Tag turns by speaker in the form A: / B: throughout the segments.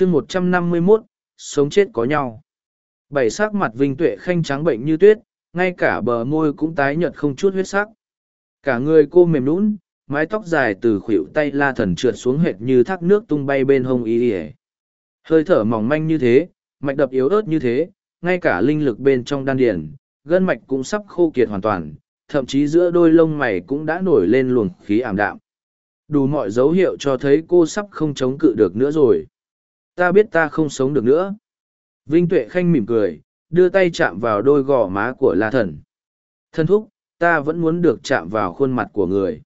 A: chương một trăm năm mươi mốt, sống chết có nhau. Bảy sắc mặt vinh tuệ khanh trắng bệnh như tuyết, ngay cả bờ môi cũng tái nhợt không chút huyết sắc. Cả người cô mềm lún mái tóc dài từ khuỷu tay la thần trượt xuống hệt như thác nước tung bay bên hông y ỉa hơi thở mỏng manh như thế, mạch đập yếu ớt như thế, ngay cả linh lực bên trong đan điển gân mạch cũng sắp khô kiệt hoàn toàn, thậm chí giữa đôi lông mày cũng đã nổi lên luồng khí ảm đạm. Đủ mọi dấu hiệu cho thấy cô sắp không chống cự được nữa rồi ta biết ta không sống được nữa. Vinh tuệ khanh mỉm cười, đưa tay chạm vào đôi gò má của la thần. Thân thúc, ta vẫn muốn được chạm vào khuôn mặt của người.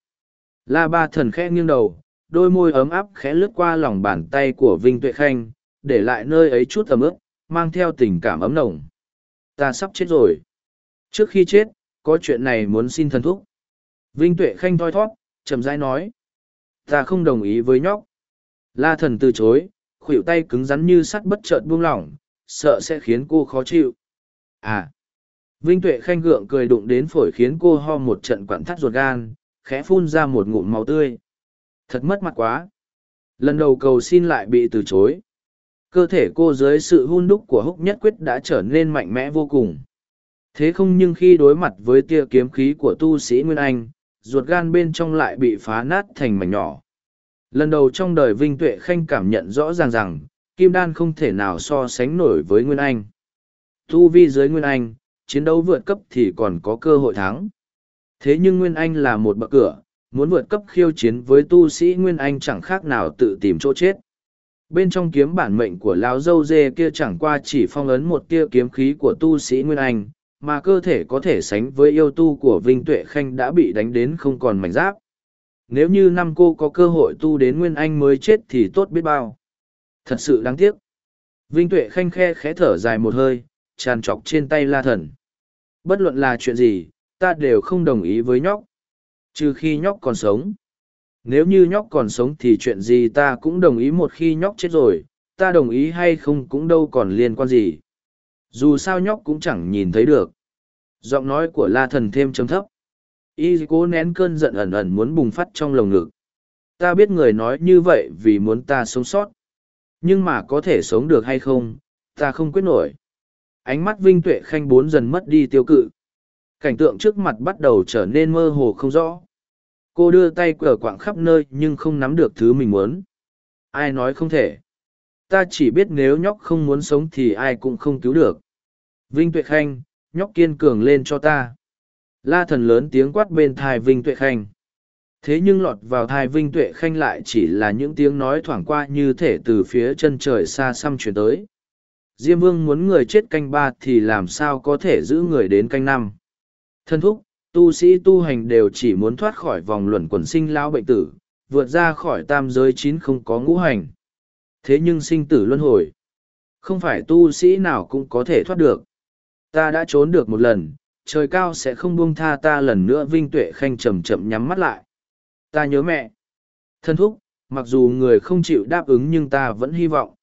A: La ba thần khẽ nghiêng đầu, đôi môi ấm áp khẽ lướt qua lòng bàn tay của vinh tuệ khanh, để lại nơi ấy chút ấm ức, mang theo tình cảm ấm nồng. Ta sắp chết rồi. Trước khi chết, có chuyện này muốn xin thân thúc. Vinh tuệ khanh thoi thót chậm rãi nói. Ta không đồng ý với nhóc. La thần từ chối khuỷu tay cứng rắn như sắt bất chợt buông lỏng, sợ sẽ khiến cô khó chịu. À! Vinh tuệ khanh gượng cười đụng đến phổi khiến cô ho một trận quặn thắt ruột gan, khẽ phun ra một ngụm máu tươi. Thật mất mặt quá. Lần đầu cầu xin lại bị từ chối. Cơ thể cô dưới sự hun đúc của húc nhất quyết đã trở nên mạnh mẽ vô cùng. Thế không nhưng khi đối mặt với tia kiếm khí của tu sĩ nguyên anh, ruột gan bên trong lại bị phá nát thành mảnh nhỏ lần đầu trong đời vinh tuệ khanh cảm nhận rõ ràng rằng, kim đan không thể nào so sánh nổi với nguyên anh. Thu vi dưới nguyên anh, chiến đấu vượt cấp thì còn có cơ hội thắng. Thế nhưng nguyên anh là một bậc cửa, muốn vượt cấp khiêu chiến với tu sĩ nguyên anh chẳng khác nào tự tìm chỗ chết. Bên trong kiếm bản mệnh của lão dâu dê kia chẳng qua chỉ phong ấn một tia kiếm khí của tu sĩ nguyên anh, mà cơ thể có thể sánh với yêu tu của vinh tuệ khanh đã bị đánh đến không còn mảnh giáp nếu như năm cô có cơ hội tu đến nguyên anh mới chết thì tốt biết bao. Thật sự đáng tiếc. Vinh tuệ khanh khe khẽ thở dài một hơi, tràn trọc trên tay la thần. Bất luận là chuyện gì, ta đều không đồng ý với nhóc. Trừ khi nhóc còn sống. Nếu như nhóc còn sống thì chuyện gì ta cũng đồng ý một khi nhóc chết rồi, ta đồng ý hay không cũng đâu còn liên quan gì. Dù sao nhóc cũng chẳng nhìn thấy được. Giọng nói của la thần thêm chấm thấp y cố nén cơn giận ẩn ẩn muốn bùng phát trong lồng ngực. Ta biết người nói như vậy vì muốn ta sống sót. Nhưng mà có thể sống được hay không, ta không quyết nổi. Ánh mắt vinh tuệ khanh bốn dần mất đi tiêu cự. Cảnh tượng trước mặt bắt đầu trở nên mơ hồ không rõ. Cô đưa tay cờ quạng khắp nơi nhưng không nắm được thứ mình muốn. Ai nói không thể? Ta chỉ biết nếu nhóc không muốn sống thì ai cũng không cứu được. Vinh tuệ khanh, nhóc kiên cường lên cho ta la thần lớn tiếng quát bên thai vinh tuệ khanh. Thế nhưng lọt vào thai vinh tuệ khanh lại chỉ là những tiếng nói thoảng qua như thể từ phía chân trời xa xăm chuyển tới. Diêm vương muốn người chết canh ba thì làm sao có thể giữ người đến canh năm? Thân thúc, tu sĩ tu hành đều chỉ muốn thoát khỏi vòng luẩn quẩn sinh lão bệnh tử, vượt ra khỏi tam giới chín không có ngũ hành. Thế nhưng sinh tử luân hồi, không phải tu sĩ nào cũng có thể thoát được. Ta đã trốn được một lần trời cao sẽ không buông tha ta lần nữa, vinh tuệ khanh chầm chậm nhắm mắt lại. Ta nhớ mẹ. Thân thúc, mặc dù người không chịu đáp ứng nhưng ta vẫn hy vọng.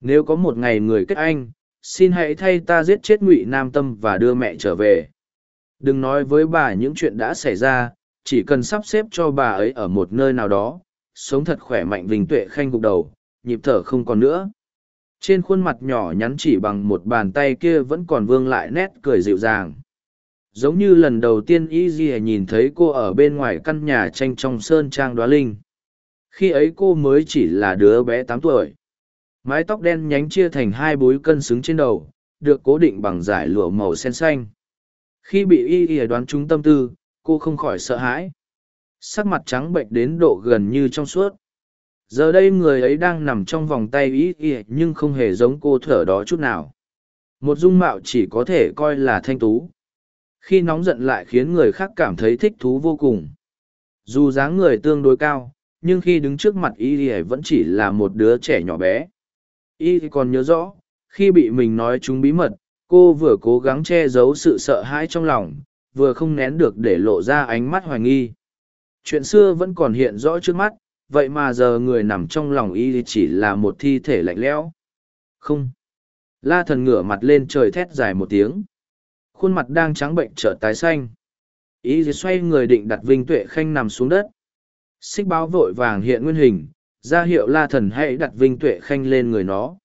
A: Nếu có một ngày người kết anh, xin hãy thay ta giết chết ngụy nam tâm và đưa mẹ trở về. Đừng nói với bà những chuyện đã xảy ra, chỉ cần sắp xếp cho bà ấy ở một nơi nào đó, sống thật khỏe mạnh, vinh tuệ khanh gục đầu, nhịp thở không còn nữa. Trên khuôn mặt nhỏ nhắn chỉ bằng một bàn tay kia vẫn còn vương lại nét cười dịu dàng giống như lần đầu tiên y di nhìn thấy cô ở bên ngoài căn nhà tranh trong sơn trang đoá linh. Khi ấy cô mới chỉ là đứa bé tám tuổi. Mái tóc đen nhánh chia thành hai búi cân xứng trên đầu, được cố định bằng giải lụa màu sen xanh. Khi bị y y đoán trúng tâm tư, cô không khỏi sợ hãi. Sắc mặt trắng bệnh đến độ gần như trong suốt. Giờ đây người ấy đang nằm trong vòng tay y y nhưng không hề giống cô thở đó chút nào. Một dung mạo chỉ có thể coi là thanh tú khi nóng giận lại khiến người khác cảm thấy thích thú vô cùng. Dù dáng người tương đối cao, nhưng khi đứng trước mặt y thì vẫn chỉ là một đứa trẻ nhỏ bé. Y còn nhớ rõ, khi bị mình nói chúng bí mật, cô vừa cố gắng che giấu sự sợ hãi trong lòng, vừa không nén được để lộ ra ánh mắt hoài nghi. Chuyện xưa vẫn còn hiện rõ trước mắt, vậy mà giờ người nằm trong lòng y chỉ là một thi thể lạnh lẽo. Không. La thần ngửa mặt lên trời thét dài một tiếng khuôn mặt đang trắng bệnh trở tái xanh y xoay người định đặt vinh tuệ khanh nằm xuống đất xích báo vội vàng hiện nguyên hình ra hiệu la thần hãy đặt Vinh Tuệ Khanh lên người nó.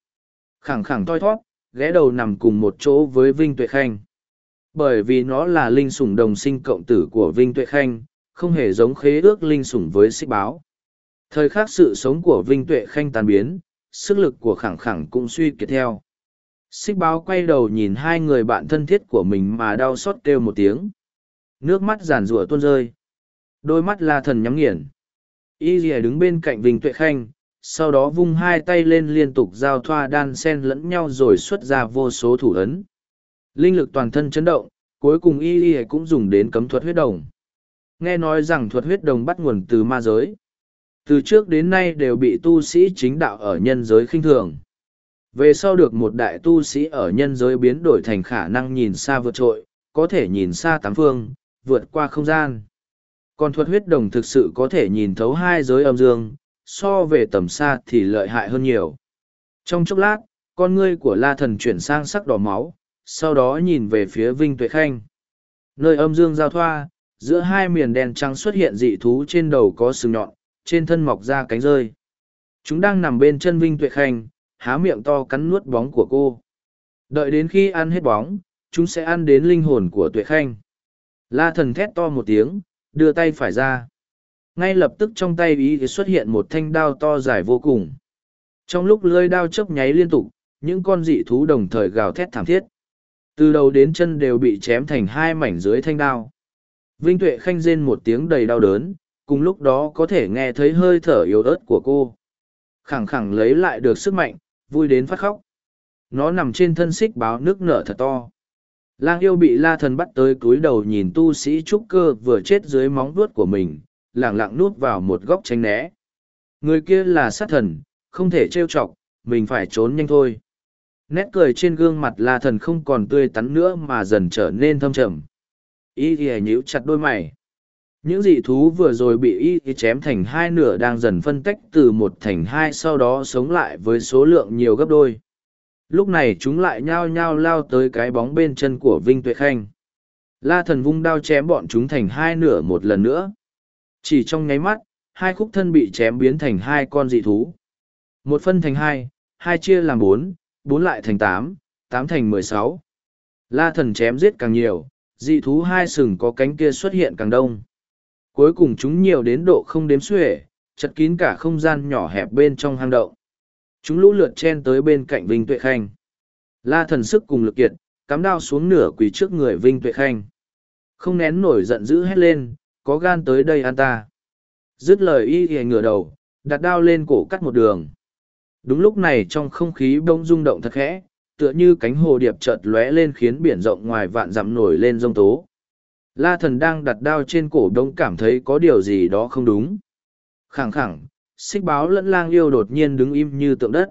A: Khẳng khẳng toi thoát, ghé đầu nằm cùng một chỗ với Vinh Tuệ Khanh. Bởi vì nó là linh sủng đồng sinh cộng tử của Vinh Tuệ Khanh, không hề giống khế ước linh sủng với xích báo. Thời khắc sự sống của Vinh Tuệ Khanh tàn biến, sức lực của khẳng khẳng cũng suy kiệt theo. Xích báo quay đầu nhìn hai người bạn thân thiết của mình mà đau xót kêu một tiếng. Nước mắt giàn rủa tuôn rơi. Đôi mắt la thần nhắm nghiền. Y rìa đứng bên cạnh Vinh Tuệ Khanh, sau đó vung hai tay lên liên tục giao thoa đan sen lẫn nhau rồi xuất ra vô số thủ ấn. Linh lực toàn thân chấn động, cuối cùng Y dìa cũng dùng đến cấm thuật huyết đồng. Nghe nói rằng thuật huyết đồng bắt nguồn từ ma giới. Từ trước đến nay đều bị tu sĩ chính đạo ở nhân giới khinh thường. Về sau được một đại tu sĩ ở nhân giới biến đổi thành khả năng nhìn xa vượt trội, có thể nhìn xa tám phương, vượt qua không gian. Còn thuật huyết đồng thực sự có thể nhìn thấu hai giới âm dương, so về tầm xa thì lợi hại hơn nhiều. Trong chốc lát, con ngươi của la thần chuyển sang sắc đỏ máu, sau đó nhìn về phía Vinh Tuệ Khanh. Nơi âm dương giao thoa, giữa hai miền đen trắng xuất hiện dị thú trên đầu có sừng nhọn, trên thân mọc ra cánh rơi. Chúng đang nằm bên chân Vinh Tuệ Khanh, há miệng to cắn nuốt bóng của cô. Đợi đến khi ăn hết bóng, chúng sẽ ăn đến linh hồn của Tuệ Khanh. La thần thét to một tiếng, đưa tay phải ra. Ngay lập tức trong tay ý xuất hiện một thanh đao to dài vô cùng. Trong lúc lưỡi đao chớp nháy liên tục, những con dị thú đồng thời gào thét thảm thiết. Từ đầu đến chân đều bị chém thành hai mảnh dưới thanh đao. Vinh Tuệ khanh rên một tiếng đầy đau đớn, cùng lúc đó có thể nghe thấy hơi thở yếu ớt của cô. Khẳng khẳng lấy lại được sức mạnh, vui đến phát khóc. Nó nằm trên thân xích báo nước nở thật to. Lang yêu bị la thần bắt tới cúi đầu nhìn tu sĩ trúc cơ vừa chết dưới móng vuốt của mình, lẳng lặng nuốt vào một góc tránh né. Người kia là sát thần, không thể trêu chọc, mình phải trốn nhanh thôi. Nét cười trên gương mặt la thần không còn tươi tắn nữa mà dần trở nên thâm trầm. Ý thì nhíu chặt đôi mày. Những dị thú vừa rồi bị y chém thành hai nửa đang dần phân tách từ một thành hai sau đó sống lại với số lượng nhiều gấp đôi. Lúc này chúng lại nhao nhao lao tới cái bóng bên chân của vinh tuệ khanh. La thần vung đao chém bọn chúng thành hai nửa một lần nữa. Chỉ trong nháy mắt, hai khúc thân bị chém biến thành hai con dị thú. Một phân thành hai hai chia làm bốn bốn lại thành tám tám thành mười sáu. La thần chém giết càng nhiều, dị thú hai sừng có cánh kia xuất hiện càng đông cuối cùng chúng nhiều đến độ không đếm xuể chật kín cả không gian nhỏ hẹp bên trong hang động Chúng lũ lượt chen tới bên cạnh Vinh Tuệ Khanh. La thần sức cùng lực kiệt, cắm đao xuống nửa quỳ trước người Vinh Tuệ Khanh. Không nén nổi giận dữ hét lên, có gan tới đây ăn ta. Dứt lời y y ngửa đầu, đặt đao lên cổ cắt một đường. Đúng lúc này trong không khí bông rung động thật khẽ, tựa như cánh hồ điệp chợt lóe lên khiến biển rộng ngoài vạn dặm nổi lên rông tố. La thần đang đặt đao trên cổ đông cảm thấy có điều gì đó không đúng. Khẳng khẳng, xích báo lẫn lang yêu đột nhiên đứng im như tượng đất.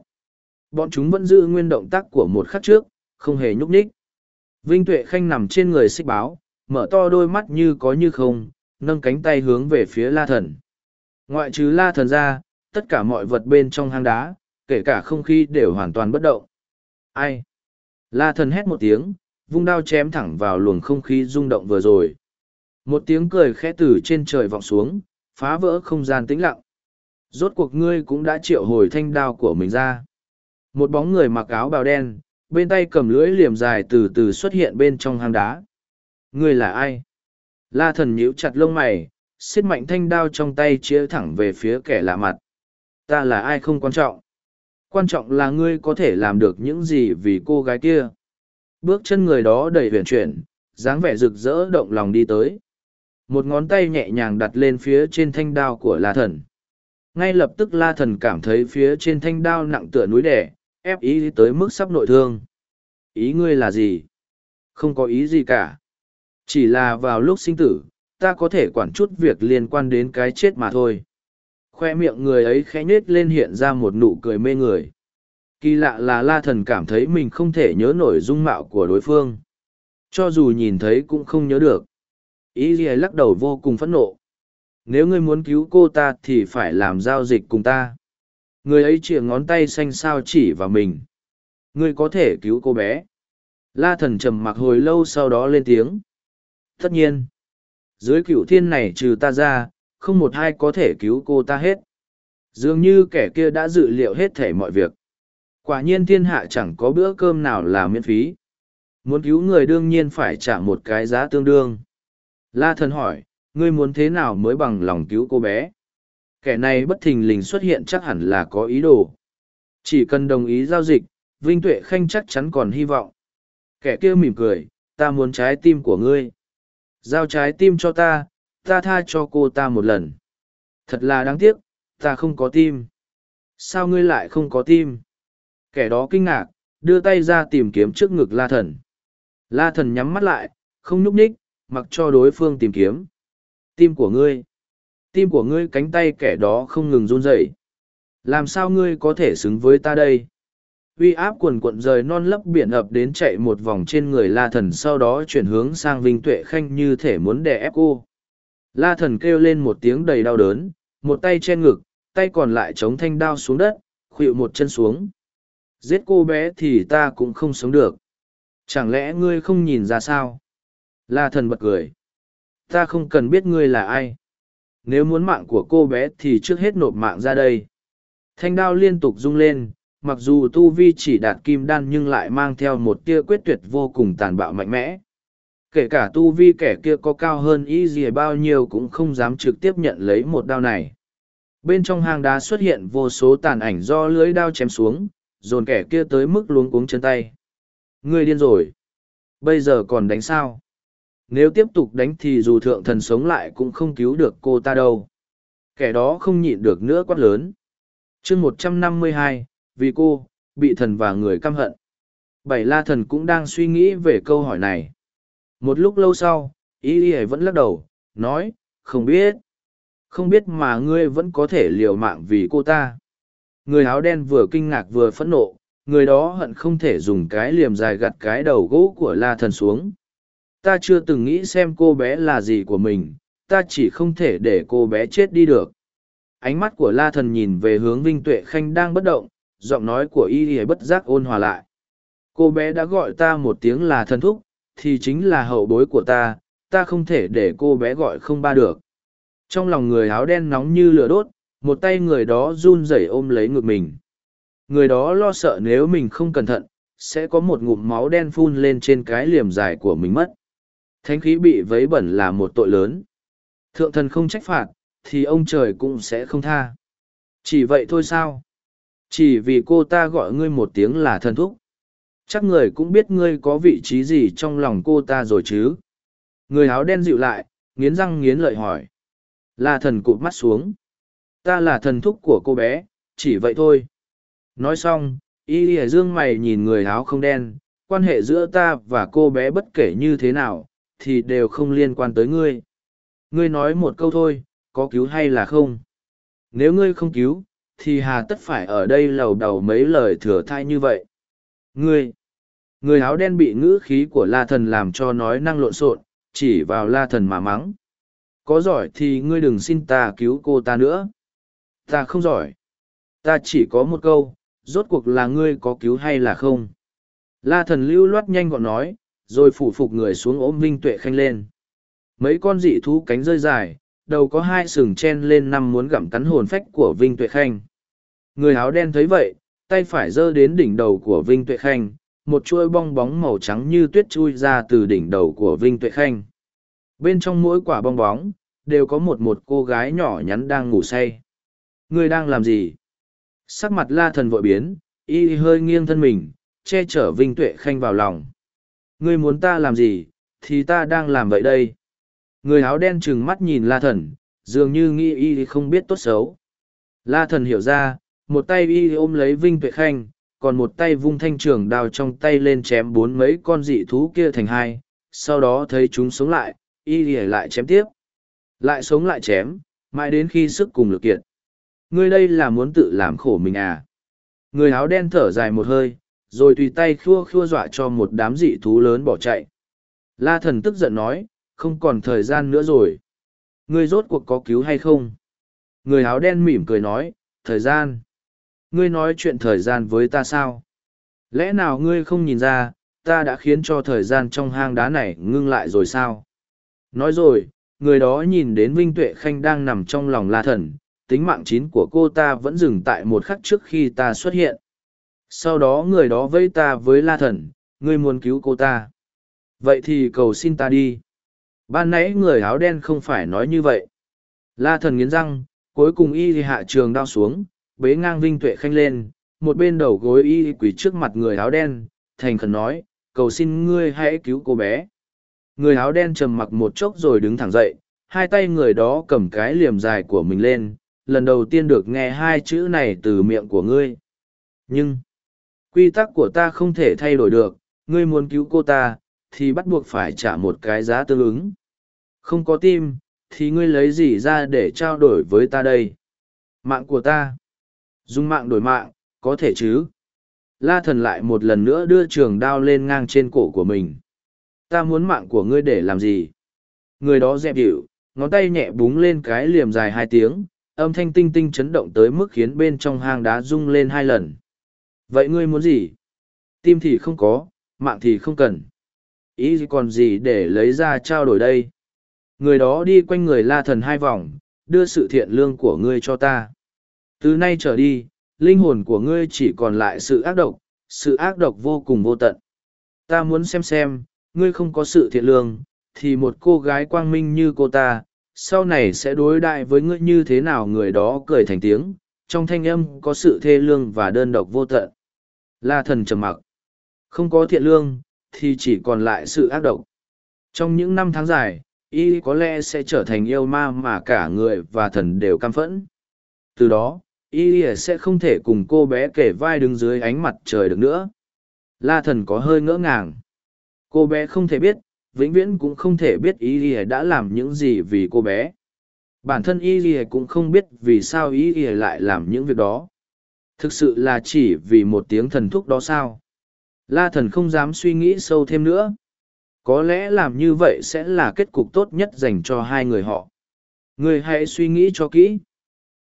A: Bọn chúng vẫn giữ nguyên động tác của một khắc trước, không hề nhúc nhích. Vinh Tuệ Khanh nằm trên người xích báo, mở to đôi mắt như có như không, nâng cánh tay hướng về phía la thần. Ngoại trừ la thần ra, tất cả mọi vật bên trong hang đá, kể cả không khí đều hoàn toàn bất động. Ai? La thần hét một tiếng, vung đao chém thẳng vào luồng không khí rung động vừa rồi. Một tiếng cười khẽ từ trên trời vọng xuống, phá vỡ không gian tĩnh lặng. Rốt cuộc ngươi cũng đã triệu hồi thanh đao của mình ra. Một bóng người mặc áo bào đen bên tay cầm lưỡi liềm dài từ từ xuất hiện bên trong hang đá. Ngươi là ai? La thần nhíu chặt lông mày xiết mạnh thanh đao trong tay chĩa thẳng về phía kẻ lạ mặt. Ta là ai không quan trọng? Quan trọng là ngươi có thể làm được những gì vì cô gái kia bước chân người đó đầy huyền chuyển, dáng vẻ rực rỡ động lòng đi tới. Một ngón tay nhẹ nhàng đặt lên phía trên thanh đao của la thần. Ngay lập tức la thần cảm thấy phía trên thanh đao nặng tựa núi đẻ ép ý tới mức sắp nội thương. Ý ngươi là gì? Không có ý gì cả. Chỉ là vào lúc sinh tử, ta có thể quản chút việc liên quan đến cái chết mà thôi. Khoe miệng người ấy khẽ nhếch lên hiện ra một nụ cười mê người kỳ lạ là la thần cảm thấy mình không thể nhớ nổi dung mạo của đối phương. Cho dù nhìn thấy cũng không nhớ được. Ý gì lắc đầu vô cùng phẫn nộ. Nếu ngươi muốn cứu cô ta thì phải làm giao dịch cùng ta. Người ấy chĩa ngón tay xanh sao chỉ vào mình. Ngươi có thể cứu cô bé. La thần trầm mặc hồi lâu sau đó lên tiếng. Tất nhiên. Dưới cựu thiên này trừ ta ra, không một ai có thể cứu cô ta hết. Dường như kẻ kia đã dự liệu hết thể mọi việc. Quả nhiên thiên hạ chẳng có bữa cơm nào là miễn phí. Muốn cứu người đương nhiên phải trả một cái giá tương đương. La thần hỏi, ngươi muốn thế nào mới bằng lòng cứu cô bé? Kẻ này bất thình lình xuất hiện chắc hẳn là có ý đồ. Chỉ cần đồng ý giao dịch, Vinh Tuệ Khanh chắc chắn còn hy vọng. Kẻ kia mỉm cười, ta muốn trái tim của ngươi. Giao trái tim cho ta, ta tha cho cô ta một lần. Thật là đáng tiếc, ta không có tim. Sao ngươi lại không có tim? Kẻ đó kinh ngạc, đưa tay ra tìm kiếm trước ngực la thần. La thần nhắm mắt lại, không nhúc nhích, mặc cho đối phương tìm kiếm. Tim của ngươi. Tim của ngươi cánh tay kẻ đó không ngừng run rẩy. Làm sao ngươi có thể xứng với ta đây? uy áp quần cuộn rời non lấp biển ập đến chạy một vòng trên người la thần sau đó chuyển hướng sang vinh tuệ khanh như thể muốn đè ép cô la thần kêu lên một tiếng đầy đau đớn một tay che ngực tay còn lại chống thanh đao xuống đất khuỵu một chân xuống giết cô bé thì ta cũng không sống được. Chẳng lẽ ngươi không nhìn ra sao? La thần bật cười. Ta không cần biết ngươi là ai. Nếu muốn mạng của cô bé thì trước hết nộp mạng ra đây. Thanh đao liên tục rung lên, mặc dù tu vi chỉ đạt kim đan nhưng lại mang theo một tia quyết tuyệt vô cùng tàn bạo mạnh mẽ. Kể cả tu vi kẻ kia có cao hơn ý gì bao nhiêu cũng không dám trực tiếp nhận lấy một đao này. Bên trong hang đá xuất hiện vô số tàn ảnh do lưới đao chém xuống dồn kẻ kia tới mức luống cuống chân tay ngươi điên rồi bây giờ còn đánh sao nếu tiếp tục đánh thì dù thượng thần sống lại cũng không cứu được cô ta đâu kẻ đó không nhịn được nữa quát lớn chương một trăm năm mươi hai vì cô, bị thần và người căm hận. Bảy la thần cũng đang suy nghĩ về câu hỏi này. Một lúc lâu sau, y y vẫn lắc đầu, nói, không biết. Không biết mà ngươi vẫn có thể liều mạng vì cô ta. Người áo đen vừa kinh ngạc vừa phẫn nộ, người đó hận không thể dùng cái liềm dài gặt cái đầu gỗ của la thần xuống. Ta chưa từng nghĩ xem cô bé là gì của mình, ta chỉ không thể để cô bé chết đi được. Ánh mắt của la thần nhìn về hướng Vinh Tuệ Khanh đang bất động, giọng nói của y y bất giác ôn hòa lại cô bé đã gọi ta một tiếng là Thần thúc thì chính là hậu bối của ta ta không thể để cô bé gọi không ba được trong lòng người áo đen nóng như lửa đốt một tay người đó run rẩy ôm lấy ngực mình. Người đó lo sợ nếu mình không cẩn thận, sẽ có một ngụm máu đen phun lên trên cái liềm dài của mình mất. Thánh khí bị vấy bẩn là một tội lớn. Thượng thần không trách phạt, thì ông trời cũng sẽ không tha. Chỉ vậy thôi sao? Chỉ vì cô ta gọi ngươi một tiếng là thần thúc. Chắc người cũng biết ngươi có vị trí gì trong lòng cô ta rồi chứ? Người áo đen dịu lại, nghiến răng nghiến lợi hỏi. Là thần cụp mắt xuống ta là thần thúc của cô bé, chỉ vậy thôi. Nói xong, y ỉa dương mày nhìn người áo không đen, quan hệ giữa ta và cô bé bất kể như thế nào, thì đều không liên quan tới ngươi. Ngươi nói một câu thôi, có cứu hay là không? Nếu ngươi không cứu, thì hà tất phải ở đây lầu đầu mấy lời thừa thai như vậy. Ngươi, người áo đen bị ngữ khí của la thần làm cho nói năng lộn xộn, chỉ vào la thần mà mắng. Có giỏi thì ngươi đừng xin ta cứu cô ta nữa ta không giỏi ta chỉ có một câu rốt cuộc là ngươi có cứu hay là không la thần lưu loát nhanh gọn nói rồi phủ phục người xuống ôm vinh tuệ khanh lên mấy con dị thú cánh rơi dài đầu có hai sừng chen lên năm muốn gặm cắn hồn phách của Vinh Tuệ Khanh. Người áo đen thấy vậy, tay phải giơ đến đỉnh đầu của Vinh Tuệ Khanh, một chuôi bong bóng màu trắng như tuyết chui ra từ đỉnh đầu của Vinh Tuệ Khanh. Bên trong mỗi quả bong bóng, đều có một một cô gái nhỏ nhắn đang ngủ say. Ngươi đang làm gì? Sắc mặt la thần vội biến, y hơi nghiêng thân mình, che chở Vinh Tuệ Khanh vào lòng. Ngươi muốn ta làm gì, thì ta đang làm vậy đây. Người áo đen trừng mắt nhìn la thần, dường như nghĩ y không biết tốt xấu. La thần hiểu ra, một tay y ôm lấy Vinh Tuệ Khanh, còn một tay vung thanh trường đao trong tay lên chém bốn mấy con dị thú kia thành hai, sau đó thấy chúng sống lại, y lại chém tiếp. Lại sống lại chém, mãi đến khi sức cùng lực kiện. Ngươi đây là muốn tự làm khổ mình à? Người áo đen thở dài một hơi, rồi tùy tay khua khua dọa cho một đám dị thú lớn bỏ chạy. La thần tức giận nói, không còn thời gian nữa rồi. Ngươi rốt cuộc có cứu hay không? Người áo đen mỉm cười nói, thời gian. Ngươi nói chuyện thời gian với ta sao? Lẽ nào ngươi không nhìn ra, ta đã khiến cho thời gian trong hang đá này ngưng lại rồi sao? Nói rồi, người đó nhìn đến Vinh Tuệ Khanh đang nằm trong lòng la thần, tính mạng chín của cô ta vẫn dừng tại một khắc trước khi ta xuất hiện. Sau đó người đó vây ta với la thần, ngươi muốn cứu cô ta. Vậy thì cầu xin ta đi. Ban nãy người áo đen không phải nói như vậy. La thần nghiến răng, cuối cùng y hạ trường đao xuống, bế ngang Vinh Tuệ Khanh lên, một bên đầu gối y quỳ trước mặt người áo đen, thành khẩn nói, cầu xin ngươi hãy cứu cô bé. Người áo đen trầm mặc một chốc rồi đứng thẳng dậy, hai tay người đó cầm cái liềm dài của mình lên, lần đầu tiên được nghe hai chữ này từ miệng của ngươi. Nhưng, quy tắc của ta không thể thay đổi được, ngươi muốn cứu cô ta, thì bắt buộc phải trả một cái giá tương ứng. Không có tim, thì ngươi lấy gì ra để trao đổi với ta đây? Mạng của ta. Dùng mạng đổi mạng, có thể chứ? La thần lại một lần nữa đưa trường đao lên ngang trên cổ của mình. Ta muốn mạng của ngươi để làm gì? Người đó dẹp điệu, ngón tay nhẹ búng lên cái liềm dài hai tiếng, âm thanh tinh tinh chấn động tới mức khiến bên trong hang đá rung lên hai lần. Vậy ngươi muốn gì? Tim thì không có, mạng thì không cần. Ý còn gì để lấy ra trao đổi đây? Người đó đi quanh người la thần hai vòng, đưa sự thiện lương của ngươi cho ta. Từ nay trở đi, linh hồn của ngươi chỉ còn lại sự ác độc, sự ác độc vô cùng vô tận. Ta muốn xem xem, ngươi không có sự thiện lương, thì một cô gái quang minh như cô ta, sau này sẽ đối đại với ngươi như thế nào người đó cười thành tiếng, trong thanh âm có sự thê lương và đơn độc vô tận. La thần trầm mặc. Không có thiện lương, thì chỉ còn lại sự ác độc. Trong những năm tháng dài, y có lẽ sẽ trở thành yêu ma mà cả người và thần đều căm phẫn. Từ đó, y sẽ không thể cùng cô bé kể vai đứng dưới ánh mặt trời được nữa. La thần có hơi ngỡ ngàng. Cô bé không thể biết, vĩnh viễn cũng không thể biết y đã làm những gì vì cô bé. Bản thân y cũng không biết vì sao y lại làm những việc đó. Thực sự là chỉ vì một tiếng thần thúc đó sao? La thần không dám suy nghĩ sâu thêm nữa. Có lẽ làm như vậy sẽ là kết cục tốt nhất dành cho hai người họ. Người hãy suy nghĩ cho kỹ.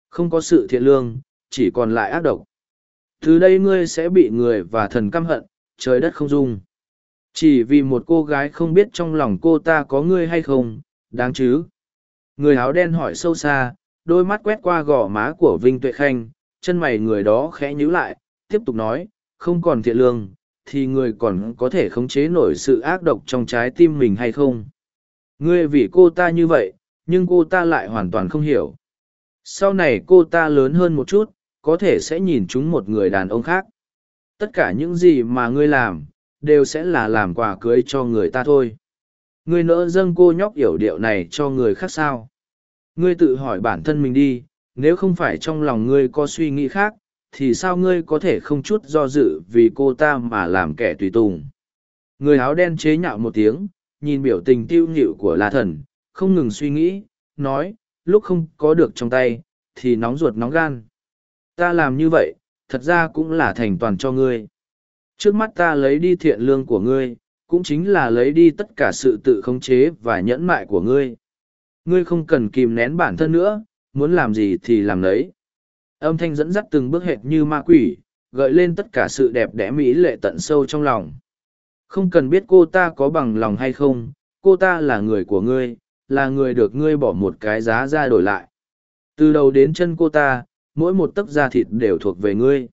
A: Không có sự thiện lương, chỉ còn lại ác độc. Từ đây ngươi sẽ bị người và thần căm hận, trời đất không dung. Chỉ vì một cô gái không biết trong lòng cô ta có ngươi hay không, đáng chứ. Người áo đen hỏi sâu xa, đôi mắt quét qua gò má của Vinh Tuệ Khanh, chân mày người đó khẽ nhíu lại, tiếp tục nói, không còn thiện lương, thì người còn có thể khống chế nổi sự ác độc trong trái tim mình hay không? Ngươi vì cô ta như vậy, nhưng cô ta lại hoàn toàn không hiểu. Sau này cô ta lớn hơn một chút, có thể sẽ nhìn chúng một người đàn ông khác. Tất cả những gì mà ngươi làm, đều sẽ là làm quà cưới cho người ta thôi. Ngươi nỡ dâng cô nhóc yểu điệu này cho người khác sao? Ngươi tự hỏi bản thân mình đi, nếu không phải trong lòng ngươi có suy nghĩ khác, thì sao ngươi có thể không chút do dự vì cô ta mà làm kẻ tùy tùng người áo đen chế nhạo một tiếng nhìn biểu tình tiêu nhịu của la thần không ngừng suy nghĩ nói lúc không có được trong tay thì nóng ruột nóng gan ta làm như vậy thật ra cũng là thành toàn cho ngươi trước mắt ta lấy đi thiện lương của ngươi, cũng chính là lấy đi tất cả sự tự khống chế và nhẫn mại của ngươi. Ngươi không cần kìm nén bản thân nữa, muốn làm gì thì làm lấy âm thanh dẫn dắt từng bước hệt như ma quỷ, gợi lên tất cả sự đẹp đẽ mỹ lệ tận sâu trong lòng. Không cần biết cô ta có bằng lòng hay không, cô ta là người của ngươi, là người được ngươi bỏ một cái giá ra đổi lại. Từ đầu đến chân cô ta, mỗi một tấc da thịt đều thuộc về ngươi.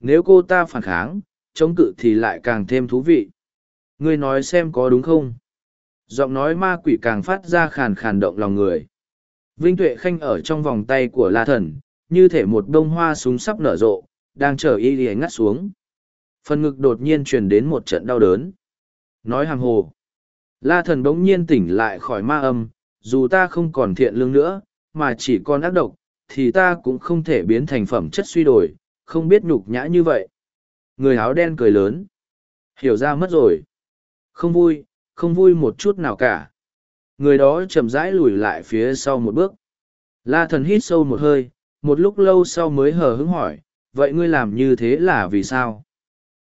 A: Nếu cô ta phản kháng chống cự thì lại càng thêm thú vị ngươi nói xem có đúng không giọng nói ma quỷ càng phát ra khàn khàn động lòng người vinh tuệ khanh ở trong vòng tay của la thần như thể một bông hoa súng sắp nở rộ, đang chờ y lìa ngắt xuống. Phần ngực đột nhiên truyền đến một trận đau đớn. Nói hàng hồ. La thần bỗng nhiên tỉnh lại khỏi ma âm, dù ta không còn thiện lương nữa, mà chỉ còn ác độc, thì ta cũng không thể biến thành phẩm chất suy đổi, không biết nhục nhã như vậy. Người áo đen cười lớn. Hiểu ra mất rồi. Không vui, không vui một chút nào cả. Người đó chậm rãi lùi lại phía sau một bước. La thần hít sâu một hơi, một lúc lâu sau mới hờ hững hỏi vậy ngươi làm như thế là vì sao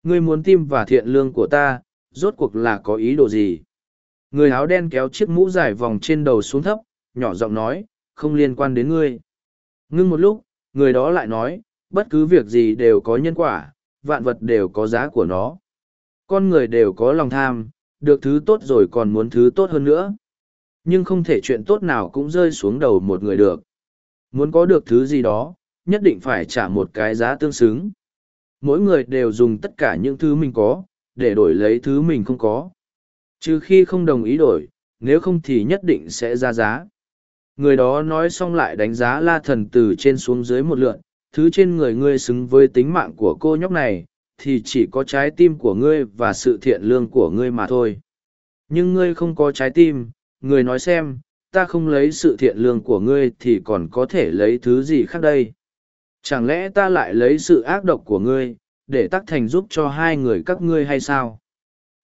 A: ngươi muốn tim và thiện lương của ta rốt cuộc là có ý đồ gì người áo đen kéo chiếc mũ dài vòng trên đầu xuống thấp nhỏ giọng nói không liên quan đến ngươi ngưng một lúc người đó lại nói bất cứ việc gì đều có nhân quả vạn vật đều có giá của nó con người đều có lòng tham được thứ tốt rồi còn muốn thứ tốt hơn nữa nhưng không thể chuyện tốt nào cũng rơi xuống đầu một người được Muốn có được thứ gì đó, nhất định phải trả một cái giá tương xứng. Mỗi người đều dùng tất cả những thứ mình có, để đổi lấy thứ mình không có. Trừ khi không đồng ý đổi, nếu không thì nhất định sẽ ra giá. Người đó nói xong lại đánh giá la thần từ trên xuống dưới một lượn, thứ trên người ngươi xứng với tính mạng của cô nhóc này, thì chỉ có trái tim của ngươi và sự thiện lương của ngươi mà thôi. Nhưng ngươi không có trái tim, người nói xem, ta không lấy sự thiện lương của ngươi thì còn có thể lấy thứ gì khác đây? Chẳng lẽ ta lại lấy sự ác độc của ngươi để tắc thành giúp cho hai người các ngươi hay sao?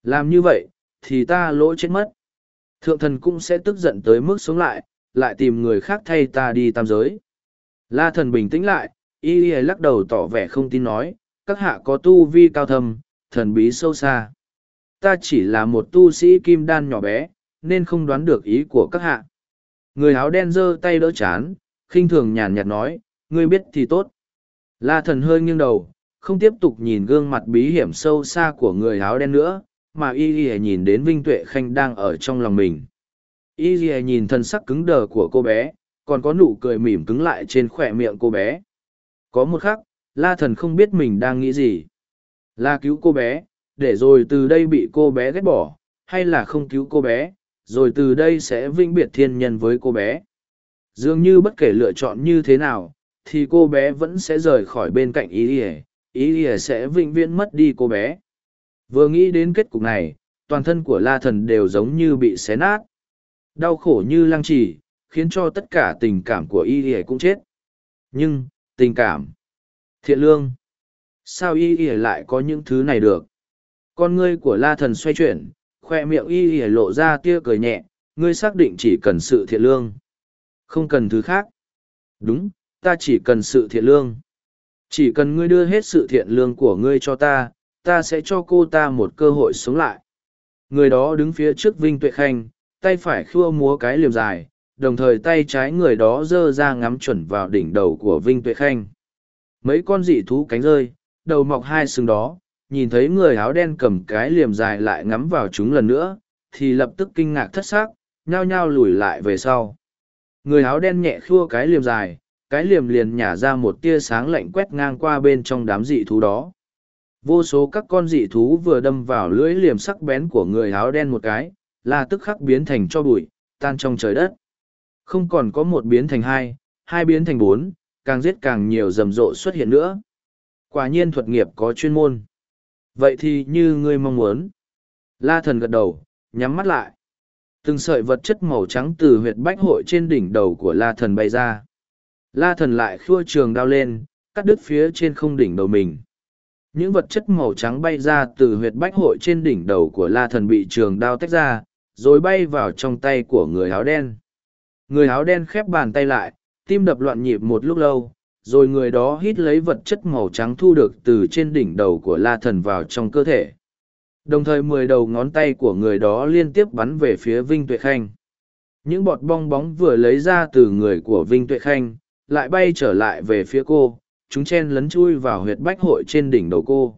A: Làm như vậy thì ta lỗ chết mất. Thượng thần cũng sẽ tức giận tới mức sống lại lại tìm người khác thay ta đi tam giới. La thần bình tĩnh lại y y lắc đầu tỏ vẻ không tin nói, các hạ có tu vi cao thâm, thần bí sâu xa. Ta chỉ là một tu sĩ kim đan nhỏ bé, nên không đoán được ý của các hạ. Người áo đen giơ tay đỡ chán, khinh thường nhàn nhạt nói, ngươi biết thì tốt. La thần hơi nghiêng đầu, không tiếp tục nhìn gương mặt bí hiểm sâu xa của người áo đen nữa, mà y y nhìn đến vinh tuệ khanh đang ở trong lòng mình. Y y nhìn thân sắc cứng đờ của cô bé, còn có nụ cười mỉm cứng lại trên khỏe miệng cô bé có một khắc, la thần không biết mình đang nghĩ gì. Là cứu cô bé, để rồi từ đây bị cô bé ghét bỏ, hay là không cứu cô bé, rồi từ đây sẽ vĩnh biệt thiên nhân với cô bé. Dường như bất kể lựa chọn như thế nào, thì cô bé vẫn sẽ rời khỏi bên cạnh ý ỉa ý ỉa sẽ vĩnh viễn mất đi cô bé. Vừa nghĩ đến kết cục này, toàn thân của la thần đều giống như bị xé nát. Đau khổ như lăng trì, khiến cho tất cả tình cảm của y ỉa cũng chết. Nhưng tình cảm. Thiện lương. Sao y Y lại có những thứ này được? Con ngươi của la thần xoay chuyển, khoe miệng y Y lộ ra tia cười nhẹ, ngươi xác định chỉ cần sự thiện lương. Không cần thứ khác. Đúng, ta chỉ cần sự thiện lương. Chỉ cần ngươi đưa hết sự thiện lương của ngươi cho ta ta sẽ cho cô ta một cơ hội sống lại. Người đó đứng phía trước vinh tuệ khanh, tay phải khua múa cái liềm dài đồng thời tay trái người đó giơ ra ngắm chuẩn vào đỉnh đầu của vinh tuệ khanh. Mấy con dị thú cánh rơi, đầu mọc hai sừng đó, nhìn thấy người áo đen cầm cái liềm dài lại ngắm vào chúng lần nữa, thì lập tức kinh ngạc thất xác nhao nhao lùi lại về sau. Người áo đen nhẹ khua cái liềm dài, cái liềm liền nhả ra một tia sáng lạnh quét ngang qua bên trong đám dị thú đó. Vô số các con dị thú vừa đâm vào lưỡi liềm sắc bén của người áo đen một cái, là tức khắc biến thành cho bụi, tan trong trời đất không còn có một biến thành hai hai biến thành bốn càng giết càng nhiều rầm rộ xuất hiện nữa. Quả nhiên thuật nghiệp có chuyên môn. Vậy thì như ngươi mong muốn. La thần gật đầu nhắm mắt lại. Từng sợi vật chất màu trắng từ huyệt bách hội trên đỉnh đầu của la thần bay ra. La thần lại khua trường đao lên, cắt đứt phía trên không đỉnh đầu mình. Những vật chất màu trắng bay ra từ huyệt bách hội trên đỉnh đầu của la thần bị trường đao tách ra, rồi bay vào trong tay của người áo đen. Người áo đen khép bàn tay lại, tim đập loạn nhịp một lúc lâu, rồi người đó hít lấy vật chất màu trắng thu được từ trên đỉnh đầu của la thần vào trong cơ thể. Đồng thời mười đầu ngón tay của người đó liên tiếp bắn về phía Vinh Tuệ Khanh. Những bọt bong bóng vừa lấy ra từ người của Vinh Tuệ Khanh, lại bay trở lại về phía cô chúng chen lấn chui vào huyệt bách hội trên đỉnh đầu cô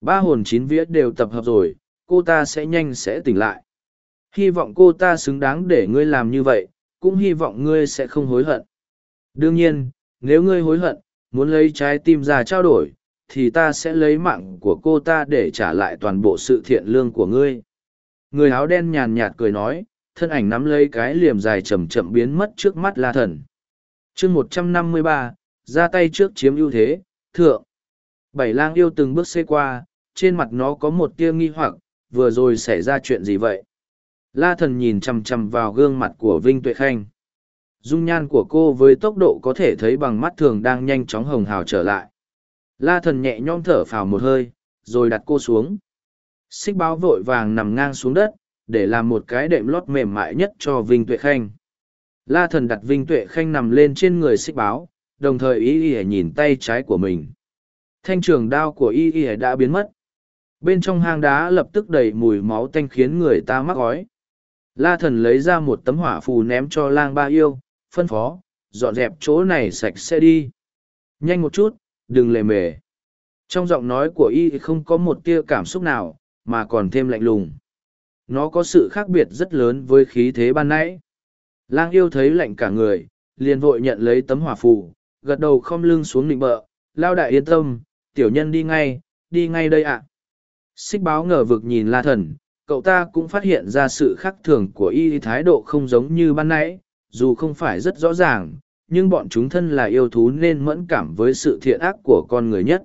A: ba hồn chín vía đều tập hợp rồi cô ta sẽ nhanh sẽ tỉnh lại hy vọng cô ta xứng đáng để ngươi làm như vậy cũng hy vọng ngươi sẽ không hối hận. Đương nhiên, nếu ngươi hối hận, muốn lấy trái tim ra trao đổi, thì ta sẽ lấy mạng của cô ta để trả lại toàn bộ sự thiện lương của ngươi. Người áo đen nhàn nhạt cười nói, thân ảnh nắm lấy cái liềm dài chậm chậm biến mất trước mắt la thần. Chương một trăm năm mươi ba, ra tay trước chiếm ưu thế, thượng. Bảy lang yêu từng bước xê qua, trên mặt nó có một tia nghi hoặc, vừa rồi xảy ra chuyện gì vậy? La thần nhìn chằm chằm vào gương mặt của vinh tuệ khanh dung nhan của cô với tốc độ có thể thấy bằng mắt thường đang nhanh chóng hồng hào trở lại la thần nhẹ nhõm thở phào một hơi rồi đặt cô xuống xích báo vội vàng nằm ngang xuống đất để làm một cái đệm lót mềm mại nhất cho vinh tuệ khanh La thần đặt Vinh Tuệ Khanh nằm lên trên người xích báo, đồng thời y y nhìn tay trái của mình. Thanh trường đao của y y đã biến mất. Bên trong hang đá lập tức đầy mùi máu tanh khiến người ta mắc gói. La thần lấy ra một tấm hỏa phù ném cho lang ba yêu, phân phó, dọn dẹp chỗ này sạch sẽ đi. Nhanh một chút, đừng lề mề. Trong giọng nói của y không có một tia cảm xúc nào, mà còn thêm lạnh lùng. Nó có sự khác biệt rất lớn với khí thế ban nãy. Lang yêu thấy lạnh cả người, liền vội nhận lấy tấm hỏa phù, gật đầu không lưng xuống định bợ, lao đại yên tâm, tiểu nhân đi ngay, đi ngay đây ạ. Xích báo ngờ vực nhìn la thần, cậu ta cũng phát hiện ra sự khác thường của y thái độ không giống như ban nãy, dù không phải rất rõ ràng, nhưng bọn chúng thân là yêu thú nên mẫn cảm với sự thiện ác của con người nhất.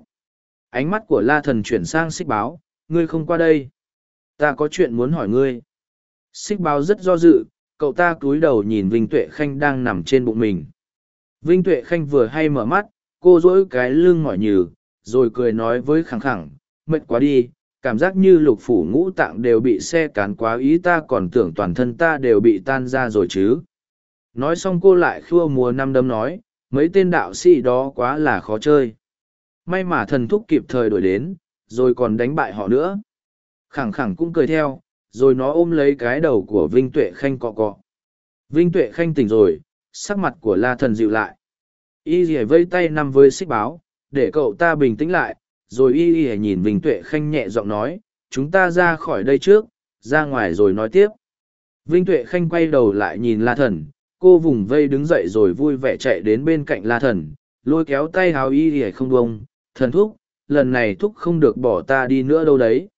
A: Ánh mắt của la thần chuyển sang xích báo, ngươi không qua đây. Ta có chuyện muốn hỏi ngươi. Xích báo rất do dự, cậu ta cúi đầu nhìn Vinh Tuệ Khanh đang nằm trên bụng mình. Vinh Tuệ Khanh vừa hay mở mắt, cô dỗi cái lưng mỏi nhừ, rồi cười nói với khẳng khẳng, mệt quá đi, cảm giác như lục phủ ngũ tạng đều bị xe cán quá ý ta còn tưởng toàn thân ta đều bị tan ra rồi chứ. Nói xong cô lại khua mùa năm đấm nói, mấy tên đạo sĩ đó quá là khó chơi. May mà thần thúc kịp thời đổi đến, rồi còn đánh bại họ nữa. Khẳng khẳng cũng cười theo, rồi nó ôm lấy cái đầu của Vinh Tuệ Khanh cọ cọ. Vinh Tuệ Khanh tỉnh rồi, sắc mặt của La Thần dịu lại. Y dì vây tay nằm với xích báo, để cậu ta bình tĩnh lại, rồi y y nhìn Vinh Tuệ Khanh nhẹ giọng nói, chúng ta ra khỏi đây trước, ra ngoài rồi nói tiếp. Vinh Tuệ Khanh quay đầu lại nhìn La Thần, cô vùng vây đứng dậy rồi vui vẻ chạy đến bên cạnh La Thần, lôi kéo tay hào y y không bông, thần thúc, lần này thúc không được bỏ ta đi nữa đâu đấy.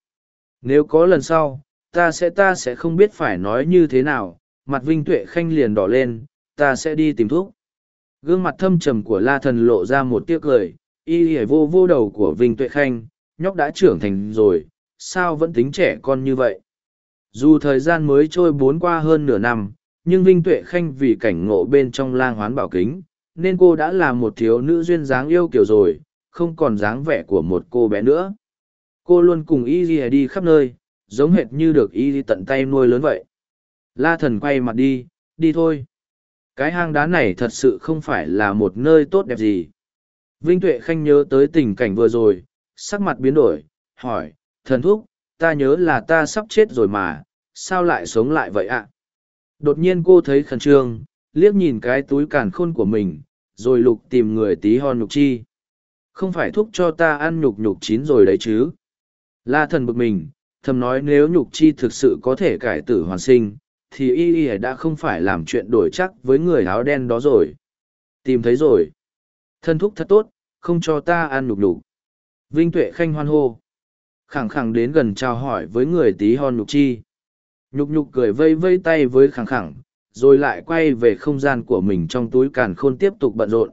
A: Nếu có lần sau, ta sẽ ta sẽ không biết phải nói như thế nào, mặt Vinh Tuệ Khanh liền đỏ lên, ta sẽ đi tìm thuốc. Gương mặt thâm trầm của La Thần lộ ra một tiếc cười, y hề vô vô đầu của Vinh Tuệ Khanh, nhóc đã trưởng thành rồi, sao vẫn tính trẻ con như vậy? Dù thời gian mới trôi bốn qua hơn nửa năm, nhưng Vinh Tuệ Khanh vì cảnh ngộ bên trong lang hoán bảo kính, nên cô đã là một thiếu nữ duyên dáng yêu kiểu rồi, không còn dáng vẻ của một cô bé nữa. Cô luôn cùng y gì đi khắp nơi, giống hệt như được y tận tay nuôi lớn vậy. La thần quay mặt đi, đi thôi. Cái hang đá này thật sự không phải là một nơi tốt đẹp gì. Vinh Tuệ Khanh nhớ tới tình cảnh vừa rồi, sắc mặt biến đổi, hỏi, thần thúc, ta nhớ là ta sắp chết rồi mà, sao lại sống lại vậy ạ? Đột nhiên cô thấy khẩn trương, liếc nhìn cái túi càn khôn của mình, rồi lục tìm người tí hon nhục chi. Không phải thúc cho ta ăn nhục nhục chín rồi đấy chứ? La thần bực mình, thầm nói nếu nhục chi thực sự có thể cải tử hoàn sinh, thì y y đã không phải làm chuyện đổi chắc với người áo đen đó rồi. Tìm thấy rồi. Thân thúc thật tốt, không cho ta ăn nhục nhục. Vinh Tuệ Khanh hoan hô. Khẳng khẳng đến gần chào hỏi với người tí hon nhục chi. Nhục nhục cười vây vây tay với khẳng khẳng, rồi lại quay về không gian của mình trong túi càn khôn tiếp tục bận rộn.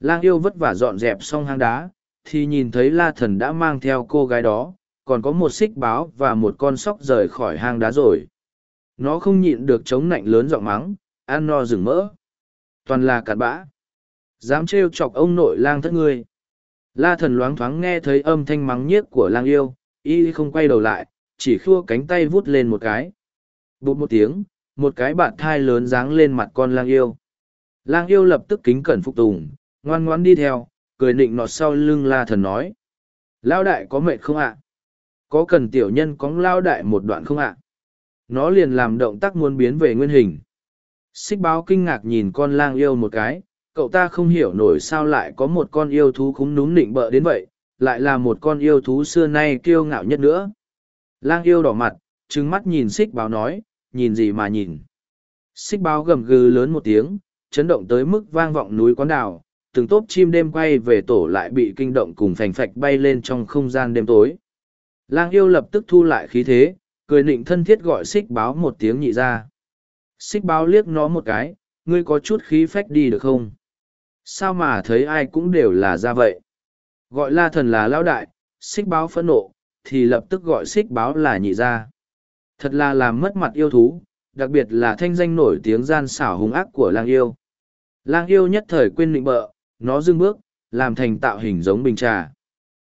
A: Lang yêu vất vả dọn dẹp xong hang đá, thì nhìn thấy la thần đã mang theo cô gái đó, còn có một xích báo và một con sóc rời khỏi hang đá rồi. Nó không nhịn được chống nạnh lớn giọng mắng, ăn no rừng mỡ. Toàn là cặn bã. Dám trêu chọc ông nội lang thất ngươi. La thần loáng thoáng nghe thấy âm thanh mắng nhiếc của lang yêu, y không quay đầu lại, chỉ khua cánh tay vút lên một cái. Bụt một tiếng, một cái bạt thai lớn giáng lên mặt con lang yêu. Lang yêu lập tức kính cẩn phục tùng, ngoan ngoãn đi theo, cười nịnh nọt sau lưng la thần nói. Lao đại có mệt không ạ? Có cần tiểu nhân cóng lao đại một đoạn không ạ? Nó liền làm động tác muốn biến về nguyên hình. Xích báo kinh ngạc nhìn con lang yêu một cái, cậu ta không hiểu nổi sao lại có một con yêu thú khúng núm nịnh bợ đến vậy, lại là một con yêu thú xưa nay kiêu ngạo nhất nữa. Lang yêu đỏ mặt, trừng mắt nhìn xích báo nói, nhìn gì mà nhìn. Xích báo gầm gừ lớn một tiếng, chấn động tới mức vang vọng núi quán đảo, từng tốp chim đêm quay về tổ lại bị kinh động cùng phành phạch bay lên trong không gian đêm tối. Lang yêu lập tức thu lại khí thế, cười nịnh thân thiết gọi xích báo một tiếng nhị ra. Xích báo liếc nó một cái, ngươi có chút khí phách đi được không? Sao mà thấy ai cũng đều là ra vậy? Gọi la thần là lão đại, xích báo phẫn nộ, thì lập tức gọi xích báo là nhị gia. Thật là làm mất mặt yêu thú, đặc biệt là thanh danh nổi tiếng gian xảo hung ác của lang yêu. Lang yêu nhất thời quên định bợ, nó dưng bước, làm thành tạo hình giống bình trà.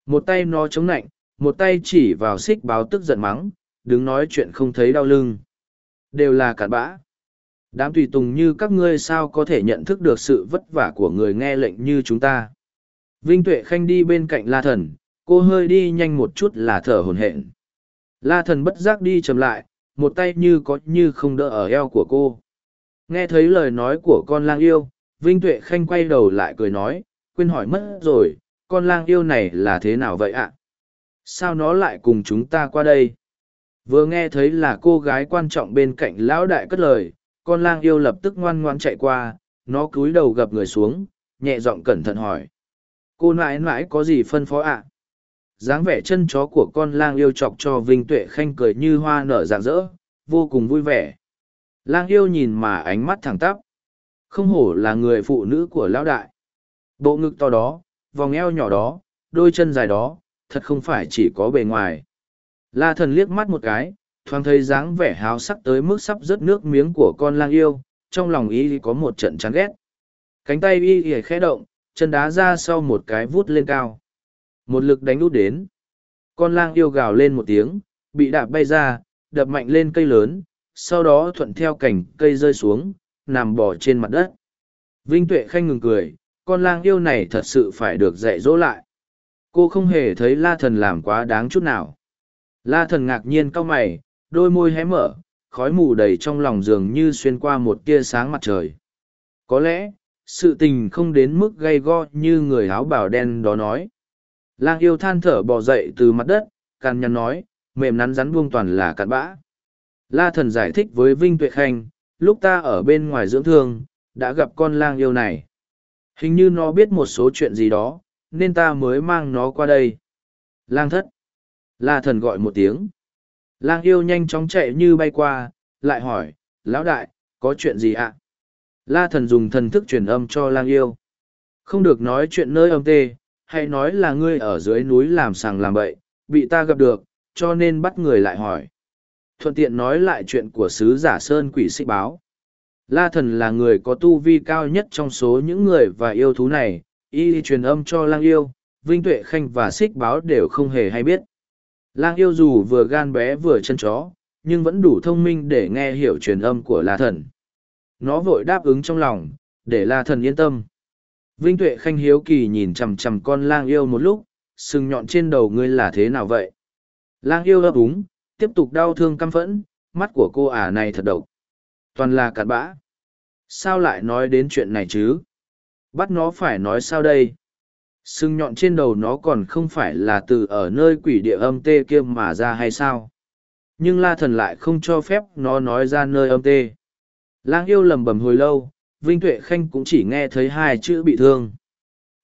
A: Một tay nó chống nạnh, một tay chỉ vào xích báo tức giận mắng, đứng nói chuyện không thấy đau lưng. Đều là cặn bã. Đám tùy tùng như các ngươi sao có thể nhận thức được sự vất vả của người nghe lệnh như chúng ta. Vinh Tuệ Khanh đi bên cạnh La Thần, cô hơi đi nhanh một chút là thở hồn hển. La Thần bất giác đi chậm lại, một tay như có như không đỡ ở eo của cô. Nghe thấy lời nói của con lang yêu, Vinh Tuệ Khanh quay đầu lại cười nói, quên hỏi mất rồi, con lang yêu này là thế nào vậy ạ? Sao nó lại cùng chúng ta qua đây? Vừa nghe thấy là cô gái quan trọng bên cạnh lão đại cất lời, con lang yêu lập tức ngoan ngoan chạy qua, nó cúi đầu gập người xuống, nhẹ giọng cẩn thận hỏi. Cô nãi nãi có gì phân phó ạ? dáng vẻ chân chó của con lang yêu chọc cho Vinh Tuệ Khanh cười như hoa nở rạng rỡ, vô cùng vui vẻ. Lang yêu nhìn mà ánh mắt thẳng tắp. Không hổ là người phụ nữ của lão đại. Bộ ngực to đó, vòng eo nhỏ đó, đôi chân dài đó, thật không phải chỉ có bề ngoài. La thần liếc mắt một cái, thoáng thấy dáng vẻ háo sắc tới mức sắp rớt nước miếng của con lang yêu, trong lòng y có một trận chán ghét. Cánh tay y y khẽ động, chân đá ra sau một cái vút lên cao. Một lực đánh út đến. Con lang yêu gào lên một tiếng, bị đạp bay ra, đập mạnh lên cây lớn, sau đó thuận theo cành cây rơi xuống, nằm bò trên mặt đất. Vinh Tuệ Khanh ngừng cười, con lang yêu này thật sự phải được dạy dỗ lại. Cô không hề thấy la thần làm quá đáng chút nào. La thần ngạc nhiên cau mày, đôi môi hé mở, khói mù đầy trong lòng giường như xuyên qua một tia sáng mặt trời. Có lẽ, sự tình không đến mức gay go như người áo bảo đen đó nói. Lang yêu than thở bò dậy từ mặt đất, càn nhằn nói, mềm nắn rắn buông toàn là cặn bã. La thần giải thích với Vinh Tuệ Khanh, lúc ta ở bên ngoài dưỡng thương, đã gặp con lang yêu này. Hình như nó biết một số chuyện gì đó, nên ta mới mang nó qua đây. Lang thất. La thần gọi một tiếng. Lang yêu nhanh chóng chạy như bay qua, lại hỏi, lão đại, có chuyện gì ạ? La thần dùng thần thức truyền âm cho lang yêu. Không được nói chuyện nơi âm tê, hay nói là ngươi ở dưới núi làm sàng làm bậy, bị ta gặp được, cho nên bắt người lại hỏi. Thuận tiện nói lại chuyện của sứ giả Sơn quỷ xích báo. La thần là người có tu vi cao nhất trong số những người và yêu thú này, y truyền âm cho lang yêu, Vinh Tuệ Khanh và xích báo đều không hề hay biết. Lang yêu dù vừa gan bé vừa chân chó, nhưng vẫn đủ thông minh để nghe hiểu truyền âm của La thần. Nó vội đáp ứng trong lòng, để La thần yên tâm. Vinh Tuệ Khanh hiếu kỳ nhìn chằm chằm con lang yêu một lúc, sừng nhọn trên đầu ngươi là thế nào vậy? Lang yêu ấp úng, tiếp tục đau thương căm phẫn, mắt của cô ả này thật độc. Toàn là cặn bã. Sao lại nói đến chuyện này chứ? Bắt nó phải nói sao đây? Sừng nhọn trên đầu nó còn không phải là từ ở nơi quỷ địa âm tê kia mà ra hay sao? Nhưng la thần lại không cho phép nó nói ra nơi âm tê. Lang yêu lầm bầm hồi lâu, Vinh Tuệ Khanh cũng chỉ nghe thấy hai chữ bị thương.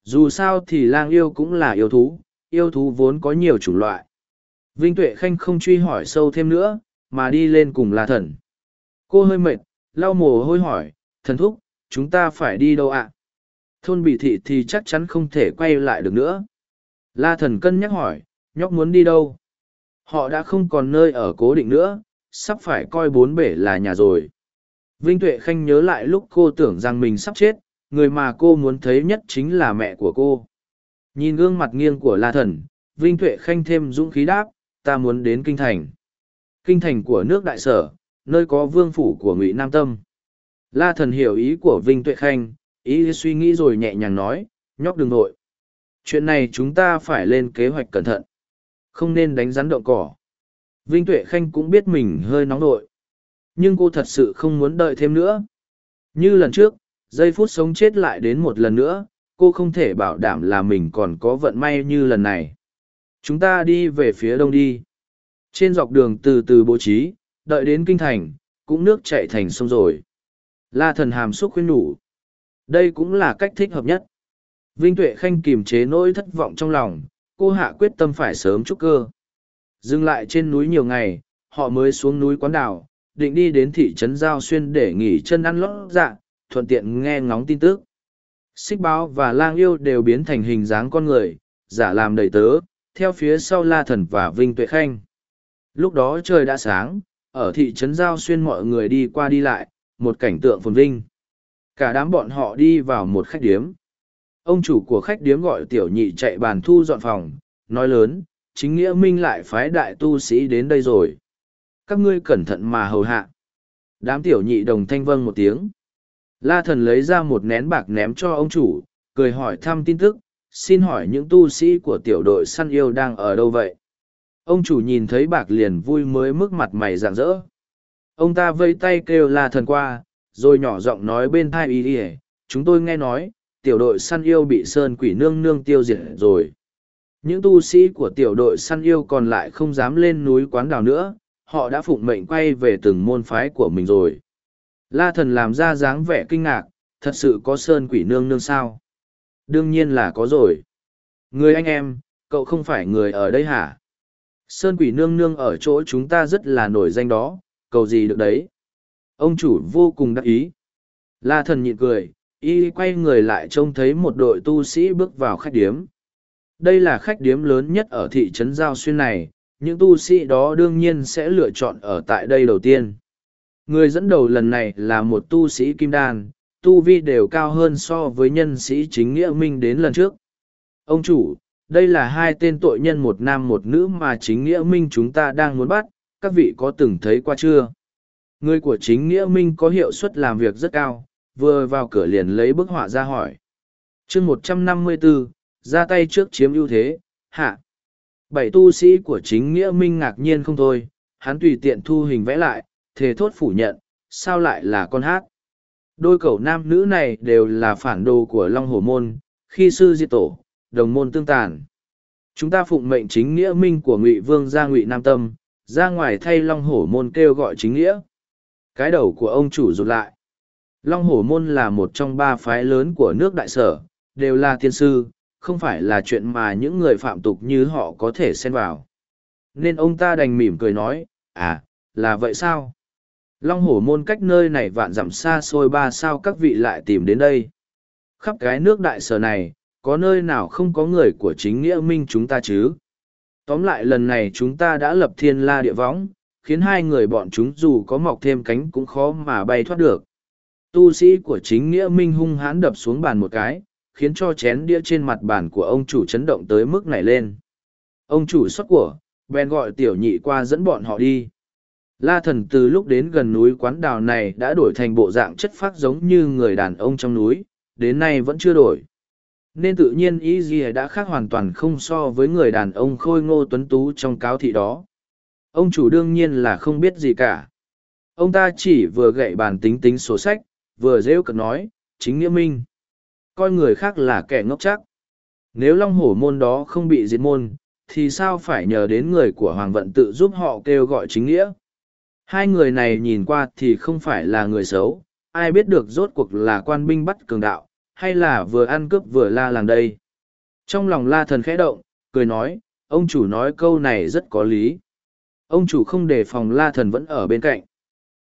A: Dù sao thì lang yêu cũng là yêu thú, yêu thú vốn có nhiều chủng loại. Vinh Tuệ Khanh không truy hỏi sâu thêm nữa, mà đi lên cùng La Thần. Cô hơi mệt, lau mồ hôi hỏi, thần thúc, chúng ta phải đi đâu ạ? Thôn bị thị thì chắc chắn không thể quay lại được nữa. La Thần cân nhắc hỏi, nhóc muốn đi đâu? Họ đã không còn nơi ở cố định nữa, sắp phải coi bốn bể là nhà rồi. Vinh Tuệ Khanh nhớ lại lúc cô tưởng rằng mình sắp chết, người mà cô muốn thấy nhất chính là mẹ của cô. Nhìn gương mặt nghiêng của La Thần, Vinh Tuệ Khanh thêm dũng khí đáp, ta muốn đến Kinh Thành. Kinh Thành của nước Đại Sở, nơi có vương phủ của Ngụy Nam Tâm. La Thần hiểu ý của Vinh Tuệ Khanh, ý suy nghĩ rồi nhẹ nhàng nói, nhóc đừng nội. Chuyện này chúng ta phải lên kế hoạch cẩn thận. Không nên đánh rắn động cỏ. Vinh Tuệ Khanh cũng biết mình hơi nóng nội nhưng cô thật sự không muốn đợi thêm nữa như lần trước giây phút sống chết lại đến một lần nữa cô không thể bảo đảm là mình còn có vận may như lần này chúng ta đi về phía đông đi trên dọc đường từ từ bố trí đợi đến kinh thành cũng nước chạy thành sông rồi la thần hàm xúc khuyên nhủ đây cũng là cách thích hợp nhất vinh tuệ khanh kiềm chế nỗi thất vọng trong lòng cô hạ quyết tâm phải sớm chúc cơ dừng lại trên núi nhiều ngày họ mới xuống núi quán đảo định đi đến thị trấn Giao Xuyên để nghỉ chân ăn lót dạ, thuận tiện nghe ngóng tin tức. Xích báo và lang yêu đều biến thành hình dáng con người, giả làm đầy tớ, theo phía sau La Thần và Vinh Tuệ Khanh. Lúc đó trời đã sáng, ở thị trấn Giao Xuyên mọi người đi qua đi lại, một cảnh tượng phồn vinh. Cả đám bọn họ đi vào một khách điếm. Ông chủ của khách điếm gọi tiểu nhị chạy bàn thu dọn phòng, nói lớn, chính nghĩa minh lại phái đại tu sĩ đến đây rồi các ngươi cẩn thận mà hầu hạ. Đám tiểu nhị đồng thanh vâng một tiếng. La thần lấy ra một nén bạc ném cho ông chủ, cười hỏi thăm tin tức, xin hỏi những tu sĩ của tiểu đội săn yêu đang ở đâu vậy? Ông chủ nhìn thấy bạc liền vui mới mức mặt mày rạng rỡ. Ông ta vây tay kêu la thần qua, rồi nhỏ giọng nói bên thai Y ỉa chúng tôi nghe nói, tiểu đội săn yêu bị sơn quỷ nương nương tiêu diệt rồi. Những tu sĩ của tiểu đội săn yêu còn lại không dám lên núi quán đảo nữa, họ đã phụng mệnh quay về từng môn phái của mình rồi. La thần làm ra dáng vẻ kinh ngạc, Thật sự có sơn quỷ nương nương sao? Đương nhiên là có rồi. Người anh em, cậu không phải người ở đây hả? Sơn quỷ nương nương ở chỗ chúng ta rất là nổi danh đó, cầu gì được đấy? Ông chủ vô cùng đắc ý. La thần nhịn cười, y quay người lại trông thấy một đội tu sĩ bước vào khách điếm. Đây là khách điếm lớn nhất ở thị trấn Giao Xuyên này, những tu sĩ đó đương nhiên sẽ lựa chọn ở tại đây đầu tiên. Người dẫn đầu lần này là một tu sĩ kim đan, tu vi đều cao hơn so với nhân sĩ chính nghĩa minh đến lần trước. Ông chủ, đây là hai tên tội nhân một nam một nữ mà chính nghĩa minh chúng ta đang muốn bắt, các vị có từng thấy qua chưa? Người của chính nghĩa minh có hiệu suất làm việc rất cao, vừa vào cửa liền lấy bức họa ra hỏi. chương một trăm năm mươi 154, ra tay trước chiếm ưu thế, hạ. Bảy tu sĩ của chính nghĩa minh ngạc nhiên không thôi, hắn tùy tiện thu hình vẽ lại, thề thốt phủ nhận, sao lại là con hát. Đôi cậu nam nữ này đều là phản đồ của Long Hổ Môn, khi sư diệt tổ, đồng môn tương tàn. Chúng ta phụng mệnh chính nghĩa minh của Ngụy Vương gia Ngụy Nam Tâm, ra ngoài thay Long Hổ Môn kêu gọi chính nghĩa. Cái đầu của ông chủ rụt lại. Long Hổ Môn là một trong ba phái lớn của nước đại sở, đều là tiên sư, không phải là chuyện mà những người phạm tục như họ có thể xen vào. Nên ông ta đành mỉm cười nói, à, là vậy sao? Long hổ môn cách nơi này vạn dặm xa xôi ba sao các vị lại tìm đến đây. Khắp cái nước đại sở này, có nơi nào không có người của chính nghĩa minh chúng ta chứ? Tóm lại lần này chúng ta đã lập thiên la địa võng, khiến hai người bọn chúng dù có mọc thêm cánh cũng khó mà bay thoát được. Tu sĩ của chính nghĩa minh hung hãn đập xuống bàn một cái, khiến cho chén đĩa trên mặt bàn của ông chủ chấn động tới mức này lên. Ông chủ xuất của, bèn gọi tiểu nhị qua dẫn bọn họ đi. La thần từ lúc đến gần núi quán đào này đã đổi thành bộ dạng chất phác giống như người đàn ông trong núi, đến nay vẫn chưa đổi. Nên tự nhiên ý gì đã khác hoàn toàn không so với người đàn ông khôi ngô tuấn tú trong cáo thị đó. Ông chủ đương nhiên là không biết gì cả. Ông ta chỉ vừa gậy bàn tính tính sổ sách, vừa rêu cợt nói, chính nghĩa minh. Coi người khác là kẻ ngốc chắc. Nếu long hổ môn đó không bị diệt môn, thì sao phải nhờ đến người của Hoàng Vận tự giúp họ kêu gọi chính nghĩa? Hai người này nhìn qua thì không phải là người xấu, ai biết được rốt cuộc là quan binh bắt cường đạo, hay là vừa ăn cướp vừa la làng đây. Trong lòng la thần khẽ động, cười nói, ông chủ nói câu này rất có lý. Ông chủ không đề phòng la thần vẫn ở bên cạnh.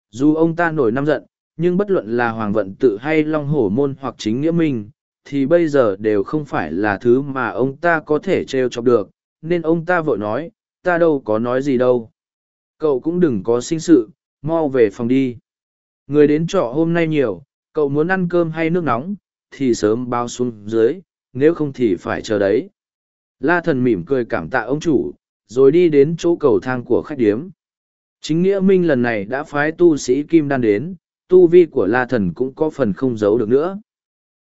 A: Dù ông ta nổi năm giận, nhưng bất luận là hoàng vận tự hay long hổ môn hoặc chính nghĩa minh, thì bây giờ đều không phải là thứ mà ông ta có thể trêu chọc được, nên ông ta vội nói, ta đâu có nói gì đâu. Cậu cũng đừng có sinh sự mau về phòng đi. Người đến trọ hôm nay nhiều cậu muốn ăn cơm hay nước nóng thì sớm bao xuống dưới nếu không thì phải chờ đấy. La thần mỉm cười cảm tạ ông chủ rồi đi đến chỗ cầu thang của khách điếm chính nghĩa minh lần này đã phái tu sĩ kim đan đến tu vi của la thần cũng có phần không giấu được nữa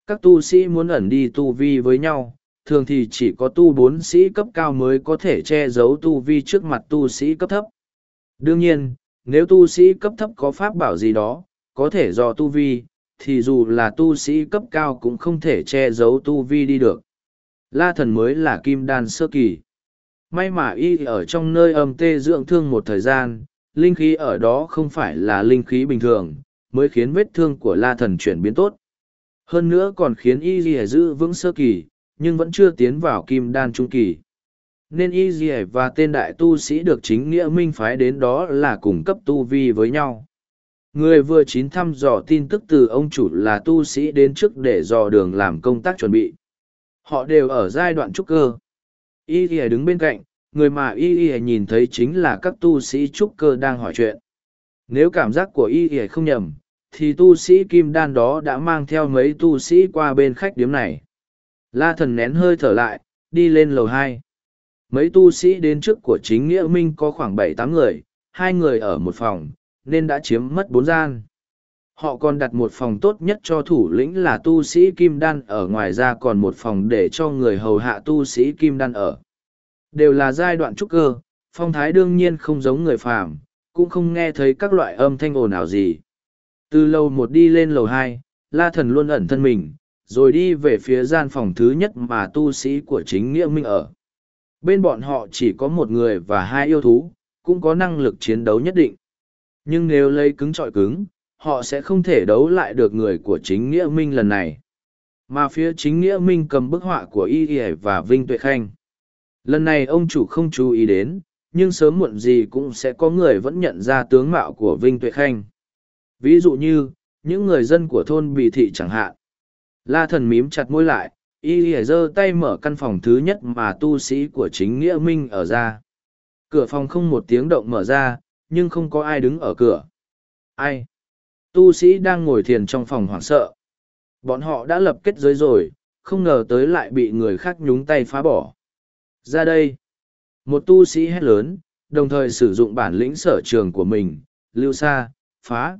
A: các tu sĩ muốn ẩn đi tu vi với nhau thường thì chỉ có tu bốn sĩ cấp cao mới có thể che giấu tu vi trước mặt tu sĩ cấp thấp Đương nhiên, nếu tu sĩ cấp thấp có pháp bảo gì đó, có thể do tu vi, thì dù là tu sĩ cấp cao cũng không thể che giấu tu vi đi được. La thần mới là kim đan sơ kỳ. May mà y ở trong nơi âm tê dưỡng thương một thời gian, linh khí ở đó không phải là linh khí bình thường, mới khiến vết thương của la thần chuyển biến tốt. Hơn nữa còn khiến y giữ vững sơ kỳ, nhưng vẫn chưa tiến vào kim đan trung kỳ. Nên y dì và tên đại tu sĩ được chính nghĩa minh phái đến đó là cùng cấp tu vi với nhau. Người vừa chín thăm dò tin tức từ ông chủ là tu sĩ đến trước để dò đường làm công tác chuẩn bị. Họ đều ở giai đoạn trúc cơ y y đứng bên cạnh, người mà y y nhìn thấy chính là các tu sĩ trúc cơ đang hỏi chuyện. Nếu cảm giác của y y không nhầm, thì tu sĩ kim đan đó đã mang theo mấy tu sĩ qua bên khách điếm này. La thần nén hơi thở lại, đi lên lầu hai. Mấy tu sĩ đến trước của chính nghĩa minh có khoảng bảy tám người, hai người ở một phòng, nên đã chiếm mất bốn gian họ còn đặt một phòng tốt nhất cho thủ lĩnh là tu sĩ kim đan ở ngoài ra còn một phòng để cho người hầu hạ tu sĩ kim đan ở. Đều là giai đoạn trúc cơ phong thái đương nhiên không giống người phàm cũng không nghe thấy các loại âm thanh ồn ào gì. Từ lầu một đi lên lầu hai la thần luôn ẩn thân mình rồi đi về phía gian phòng thứ nhất mà tu sĩ của chính nghĩa minh ở. Bên bọn họ chỉ có một người và hai yêu thú, cũng có năng lực chiến đấu nhất định. Nhưng nếu lấy cứng trọi cứng, họ sẽ không thể đấu lại được người của chính nghĩa minh lần này. Mà phía chính nghĩa minh cầm bức họa của y ỉa và vinh tuệ khanh. Lần này ông chủ không chú ý đến, nhưng sớm muộn gì cũng sẽ có người vẫn nhận ra tướng mạo của vinh tuệ khanh. Ví dụ như, những người dân của thôn bì thị chẳng hạn. La thần mím chặt môi lại, y ỉa giơ tay mở căn phòng thứ nhất mà tu sĩ của chính nghĩa minh ở ra. Cửa phòng không một tiếng động mở ra, nhưng không có ai đứng ở cửa. Ai? Tu sĩ đang ngồi thiền trong phòng hoảng sợ. Bọn họ đã lập kết giới rồi, không ngờ tới lại bị người khác nhúng tay phá bỏ. Ra đây. Một tu sĩ hét lớn, đồng thời sử dụng bản lĩnh sở trường của mình, lưu xa phá.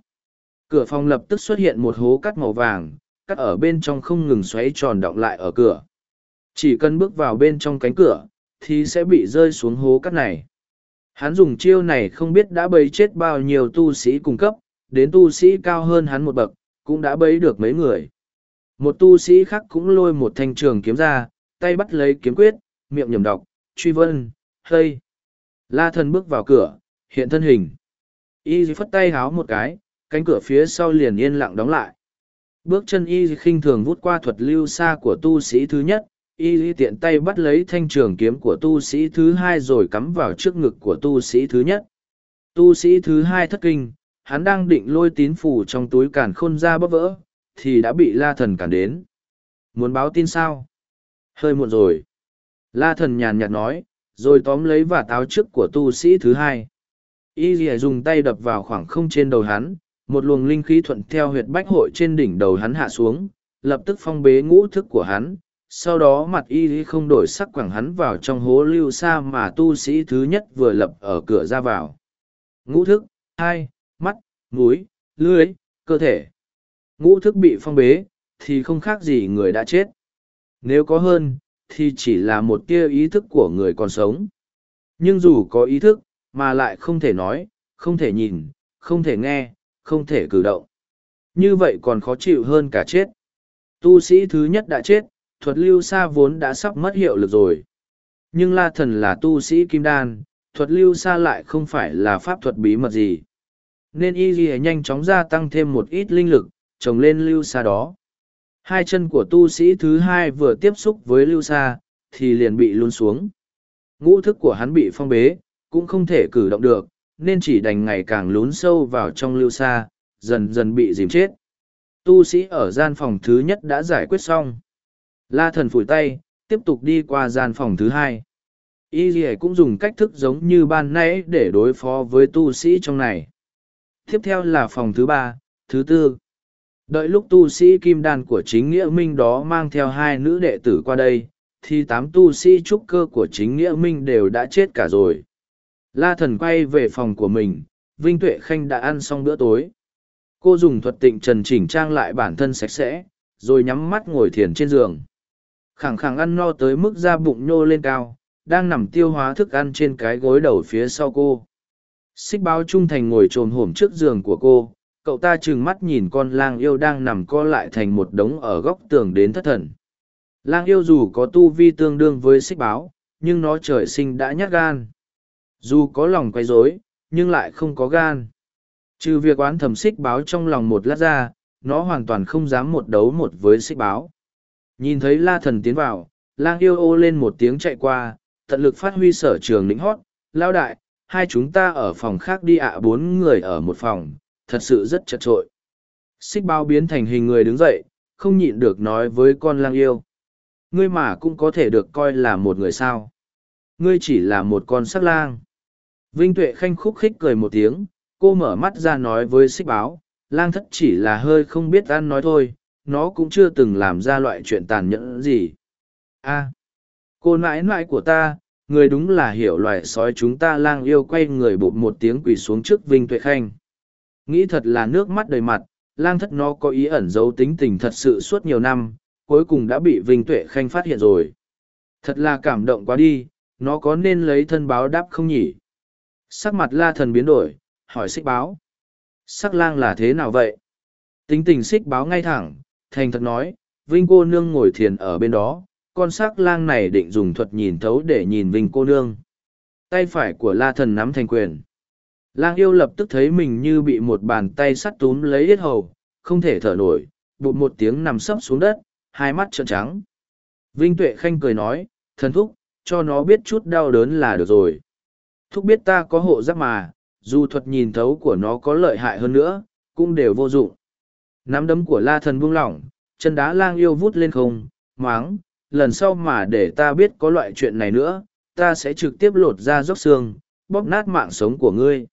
A: Cửa phòng lập tức xuất hiện một hố cắt màu vàng cắt ở bên trong không ngừng xoáy tròn động lại ở cửa. Chỉ cần bước vào bên trong cánh cửa, thì sẽ bị rơi xuống hố cắt này. Hắn dùng chiêu này không biết đã bấy chết bao nhiêu tu sĩ cung cấp đến tu sĩ cao hơn hắn một bậc, cũng đã bấy được mấy người. Một tu sĩ khác cũng lôi một thanh trường kiếm ra, tay bắt lấy kiếm quyết, miệng nhầm đọc, truy vân, hây. La thần bước vào cửa, hiện thân hình. Y phất tay háo một cái, cánh cửa phía sau liền yên lặng đóng lại. Bước chân y khinh thường vút qua thuật lưu xa của tu sĩ thứ nhất, y tiện tay bắt lấy thanh trường kiếm của tu sĩ thứ hai rồi cắm vào trước ngực của tu sĩ thứ nhất. Tu sĩ thứ hai thất kinh hắn đang định lôi tín phủ trong túi càn khôn ra bóp vỡ, thì đã bị la thần cản đến. Muốn báo tin sao? Hơi muộn rồi. La thần nhàn nhạt nói, rồi tóm lấy và táo trước của tu sĩ thứ hai. Y rìa dùng tay đập vào khoảng không trên đầu hắn, một luồng linh khí thuận theo huyệt bách hội trên đỉnh đầu hắn hạ xuống, lập tức phong bế ngũ thức của hắn. Sau đó mặt y không đổi sắc quẳng hắn vào trong hố lưu xa mà tu sĩ thứ nhất vừa lập ở cửa ra vào. Ngũ thức, hai múi lưới, cơ thể. Ngũ thức bị phong bế, thì không khác gì người đã chết. Nếu có hơn, thì chỉ là một tia ý thức của người còn sống. Nhưng dù có ý thức, mà lại không thể nói, không thể nhìn, không thể nghe, không thể cử động. Như vậy còn khó chịu hơn cả chết. Tu sĩ thứ nhất đã chết, thuật lưu xa vốn đã sắp mất hiệu lực rồi. Nhưng la thần là tu sĩ kim đan, thuật lưu xa lại không phải là pháp thuật bí mật gì nên y ghi nhanh chóng gia tăng thêm một ít linh lực, trồng lên lưu xa đó. Hai chân của tu sĩ thứ hai vừa tiếp xúc với lưu xa thì liền bị luôn xuống. Ngũ thức của hắn bị phong bế, cũng không thể cử động được, nên chỉ đành ngày càng lún sâu vào trong lưu xa dần dần bị dìm chết. Tu sĩ ở gian phòng thứ nhất đã giải quyết xong. La thần phủi tay, tiếp tục đi qua gian phòng thứ hai. Y dì cũng dùng cách thức giống như ban nãy để đối phó với tu sĩ trong này tiếp theo là phòng thứ ba, thứ tư. Đợi lúc tu sĩ kim đan của chính nghĩa minh đó mang theo hai nữ đệ tử qua đây, thì tám tu sĩ trúc cơ của chính nghĩa minh đều đã chết cả rồi. La thần quay về phòng của mình, vinh tuệ khanh đã ăn xong bữa tối. Cô dùng thuật tịnh trần chỉnh trang lại bản thân sạch sẽ, rồi nhắm mắt ngồi thiền trên giường. Khẳng khẳng ăn no tới mức da bụng nhô lên cao, đang nằm tiêu hóa thức ăn trên cái gối đầu phía sau cô xích báo trung thành ngồi t r ồ m hổm trước giường của cô, cậu ta trừng mắt nhìn con lang yêu đang nằm co lại thành một đống ở góc tường đến thất thần. Lang yêu dù có tu vi tương đương với xích báo, nhưng nó trời sinh đã nhát gan. Dù có lòng quay rối, nhưng lại không có gan. Trừ việc oán thầm xích báo trong lòng một lát ra, nó hoàn toàn không dám một đấu một với xích báo. Nhìn thấy la thần tiến vào, lang yêu ô lên một tiếng chạy qua, tận lực phát huy sở trường lĩnh hót lao đại hai chúng ta ở phòng khác đi ạ, bốn người ở một phòng, thật sự rất chật trội xích bao biến thành hình người đứng dậy, không nhịn được nói với con lang yêu. Ngươi mà cũng có thể được coi là một người sao. Ngươi chỉ là một con sắc lang. Vinh tuệ khanh khúc khích cười một tiếng, cô mở mắt ra nói với xích báo lang thất chỉ là hơi không biết ăn nói thôi, nó cũng chưa từng làm ra loại chuyện tàn nhẫn gì. A, cô nãi nãi của ta người đúng là hiểu loài sói chúng ta lang yêu quay người bụt một tiếng quỳ xuống trước vinh tuệ khanh. Nghĩ thật là nước mắt đầy mặt, lang thất nó có ý ẩn giấu tính tình thật sự suốt nhiều năm, cuối cùng đã bị vinh tuệ khanh phát hiện rồi. Thật là cảm động quá đi, nó có nên lấy thân báo đáp không nhỉ? Sắc mặt la thần biến đổi, hỏi xích báo. Sắc lang là thế nào vậy? Tính tình xích báo ngay thẳng, thành thật nói, vinh cô nương ngồi thiền ở bên đó con s ắ c lang này định dùng thuật nhìn thấu để nhìn vinh cô nương tay phải của la thần nắm thành quyền Lang yêu lập tức thấy mình như bị một bàn tay sắt túm lấy yết hầu, không thể thở nổi, bụt một tiếng nằm sấp xuống đất, hai mắt trợn trắng. Vinh Tuệ Khanh cười nói, thần thúc, cho nó biết chút đau đớn là được rồi. Thúc biết ta có hộ giáp mà, dù thuật nhìn thấu của nó có lợi hại hơn nữa, cũng đều vô dụng. Nắm đấm của la thần buông lỏng, chân đá lang yêu vút lên không, máng, lần sau mà để ta biết có loại chuyện này nữa, ta sẽ trực tiếp lột ra róc xương, bóp nát mạng sống của ngươi.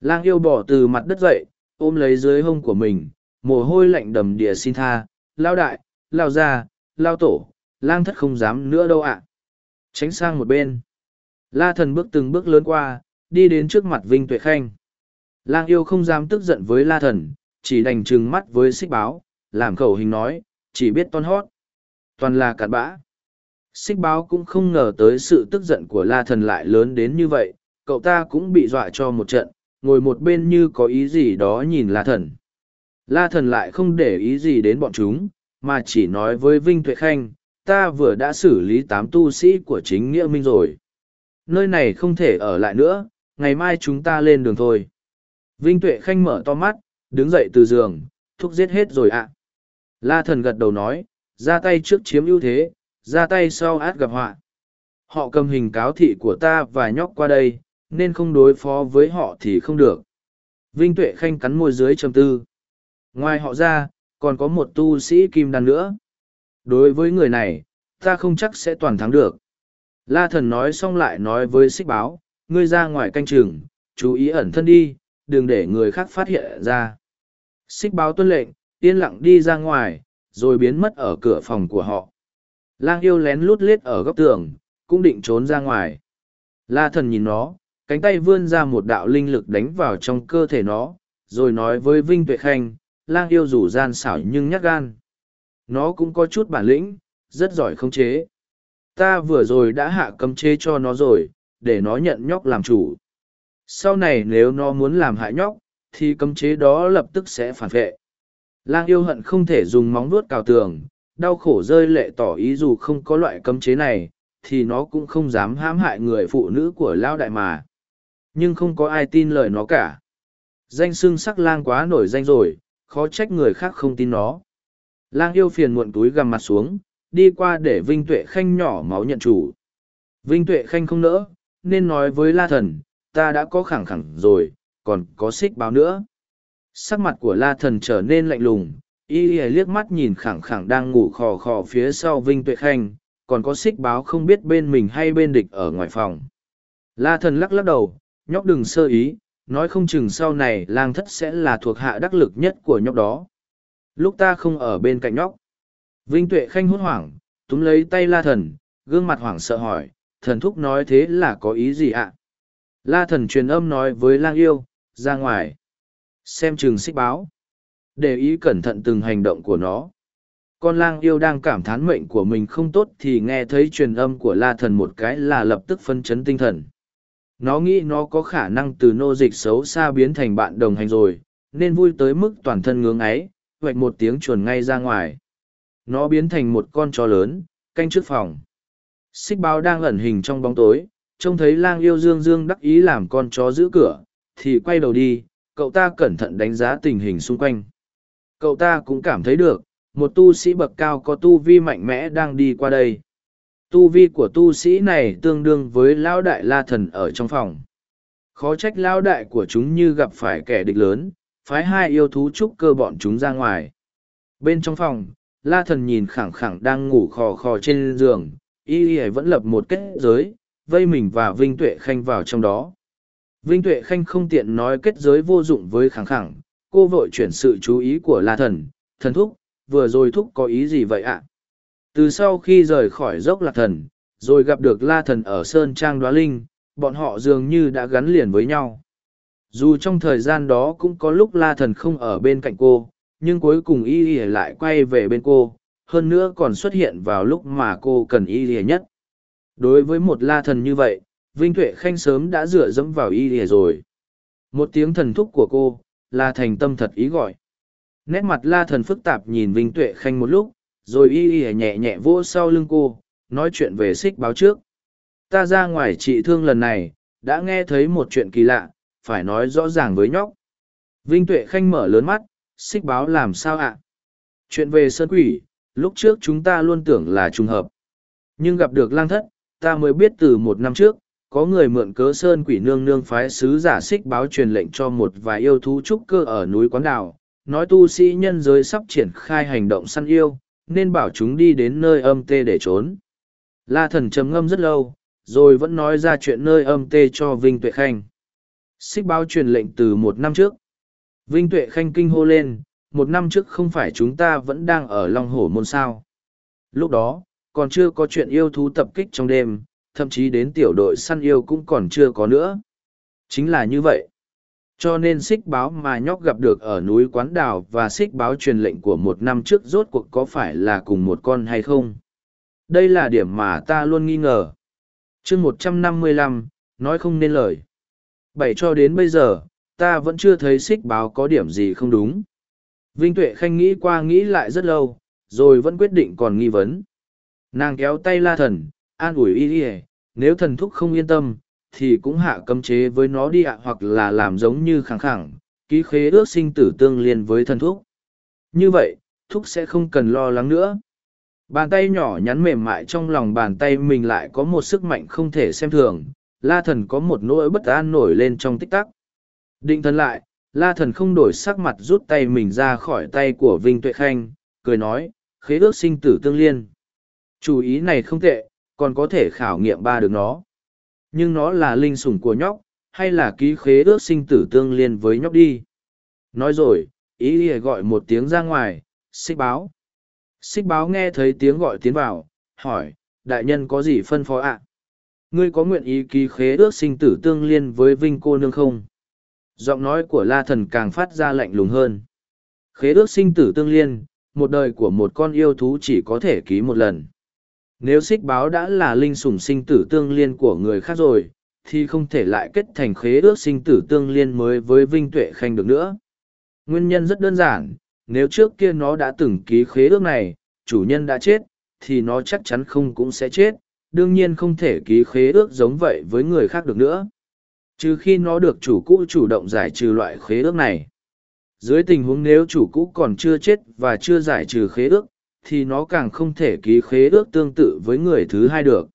A: Lang yêu bỏ từ mặt đất dậy, ôm lấy dưới hông của mình, mồ hôi lạnh đầm địa xin tha, lao đại, lao ra, lao tổ, lang thất không dám nữa đâu ạ. Tránh sang một bên. La thần bước từng bước lớn qua, đi đến trước mặt Vinh Tuệ Khanh. Lang yêu không dám tức giận với la thần, chỉ đành trừng mắt với xích báo, làm khẩu hình nói, chỉ biết ton hót. Toàn là cặn bã. Xích báo cũng không ngờ tới sự tức giận của la thần lại lớn đến như vậy, cậu ta cũng bị dọa cho một trận, ngồi một bên như có ý gì đó nhìn la thần. La thần lại không để ý gì đến bọn chúng, mà chỉ nói với Vinh Tuệ Khanh, ta vừa đã xử lý tám tu sĩ của chính nghĩa minh rồi. Nơi này không thể ở lại nữa, ngày mai chúng ta lên đường thôi. Vinh Tuệ Khanh mở to mắt, đứng dậy từ giường, thúc giết hết rồi ạ. La thần gật đầu nói, ra tay trước chiếm ưu thế, ra tay sau át gặp họa. Họ cầm hình cáo thị của ta và nhóc qua đây, nên không đối phó với họ thì không được. Vinh Tuệ Khanh cắn môi dưới trầm tư. Ngoài họ ra, còn có một tu sĩ kim đan nữa. Đối với người này, ta không chắc sẽ toàn thắng được. La thần nói xong lại nói với xích báo, ngươi ra ngoài canh chừng, chú ý ẩn thân đi, đừng để người khác phát hiện ra. Xích báo tuân lệnh, yên lặng đi ra ngoài, rồi biến mất ở cửa phòng của họ. Lang yêu lén lút lết ở góc tường, cũng định trốn ra ngoài. La thần nhìn nó, cánh tay vươn ra một đạo linh lực đánh vào trong cơ thể nó, rồi nói với Vinh Tuệ Khanh, lang yêu rủ gian xảo nhưng nhát gan. Nó cũng có chút bản lĩnh, rất giỏi khống chế. Ta vừa rồi đã hạ cấm chế cho nó rồi, để nó nhận nhóc làm chủ. Sau này nếu nó muốn làm hại nhóc, thì cấm chế đó lập tức sẽ phản vệ. Lang yêu hận không thể dùng móng vuốt cào tường, đau khổ rơi lệ tỏ ý dù không có loại cấm chế này, thì nó cũng không dám hãm hại người phụ nữ của Lao Đại mà. Nhưng không có ai tin lời nó cả. Danh xưng sắc lang quá nổi danh rồi, khó trách người khác không tin nó. Lang yêu phiền muộn túi gằm mặt xuống, đi qua để Vinh Tuệ Khanh nhỏ máu nhận chủ. Vinh Tuệ Khanh không nỡ, nên nói với La Thần, ta đã có khẳng khẳng rồi, còn có xích báo nữa. Sắc mặt của La Thần trở nên lạnh lùng, y y liếc mắt nhìn khẳng khẳng đang ngủ khò khò phía sau Vinh Tuệ Khanh, còn có xích báo không biết bên mình hay bên địch ở ngoài phòng. La Thần lắc lắc đầu, nhóc đừng sơ ý, nói không chừng sau này lang thất sẽ là thuộc hạ đắc lực nhất của nhóc đó. Lúc ta không ở bên cạnh nhóc. Vinh Tuệ Khanh hốt hoảng, túm lấy tay La Thần, gương mặt hoảng sợ hỏi, thần thúc nói thế là có ý gì ạ? La Thần truyền âm nói với lang yêu, ra ngoài. Xem chừng xích báo. Để ý cẩn thận từng hành động của nó. Con lang yêu đang cảm thán mệnh của mình không tốt thì nghe thấy truyền âm của la thần một cái là lập tức phân chấn tinh thần. Nó nghĩ nó có khả năng từ nô dịch xấu xa biến thành bạn đồng hành rồi, nên vui tới mức toàn thân ngưỡng ấy, hoạch một tiếng chuồn ngay ra ngoài. Nó biến thành một con chó lớn, canh trước phòng. Xích báo đang ẩn hình trong bóng tối, trông thấy lang yêu dương dương đắc ý làm con chó giữ cửa, thì quay đầu đi, cậu ta cẩn thận đánh giá tình hình xung quanh. Cậu ta cũng cảm thấy được, một tu sĩ bậc cao có tu vi mạnh mẽ đang đi qua đây. Tu vi của tu sĩ này tương đương với lão đại la thần ở trong phòng. Khó trách lão đại của chúng như gặp phải kẻ địch lớn, phái hai yêu thú trúc cơ bọn chúng ra ngoài. Bên trong phòng, la thần nhìn khẳng khẳng đang ngủ khò khò trên giường, y y vẫn lập một kết giới, vây mình và Vinh Tuệ Khanh vào trong đó. Vinh Tuệ Khanh không tiện nói kết giới vô dụng với khẳng khẳng, cô vội chuyển sự chú ý của La Thần, thần thúc, vừa rồi thúc có ý gì vậy ạ? Từ sau khi rời khỏi dốc Lạc Thần, rồi gặp được La Thần ở Sơn Trang Đoá Linh, bọn họ dường như đã gắn liền với nhau. Dù trong thời gian đó cũng có lúc La Thần không ở bên cạnh cô, nhưng cuối cùng Y Y lại quay về bên cô, hơn nữa còn xuất hiện vào lúc mà cô cần Y Y nhất. Đối với một La Thần như vậy, Vinh Tuệ Khanh sớm đã dựa dẫm vào y lìa rồi. Một tiếng thần thúc của cô, là thành tâm thật ý gọi. Nét mặt la thần phức tạp nhìn Vinh Tuệ Khanh một lúc, rồi y y nhẹ nhẹ vỗ sau lưng cô, nói chuyện về xích báo trước. Ta ra ngoài trị thương lần này, đã nghe thấy một chuyện kỳ lạ, phải nói rõ ràng với nhóc. Vinh Tuệ Khanh mở lớn mắt, xích báo làm sao ạ? Chuyện về sơn quỷ, lúc trước chúng ta luôn tưởng là trùng hợp. Nhưng gặp được lang thất, ta mới biết từ một năm trước, có người mượn cớ sơn quỷ nương nương phái sứ giả xích báo truyền lệnh cho một vài yêu thú trúc cơ ở núi quán đảo, nói tu sĩ nhân giới sắp triển khai hành động săn yêu, nên bảo chúng đi đến nơi âm tê để trốn. La thần trầm ngâm rất lâu, rồi vẫn nói ra chuyện nơi âm tê cho Vinh Tuệ Khanh. Xích báo truyền lệnh từ một năm trước. Vinh Tuệ Khanh kinh hô lên, một năm trước không phải chúng ta vẫn đang ở Long Hổ Môn sao. Lúc đó, còn chưa có chuyện yêu thú tập kích trong đêm, thậm chí đến tiểu đội săn yêu cũng còn chưa có nữa. Chính là như vậy. Cho nên xích báo mà nhóc gặp được ở núi Quán Đào và xích báo truyền lệnh của một năm trước rốt cuộc có phải là cùng một con hay không? Đây là điểm mà ta luôn nghi ngờ. chương một trăm năm mươi lăm nói không nên lời. Bảy cho đến bây giờ, ta vẫn chưa thấy xích báo có điểm gì không đúng. Vinh Tuệ Khanh nghĩ qua nghĩ lại rất lâu, rồi vẫn quyết định còn nghi vấn. Nàng kéo tay la thần, an ủi y ỉa nếu thần thúc không yên tâm, thì cũng hạ cấm chế với nó đi ạ hoặc là làm giống như khẳng khẳng, ký khế ước sinh tử tương liên với thần thúc. Như vậy, thúc sẽ không cần lo lắng nữa. Bàn tay nhỏ nhắn mềm mại trong lòng bàn tay mình lại có một sức mạnh không thể xem thường, la thần có một nỗi bất an nổi lên trong tích tắc. Định thần lại, la thần không đổi sắc mặt rút tay mình ra khỏi tay của Vinh Tuệ Khanh, cười nói, khế ước sinh tử tương liên. Chủ ý này không tệ, còn có thể khảo nghiệm ba được nó. Nhưng nó là linh sủng của nhóc, hay là ký khế ước sinh tử tương liên với nhóc đi. Nói rồi, ý ý gọi một tiếng ra ngoài, xích báo. Xích báo nghe thấy tiếng gọi tiến vào, hỏi, đại nhân có gì phân phó ạ? Ngươi có nguyện ý ký khế ước sinh tử tương liên với Vinh cô nương không? Giọng nói của la thần càng phát ra lạnh lùng hơn. Khế ước sinh tử tương liên, một đời của một con yêu thú chỉ có thể ký một lần. Nếu xích báo đã là linh sủng sinh tử tương liên của người khác rồi, thì không thể lại kết thành khế ước sinh tử tương liên mới với Vinh Tuệ Khanh được nữa. Nguyên nhân rất đơn giản, nếu trước kia nó đã từng ký khế ước này, chủ nhân đã chết, thì nó chắc chắn không cũng sẽ chết, đương nhiên không thể ký khế ước giống vậy với người khác được nữa. Trừ khi nó được chủ cũ chủ động giải trừ loại khế ước này. Dưới tình huống nếu chủ cũ còn chưa chết và chưa giải trừ khế ước, thì nó càng không thể ký khế ước tương tự với người thứ hai được.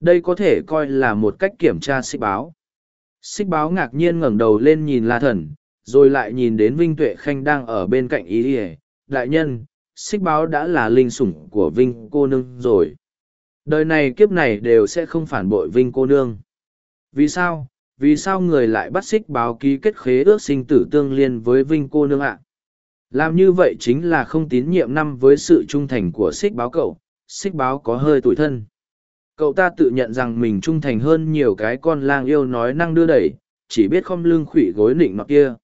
A: Đây có thể coi là một cách kiểm tra xích báo. Xích báo ngạc nhiên ngẩng đầu lên nhìn La Thần, rồi lại nhìn đến Vinh Tuệ Khanh đang ở bên cạnh ý ỉa đại nhân xích báo đã là linh sủng của Vinh cô nương rồi. Đời này kiếp này đều sẽ không phản bội Vinh cô nương. Vì sao? Vì sao người lại bắt xích báo ký kết khế ước sinh tử tương liên với Vinh cô nương ạ? Làm như vậy chính là không tín nhiệm năm với sự trung thành của xích báo cậu, xích báo có hơi tủi thân. Cậu ta tự nhận rằng mình trung thành hơn nhiều cái con lang yêu nói năng đưa đẩy, chỉ biết không lưng khủy gối nịnh nọt kia.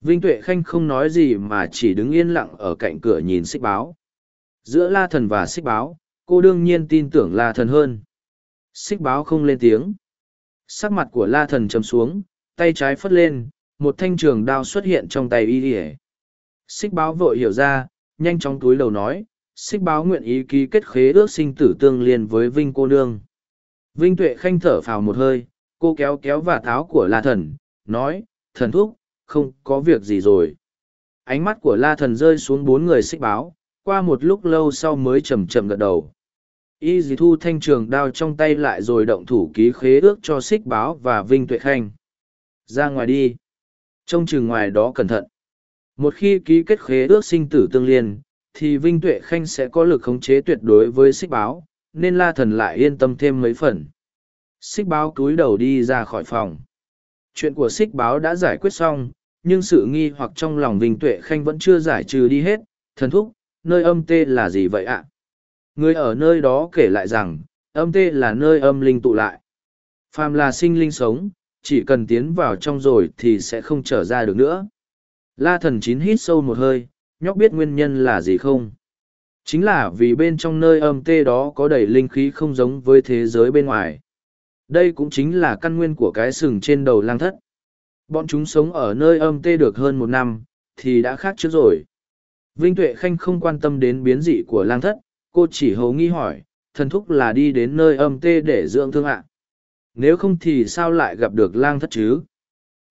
A: Vinh Tuệ Khanh không nói gì mà chỉ đứng yên lặng ở cạnh cửa nhìn xích báo. Giữa la thần và xích báo, cô đương nhiên tin tưởng la thần hơn. Xích báo không lên tiếng. Sắc mặt của la thần chấm xuống, tay trái phất lên, một thanh trường đao xuất hiện trong tay y ỉa Xích báo vội hiểu ra, nhanh chóng túi đầu nói, xích báo nguyện ý ký kết khế ước sinh tử tương liên với Vinh cô nương. Vinh tuệ khanh thở phào một hơi, cô kéo kéo và tháo của la thần, nói, thần thúc, không có việc gì rồi. Ánh mắt của la thần rơi xuống bốn người xích báo, qua một lúc lâu sau mới chầm chậm gật đầu. Y dì thu thanh trường đao trong tay lại rồi động thủ ký khế ước cho xích báo và Vinh tuệ khanh. Ra ngoài đi. Trông chừng ngoài đó cẩn thận. Một khi ký kết khế ước sinh tử tương liên, thì Vinh Tuệ Khanh sẽ có lực khống chế tuyệt đối với xích báo, nên la thần lại yên tâm thêm mấy phần. Xích báo cúi đầu đi ra khỏi phòng. Chuyện của xích báo đã giải quyết xong, nhưng sự nghi hoặc trong lòng Vinh Tuệ Khanh vẫn chưa giải trừ đi hết. Thần thúc, nơi âm tê là gì vậy ạ? Người ở nơi đó kể lại rằng, âm tê là nơi âm linh tụ lại. Phàm là sinh linh sống, chỉ cần tiến vào trong rồi thì sẽ không trở ra được nữa. La thần chín hít sâu một hơi, nhóc biết nguyên nhân là gì không? Chính là vì bên trong nơi âm tê đó có đầy linh khí không giống với thế giới bên ngoài. Đây cũng chính là căn nguyên của cái sừng trên đầu lang thất. Bọn chúng sống ở nơi âm tê được hơn một năm, thì đã khác trước rồi. Vinh Tuệ Khanh không quan tâm đến biến dị của lang thất, cô chỉ hầu nghi hỏi, thần thúc là đi đến nơi âm tê để dưỡng thương ạ. Nếu không thì sao lại gặp được lang thất chứ?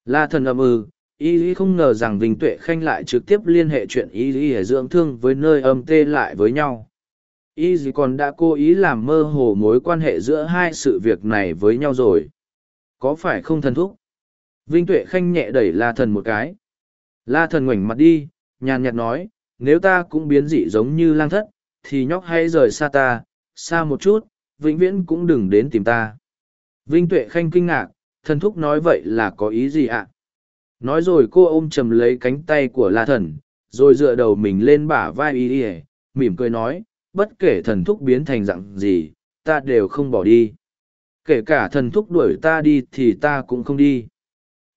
A: La thần âm ư, ừ, y lý không ngờ rằng Vinh Tuệ Khanh lại trực tiếp liên hệ chuyện y lý dưỡng thương với nơi âm tê lại với nhau. Y lý còn đã cố ý làm mơ hồ mối quan hệ giữa hai sự việc này với nhau rồi. Có phải không thần thúc? Vinh Tuệ Khanh nhẹ đẩy La thần một cái. La thần ngoảnh mặt đi, nhàn nhạt nói, nếu ta cũng biến dị giống như lang thất, thì nhóc hãy rời xa ta, xa một chút, vĩnh viễn cũng đừng đến tìm ta. Vinh Tuệ Khanh kinh ngạc, thần thúc nói vậy là có ý gì ạ? Nói rồi cô ôm chầm lấy cánh tay của La thần, rồi dựa đầu mình lên bả vai y y, mỉm cười nói, bất kể thần thúc biến thành dạng gì, ta đều không bỏ đi. Kể cả thần thúc đuổi ta đi thì ta cũng không đi.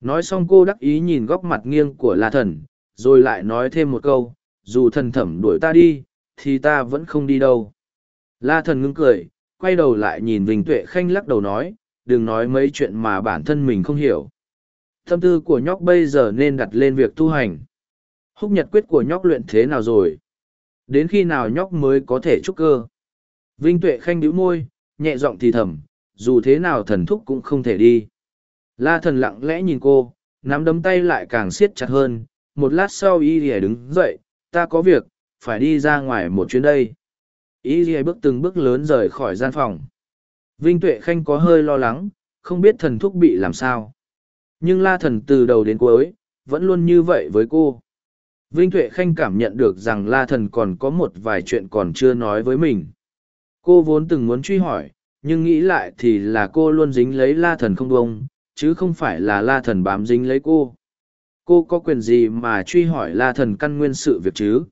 A: Nói xong cô đắc ý nhìn góc mặt nghiêng của La thần, rồi lại nói thêm một câu, dù thần thẩm đuổi ta đi, thì ta vẫn không đi đâu. La thần ngưng cười, quay đầu lại nhìn Vinh Tuệ Khanh lắc đầu nói, đừng nói mấy chuyện mà bản thân mình không hiểu. Tâm tư của nhóc bây giờ nên đặt lên việc tu hành. Húc nhật quyết của nhóc luyện thế nào rồi? Đến khi nào nhóc mới có thể trúc cơ? Vinh Tuệ Khanh bĩu môi, nhẹ giọng thì thầm, dù thế nào thần thúc cũng không thể đi. La thần lặng lẽ nhìn cô, nắm đấm tay lại càng siết chặt hơn, một lát sau y rìa đứng dậy, ta có việc, phải đi ra ngoài một chuyến đây. Y rìa bước từng bước lớn rời khỏi gian phòng. Vinh Tuệ Khanh có hơi lo lắng, không biết thần thúc bị làm sao. Nhưng la thần từ đầu đến cuối, vẫn luôn như vậy với cô. Vinh Tuệ Khanh cảm nhận được rằng la thần còn có một vài chuyện còn chưa nói với mình. Cô vốn từng muốn truy hỏi, nhưng nghĩ lại thì là cô luôn dính lấy la thần không bông, chứ không phải là la thần bám dính lấy cô. Cô có quyền gì mà truy hỏi la thần căn nguyên sự việc chứ?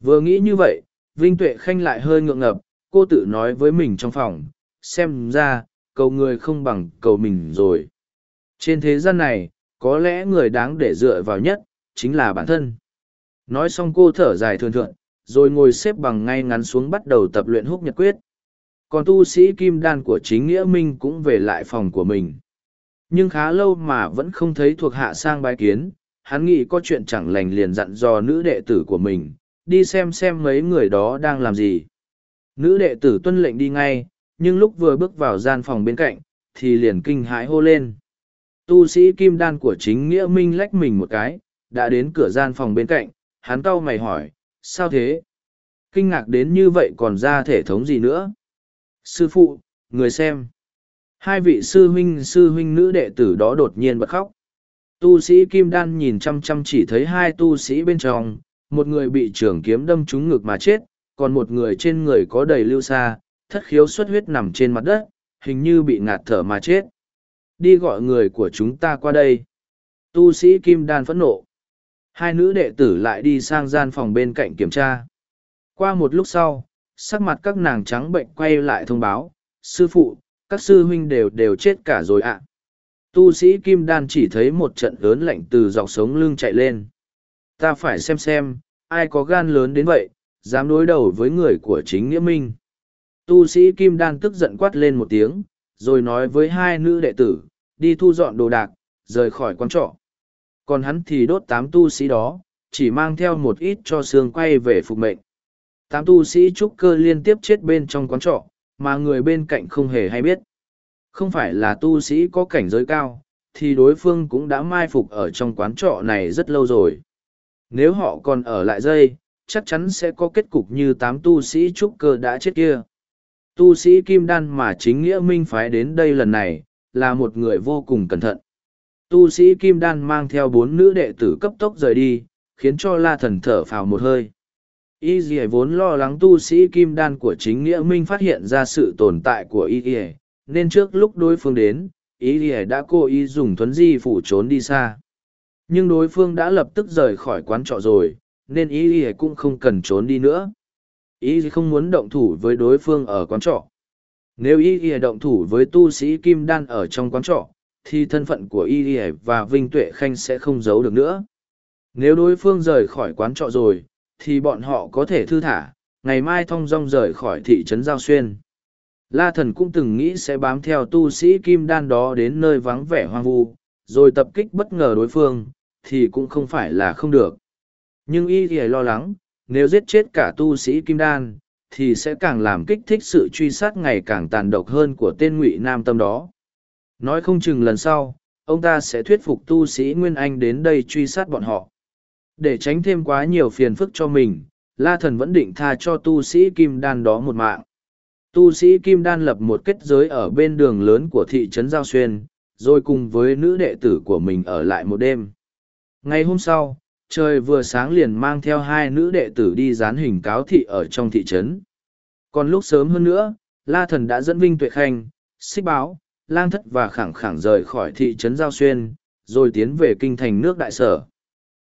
A: Vừa nghĩ như vậy, Vinh Tuệ Khanh lại hơi ngượng ngập, cô tự nói với mình trong phòng, xem ra, cầu người không bằng cầu mình rồi. Trên thế gian này, có lẽ người đáng để dựa vào nhất, chính là bản thân. Nói xong cô thở dài thường thượng, rồi ngồi xếp bằng ngay ngắn xuống bắt đầu tập luyện húc nhật quyết. Còn tu sĩ kim đan của chính nghĩa minh cũng về lại phòng của mình. Nhưng khá lâu mà vẫn không thấy thuộc hạ sang bái kiến, hắn nghĩ có chuyện chẳng lành liền dặn dò nữ đệ tử của mình, đi xem xem mấy người đó đang làm gì. Nữ đệ tử tuân lệnh đi ngay, nhưng lúc vừa bước vào gian phòng bên cạnh, thì liền kinh hãi hô lên. Tu sĩ kim đan của chính nghĩa minh lách mình một cái, đã đến cửa gian phòng bên cạnh, hắn cau mày hỏi, sao thế? Kinh ngạc đến như vậy còn ra thể thống gì nữa? Sư phụ, người xem. Hai vị sư huynh sư huynh nữ đệ tử đó đột nhiên bật khóc. Tu sĩ kim đan nhìn chăm chăm chỉ thấy hai tu sĩ bên trong, một người bị trường kiếm đâm trúng ngực mà chết, còn một người trên người có đầy lưu xa, thất khiếu xuất huyết nằm trên mặt đất, hình như bị ngạt thở mà chết. Đi gọi người của chúng ta qua đây. Tu sĩ kim đan phẫn nộ. Hai nữ đệ tử lại đi sang gian phòng bên cạnh kiểm tra. Qua một lúc sau, sắc mặt các nàng trắng bệnh quay lại thông báo, sư phụ, các sư huynh đều đều chết cả rồi ạ. Tu sĩ kim đan chỉ thấy một trận lớn lạnh từ dọc sống lưng chạy lên. Ta phải xem xem, ai có gan lớn đến vậy, dám đối đầu với người của chính nghĩa minh. Tu sĩ kim đan tức giận quát lên một tiếng, rồi nói với hai nữ đệ tử, đi thu dọn đồ đạc, rời khỏi quán trọ. Còn hắn thì đốt tám tu sĩ đó, chỉ mang theo một ít cho xương quay về phục mệnh. Tám tu sĩ trúc cơ liên tiếp chết bên trong quán trọ, mà người bên cạnh không hề hay biết. Không phải là tu sĩ có cảnh giới cao, thì đối phương cũng đã mai phục ở trong quán trọ này rất lâu rồi. Nếu họ còn ở lại dây, chắc chắn sẽ có kết cục như tám tu sĩ trúc cơ đã chết kia. Tu sĩ Kim Đan mà chính nghĩa minh phái đến đây lần này, là một người vô cùng cẩn thận. Tu sĩ Kim Đan mang theo bốn nữ đệ tử cấp tốc rời đi, khiến cho la thần thở phào một hơi. Y dì vốn lo lắng tu sĩ Kim Đan của chính nghĩa minh phát hiện ra sự tồn tại của Y dì nên trước lúc đối phương đến, Y dì đã cố ý dùng thuấn di phủ trốn đi xa. Nhưng đối phương đã lập tức rời khỏi quán trọ rồi, nên Y dì cũng không cần trốn đi nữa. Y dì không muốn động thủ với đối phương ở quán trọ. Nếu Y y động thủ với tu sĩ Kim Đan ở trong quán trọ, thì thân phận của y y và vinh tuệ khanh sẽ không giấu được nữa. Nếu đối phương rời khỏi quán trọ rồi thì bọn họ có thể thư thả ngày mai thong dong rời khỏi thị trấn giao xuyên. La thần cũng từng nghĩ sẽ bám theo tu sĩ kim đan đó đến nơi vắng vẻ hoang vu rồi tập kích bất ngờ đối phương thì cũng không phải là không được. Nhưng y y lo lắng nếu giết chết cả tu sĩ kim đan thì sẽ càng làm kích thích sự truy sát ngày càng tàn độc hơn của tên ngụy nam tâm đó Nói không chừng lần sau, ông ta sẽ thuyết phục tu sĩ Nguyên Anh đến đây truy sát bọn họ. Để tránh thêm quá nhiều phiền phức cho mình, La Thần vẫn định tha cho tu sĩ Kim Đan đó một mạng. Tu sĩ Kim Đan lập một kết giới ở bên đường lớn của thị trấn Giao Xuyên, rồi cùng với nữ đệ tử của mình ở lại một đêm. Ngày hôm sau, trời vừa sáng liền mang theo hai nữ đệ tử đi dán hình cáo thị ở trong thị trấn. Còn lúc sớm hơn nữa, La Thần đã dẫn Vinh Tuệ Khanh, Xích Báo, Lang Thất và Khẳng Khẳng rời khỏi thị trấn Giao Xuyên, rồi tiến về kinh thành nước đại sở.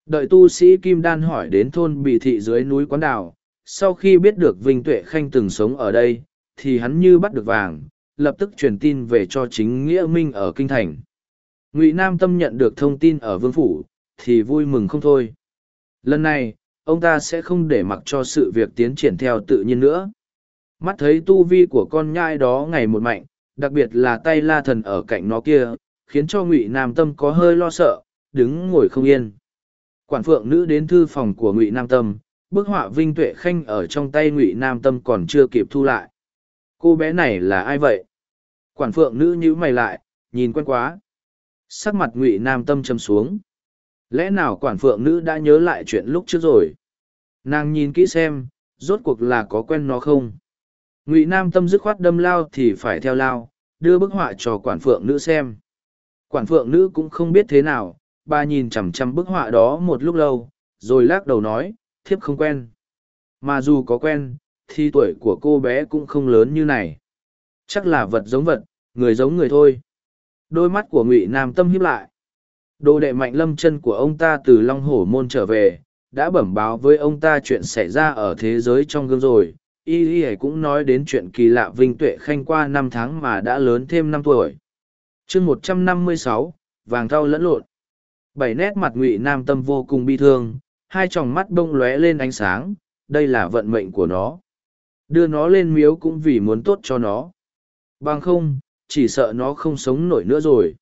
A: Đợi tu sĩ Kim Đan hỏi đến thôn bị thị dưới núi Quán Đảo, sau khi biết được Vinh Tuệ Khanh từng sống ở đây, thì hắn như bắt được vàng, lập tức truyền tin về cho chính Nghĩa Minh ở kinh thành. Ngụy Nam Tâm nhận được thông tin ở Vương Phủ, thì vui mừng không thôi. Lần này, ông ta sẽ không để mặc cho sự việc tiến triển theo tự nhiên nữa. Mắt thấy tu vi của con nhai đó ngày một mạnh, đặc biệt là tay la thần ở cạnh nó kia, khiến cho Ngụy Nam Tâm có hơi lo sợ, đứng ngồi không yên. Quản phượng nữ đến thư phòng của Ngụy Nam Tâm, bức họa Vinh Tuệ Khanh ở trong tay Ngụy Nam Tâm còn chưa kịp thu lại. Cô bé này là ai vậy? Quản phượng nữ nhíu mày lại, nhìn quen quá. Sắc mặt Ngụy Nam Tâm châm xuống. Lẽ nào quản phượng nữ đã nhớ lại chuyện lúc trước rồi? Nàng nhìn kỹ xem, rốt cuộc là có quen nó không? Ngụy Nam Tâm dứt khoát đâm lao thì phải theo lao, đưa bức họa cho quản phượng nữ xem. Quản phượng nữ cũng không biết thế nào, bà nhìn chằm chằm bức họa đó một lúc lâu, rồi lắc đầu nói, thiếp không quen. Mà dù có quen, thì tuổi của cô bé cũng không lớn như này. Chắc là vật giống vật, người giống người thôi. Đôi mắt của Ngụy Nam Tâm hiếp lại. Đồ đệ mạnh lâm chân của ông ta từ Long Hổ Môn trở về, đã bẩm báo với ông ta chuyện xảy ra ở thế giới trong gương rồi. Y Y cũng nói đến chuyện kỳ lạ Vinh Tuệ Khanh qua năm tháng mà đã lớn thêm năm tuổi. chương một trăm năm mươi sáu vàng thau lẫn lộn. Bảy nét mặt ngụy nam tâm vô cùng bi thương, hai tròng mắt bông lóe lên ánh sáng, đây là vận mệnh của nó. Đưa nó lên miếu cũng vì muốn tốt cho nó. Bằng không, chỉ sợ nó không sống nổi nữa rồi.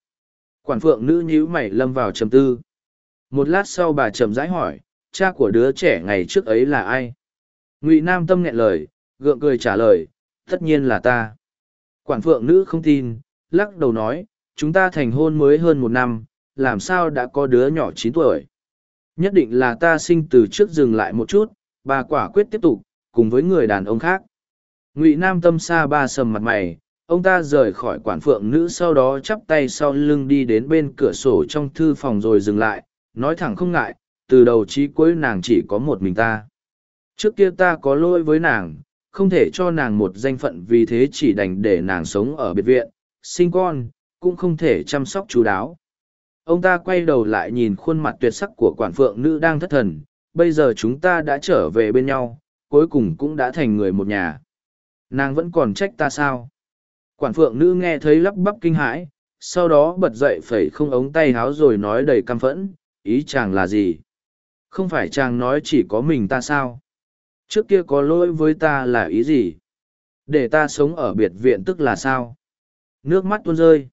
A: Quản phượng nữ nhíu mày lâm vào trầm tư. Một lát sau bà trầm rãi hỏi, cha của đứa trẻ ngày trước ấy là ai? Ngụy Nam tâm nghẹn lời, gượng cười trả lời, tất nhiên là ta. Quản phượng nữ không tin, lắc đầu nói, chúng ta thành hôn mới hơn một năm, làm sao đã có đứa nhỏ chín tuổi. Nhất định là ta sinh từ trước dừng lại một chút, bà quả quyết tiếp tục, cùng với người đàn ông khác. Ngụy Nam tâm xa ba sầm mặt mày, ông ta rời khỏi quản phượng nữ sau đó chắp tay sau lưng đi đến bên cửa sổ trong thư phòng rồi dừng lại, nói thẳng không ngại, từ đầu chí cuối nàng chỉ có một mình ta. Trước kia ta có lỗi với nàng, không thể cho nàng một danh phận vì thế chỉ đành để nàng sống ở biệt viện, sinh con, cũng không thể chăm sóc chú đáo. Ông ta quay đầu lại nhìn khuôn mặt tuyệt sắc của quản phượng nữ đang thất thần, bây giờ chúng ta đã trở về bên nhau, cuối cùng cũng đã thành người một nhà. Nàng vẫn còn trách ta sao? Quản phượng nữ nghe thấy lắp bắp kinh hãi, sau đó bật dậy phẩy không ống tay háo rồi nói đầy căm phẫn, ý chàng là gì? Không phải chàng nói chỉ có mình ta sao? Trước kia có lỗi với ta là ý gì? Để ta sống ở biệt viện tức là sao? Nước mắt tuôn rơi.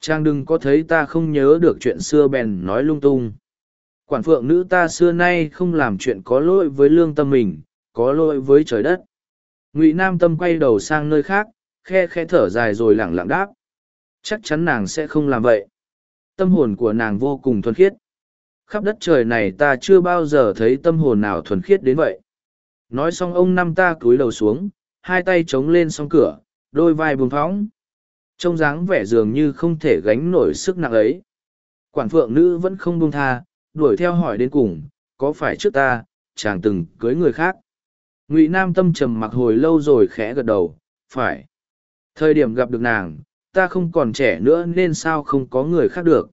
A: Chàng đừng có thấy ta không nhớ được chuyện xưa bèn nói lung tung. Quản phượng nữ ta xưa nay không làm chuyện có lỗi với lương tâm mình, có lỗi với trời đất. Ngụy Nam Tâm quay đầu sang nơi khác, khe khe thở dài rồi lẳng lặng đáp. Chắc chắn nàng sẽ không làm vậy. Tâm hồn của nàng vô cùng thuần khiết. Khắp đất trời này ta chưa bao giờ thấy tâm hồn nào thuần khiết đến vậy. Nói xong ông năm ta cúi đầu xuống, hai tay chống lên song cửa, đôi vai buông phóng. Trông dáng vẻ dường như không thể gánh nổi sức nặng ấy. Quản phượng nữ vẫn không buông tha, đuổi theo hỏi đến cùng, có phải trước ta, chàng từng cưới người khác. Ngụy Nam tâm trầm mặc hồi lâu rồi khẽ gật đầu, phải. Thời điểm gặp được nàng, ta không còn trẻ nữa nên sao không có người khác được.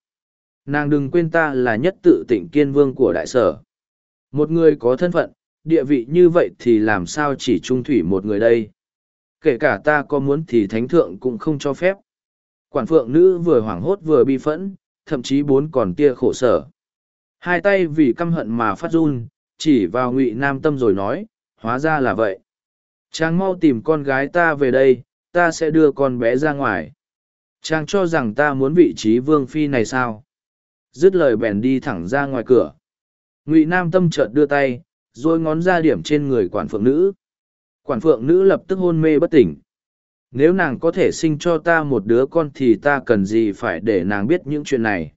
A: Nàng đừng quên ta là nhất tự tỉnh kiên vương của đại sở. Một người có thân phận, địa vị như vậy thì làm sao chỉ trung thủy một người đây. Kể cả ta có muốn thì thánh thượng cũng không cho phép. Quản phượng nữ vừa hoảng hốt vừa bi phẫn, thậm chí bốn còn tia khổ sở. Hai tay vì căm hận mà phát run, chỉ vào ngụy nam tâm rồi nói, hóa ra là vậy. Chàng mau tìm con gái ta về đây, ta sẽ đưa con bé ra ngoài. Chàng cho rằng ta muốn vị trí vương phi này sao? Dứt lời bèn đi thẳng ra ngoài cửa. Ngụy nam tâm chợt đưa tay rồi ngón ra điểm trên người quản phượng nữ. Quản phượng nữ lập tức hôn mê bất tỉnh. Nếu nàng có thể sinh cho ta một đứa con thì ta cần gì phải để nàng biết những chuyện này?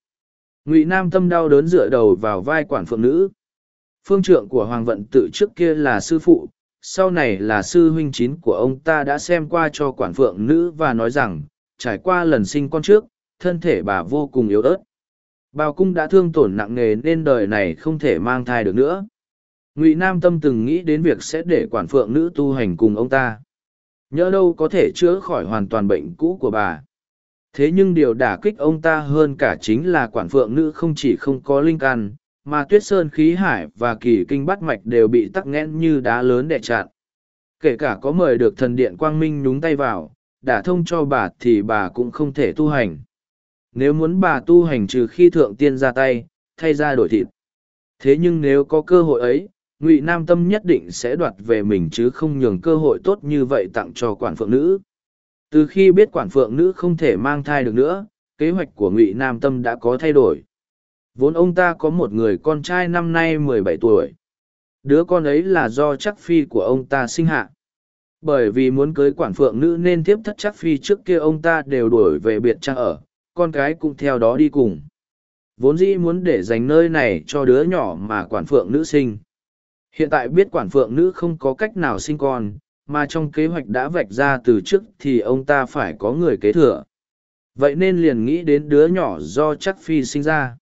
A: Ngụy nam tâm đau đớn dựa đầu vào vai quản phượng nữ. Phương trượng của hoàng vận tự trước kia là sư phụ sau này là sư huynh chín của ông ta đã xem qua cho quản phượng nữ và nói rằng, trải qua lần sinh con trước, thân thể bà vô cùng yếu ớt. Bào cung đã thương tổn nặng nề nên đời này không thể mang thai được nữa. Ngụy nam tâm từng nghĩ đến việc sẽ để quản phượng nữ tu hành cùng ông ta. Nhỡ đâu có thể chữa khỏi hoàn toàn bệnh cũ của bà. Thế nhưng điều đả kích ông ta hơn cả chính là quản phượng nữ không chỉ không có linh căn mà tuyết sơn khí hải và kỳ kinh bắt mạch đều bị tắc nghẽn như đá lớn đẻ chặn kể cả có mời được thần điện quang minh nhúng tay vào đả thông cho bà thì bà cũng không thể tu hành. Nếu muốn bà tu hành trừ khi thượng tiên ra tay, thay ra đổi thịt. Thế nhưng nếu có cơ hội ấy, ngụy nam tâm nhất định sẽ đoạt về mình chứ không nhường cơ hội tốt như vậy tặng cho quản phượng nữ. Từ khi biết quản phượng nữ không thể mang thai được nữa, kế hoạch của ngụy nam tâm đã có thay đổi vốn ông ta có một người con trai năm nay mười bảy tuổi. Đứa con ấy là do chắc phi của ông ta sinh hạ. Bởi vì muốn cưới quản phượng nữ nên tiếp thất chắc phi trước kia ông ta đều đuổi về biệt trang ở, con cái cũng theo đó đi cùng. Vốn dĩ muốn để dành nơi này cho đứa nhỏ mà quản phượng nữ sinh. Hiện tại biết quản phượng nữ không có cách nào sinh con, mà trong kế hoạch đã vạch ra từ trước thì ông ta phải có người kế thừa. Vậy nên liền nghĩ đến đứa nhỏ do chắc phi sinh ra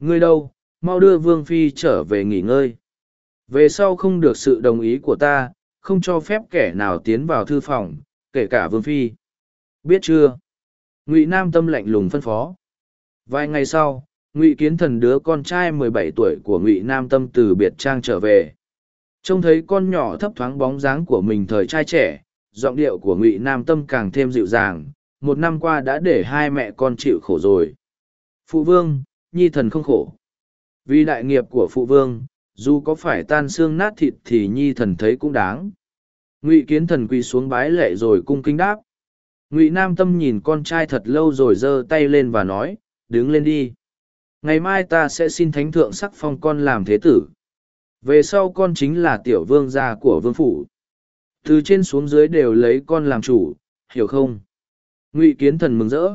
A: ngươi đâu, mau đưa vương phi trở về nghỉ ngơi. Về sau không được sự đồng ý của ta, không cho phép kẻ nào tiến vào thư phòng, kể cả vương phi. Biết chưa? Ngụy nam tâm lạnh lùng phân phó. Vài ngày sau, ngụy kiến thần đứa con trai mười bảy tuổi của ngụy nam tâm từ biệt trang trở về. Trông thấy con nhỏ thấp thoáng bóng dáng của mình thời trai trẻ, giọng điệu của ngụy nam tâm càng thêm dịu dàng, một năm qua đã để hai mẹ con chịu khổ rồi. Phụ vương nhi thần không khổ. Vì đại nghiệp của phụ vương, dù có phải tan xương nát thịt thì nhi thần thấy cũng đáng. Ngụy kiến thần quỳ xuống bái lệ rồi cung kính đáp. Ngụy nam tâm nhìn con trai thật lâu rồi giơ tay lên và nói, đứng lên đi. Ngày mai ta sẽ xin thánh thượng sắc phong con làm thế tử. Về sau con chính là tiểu vương gia của vương phủ. Từ trên xuống dưới đều lấy con làm chủ, hiểu không? Ngụy kiến thần mừng rỡ.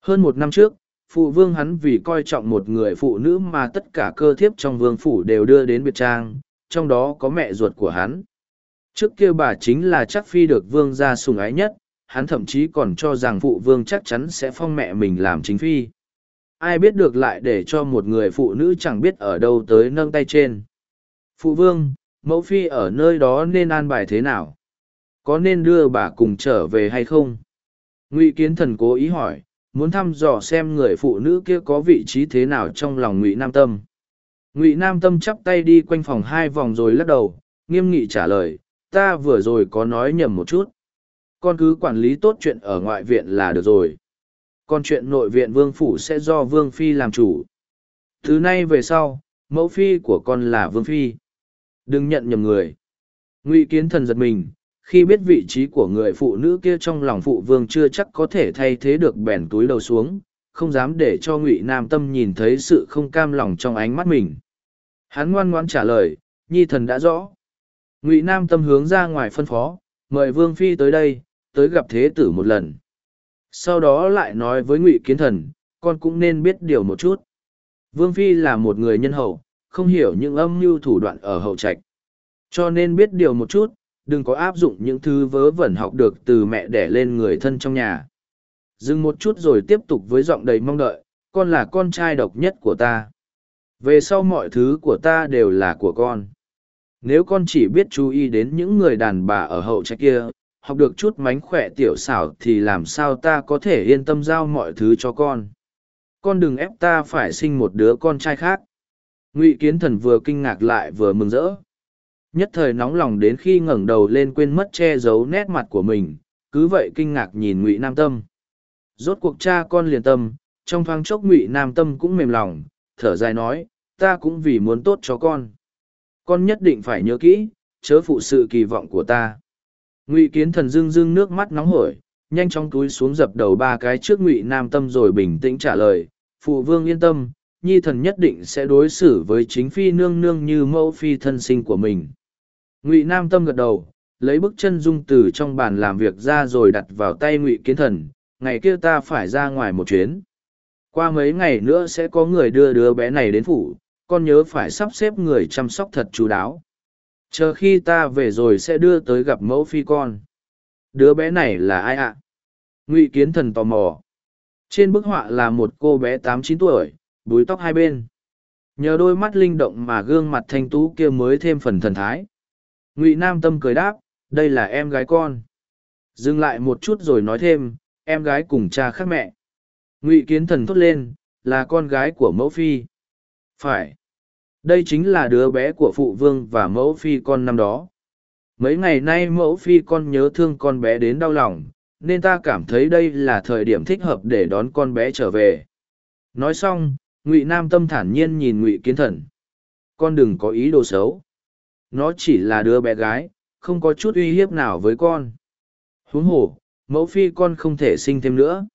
A: Hơn một năm trước phụ vương hắn vì coi trọng một người phụ nữ mà tất cả cơ thiếp trong vương phủ đều đưa đến biệt trang, trong đó có mẹ ruột của hắn. Trước kia bà chính là chắc phi được vương gia sùng ái nhất, hắn thậm chí còn cho rằng phụ vương chắc chắn sẽ phong mẹ mình làm chính phi. Ai biết được lại để cho một người phụ nữ chẳng biết ở đâu tới nâng tay trên. Phụ vương, mẫu phi ở nơi đó nên an bài thế nào? Có nên đưa bà cùng trở về hay không? Ngụy kiến thần cố ý hỏi muốn thăm dò xem người phụ nữ kia có vị trí thế nào trong lòng ngụy nam tâm. Ngụy nam tâm chắp tay đi quanh phòng hai vòng rồi lắc đầu, nghiêm nghị trả lời, ta vừa rồi có nói nhầm một chút. Con cứ quản lý tốt chuyện ở ngoại viện là được rồi. Còn chuyện nội viện vương phủ sẽ do vương phi làm chủ. Thứ nay về sau, mẫu phi của con là vương phi. Đừng nhận nhầm người. Ngụy kiến thần giật mình khi biết vị trí của người phụ nữ kia trong lòng phụ vương chưa chắc có thể thay thế được bèn túi đầu xuống, không dám để cho ngụy nam tâm nhìn thấy sự không cam lòng trong ánh mắt mình. Hắn ngoan ngoãn trả lời, nhi thần đã rõ. Ngụy nam tâm hướng ra ngoài phân phó, mời vương phi tới đây, tới gặp thế tử một lần. Sau đó lại nói với ngụy kiến thần, con cũng nên biết điều một chút. Vương phi là một người nhân hậu, không hiểu những âm mưu thủ đoạn ở hậu trạch. Cho nên biết điều một chút đừng có áp dụng những thứ vớ vẩn học được từ mẹ đẻ lên người thân trong nhà. Dừng một chút rồi tiếp tục với giọng đầy mong đợi, con là con trai độc nhất của ta. Về sau mọi thứ của ta đều là của con. Nếu con chỉ biết chú ý đến những người đàn bà ở hậu trách kia, học được chút mánh khỏe tiểu xảo thì làm sao ta có thể yên tâm giao mọi thứ cho con? Con đừng ép ta phải sinh một đứa con trai khác. Ngụy kiến thần vừa kinh ngạc lại vừa mừng rỡ nhất thời nóng lòng đến khi ngẩng đầu lên quên mất che giấu nét mặt của mình, cứ vậy kinh ngạc nhìn ngụy nam tâm. Rốt cuộc cha con liền tâm, trong thoáng chốc ngụy nam tâm cũng mềm lòng, thở dài nói, ta cũng vì muốn tốt cho con. Con nhất định phải nhớ kỹ, chớ phụ sự kỳ vọng của ta. Ngụy kiến thần dưng dưng nước mắt nóng hổi, nhanh chóng túi xuống dập đầu ba cái trước ngụy nam tâm rồi bình tĩnh trả lời, phụ vương yên tâm, nhi thần nhất định sẽ đối xử với chính phi nương nương như mẫu phi thân sinh của mình ngụy nam tâm gật đầu, lấy bức chân dung từ trong bàn làm việc ra rồi đặt vào tay ngụy kiến thần, ngày kia ta phải ra ngoài một chuyến. Qua mấy ngày nữa sẽ có người đưa đứa bé này đến phủ, con nhớ phải sắp xếp người chăm sóc thật chú đáo. Chờ khi ta về rồi sẽ đưa tới gặp mẫu phi con. Đứa bé này là ai ạ? Ngụy kiến thần tò mò. Trên bức họa là một cô bé tám chín tuổi, búi tóc hai bên. Nhờ đôi mắt linh động mà gương mặt thanh tú kia mới thêm phần thần thái ngụy nam tâm cười đáp, đây là em gái con. Dừng lại một chút rồi nói thêm, em gái cùng cha khác mẹ. Ngụy kiến thần thốt lên, là con gái của mẫu phi. Phải. Đây chính là đứa bé của phụ vương và mẫu phi con năm đó. Mấy ngày nay mẫu phi con nhớ thương con bé đến đau lòng, nên ta cảm thấy đây là thời điểm thích hợp để đón con bé trở về. Nói xong, ngụy nam tâm thản nhiên nhìn ngụy kiến thần. Con đừng có ý đồ xấu nó chỉ là đứa bé gái, không có chút uy hiếp nào với con. Huống hồ, mẫu phi con không thể sinh thêm nữa.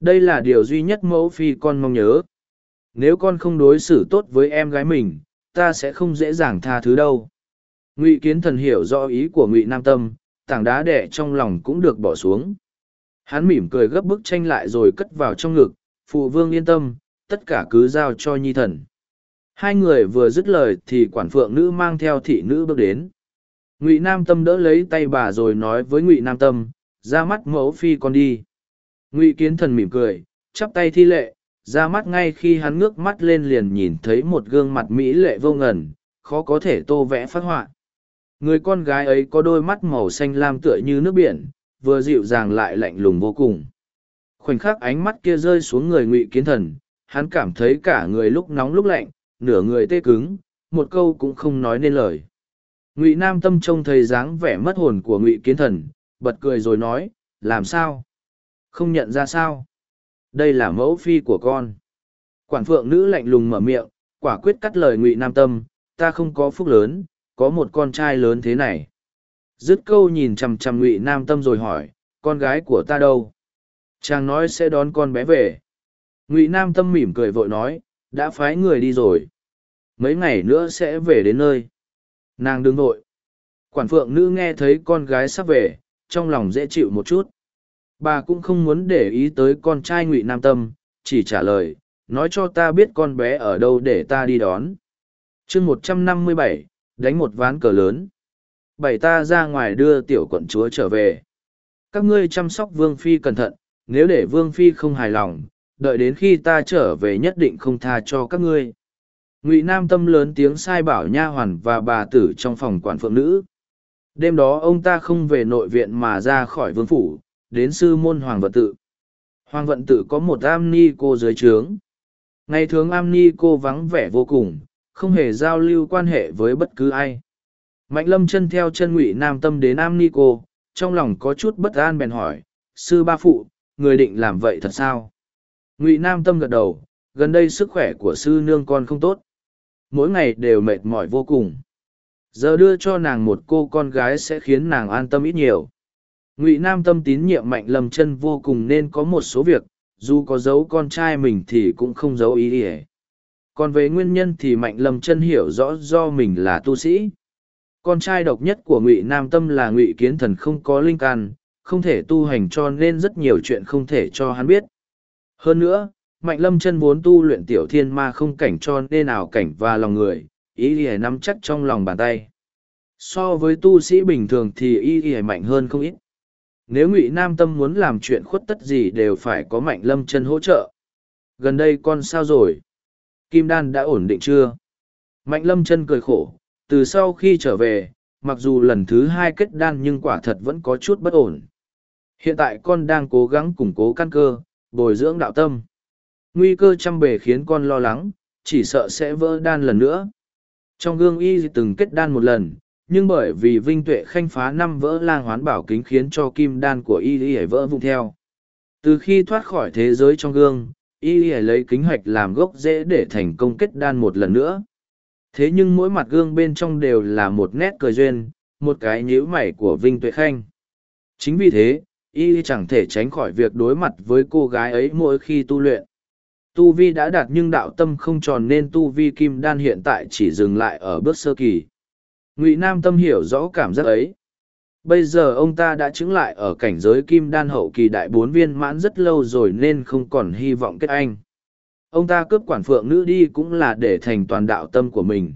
A: Đây là điều duy nhất mẫu phi con mong nhớ. Nếu con không đối xử tốt với em gái mình, ta sẽ không dễ dàng tha thứ đâu. Ngụy kiến thần hiểu rõ ý của ngụy nam tâm, tảng đá đẻ trong lòng cũng được bỏ xuống. Hắn mỉm cười gấp bức tranh lại rồi cất vào trong ngực, phụ vương yên tâm, tất cả cứ giao cho nhi thần hai người vừa dứt lời thì quản phượng nữ mang theo thị nữ bước đến. Ngụy nam tâm đỡ lấy tay bà rồi nói với ngụy nam tâm, ra mắt mẫu phi con đi. Ngụy kiến thần mỉm cười, chắp tay thi lệ ra mắt ngay khi hắn ngước mắt lên liền nhìn thấy một gương mặt mỹ lệ vô ngần, khó có thể tô vẽ phát họa. Người con gái ấy có đôi mắt màu xanh lam tựa như nước biển, vừa dịu dàng lại lạnh lùng vô cùng. Khoảnh khắc ánh mắt kia rơi xuống người ngụy kiến thần, hắn cảm thấy cả người lúc nóng lúc lạnh nửa người tê cứng, một câu cũng không nói nên lời. Ngụy nam tâm trông thấy dáng vẻ mất hồn của ngụy kiến thần, bật cười rồi nói, làm sao? Không nhận ra sao? Đây là mẫu phi của con. Quản phượng nữ lạnh lùng mở miệng, quả quyết cắt lời ngụy nam tâm, ta không có phúc lớn, có một con trai lớn thế này. Dứt câu nhìn chằm chằm ngụy nam tâm rồi hỏi, con gái của ta đâu? Chàng nói sẽ đón con bé về. Ngụy nam tâm mỉm cười vội nói đã phái người đi rồi. Mấy ngày nữa sẽ về đến nơi. Nàng đương vội. Quản phượng nữ nghe thấy con gái sắp về, trong lòng dễ chịu một chút. Bà cũng không muốn để ý tới con trai ngụy nam tâm, chỉ trả lời, nói cho ta biết con bé ở đâu để ta đi đón. Chương một trăm năm mươi bảy, đánh một ván cờ lớn. Bảy ta ra ngoài đưa tiểu quận chúa trở về. Các ngươi chăm sóc vương phi cẩn thận, nếu để vương phi không hài lòng đợi đến khi ta trở về nhất định không tha cho các ngươi ngụy nam tâm lớn tiếng sai bảo nha hoàn và bà tử trong phòng quản phượng nữ đêm đó ông ta không về nội viện mà ra khỏi vương phủ đến sư môn Hoàng Vận Tự. Hoàng Vận Tự có một am ni cô dưới trướng. Ngày thường am ni cô vắng vẻ vô cùng, không hề giao lưu quan hệ với bất cứ ai. Mạnh lâm chân theo chân ngụy nam tâm đến am ni cô, trong lòng có chút bất an bèn hỏi, sư ba phụ, người định làm vậy thật sao? Ngụy nam tâm gật đầu, gần đây sức khỏe của sư nương con không tốt. Mỗi ngày đều mệt mỏi vô cùng. Giờ đưa cho nàng một cô con gái sẽ khiến nàng an tâm ít nhiều ngụy nam tâm tín nhiệm mạnh lâm chân vô cùng nên có một số việc dù có giấu con trai mình thì cũng không giấu ý ỉa còn về nguyên nhân thì mạnh lâm chân hiểu rõ do mình là tu sĩ con trai độc nhất của ngụy nam tâm là ngụy kiến thần không có linh can không thể tu hành cho nên rất nhiều chuyện không thể cho hắn biết hơn nữa, mạnh lâm chân vốn tu luyện tiểu thiên ma không cảnh cho nên nào cảnh và lòng người, ý ỉa nắm chắc trong lòng bàn tay. So với tu sĩ bình thường thì y ỉa mạnh hơn không ít. Nếu ngụy nam tâm muốn làm chuyện khuất tất gì đều phải có mạnh lâm chân hỗ trợ. Gần đây con sao rồi? Kim đan đã ổn định chưa? Mạnh lâm chân cười khổ, từ sau khi trở về, mặc dù lần thứ hai kết đan nhưng quả thật vẫn có chút bất ổn. Hiện tại con đang cố gắng củng cố căn cơ bồi dưỡng đạo tâm. Nguy cơ trăm bề khiến con lo lắng, chỉ sợ sẽ vỡ đan lần nữa. Trong gương y từng kết đan một lần, nhưng bởi vì vinh tuệ khanh phá năm vỡ lang hoán bảo kính khiến cho kim đan của y y vỡ vung theo. Từ khi thoát khỏi thế giới trong gương, y y lấy kính hoạch làm gốc dễ để thành công kết đan một lần nữa. Thế nhưng mỗi mặt gương bên trong đều là một nét cười duyên, một cái nhíu mày của vinh tuệ khanh. Chính vì thế y chẳng thể tránh khỏi việc đối mặt với cô gái ấy mỗi khi tu luyện tu vi đã đạt nhưng đạo tâm không tròn nên tu vi kim đan hiện tại chỉ dừng lại ở bước sơ kỳ ngụy nam tâm hiểu rõ cảm giác ấy Bây giờ ông ta đã chứng lại ở cảnh giới kim đan hậu kỳ đại bốn viên mãn rất lâu rồi nên không còn hy vọng kết anh. Ông ta cướp quản phượng nữ đi cũng là để thành toàn đạo tâm của mình.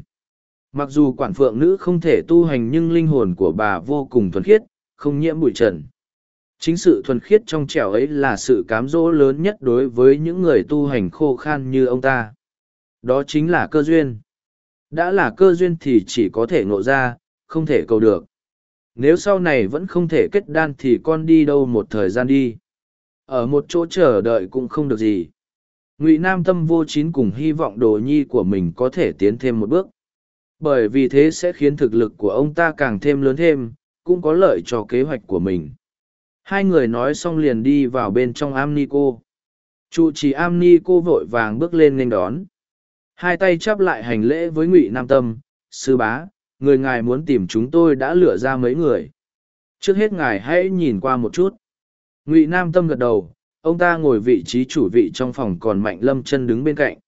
A: Mặc dù quản phượng nữ không thể tu hành nhưng linh hồn của bà vô cùng thuần khiết, không nhiễm bụi trần. Chính sự thuần khiết trong trẻo ấy là sự cám dỗ lớn nhất đối với những người tu hành khô khan như ông ta. Đó chính là cơ duyên. Đã là cơ duyên thì chỉ có thể ngộ ra, không thể cầu được. Nếu sau này vẫn không thể kết đan thì con đi đâu một thời gian đi. Ở một chỗ chờ đợi cũng không được gì. Ngụy Nam tâm vô chín cùng hy vọng đồ nhi của mình có thể tiến thêm một bước. Bởi vì thế sẽ khiến thực lực của ông ta càng thêm lớn thêm, cũng có lợi cho kế hoạch của mình. Hai người nói xong liền đi vào bên trong am ni cô. Trụ trì am ni cô vội vàng bước lên nghênh đón. Hai tay chắp lại hành lễ với Ngụy Nam Tâm, sư bá, người ngài muốn tìm chúng tôi đã lựa ra mấy người. Trước hết ngài hãy nhìn qua một chút. Ngụy Nam Tâm gật đầu, ông ta ngồi vị trí chủ vị trong phòng còn Mạnh Lâm chân đứng bên cạnh.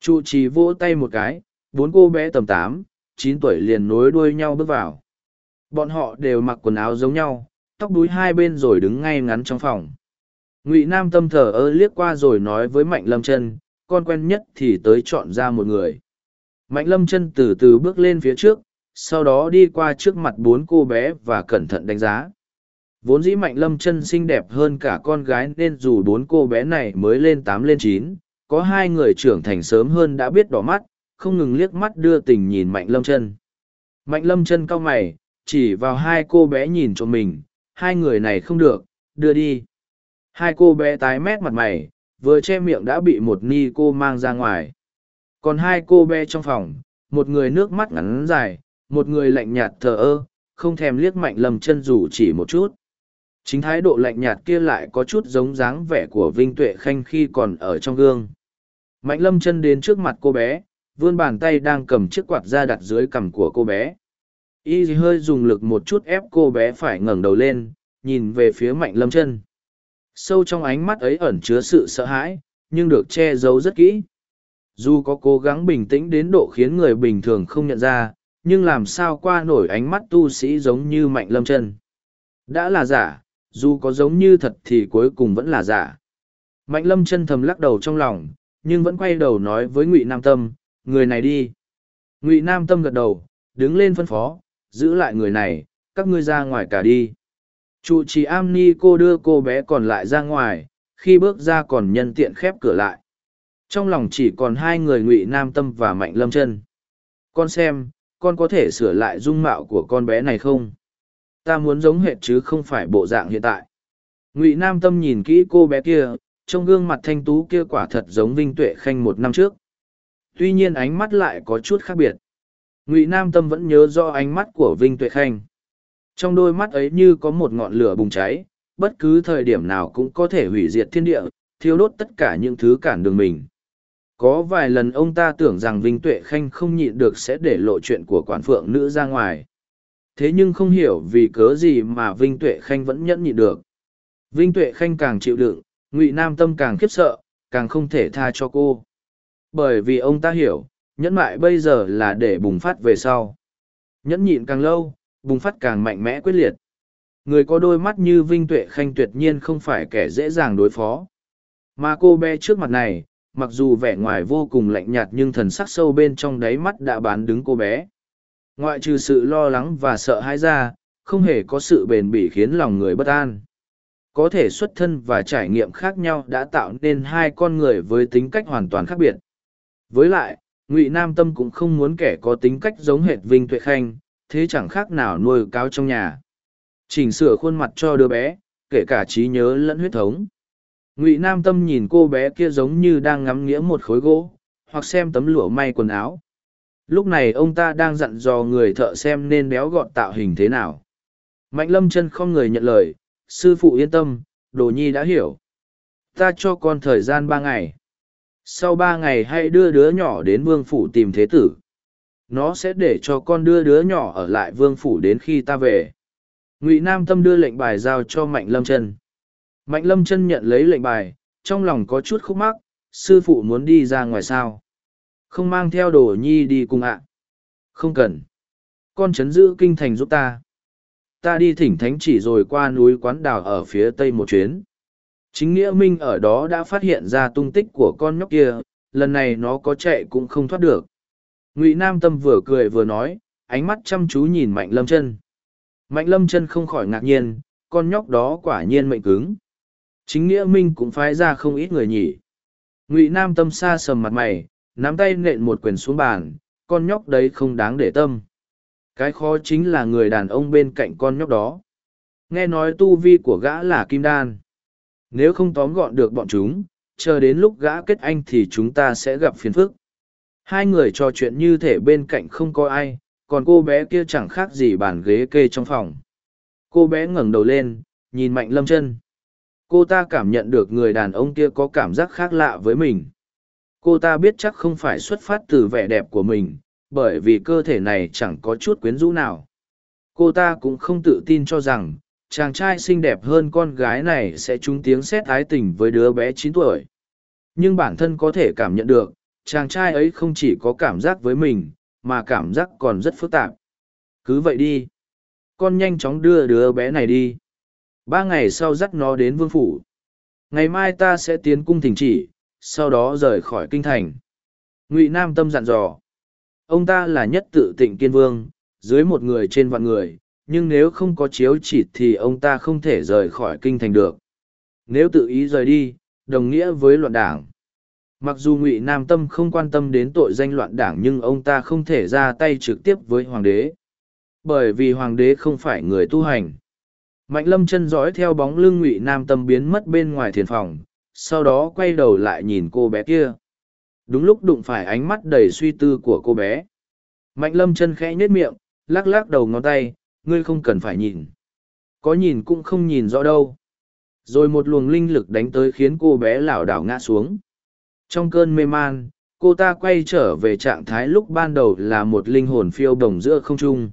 A: Trụ trì vỗ tay một cái, bốn cô bé tầm tám, chín tuổi liền nối đuôi nhau bước vào. Bọn họ đều mặc quần áo giống nhau, tóc đuối hai bên rồi đứng ngay ngắn trong phòng. Ngụy Nam tâm thờ ơ liếc qua rồi nói với Mạnh Lâm chân, con quen nhất thì tới chọn ra một người. Mạnh Lâm chân từ từ bước lên phía trước, sau đó đi qua trước mặt bốn cô bé và cẩn thận đánh giá. Vốn dĩ Mạnh Lâm chân xinh đẹp hơn cả con gái nên dù bốn cô bé này mới lên tám lên chín, có hai người trưởng thành sớm hơn đã biết đỏ mắt, không ngừng liếc mắt đưa tình nhìn Mạnh Lâm chân. Mạnh Lâm chân cau mày, chỉ vào hai cô bé nhìn cho mình, hai người này không được, đưa đi. Hai cô bé tái mét mặt mày, vừa che miệng đã bị một ni cô mang ra ngoài. Còn hai cô bé trong phòng, một người nước mắt ngắn dài, một người lạnh nhạt thờ ơ, không thèm liếc mạnh lầm chân dù chỉ một chút. Chính thái độ lạnh nhạt kia lại có chút giống dáng vẻ của Vinh Tuệ Khanh khi còn ở trong gương. Mạnh lâm chân đến trước mặt cô bé, vươn bàn tay đang cầm chiếc quạt ra đặt dưới cằm của cô bé y hơi dùng lực một chút ép cô bé phải ngẩng đầu lên, nhìn về phía mạnh lâm chân sâu trong ánh mắt ấy ẩn chứa sự sợ hãi, nhưng được che giấu rất kỹ. Dù có cố gắng bình tĩnh đến độ khiến người bình thường không nhận ra, nhưng làm sao qua nổi ánh mắt tu sĩ giống như mạnh lâm chân đã là giả, dù có giống như thật thì cuối cùng vẫn là giả. Mạnh lâm chân thầm lắc đầu trong lòng, nhưng vẫn quay đầu nói với ngụy nam tâm, người này đi. Ngụy nam tâm gật đầu, đứng lên phân phó giữ lại người này, các ngươi ra ngoài cả đi. Trụ trì am ni cô đưa cô bé còn lại ra ngoài, khi bước ra còn nhân tiện khép cửa lại. Trong lòng chỉ còn hai người ngụy Nam Tâm và Mạnh Lâm chân. Con xem, con có thể sửa lại dung mạo của con bé này không? Ta muốn giống hệt chứ không phải bộ dạng hiện tại. Ngụy Nam Tâm nhìn kỹ cô bé kia, trong gương mặt thanh tú kia quả thật giống Vinh Tuệ Khanh một năm trước. Tuy nhiên ánh mắt lại có chút khác biệt ngụy nam tâm vẫn nhớ do ánh mắt của vinh tuệ khanh. Trong đôi mắt ấy như có một ngọn lửa bùng cháy, bất cứ thời điểm nào cũng có thể hủy diệt thiên địa, thiêu đốt tất cả những thứ cản đường mình. Có vài lần ông ta tưởng rằng vinh tuệ khanh không nhịn được sẽ để lộ chuyện của quản phượng nữ ra ngoài. Thế nhưng không hiểu vì cớ gì mà vinh tuệ khanh vẫn nhẫn nhịn được. Vinh tuệ khanh càng chịu đựng, ngụy nam tâm càng khiếp sợ, càng không thể tha cho cô. Bởi vì ông ta hiểu nhẫn mại bây giờ là để bùng phát về sau. Nhẫn nhịn càng lâu, bùng phát càng mạnh mẽ quyết liệt. Người có đôi mắt như vinh tuệ khanh tuyệt nhiên không phải kẻ dễ dàng đối phó. Mà cô bé trước mặt này, mặc dù vẻ ngoài vô cùng lạnh nhạt nhưng thần sắc sâu bên trong đáy mắt đã bán đứng cô bé. Ngoại trừ sự lo lắng và sợ hãi ra, không hề có sự bền bỉ khiến lòng người bất an. Có thể xuất thân và trải nghiệm khác nhau đã tạo nên hai con người với tính cách hoàn toàn khác biệt. Với lại ngụy nam tâm cũng không muốn kẻ có tính cách giống hệt vinh tuệ khanh, thế chẳng khác nào nuôi cáo trong nhà. Chỉnh sửa khuôn mặt cho đứa bé, kể cả trí nhớ lẫn huyết thống. Ngụy nam tâm nhìn cô bé kia giống như đang ngắm nghĩa một khối gỗ, hoặc xem tấm lụa may quần áo. Lúc này ông ta đang dặn dò người thợ xem nên béo gọn tạo hình thế nào. Mạnh lâm chân không người nhận lời, sư phụ yên tâm, đồ nhi đã hiểu. Ta cho con thời gian ba ngày sau ba ngày hãy đưa đứa nhỏ đến vương phủ tìm thế tử. Nó sẽ để cho con đưa đứa nhỏ ở lại vương phủ đến khi ta về. Ngụy nam tâm đưa lệnh bài giao cho mạnh lâm chân. Mạnh lâm chân nhận lấy lệnh bài, trong lòng có chút khúc mắc, sư phụ muốn đi ra ngoài sao? Không mang theo đồ nhi đi cùng ạ. Không cần. Con chấn giữ kinh thành giúp ta. Ta đi thỉnh thánh chỉ rồi qua núi quán đào ở phía tây một chuyến. Chính nghĩa minh ở đó đã phát hiện ra tung tích của con nhóc kia, lần này nó có chạy cũng không thoát được. Ngụy Nam Tâm vừa cười vừa nói, ánh mắt chăm chú nhìn Mạnh Lâm chân. Mạnh Lâm chân không khỏi ngạc nhiên, con nhóc đó quả nhiên mệnh cứng. Chính nghĩa minh cũng phái ra không ít người nhỉ. Ngụy Nam Tâm xa sầm mặt mày, nắm tay nện một quyền xuống bàn, con nhóc đấy không đáng để tâm. Cái khó chính là người đàn ông bên cạnh con nhóc đó. Nghe nói tu vi của gã là kim đan. Nếu không tóm gọn được bọn chúng, chờ đến lúc gã kết anh thì chúng ta sẽ gặp phiền phức. Hai người trò chuyện như thể bên cạnh không có ai, còn cô bé kia chẳng khác gì bàn ghế kê trong phòng. Cô bé ngẩng đầu lên, nhìn Mạnh Lâm chân. Cô ta cảm nhận được người đàn ông kia có cảm giác khác lạ với mình. Cô ta biết chắc không phải xuất phát từ vẻ đẹp của mình, bởi vì cơ thể này chẳng có chút quyến rũ nào. Cô ta cũng không tự tin cho rằng, chàng trai xinh đẹp hơn con gái này sẽ trúng tiếng xét ái tình với đứa bé chín tuổi. Nhưng bản thân có thể cảm nhận được, chàng trai ấy không chỉ có cảm giác với mình, mà cảm giác còn rất phức tạp. Cứ vậy đi. Con nhanh chóng đưa đứa bé này đi. Ba ngày sau dắt nó đến vương phủ. Ngày mai ta sẽ tiến cung thỉnh chỉ, sau đó rời khỏi kinh thành. Ngụy Nam Tâm dặn dò. Ông ta là nhất tự tịnh kiên vương, dưới một người trên vạn người, nhưng nếu không có chiếu chỉ thì ông ta không thể rời khỏi kinh thành được. Nếu tự ý rời đi, đồng nghĩa với loạn đảng. Mặc dù Ngụy Nam Tâm không quan tâm đến tội danh loạn đảng nhưng ông ta không thể ra tay trực tiếp với hoàng đế. Bởi vì hoàng đế không phải người tu hành. Mạnh lâm chân dõi theo bóng lưng Ngụy Nam Tâm biến mất bên ngoài thiền phòng, sau đó quay đầu lại nhìn cô bé kia. Đúng lúc đụng phải ánh mắt đầy suy tư của cô bé. Mạnh lâm chân khẽ nhếch miệng, lắc lắc đầu ngón tay, ngươi không cần phải nhìn. Có nhìn cũng không nhìn rõ đâu. Rồi một luồng linh lực đánh tới khiến cô bé lảo đảo ngã xuống. Trong cơn mê man, cô ta quay trở về trạng thái lúc ban đầu là một linh hồn phiêu bồng giữa không trung.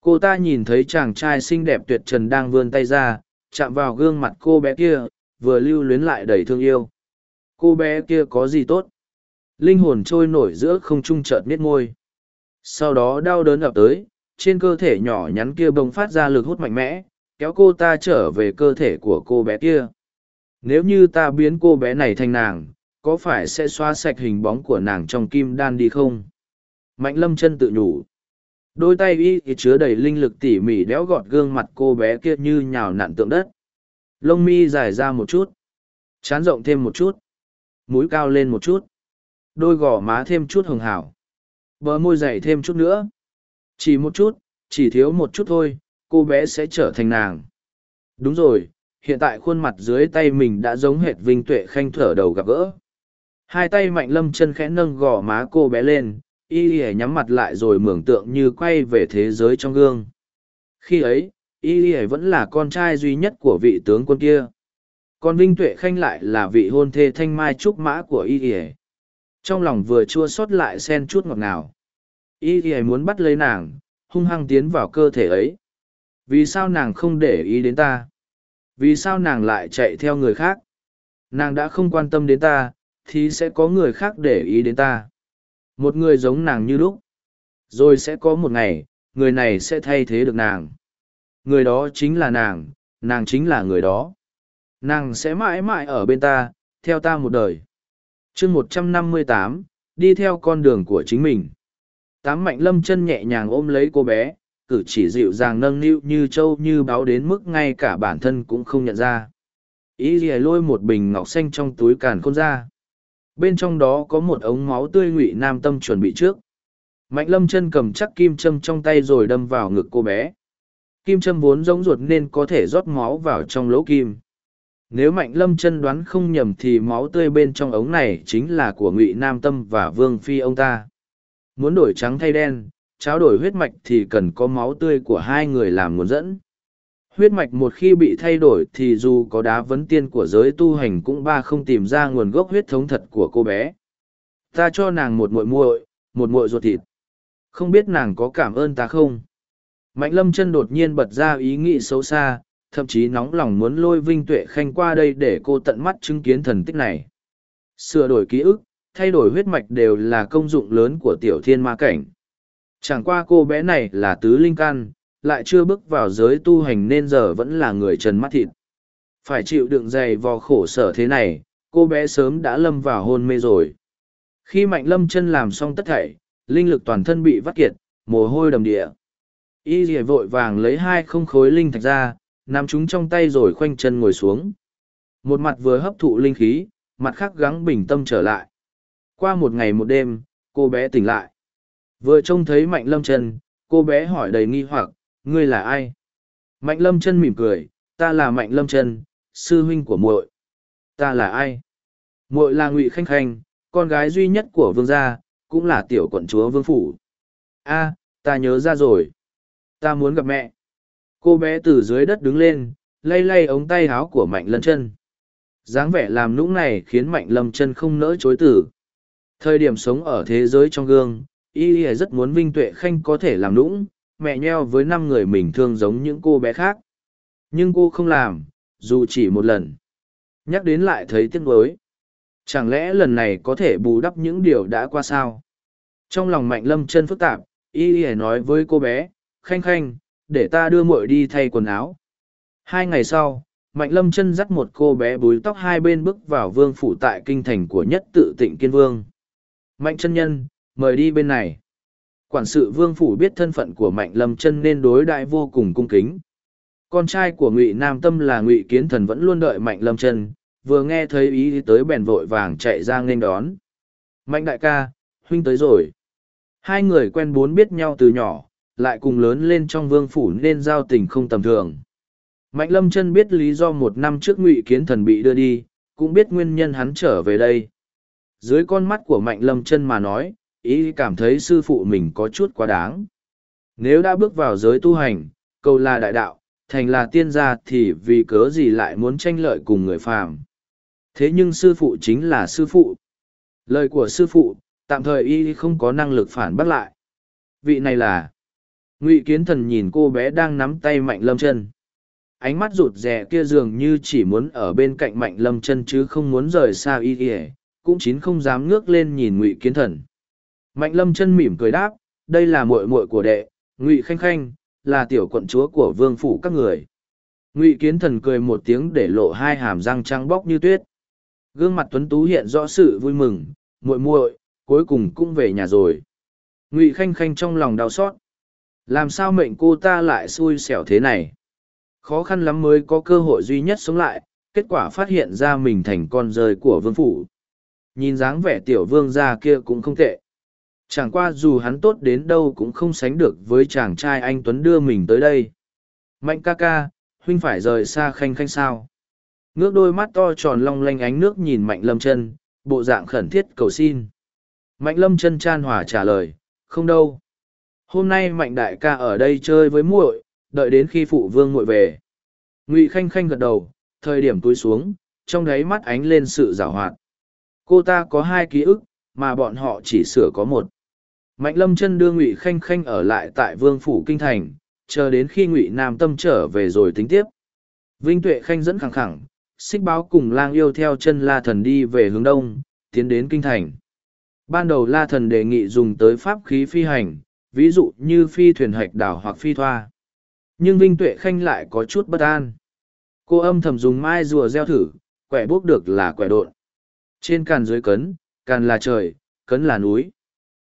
A: Cô ta nhìn thấy chàng trai xinh đẹp tuyệt trần đang vươn tay ra, chạm vào gương mặt cô bé kia, vừa lưu luyến lại đầy thương yêu. Cô bé kia có gì tốt? Linh hồn trôi nổi giữa không trung chợt miết môi. Sau đó đau đớn ập tới, trên cơ thể nhỏ nhắn kia bông phát ra lực hút mạnh mẽ, kéo cô ta trở về cơ thể của cô bé kia. Nếu như ta biến cô bé này thành nàng, có phải sẽ xóa sạch hình bóng của nàng trong kim đan đi không? Mạnh lâm chân tự nhủ. Đôi tay y chứa đầy linh lực tỉ mỉ đéo gọt gương mặt cô bé kia như nhào nặn tượng đất. Lông mi dài ra một chút. Chán rộng thêm một chút. Mũi cao lên một chút. Đôi gò má thêm chút hồng hảo. Bờ môi dày thêm chút nữa. Chỉ một chút, chỉ thiếu một chút thôi, cô bé sẽ trở thành nàng. Đúng rồi, hiện tại khuôn mặt dưới tay mình đã giống hệt Vinh Tuệ Khanh thở đầu gặp gỡ. Hai tay mạnh lâm chân khẽ nâng gò má cô bé lên, y y nhắm mặt lại rồi mường tượng như quay về thế giới trong gương. Khi ấy, y y vẫn là con trai duy nhất của vị tướng quân kia. Còn Vinh Tuệ Khanh lại là vị hôn thê thanh mai trúc mã của y y Trong lòng vừa chua xót lại xen chút ngọt ngào. Y y muốn bắt lấy nàng, hung hăng tiến vào cơ thể ấy. Vì sao nàng không để ý đến ta? Vì sao nàng lại chạy theo người khác? Nàng đã không quan tâm đến ta, thì sẽ có người khác để ý đến ta. Một người giống nàng như lúc. Rồi sẽ có một ngày, người này sẽ thay thế được nàng. Người đó chính là nàng, nàng chính là người đó. Nàng sẽ mãi mãi ở bên ta, theo ta một đời. chương một trăm năm mươi tám, đi theo con đường của chính mình. Tám mạnh lâm chân nhẹ nhàng ôm lấy cô bé, cử chỉ dịu dàng nâng niu như trâu như báo đến mức ngay cả bản thân cũng không nhận ra. Ý gì lôi một bình ngọc xanh trong túi càn khôn ra. Bên trong đó có một ống máu tươi ngụy nam tâm chuẩn bị trước. Mạnh lâm chân cầm chắc kim châm trong tay rồi đâm vào ngực cô bé. Kim châm vốn giống ruột nên có thể rót máu vào trong lỗ kim. Nếu mạnh lâm chân đoán không nhầm thì máu tươi bên trong ống này chính là của ngụy nam tâm và vương phi ông ta muốn đổi trắng thay đen trao đổi huyết mạch thì cần có máu tươi của hai người làm nguồn dẫn. Huyết mạch một khi bị thay đổi thì dù có đá vấn tiên của giới tu hành cũng ba không tìm ra nguồn gốc huyết thống thật của cô bé. Ta cho nàng một muội muội, một muội ruột thịt. Không biết nàng có cảm ơn ta không? Mạnh lâm chân đột nhiên bật ra ý nghĩ xấu xa, thậm chí nóng lòng muốn lôi vinh tuệ khanh qua đây để cô tận mắt chứng kiến thần tích này. Sửa đổi ký ức thay đổi huyết mạch đều là công dụng lớn của tiểu thiên ma cảnh chẳng qua cô bé này là tứ linh căn lại chưa bước vào giới tu hành nên giờ vẫn là người trần mắt thịt. Phải chịu đựng dày vò khổ sở thế này, cô bé sớm đã lâm vào hôn mê rồi. Khi Mạnh Lâm chân làm xong tất thảy, linh lực toàn thân bị vắt kiệt, mồ hôi đầm địa. Y dìa vội vàng lấy hai không khối linh thạch ra, nắm chúng trong tay rồi khoanh chân ngồi xuống. Một mặt vừa hấp thụ linh khí, mặt khác gắng bình tâm trở lại. Qua một ngày một đêm, cô bé tỉnh lại. Vừa trông thấy Mạnh Lâm chân, cô bé hỏi đầy nghi hoặc, ngươi là ai? Mạnh Lâm chân mỉm cười, ta là Mạnh Lâm chân, sư huynh của muội. Ta là ai? Muội là Ngụy Khanh Khanh, con gái duy nhất của vương gia, cũng là tiểu quận chúa vương phủ. A, ta nhớ ra rồi. Ta muốn gặp mẹ. Cô bé từ dưới đất đứng lên, lay lay ống tay áo của Mạnh Lâm chân. dáng vẻ làm nũng này khiến Mạnh Lâm chân không nỡ chối từ. Thời điểm sống ở thế giới trong gương, y y rất muốn Vinh Tuệ Khanh có thể làm nũng, mẹ nheo với năm người mình thương giống những cô bé khác. Nhưng cô không làm, dù chỉ một lần. Nhắc đến lại thấy tiếc nuối. Chẳng lẽ lần này có thể bù đắp những điều đã qua sao? Trong lòng Mạnh Lâm chân phức tạp, y y nói với cô bé, Khanh Khanh, để ta đưa muội đi thay quần áo. Hai ngày sau, Mạnh Lâm chân dắt một cô bé búi tóc hai bên bước vào vương phủ tại kinh thành của nhất tự tịnh kiên vương. Mạnh chân nhân, mời đi bên này. Quản sự vương phủ biết thân phận của Mạnh Lâm chân nên đối đại vô cùng cung kính. Con trai của Ngụy Nam Tâm là Ngụy Kiến Thần vẫn luôn đợi Mạnh Lâm chân, vừa nghe thấy ý tới bèn vội vàng chạy ra nghênh đón. Mạnh đại ca, huynh tới rồi. Hai người quen bốn biết nhau từ nhỏ, lại cùng lớn lên trong vương phủ nên giao tình không tầm thường. Mạnh lâm chân biết lý do một năm trước ngụy kiến thần bị đưa đi, cũng biết nguyên nhân hắn trở về đây. Dưới con mắt của mạnh lâm chân mà nói, ý cảm thấy sư phụ mình có chút quá đáng. Nếu đã bước vào giới tu hành, cầu là đại đạo, thành là tiên gia thì vì cớ gì lại muốn tranh lợi cùng người phàm. Thế nhưng sư phụ chính là sư phụ. Lời của sư phụ, tạm thời y không có năng lực phản bác lại. Vị này là ngụy kiến thần nhìn cô bé đang nắm tay mạnh lâm chân ánh mắt rụt rè kia dường như chỉ muốn ở bên cạnh mạnh lâm chân chứ không muốn rời xa y ỉa cũng chín không dám ngước lên nhìn ngụy kiến thần. Mạnh lâm chân mỉm cười đáp, đây là muội muội của đệ, ngụy khanh khanh, là tiểu quận chúa của vương phủ các người. Ngụy kiến thần cười một tiếng để lộ hai hàm răng trắng bóc như tuyết. Gương mặt tuấn tú hiện rõ sự vui mừng, muội muội, cuối cùng cũng về nhà rồi. Ngụy khanh khanh trong lòng đau xót, làm sao mệnh cô ta lại xui xẻo thế này? Khó khăn lắm mới có cơ hội duy nhất sống lại, kết quả phát hiện ra mình thành con rơi của vương phủ nhìn dáng vẻ tiểu vương gia kia cũng không tệ. Chẳng qua dù hắn tốt đến đâu cũng không sánh được với chàng trai anh tuấn đưa mình tới đây. Mạnh ca ca, huynh phải rời xa khanh khanh sao? Ngước đôi mắt to tròn long lanh ánh nước nhìn mạnh lâm chân bộ dạng khẩn thiết cầu xin. Mạnh lâm chân chan hòa trả lời, không đâu. Hôm nay mạnh đại ca ở đây chơi với muội, đợi đến khi phụ vương muội về. Ngụy khanh khanh gật đầu, thời điểm túi xuống, trong đáy mắt ánh lên sự giảo hoạt cô ta có hai ký ức mà bọn họ chỉ sửa có một mạnh lâm chân đưa ngụy khanh khanh ở lại tại vương phủ kinh thành chờ đến khi ngụy nam tâm trở về rồi tính tiếp vinh tuệ khanh dẫn khẳng khẳng xích báo cùng lang yêu theo chân la thần đi về hướng đông tiến đến kinh thành ban đầu la thần đề nghị dùng tới pháp khí phi hành ví dụ như phi thuyền hạch đảo hoặc phi thoa. Nhưng Vinh Tuệ Khanh lại có chút bất an. Cô âm thầm dùng mai rùa gieo thử, quẻ buốc được là quẻ độn. Trên càn dưới cấn, càn là trời, cấn là núi.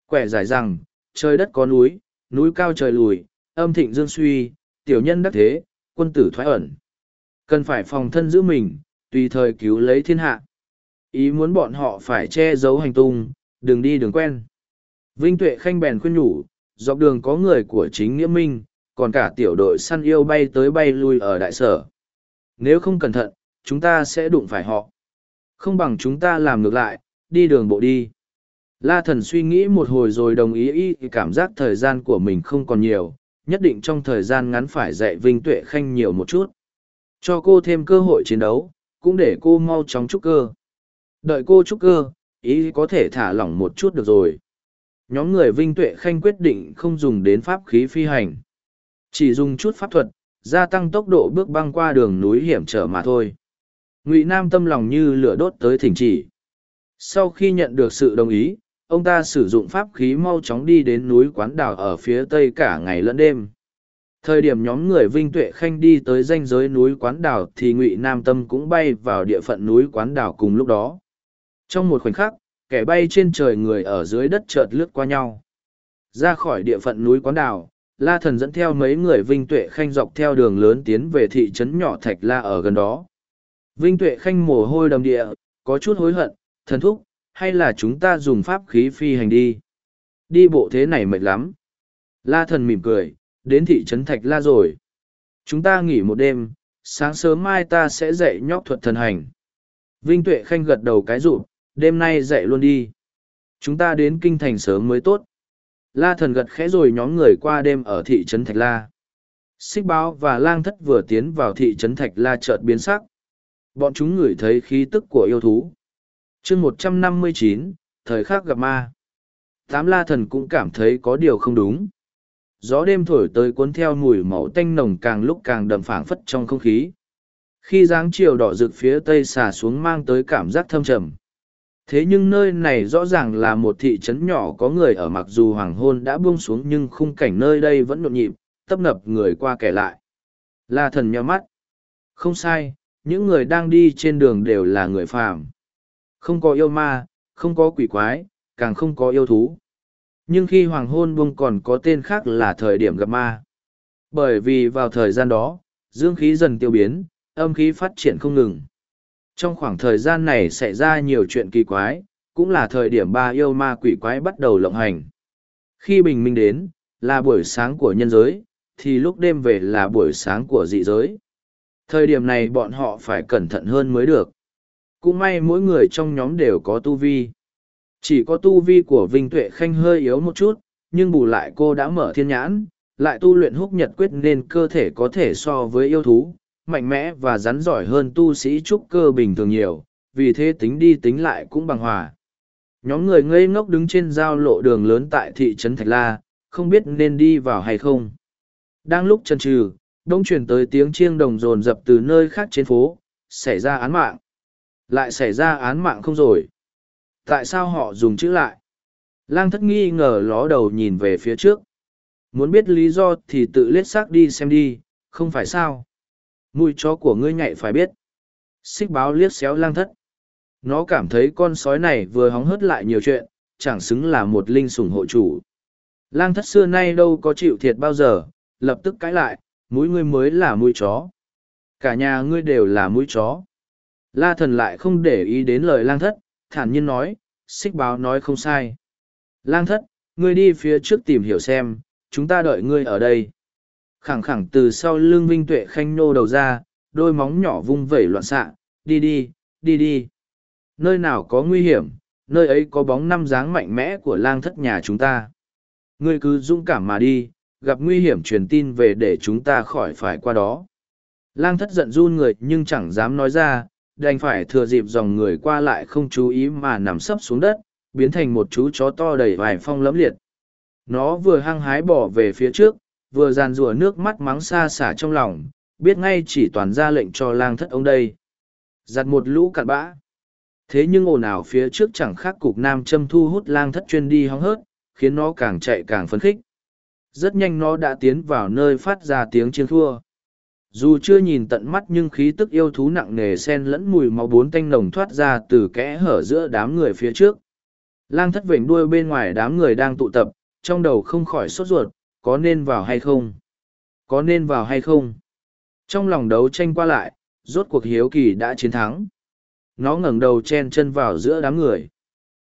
A: Quẻ giải rằng, trời đất có núi, núi cao trời lùi, âm thịnh dương suy, tiểu nhân đắc thế, quân tử thoái ẩn. Cần phải phòng thân giữ mình, tùy thời cứu lấy thiên hạ. Ý muốn bọn họ phải che giấu hành tung, đừng đi đường quen. Vinh Tuệ Khanh bèn khuyên nhủ, dọc đường có người của chính nghĩa minh, còn cả tiểu đội săn yêu bay tới bay lui ở đại sở. Nếu không cẩn thận, chúng ta sẽ đụng phải họ. Không bằng chúng ta làm ngược lại, đi đường bộ đi. La thần suy nghĩ một hồi rồi đồng ý ý cảm giác thời gian của mình không còn nhiều, nhất định trong thời gian ngắn phải dạy Vinh Tuệ Khanh nhiều một chút. Cho cô thêm cơ hội chiến đấu, cũng để cô mau chóng trúc cơ. Đợi cô trúc cơ, ý có thể thả lỏng một chút được rồi nhóm người Vinh Tuệ Khanh quyết định không dùng đến pháp khí phi hành. Chỉ dùng chút pháp thuật, gia tăng tốc độ bước băng qua đường núi hiểm trở mà thôi. Ngụy Nam tâm lòng như lửa đốt tới thỉnh chỉ. Sau khi nhận được sự đồng ý, ông ta sử dụng pháp khí mau chóng đi đến núi quán đảo ở phía tây cả ngày lẫn đêm. thời điểm nhóm người vinh tuệ khanh đi tới danh giới núi quán đảo thì ngụy nam tâm cũng bay vào địa phận núi quán đảo cùng lúc đó trong một khoảnh khắc kẻ bay trên trời người ở dưới đất chợt lướt qua nhau ra khỏi địa phận núi quán đảo la thần dẫn theo mấy người vinh tuệ khanh dọc theo đường lớn tiến về thị trấn nhỏ thạch la ở gần đó vinh tuệ khanh mồ hôi đầm địa, có chút hối hận, thần thúc, hay là chúng ta dùng pháp khí phi hành đi? Đi bộ thế này mệt lắm. La thần mỉm cười, đến thị trấn thạch la rồi. Chúng ta nghỉ một đêm, sáng sớm mai ta sẽ dạy nhóc thuật thần hành. Vinh tuệ khanh gật đầu cái rụt, đêm nay dạy luôn đi. Chúng ta đến kinh thành sớm mới tốt. La thần gật khẽ rồi nhóm người qua đêm ở thị trấn thạch la. Xích báo và lang thất vừa tiến vào thị trấn thạch la chợt biến sắc bọn chúng ngửi thấy khí tức của yêu thú. Chương một trăm năm mươi chín, thời khắc gặp ma. Tám la thần cũng cảm thấy có điều không đúng. Gió đêm thổi tới cuốn theo mùi màu tanh nồng càng lúc càng đậm phảng phất trong không khí. Khi dáng chiều đỏ rực phía tây xà xuống mang tới cảm giác thâm trầm. Thế nhưng nơi này rõ ràng là một thị trấn nhỏ có người ở mặc dù hoàng hôn đã buông xuống nhưng khung cảnh nơi đây vẫn nhộn nhịp, tấp nập người qua kẻ lại. La thần nheo mắt. Không sai những người đang đi trên đường đều là người phàm. Không có yêu ma, không có quỷ quái, càng không có yêu thú. Nhưng khi hoàng hôn buông còn có tên khác là thời điểm gặp ma. Bởi vì vào thời gian đó, dương khí dần tiêu biến, âm khí phát triển không ngừng. Trong khoảng thời gian này xảy ra nhiều chuyện kỳ quái, cũng là thời điểm ba yêu ma quỷ quái bắt đầu lộng hành. Khi bình minh đến, là buổi sáng của nhân giới, thì lúc đêm về là buổi sáng của dị giới thời điểm này bọn họ phải cẩn thận hơn mới được cũng may mỗi người trong nhóm đều có tu vi chỉ có tu vi của Vinh Tuệ Khanh hơi yếu một chút, nhưng bù lại cô đã mở thiên nhãn, lại tu luyện húc nhật quyết nên cơ thể có thể so với yêu thú, mạnh mẽ và rắn giỏi hơn tu sĩ trúc cơ bình thường nhiều, vì thế tính đi tính lại cũng bằng hòa. Nhóm người ngây ngốc đứng trên giao lộ đường lớn tại thị trấn Thạch La, không biết nên đi vào hay không. Đang lúc chần chừ, đông truyền tới tiếng chiêng đồng rồn rập từ nơi khác trên phố, xảy ra án mạng. Lại xảy ra án mạng không rồi. Tại sao họ dùng chữ lại? Lang thất nghi ngờ ló đầu nhìn về phía trước. Muốn biết lý do thì tự lết xác đi xem đi không phải sao? Mùi chó của ngươi nhạy phải biết. Xích báo liếc xéo lang thất. Nó cảm thấy con sói này vừa hóng hớt lại nhiều chuyện chẳng xứng là một linh sủng hộ chủ. Lang thất xưa nay đâu có chịu thiệt bao giờ lập tức cãi lại mũi ngươi mới là mũi chó cả nhà ngươi đều là mũi chó la thần lại không để ý đến lời lang thất thản nhiên nói, xích báo nói không sai. Lang thất, ngươi đi phía trước tìm hiểu xem, chúng ta đợi ngươi ở đây. Khẳng khẳng từ sau lưng Vinh Tuệ Khanh nô đầu ra, đôi móng nhỏ vung vẩy loạn xạ, đi đi, đi đi. Nơi nào có nguy hiểm, nơi ấy có bóng năm dáng mạnh mẽ của lang thất nhà chúng ta. Ngươi cứ dũng cảm mà đi, gặp nguy hiểm truyền tin về để chúng ta khỏi phải qua đó. Lang thất giận run người nhưng chẳng dám nói ra, đành phải thừa dịp dòng người qua lại không chú ý mà nằm sấp xuống đất, biến thành một chú chó to đầy vài phong lẫm liệt. Nó vừa hăng hái bỏ về phía trước, vừa giàn rùa nước mắt mắng xa xả trong lòng, biết ngay chỉ toàn ra lệnh cho lang thất ông đây. Giặt một lũ cặn bã. Thế nhưng ồn ào phía trước chẳng khác cục nam châm thu hút lang thất chuyên đi hóng hớt, khiến nó càng chạy càng phấn khích. Rất nhanh nó đã tiến vào nơi phát ra tiếng chiến thua dù chưa nhìn tận mắt nhưng khí tức yêu thú nặng nề sen lẫn mùi máu bốn tanh nồng thoát ra từ kẽ hở giữa đám người phía trước. Lang thất vểnh đuôi bên ngoài đám người đang tụ tập, trong đầu không khỏi sốt ruột, có nên vào hay không? Có nên vào hay không? Trong lòng đấu tranh qua lại, rốt cuộc hiếu kỳ đã chiến thắng. Nó ngẩng đầu chen chân vào giữa đám người.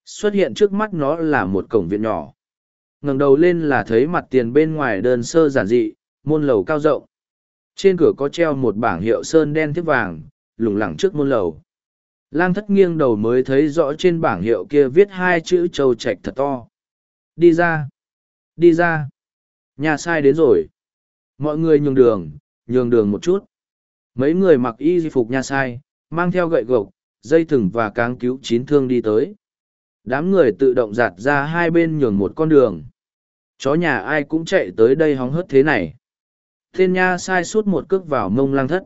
A: Xuất hiện trước mắt nó là một cổng viện nhỏ ngẩng đầu lên là thấy mặt tiền bên ngoài đơn sơ giản dị môn lầu cao rộng trên cửa có treo một bảng hiệu sơn đen thiếp vàng, lủng lẳng trước môn lầu. Lang thất nghiêng đầu mới thấy rõ trên bảng hiệu kia viết hai chữ châu trạch thật to. Đi ra! Đi ra! Nhà sai đến rồi. Mọi người nhường đường, nhường đường một chút. Mấy người mặc y phục nhà sai, mang theo gậy gộc, dây thừng và cáng cứu chín thương đi tới. Đám người tự động giạt ra hai bên nhường một con đường. Chó nhà ai cũng chạy tới đây hóng hớt thế này. Tên nha sai suốt một cước vào mông lang thất.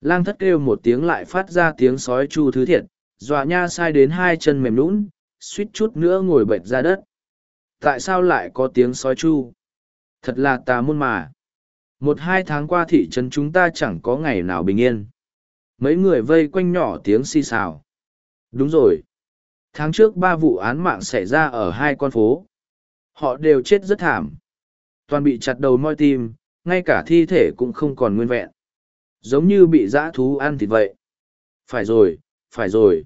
A: Lang thất kêu một tiếng lại phát ra tiếng sói chu thứ thiệt, dọa nha sai đến hai chân mềm lũn suýt chút nữa ngồi bệnh ra đất. Tại sao lại có tiếng sói chu? Thật là tà môn mà. một hai tháng qua thị trấn chúng ta chẳng có ngày nào bình yên mấy người vây quanh nhỏ tiếng xì xào đúng rồi tháng trước ba vụ án mạng xảy ra ở hai con phố. Họ đều chết rất thảm. Toàn bị chặt đầu moi tim, ngay cả thi thể cũng không còn nguyên vẹn. Giống như bị dã thú ăn thịt vậy. Phải rồi phải rồi.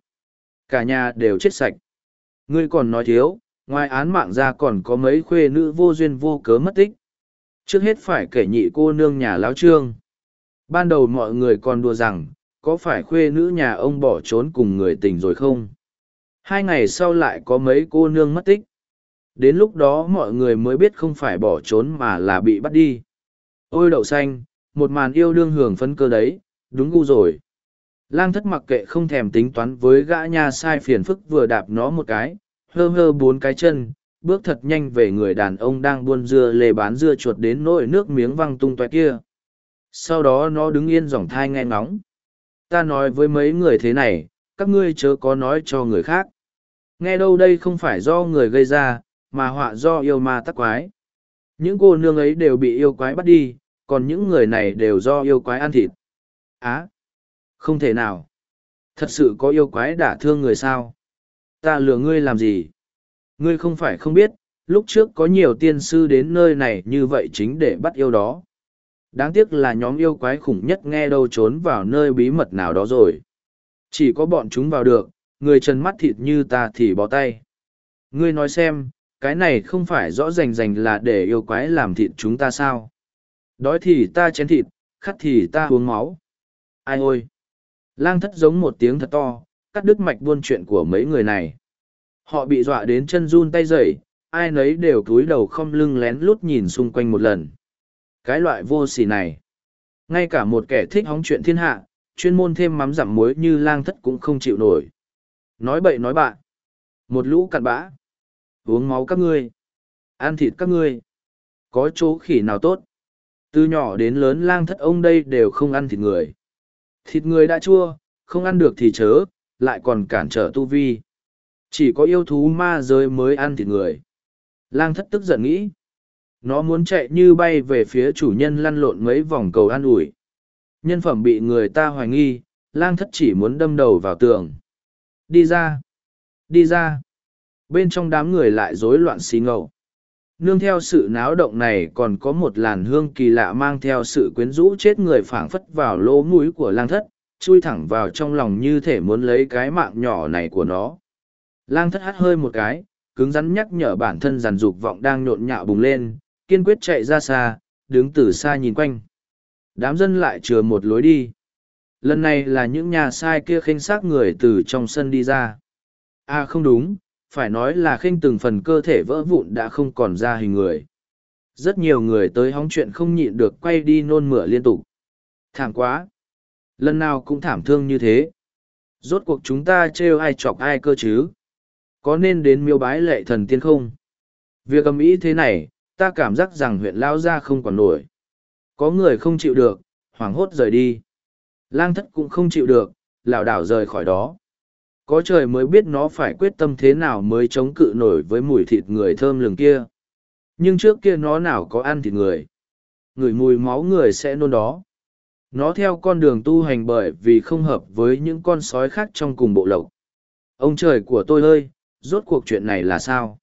A: Cả nhà đều chết sạch. Ngươi còn nói thiếu, ngoài án mạng ra còn có mấy khuê nữ vô duyên vô cớ mất tích. Trước hết phải kể nhị cô nương nhà lão trương. Ban đầu mọi người còn đùa rằng, có phải khuê nữ nhà ông bỏ trốn cùng người tình rồi không? Hai ngày sau lại có mấy cô nương mất tích. Đến lúc đó mọi người mới biết không phải bỏ trốn mà là bị bắt đi. Ôi đậu xanh, một màn yêu đương hưởng phấn cơ đấy, đúng gu rồi. Lang thất mặc kệ không thèm tính toán với gã nha sai phiền phức vừa đạp nó một cái, hơ hơ bốn cái chân, bước thật nhanh về người đàn ông đang buôn dưa lề bán dưa chuột đến nỗi nước miếng văng tung toe kia. Sau đó nó đứng yên dòng thai nghe ngóng. Ta nói với mấy người thế này, các ngươi chớ có nói cho người khác nghe đâu đây không phải do người gây ra, mà họa do yêu ma tắc quái. Những cô nương ấy đều bị yêu quái bắt đi, còn những người này đều do yêu quái ăn thịt. Á, không thể nào. Thật sự có yêu quái đả thương người sao? Ta lừa ngươi làm gì? Ngươi không phải không biết, lúc trước có nhiều tiên sư đến nơi này như vậy chính để bắt yêu đó. Đáng tiếc là nhóm yêu quái khủng nhất nghe đâu trốn vào nơi bí mật nào đó rồi. Chỉ có bọn chúng vào được người trần mắt thịt như ta thì bó tay. Ngươi nói xem, cái này không phải rõ rành rành là để yêu quái làm thịt chúng ta sao? Đói thì ta chén thịt, khát thì ta uống máu. Ai ôi! Lang thất giống một tiếng thật to, cắt đứt mạch buôn chuyện của mấy người này. Họ bị dọa đến chân run tay rẩy, ai nấy đều cúi đầu không lưng lén lút nhìn xung quanh một lần. Cái loại vô sỉ này. Ngay cả một kẻ thích hóng chuyện thiên hạ, chuyên môn thêm mắm giảm muối như lang thất cũng không chịu nổi nói bậy nói bạ, một lũ cặn bã. Uống máu các ngươi. Ăn thịt các ngươi. Có chỗ khỉ nào tốt? Từ nhỏ đến lớn lang thất ông đây đều không ăn thịt người. Thịt người đã chua không ăn được thì chớ lại còn cản trở tu vi. Chỉ có yêu thú ma giới mới ăn thịt người. Lang thất tức giận nghĩ. Nó muốn chạy như bay về phía chủ nhân lăn lộn mấy vòng cầu an ủi. Nhân phẩm bị người ta hoài nghi lang thất chỉ muốn đâm đầu vào tường đi ra. Đi ra. Bên trong đám người lại rối loạn xì ngầu. Nương theo sự náo động này còn có một làn hương kỳ lạ mang theo sự quyến rũ chết người phảng phất vào lỗ mũi của lang thất, chui thẳng vào trong lòng như thể muốn lấy cái mạng nhỏ này của nó. Lang thất hắt hơi một cái, cứng rắn nhắc nhở bản thân giàn dục vọng đang nhộn nhạo bùng lên, kiên quyết chạy ra xa, đứng từ xa nhìn quanh. Đám dân lại chừa một lối đi lần này là những nhà sai kia khênh xác người từ trong sân đi ra. À không đúng, phải nói là khênh từng phần cơ thể vỡ vụn đã không còn ra hình người. Rất nhiều người tới hóng chuyện không nhịn được quay đi nôn mửa liên tục. Thảm quá. Lần nào cũng thảm thương như thế. Rốt cuộc chúng ta trêu ai chọc ai cơ chứ? Có nên đến miêu bái lệ thần tiên không? Việc âm ý thế này, ta cảm giác rằng huyện lao gia không còn nổi. Có người không chịu được, hoảng hốt rời đi lang thất cũng không chịu được, lảo đảo rời khỏi đó. Có trời mới biết nó phải quyết tâm thế nào mới chống cự nổi với mùi thịt người thơm lừng kia. Nhưng trước kia nó nào có ăn thịt người? Ngửi mùi máu người sẽ nôn đó. Nó theo con đường tu hành bởi vì không hợp với những con sói khác trong cùng bộ lộc. Ông trời của tôi ơi, rốt cuộc chuyện này là sao?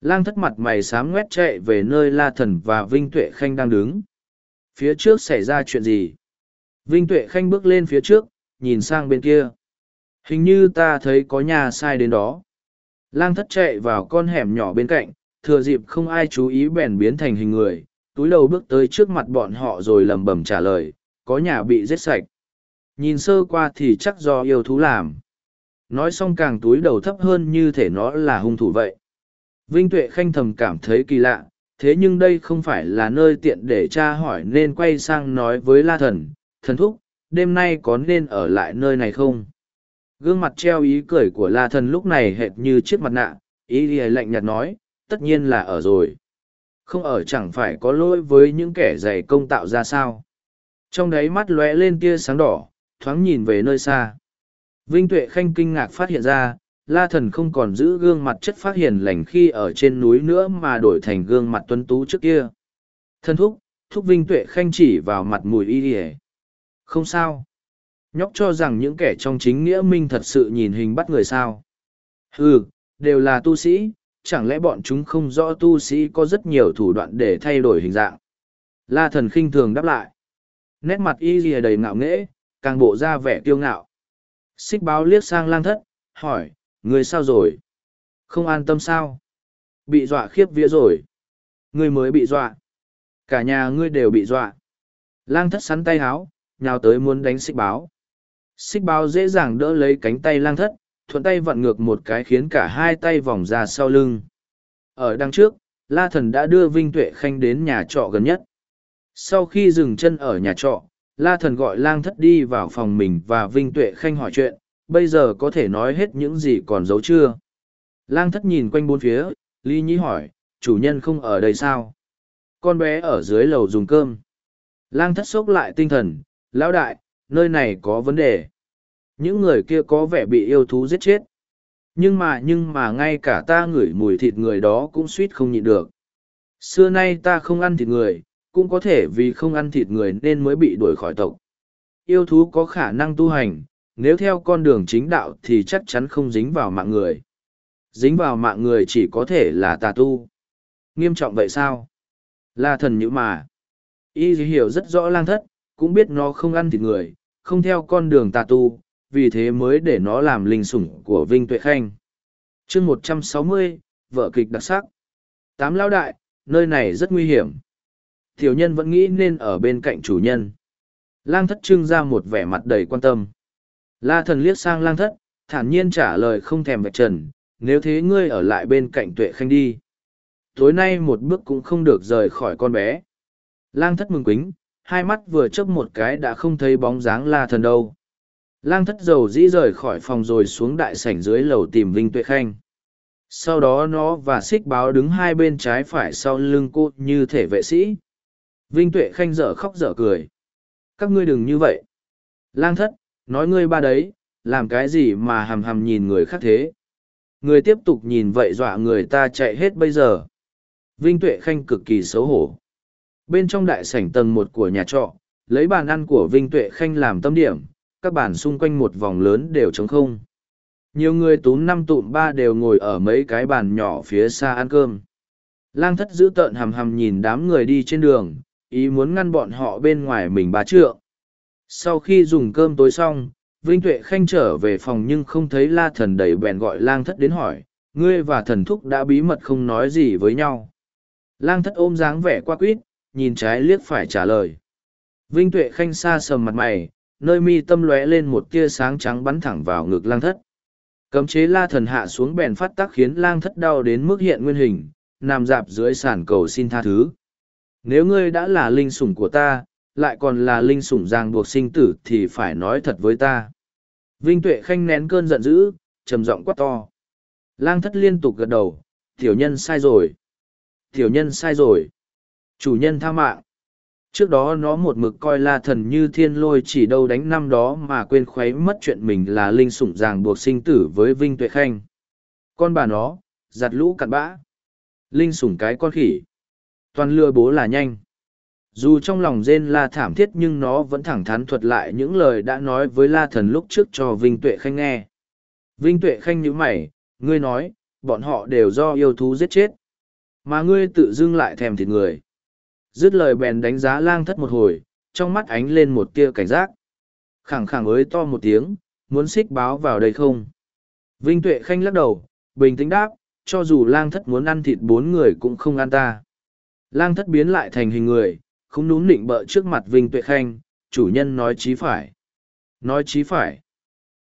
A: Lang thất mặt mày xám ngoét chạy về nơi la thần và vinh tuệ khanh đang đứng. Phía trước xảy ra chuyện gì? Vinh tuệ khanh bước lên phía trước, nhìn sang bên kia. Hình như ta thấy có nhà sai đến đó. Lang thất chạy vào con hẻm nhỏ bên cạnh, thừa dịp không ai chú ý bèn biến thành hình người, túi đầu bước tới trước mặt bọn họ rồi lầm bầm trả lời, có nhà bị giết sạch. Nhìn sơ qua thì chắc do yêu thú làm. Nói xong càng túi đầu thấp hơn như thể nó là hung thủ vậy. Vinh tuệ khanh thầm cảm thấy kỳ lạ, thế nhưng đây không phải là nơi tiện để tra hỏi nên quay sang nói với la thần thần thúc, đêm nay có nên ở lại nơi này không? Gương mặt treo ý cười của la thần lúc này hệt như chiếc mặt nạ, ý ỉa lạnh nhạt nói, tất nhiên là ở rồi. Không ở chẳng phải có lỗi với những kẻ dày công tạo ra sao? Trong đáy mắt lóe lên tia sáng đỏ, thoáng nhìn về nơi xa. Vinh tuệ khanh kinh ngạc phát hiện ra, la thần không còn giữ gương mặt chất phát hiền lành khi ở trên núi nữa mà đổi thành gương mặt tuấn tú trước kia. Thần thúc thúc vinh tuệ khanh chỉ vào mặt mùi y ỉa không sao. Nhóc cho rằng những kẻ trong chính nghĩa minh thật sự nhìn hình bắt người sao. Ừ đều là tu sĩ, chẳng lẽ bọn chúng không rõ tu sĩ có rất nhiều thủ đoạn để thay đổi hình dạng? La thần khinh thường đáp lại. Nét mặt y rìa đầy ngạo nghễ, càng bộ ra vẻ kiêu ngạo. Xích báo liếc sang lang thất, hỏi người sao rồi? Không an tâm sao? Bị dọa khiếp vía rồi. Ngươi mới bị dọa. Cả nhà ngươi đều bị dọa. Lang thất sắn tay háo nhào tới muốn đánh xích báo. Xích báo dễ dàng đỡ lấy cánh tay lang thất, thuận tay vặn ngược một cái khiến cả hai tay vòng ra sau lưng. Ở đằng trước, la thần đã đưa vinh tuệ khanh đến nhà trọ gần nhất. Sau khi dừng chân ở nhà trọ, la thần gọi lang thất đi vào phòng mình và vinh tuệ khanh hỏi chuyện, bây giờ có thể nói hết những gì còn giấu chưa? Lang thất nhìn quanh bốn phía, lý nhĩ hỏi, chủ nhân không ở đây sao? Con bé ở dưới lầu dùng cơm. Lang thất xốc lại tinh thần lão đại, nơi này có vấn đề. Những người kia có vẻ bị yêu thú giết chết. Nhưng mà nhưng mà ngay cả ta ngửi mùi thịt người đó cũng suýt không nhịn được. Xưa nay ta không ăn thịt người, cũng có thể vì không ăn thịt người nên mới bị đuổi khỏi tộc. Yêu thú có khả năng tu hành, nếu theo con đường chính đạo thì chắc chắn không dính vào mạng người. Dính vào mạng người chỉ có thể là tà tu. Nghiêm trọng vậy sao? Là thần nhữ mà. Y hiểu rất rõ lang thất cũng biết nó không ăn thịt người không theo con đường tà tu vì thế mới để nó làm linh sủng của Vinh Tuệ Khanh. chương một trăm sáu mươi vợ kịch đặc sắc. Tám lao đại, nơi này rất nguy hiểm. Tiểu nhân vẫn nghĩ nên ở bên cạnh chủ nhân. Lang thất trưng ra một vẻ mặt đầy quan tâm. La thần liếc sang lang thất, thản nhiên trả lời không thèm vạch trần, nếu thế ngươi ở lại bên cạnh tuệ khanh đi. Tối nay một bước cũng không được rời khỏi con bé. Lang thất mừng quính, hai mắt vừa chớp một cái đã không thấy bóng dáng la thần đâu. Lang thất dầu dĩ rời khỏi phòng rồi xuống đại sảnh dưới lầu tìm Vinh Tuệ Khanh. Sau đó nó và xích báo đứng hai bên trái phải sau lưng cô như thể vệ sĩ. Vinh Tuệ Khanh dở khóc dở cười. Các ngươi đừng như vậy. Lang thất, nói ngươi ba đấy, làm cái gì mà hầm hầm nhìn người khác thế. Người tiếp tục nhìn vậy dọa người ta chạy hết bây giờ. Vinh Tuệ Khanh cực kỳ xấu hổ. Bên trong đại sảnh tầng một của nhà trọ, lấy bàn ăn của Vinh Tuệ Khanh làm tâm điểm, các bàn xung quanh một vòng lớn đều trống không. Nhiều người túm năm tụm ba đều ngồi ở mấy cái bàn nhỏ phía xa ăn cơm. Lang thất giữ tợn hầm hầm nhìn đám người đi trên đường, ý muốn ngăn bọn họ bên ngoài mình bá trượng. Sau khi dùng cơm tối xong, Vinh Tuệ Khanh trở về phòng nhưng không thấy la thần đẩy bèn gọi lang thất đến hỏi, ngươi và thần thúc đã bí mật không nói gì với nhau. Lang thất ôm dáng vẻ qua quýt, nhìn trái liếc phải trả lời. Vinh Tuệ Khanh xa sầm mặt mày, nơi mi tâm lóe lên một tia sáng trắng bắn thẳng vào ngực lang thất. Cấm chế la thần hạ xuống bèn phát tác khiến lang thất đau đến mức hiện nguyên hình, nằm dạp dưới sàn cầu xin tha thứ. Nếu ngươi đã là linh sủng của ta, lại còn là linh sủng ràng buộc sinh tử thì phải nói thật với ta. Vinh Tuệ Khanh nén cơn giận dữ, trầm giọng quát to. Lang thất liên tục gật đầu, tiểu nhân sai rồi. Tiểu nhân sai rồi. Chủ nhân tha mạng. Trước đó nó một mực coi la thần như thiên lôi chỉ đâu đánh năm đó mà quên khuấy mất chuyện mình là linh sủng ràng buộc sinh tử với Vinh Tuệ Khanh. Con bà nó, giặt lũ cặn bã. Linh sủng cái con khỉ. Toàn lừa bố là nhanh. Dù trong lòng rên la thảm thiết nhưng nó vẫn thẳng thắn thuật lại những lời đã nói với la thần lúc trước cho Vinh Tuệ Khanh nghe. Vinh Tuệ Khanh nhữ mày, ngươi nói, bọn họ đều do yêu thú giết chết. Mà ngươi tự dưng lại thèm thịt người dứt lời bèn đánh giá lang thất một hồi, trong mắt ánh lên một tia cảnh giác. Khẳng khẳng ới to một tiếng, muốn xích báo vào đây không? Vinh tuệ khanh lắc đầu, bình tĩnh đáp, cho dù lang thất muốn ăn thịt bốn người cũng không ăn ta. Lang thất biến lại thành hình người không núm nịnh bợ trước mặt vinh tuệ khanh, chủ nhân nói chí phải. Nói chí phải.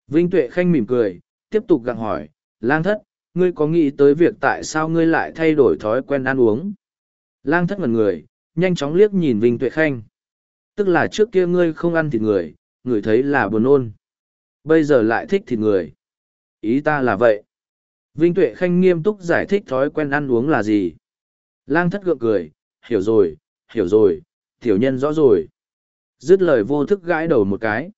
A: Vinh tuệ khanh mỉm cười, tiếp tục gặng hỏi, lang thất, ngươi có nghĩ tới việc tại sao ngươi lại thay đổi thói quen ăn uống? Lang thất ngần người nhanh chóng liếc nhìn Vinh Tuệ Khanh. Tức là trước kia ngươi không ăn thịt người, người thấy là buồn ôn. Bây giờ lại thích thịt người. Ý ta là vậy. Vinh Tuệ Khanh nghiêm túc giải thích thói quen ăn uống là gì. Lang thất gượng cười, hiểu rồi, hiểu rồi, tiểu nhân rõ rồi. Dứt lời vô thức gãi đầu một cái.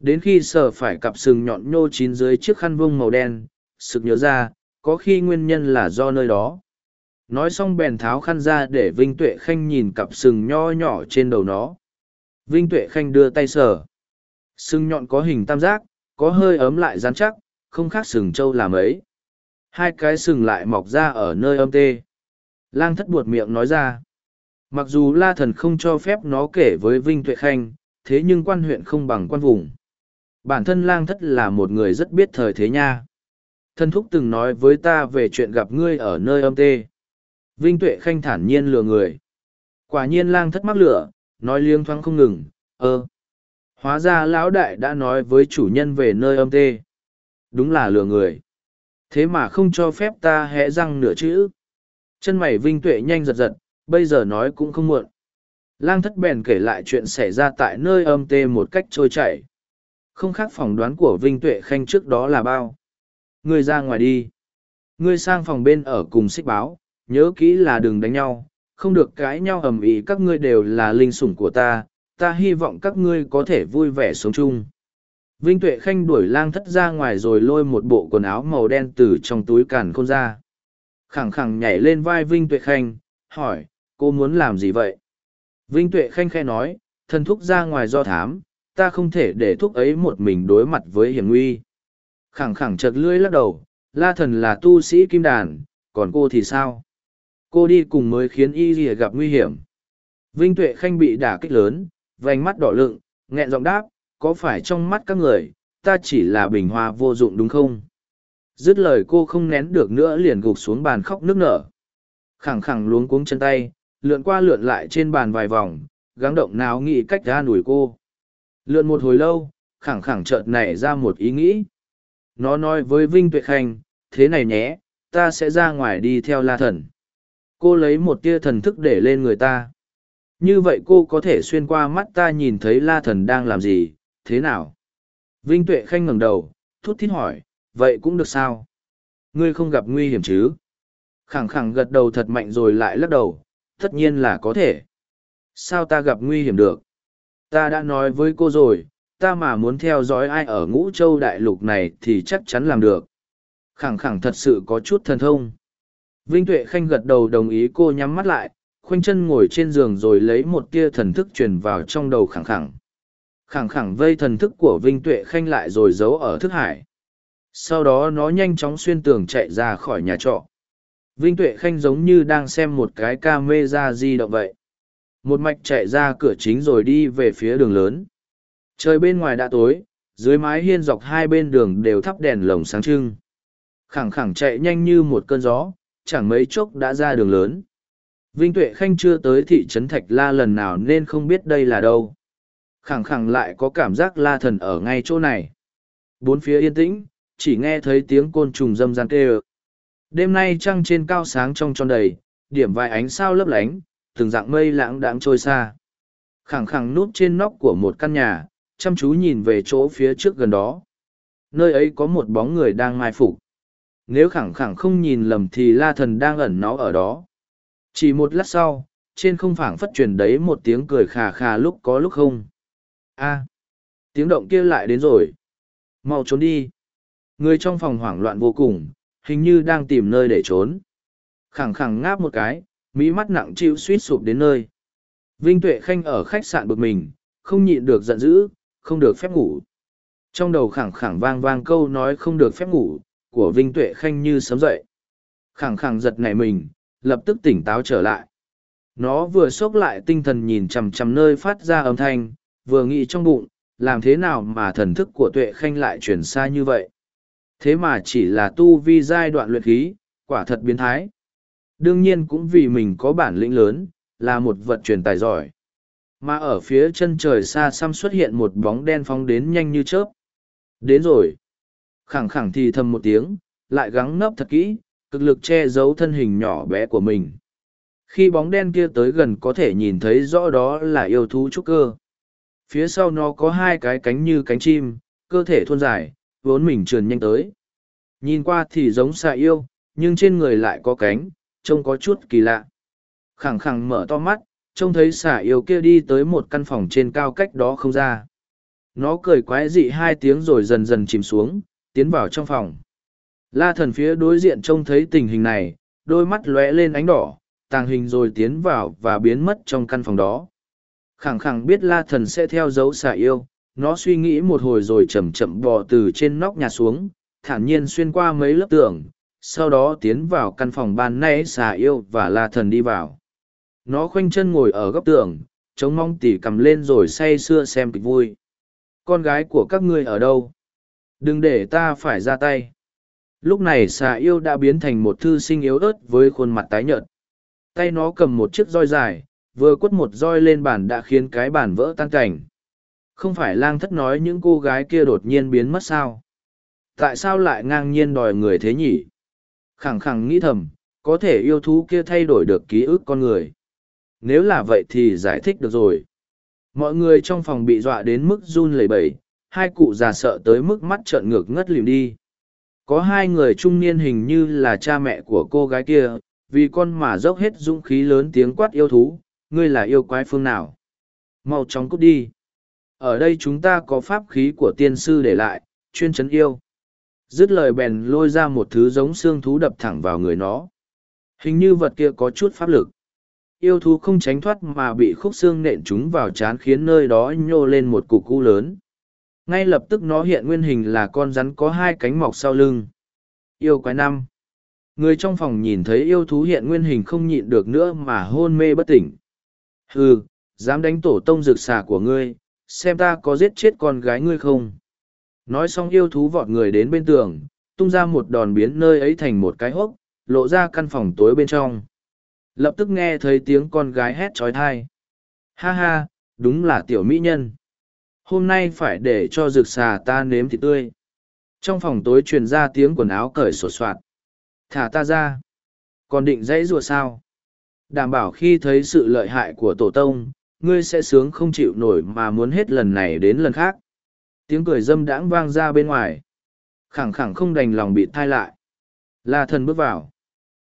A: Đến khi sờ phải cặp sừng nhọn nhô chín dưới chiếc khăn vông màu đen, sực nhớ ra, có khi nguyên nhân là do nơi đó nói xong bèn tháo khăn ra để vinh tuệ khanh nhìn cặp sừng nho nhỏ trên đầu nó. Vinh tuệ khanh đưa tay sờ. Sừng nhọn có hình tam giác, có hơi ấm lại dán chắc, không khác sừng trâu làm ấy. Hai cái sừng lại mọc ra ở nơi âm tê. Lang thất buột miệng nói ra. Mặc dù la thần không cho phép nó kể với vinh tuệ khanh, thế nhưng quan huyện không bằng quan vùng. Bản thân lang thất là một người rất biết thời thế nha. Thân thúc từng nói với ta về chuyện gặp ngươi ở nơi âm tê vinh tuệ khanh thản nhiên lừa người. Quả nhiên lang thất mắc lửa, nói liêng thoáng không ngừng ơ hóa ra lão đại đã nói với chủ nhân về nơi âm tê. Đúng là lừa người. Thế mà không cho phép ta hẽ răng nửa chữ. Chân mày vinh tuệ nhanh giật giật, bây giờ nói cũng không muộn. Lang thất bèn kể lại chuyện xảy ra tại nơi âm tê một cách trôi chảy. Không khác phỏng đoán của vinh tuệ khanh trước đó là bao. Ngươi ra ngoài đi. Ngươi sang phòng bên ở cùng xích báo nhớ kỹ là đừng đánh nhau, không được cãi nhau ầm ĩ, các ngươi đều là linh sủng của ta ta hy vọng các ngươi có thể vui vẻ sống chung. Vinh tuệ khanh đuổi lang thất ra ngoài rồi lôi một bộ quần áo màu đen từ trong túi càn khôn ra. Khẳng khẳng nhảy lên vai vinh tuệ khanh, hỏi, cô muốn làm gì vậy? Vinh tuệ khanh khe nói, thần thúc ra ngoài do thám, ta không thể để thúc ấy một mình đối mặt với hiểm nguy. Khẳng khẳng chật lưỡi lắc đầu, la thần là tu sĩ kim đàn, còn cô thì sao? Cô đi cùng mới khiến y rìa gặp nguy hiểm. Vinh tuệ khanh bị đả kích lớn, vành mắt đỏ lựng, nghẹn giọng đáp, có phải trong mắt các người, ta chỉ là bình hoa vô dụng đúng không? Dứt lời cô không nén được nữa liền gục xuống bàn khóc nức nở. Khẳng khẳng luống cuống chân tay, lượn qua lượn lại trên bàn vài vòng, gắng động nào nghĩ cách ra đuổi cô. Lượn một hồi lâu, khẳng khẳng chợt nảy ra một ý nghĩ. Nó nói với vinh tuệ khanh, thế này nhé, ta sẽ ra ngoài đi theo la thần cô lấy một tia thần thức để lên người ta. Như vậy cô có thể xuyên qua mắt ta nhìn thấy la thần đang làm gì, thế nào? Vinh tuệ khanh ngẩng đầu, thút thít hỏi, vậy cũng được sao? Ngươi không gặp nguy hiểm chứ? Khẳng khẳng gật đầu thật mạnh rồi lại lắc đầu, tất nhiên là có thể. Sao ta gặp nguy hiểm được? Ta đã nói với cô rồi, ta mà muốn theo dõi ai ở ngũ châu đại lục này thì chắc chắn làm được. Khẳng khẳng thật sự có chút thần thông vinh tuệ khanh gật đầu đồng ý cô nhắm mắt lại, khoanh chân ngồi trên giường rồi lấy một tia thần thức truyền vào trong đầu khẳng khẳng. Khẳng khẳng vây thần thức của vinh tuệ khanh lại rồi giấu ở thức hải. Sau đó nó nhanh chóng xuyên tường chạy ra khỏi nhà trọ. Vinh tuệ khanh giống như đang xem một cái ca mê ra di động vậy. Một mạch chạy ra cửa chính rồi đi về phía đường lớn. Trời bên ngoài đã tối, dưới mái hiên dọc hai bên đường đều thắp đèn lồng sáng trưng. Khẳng khẳng chạy nhanh như một cơn gió chẳng mấy chốc đã ra đường lớn. Vinh tuệ khanh chưa tới thị trấn thạch la lần nào nên không biết đây là đâu. Khẳng khẳng lại có cảm giác la thần ở ngay chỗ này. Bốn phía yên tĩnh, chỉ nghe thấy tiếng côn trùng râm ran kêu. đêm nay trăng trên cao sáng trong tròn đầy, điểm vài ánh sao lấp lánh, từng dạng mây lãng đãng trôi xa. Khẳng khẳng núp trên nóc của một căn nhà, chăm chú nhìn về chỗ phía trước gần đó. Nơi ấy có một bóng người đang mai phục nếu khẳng khẳng không nhìn lầm thì la thần đang ẩn nó ở đó. Chỉ một lát sau, trên không phảng phất truyền đấy một tiếng cười khà khà lúc có lúc không. A, tiếng động kia lại đến rồi. Mau trốn đi. Người trong phòng hoảng loạn vô cùng, hình như đang tìm nơi để trốn. Khẳng khẳng ngáp một cái, mỹ mắt nặng chịu suýt sụp đến nơi. Vinh tuệ khanh ở khách sạn bực mình, không nhịn được giận dữ, không được phép ngủ. Trong đầu khẳng khẳng vang vang câu nói không được phép ngủ của vinh tuệ khanh như sấm dậy. Khẳng khẳng giật nảy mình, lập tức tỉnh táo trở lại. Nó vừa sốc lại tinh thần nhìn chằm chằm nơi phát ra âm thanh, vừa nghĩ trong bụng, làm thế nào mà thần thức của tuệ khanh lại chuyển xa như vậy? Thế mà chỉ là tu vi giai đoạn luyện khí, quả thật biến thái. Đương nhiên cũng vì mình có bản lĩnh lớn, là một vật truyền tài giỏi. Mà ở phía chân trời xa xăm xuất hiện một bóng đen phóng đến nhanh như chớp. Đến rồi khẳng khẳng thì thầm một tiếng, lại gắng nấp thật kỹ, cực lực che giấu thân hình nhỏ bé của mình. Khi bóng đen kia tới gần có thể nhìn thấy rõ đó là yêu thú trúc cơ. Phía sau nó có hai cái cánh như cánh chim, cơ thể thôn dài, vốn mình trườn nhanh tới. Nhìn qua thì giống xà yêu, nhưng trên người lại có cánh, trông có chút kỳ lạ. Khẳng khẳng mở to mắt, trông thấy xà yêu kia đi tới một căn phòng trên cao cách đó không ra nó cười quái dị hai tiếng rồi dần dần chìm xuống tiến vào trong phòng. La thần phía đối diện trông thấy tình hình này, đôi mắt lóe lên ánh đỏ, tàng hình rồi tiến vào và biến mất trong căn phòng đó. Khẳng khẳng biết la thần sẽ theo dấu xà yêu, nó suy nghĩ một hồi rồi chậm chậm bò từ trên nóc nhà xuống, thản nhiên xuyên qua mấy lớp tường, sau đó tiến vào căn phòng ban nãy xà yêu và la thần đi vào. Nó khoanh chân ngồi ở góc tường chống mong tỉ cầm lên rồi say sưa xem kịch vui. Con gái của các ngươi ở đâu? Đừng để ta phải ra tay. Lúc này xà yêu đã biến thành một thư sinh yếu ớt với khuôn mặt tái nhợt. Tay nó cầm một chiếc roi dài, vừa quất một roi lên bàn đã khiến cái bàn vỡ tan cảnh. Không phải lang thất nói những cô gái kia đột nhiên biến mất sao? Tại sao lại ngang nhiên đòi người thế nhỉ? Khẳng khẳng nghĩ thầm, có thể yêu thú kia thay đổi được ký ức con người. Nếu là vậy thì giải thích được rồi. Mọi người trong phòng bị dọa đến mức run lẩy bẩy hai cụ già sợ tới mức mắt trợn ngược ngất lìm đi. Có hai người trung niên hình như là cha mẹ của cô gái kia, vì con mà dốc hết dũng khí lớn tiếng quát yêu thú, ngươi là yêu quái phương nào? Mau chóng cút đi. Ở đây chúng ta có pháp khí của tiên sư để lại, chuyên chấn yêu. Dứt lời bèn lôi ra một thứ giống xương thú đập thẳng vào người nó. Hình như vật kia có chút pháp lực. Yêu thú không tránh thoát mà bị khúc xương nện chúng vào chán khiến nơi đó nhô lên một cục cũ lớn ngay lập tức nó hiện nguyên hình là con rắn có hai cánh mọc sau lưng. Yêu quái năm. Người trong phòng nhìn thấy yêu thú hiện nguyên hình không nhịn được nữa mà hôn mê bất tỉnh. Ừ dám đánh tổ tông rực xà của ngươi, xem ta có giết chết con gái ngươi không? Nói xong yêu thú vọt người đến bên tường, tung ra một đòn biến nơi ấy thành một cái hốc, lộ ra căn phòng tối bên trong. Lập tức nghe thấy tiếng con gái hét trói thai. Ha ha, đúng là tiểu mỹ nhân hôm nay phải để cho rực xà ta nếm thịt tươi. Trong phòng tối truyền ra tiếng quần áo cởi sột soạt thả ta ra. Còn định dãy rùa sao? Đảm bảo khi thấy sự lợi hại của tổ tông, ngươi sẽ sướng không chịu nổi mà muốn hết lần này đến lần khác. Tiếng cười dâm đãng vang ra bên ngoài. Khẳng khẳng không đành lòng bị thai lại. La thần bước vào.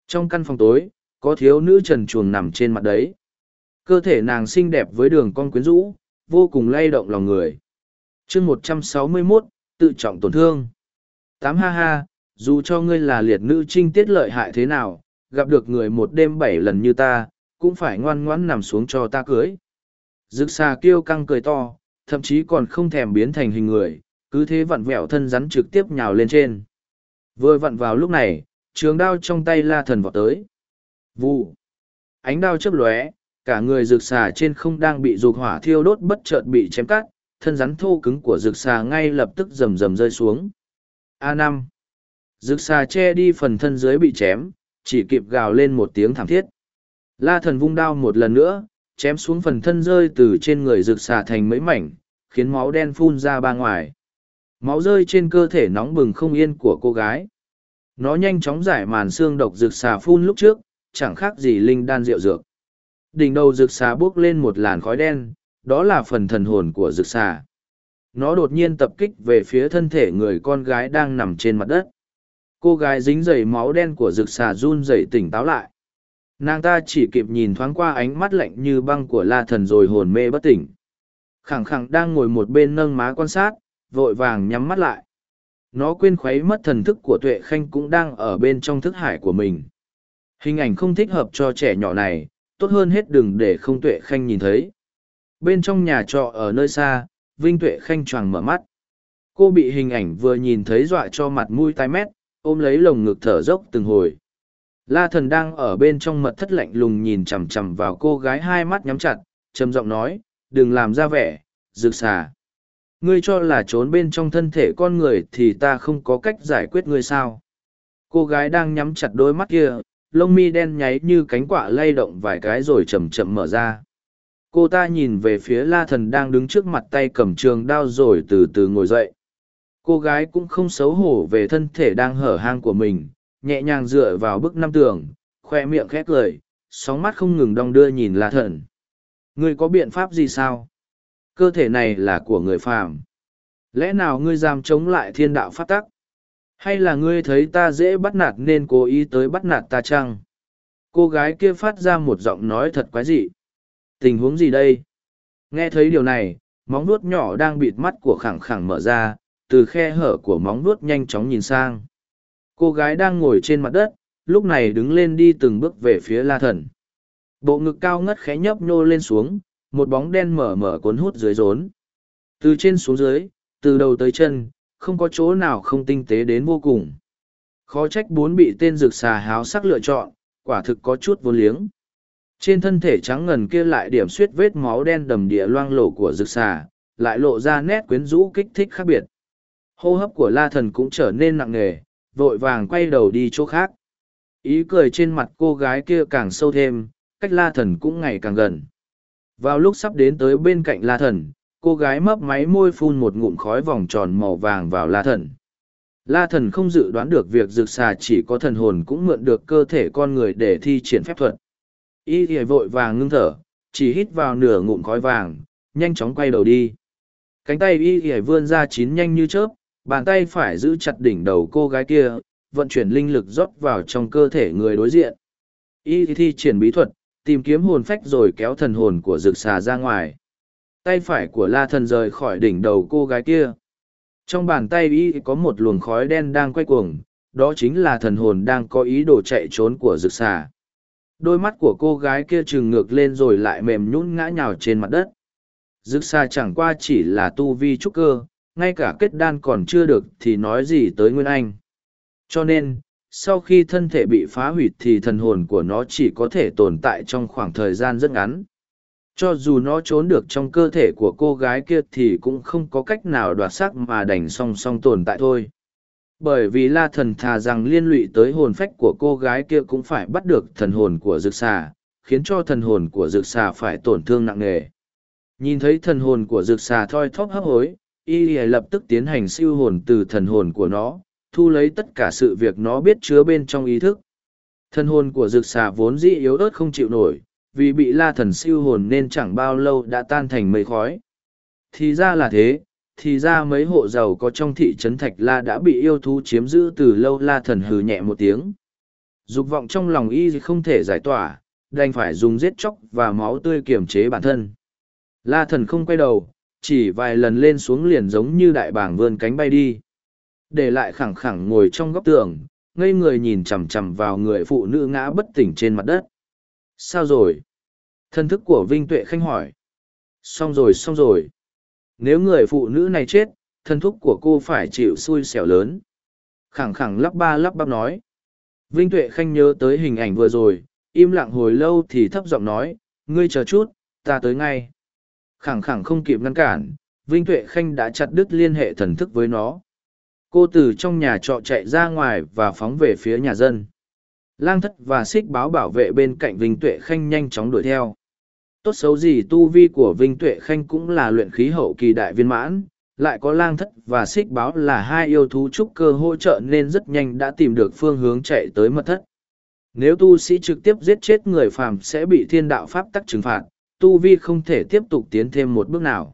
A: Trong căn phòng tối, có thiếu nữ trần chuồng nằm trên mặt đấy. Cơ thể nàng xinh đẹp với đường con quyến rũ vô cùng lay động lòng người. Chương một trăm sáu mươi mốt tự trọng tổn thương. Tám ha ha dù cho ngươi là liệt nữ trinh tiết lợi hại thế nào gặp được người một đêm bảy lần như ta cũng phải ngoan ngoãn nằm xuống cho ta cưới. Rực xà kêu căng cười to thậm chí còn không thèm biến thành hình người cứ thế vặn vẹo thân rắn trực tiếp nhào lên trên. Vừa vặn vào lúc này trường đao trong tay la thần vọt tới. Vụ. Ánh đao chớp lóe, cả người rực xà trên không đang bị dục hỏa thiêu đốt bất chợt bị chém cắt, thân rắn thô cứng của rực xà ngay lập tức rầm rầm rơi xuống. a năm Rực xà che đi phần thân dưới bị chém, chỉ kịp gào lên một tiếng thảm thiết. La thần vung đao một lần nữa, chém xuống phần thân rơi từ trên người rực xà thành mấy mảnh, khiến máu đen phun ra ba ngoài. Máu rơi trên cơ thể nóng bừng không yên của cô gái. Nó nhanh chóng giải màn xương độc rực xà phun lúc trước, chẳng khác gì linh đan rượu dược. Đỉnh đầu rực xà bước lên một làn khói đen, đó là phần thần hồn của rực xà. Nó đột nhiên tập kích về phía thân thể người con gái đang nằm trên mặt đất. Cô gái dính dày máu đen của rực xà run rẩy tỉnh táo lại. Nàng ta chỉ kịp nhìn thoáng qua ánh mắt lạnh như băng của la thần rồi hồn mê bất tỉnh. Khẳng khẳng đang ngồi một bên nâng má quan sát, vội vàng nhắm mắt lại. Nó quên khuấy mất thần thức của tuệ khanh cũng đang ở bên trong thức hải của mình. Hình ảnh không thích hợp cho trẻ nhỏ này, tốt hơn hết đừng để không tuệ khanh nhìn thấy. Bên trong nhà trọ ở nơi xa, Vinh tuệ khanh choàng mở mắt. Cô bị hình ảnh vừa nhìn thấy dọa cho mặt mũi tai mét, ôm lấy lồng ngực thở dốc từng hồi. La thần đang ở bên trong mật thất lạnh lùng nhìn chằm chằm vào cô gái hai mắt nhắm chặt, trầm giọng nói, đừng làm ra vẻ, rực xà. Ngươi cho là trốn bên trong thân thể con người thì ta không có cách giải quyết ngươi sao. Cô gái đang nhắm chặt đôi mắt kia, lông mi đen nháy như cánh quạ lay động vài cái rồi chậm chậm mở ra. Cô ta nhìn về phía la thần đang đứng trước mặt tay cầm trường đao rồi từ từ ngồi dậy. Cô gái cũng không xấu hổ về thân thể đang hở hang của mình, nhẹ nhàng dựa vào bức năm tường, khoe miệng khét cười sóng mắt không ngừng đong đưa nhìn la thần. Ngươi có biện pháp gì sao? Cơ thể này là của người phàm. Lẽ nào ngươi dám chống lại thiên đạo phát tắc? Hay là ngươi thấy ta dễ bắt nạt nên cố ý tới bắt nạt ta chăng cô gái kia phát ra một giọng nói thật quái dị tình huống gì đây nghe thấy điều này móng nuốt nhỏ đang bịt mắt của khẳng khẳng mở ra từ khe hở của móng nuốt nhanh chóng nhìn sang cô gái đang ngồi trên mặt đất lúc này đứng lên đi từng bước về phía la thần. Bộ ngực cao ngất khẽ nhấp nhô lên xuống, một bóng đen mở mở cuốn hút dưới rốn. Từ trên xuống dưới, từ đầu tới chân, không có chỗ nào không tinh tế đến vô cùng. Khó trách bốn bị tên rực xà háo sắc lựa chọn, quả thực có chút vô liếng. Trên thân thể trắng ngần kia lại điểm suyết vết máu đen đầm địa loang lổ của rực xà, lại lộ ra nét quyến rũ kích thích khác biệt. Hô hấp của la thần cũng trở nên nặng nề, vội vàng quay đầu đi chỗ khác. Ý cười trên mặt cô gái kia càng sâu thêm, cách la thần cũng ngày càng gần. Vào lúc sắp đến tới bên cạnh la thần, cô gái mấp máy môi phun một ngụm khói vòng tròn màu vàng vào la thần. La thần không dự đoán được việc rực xà chỉ có thần hồn cũng mượn được cơ thể con người để thi triển phép thuật. Y thì vội vàng ngưng thở, chỉ hít vào nửa ngụm khói vàng, nhanh chóng quay đầu đi. Cánh tay y thì vươn ra chín nhanh như chớp, bàn tay phải giữ chặt đỉnh đầu cô gái kia, vận chuyển linh lực rót vào trong cơ thể người đối diện. Y thi triển bí thuật, tìm kiếm hồn phách rồi kéo thần hồn của rực xà ra ngoài. Tay phải của la thần rời khỏi đỉnh đầu cô gái kia. Trong bàn tay y có một luồng khói đen đang quay cuồng, đó chính là thần hồn đang có ý đồ chạy trốn của rực xà. Đôi mắt của cô gái kia trừng ngược lên rồi lại mềm nhún ngã nhào trên mặt đất. Rực xà chẳng qua chỉ là tu vi trúc cơ, ngay cả kết đan còn chưa được thì nói gì tới Nguyên Anh. Cho nên, sau khi thân thể bị phá hủy thì thần hồn của nó chỉ có thể tồn tại trong khoảng thời gian rất ngắn cho dù nó trốn được trong cơ thể của cô gái kia thì cũng không có cách nào đoạt sắc mà đành song song tồn tại thôi. Bởi vì la thần thà rằng liên lụy tới hồn phách của cô gái kia cũng phải bắt được thần hồn của rực xà, khiến cho thần hồn của rực xà phải tổn thương nặng nề. Nhìn thấy thần hồn của rực xà thoi thóp hấp hối, y lập tức tiến hành siêu hồn từ thần hồn của nó, thu lấy tất cả sự việc nó biết chứa bên trong ý thức. Thần hồn của rực xà vốn dĩ yếu ớt không chịu nổi vì bị la thần siêu hồn nên chẳng bao lâu đã tan thành mây khói. Thì ra là thế, thì ra mấy hộ giàu có trong thị trấn Thạch La đã bị yêu thú chiếm giữ từ lâu la thần hừ nhẹ một tiếng. Dục vọng trong lòng y không thể giải tỏa, đành phải dùng giết chóc và máu tươi kiềm chế bản thân. La thần không quay đầu, chỉ vài lần lên xuống liền giống như đại bàng vươn cánh bay đi. Để lại khẳng khẳng ngồi trong góc tường, ngây người nhìn chằm chằm vào người phụ nữ ngã bất tỉnh trên mặt đất. Sao rồi? Thân thức của Vinh Tuệ Khanh hỏi. Xong rồi xong rồi. Nếu người phụ nữ này chết, thân thúc của cô phải chịu xui xẻo lớn. Khẳng khẳng lắp ba lắp bắp nói. Vinh Tuệ Khanh nhớ tới hình ảnh vừa rồi, im lặng hồi lâu thì thấp giọng nói, ngươi chờ chút, ta tới ngay. Khẳng khẳng không kịp ngăn cản, Vinh Tuệ Khanh đã chặt đứt liên hệ thần thức với nó. Cô từ trong nhà trọ chạy ra ngoài và phóng về phía nhà dân. Lang thất và xích báo bảo vệ bên cạnh Vinh Tuệ Khanh nhanh chóng đuổi theo. Tốt xấu gì tu vi của Vinh Tuệ Khanh cũng là luyện khí hậu kỳ đại viên mãn, lại có lang thất và xích báo là hai yêu thú trúc cơ hỗ trợ nên rất nhanh đã tìm được phương hướng chạy tới mật thất. Nếu tu sĩ trực tiếp giết chết người phàm sẽ bị thiên đạo pháp tắc trừng phạt, tu vi không thể tiếp tục tiến thêm một bước nào.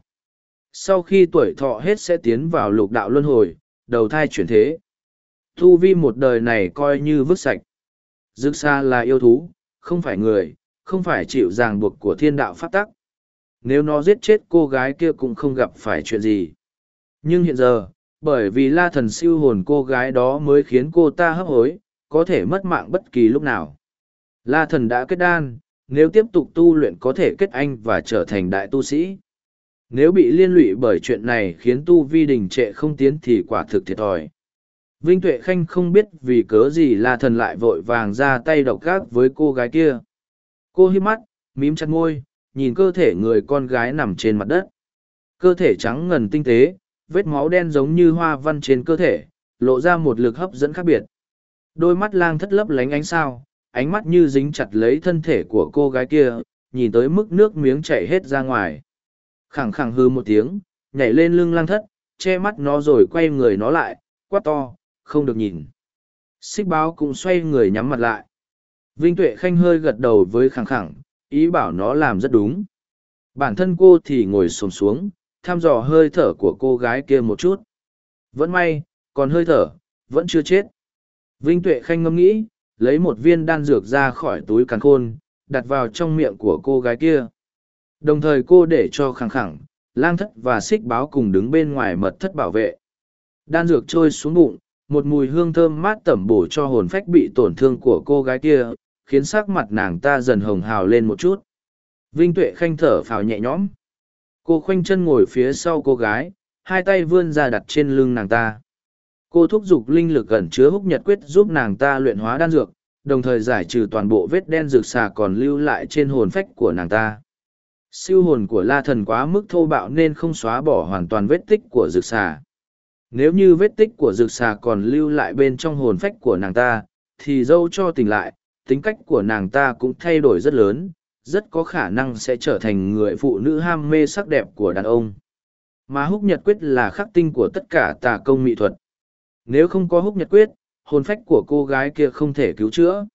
A: Sau khi tuổi thọ hết sẽ tiến vào lục đạo luân hồi, đầu thai chuyển thế. Tu vi một đời này coi như vứt sạch. Dược xa là yêu thú, không phải người, không phải chịu ràng buộc của thiên đạo pháp tắc. Nếu nó giết chết cô gái kia cũng không gặp phải chuyện gì. Nhưng hiện giờ, bởi vì la thần siêu hồn cô gái đó mới khiến cô ta hấp hối, có thể mất mạng bất kỳ lúc nào. La thần đã kết đan, nếu tiếp tục tu luyện có thể kết anh và trở thành đại tu sĩ. Nếu bị liên lụy bởi chuyện này khiến tu vi đình trệ không tiến thì quả thực thiệt thòi. Vinh Tuệ Khanh không biết vì cớ gì là Thần lại vội vàng ra tay độc gác với cô gái kia. Cô hiếp mắt, mím chặt môi, nhìn cơ thể người con gái nằm trên mặt đất. Cơ thể trắng ngần tinh tế, vết máu đen giống như hoa văn trên cơ thể, lộ ra một lực hấp dẫn khác biệt. Đôi mắt lang thất lấp lánh ánh sao, ánh mắt như dính chặt lấy thân thể của cô gái kia, nhìn tới mức nước miếng chảy hết ra ngoài. Khẳng khẳng hư một tiếng, nhảy lên lưng lang thất, che mắt nó rồi quay người nó lại, quát to, không được nhìn. Xích báo cũng xoay người nhắm mặt lại. Vinh Tuệ Khanh hơi gật đầu với khẳng khẳng, ý bảo nó làm rất đúng. Bản thân cô thì ngồi xổm xuống, thăm dò hơi thở của cô gái kia một chút. Vẫn may, còn hơi thở, vẫn chưa chết. Vinh Tuệ Khanh ngâm nghĩ, lấy một viên đan dược ra khỏi túi càn khôn, đặt vào trong miệng của cô gái kia. Đồng thời cô để cho khẳng khẳng, lang thất và xích báo cùng đứng bên ngoài mật thất bảo vệ. Đan dược trôi xuống bụng, một mùi hương thơm mát tẩm bổ cho hồn phách bị tổn thương của cô gái kia, khiến sắc mặt nàng ta dần hồng hào lên một chút. Vinh tuệ khanh thở phào nhẹ nhõm. Cô khoanh chân ngồi phía sau cô gái, hai tay vươn ra đặt trên lưng nàng ta. Cô thúc giục linh lực gần chứa húc nhật quyết giúp nàng ta luyện hóa đan dược, đồng thời giải trừ toàn bộ vết đen rực xà còn lưu lại trên hồn phách của nàng ta. Siêu hồn của la thần quá mức thô bạo nên không xóa bỏ hoàn toàn vết tích của rực xà nếu như vết tích của rực xà còn lưu lại bên trong hồn phách của nàng ta, thì dâu cho tỉnh lại, tính cách của nàng ta cũng thay đổi rất lớn, rất có khả năng sẽ trở thành người phụ nữ ham mê sắc đẹp của đàn ông. Mà húc nhật quyết là khắc tinh của tất cả tà công mỹ thuật. Nếu không có húc nhật quyết, hồn phách của cô gái kia không thể cứu chữa.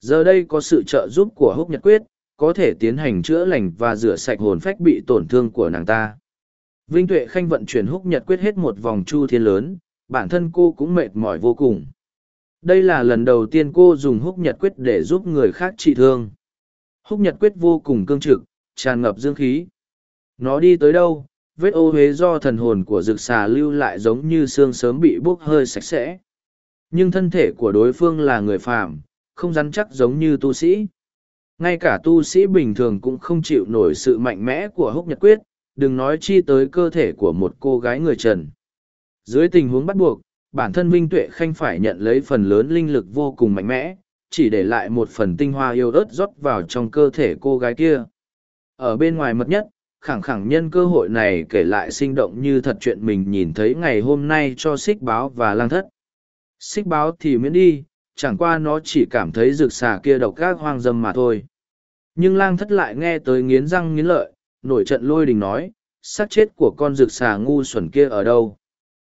A: Giờ đây có sự trợ giúp của húc nhật quyết, có thể tiến hành chữa lành và rửa sạch hồn phách bị tổn thương của nàng ta vinh tuệ khanh vận chuyển húc nhật quyết hết một vòng chu thiên lớn, bản thân cô cũng mệt mỏi vô cùng. Đây là lần đầu tiên cô dùng húc nhật quyết để giúp người khác trị thương. Húc nhật quyết vô cùng cương trực, tràn ngập dương khí. Nó đi tới đâu, vết ô huế do thần hồn của rực xà lưu lại giống như xương sớm bị bốc hơi sạch sẽ. Nhưng thân thể của đối phương là người phàm, không rắn chắc giống như tu sĩ. Ngay cả tu sĩ bình thường cũng không chịu nổi sự mạnh mẽ của húc nhật quyết đừng nói chi tới cơ thể của một cô gái người trần dưới tình huống bắt buộc bản thân Vinh Tuệ Khanh phải nhận lấy phần lớn linh lực vô cùng mạnh mẽ, chỉ để lại một phần tinh hoa yêu ớt rót vào trong cơ thể cô gái kia. Ở bên ngoài mật nhất, khẳng khẳng nhân cơ hội này kể lại sinh động như thật chuyện mình nhìn thấy ngày hôm nay cho xích báo và lang thất. Xích báo thì miễn đi, chẳng qua nó chỉ cảm thấy rực xà kia độc gác hoang dâm mà thôi. Nhưng lang thất lại nghe tới nghiến răng nghiến lợi, nổi trận lôi đình nói, xác chết của con rực xà ngu xuẩn kia ở đâu.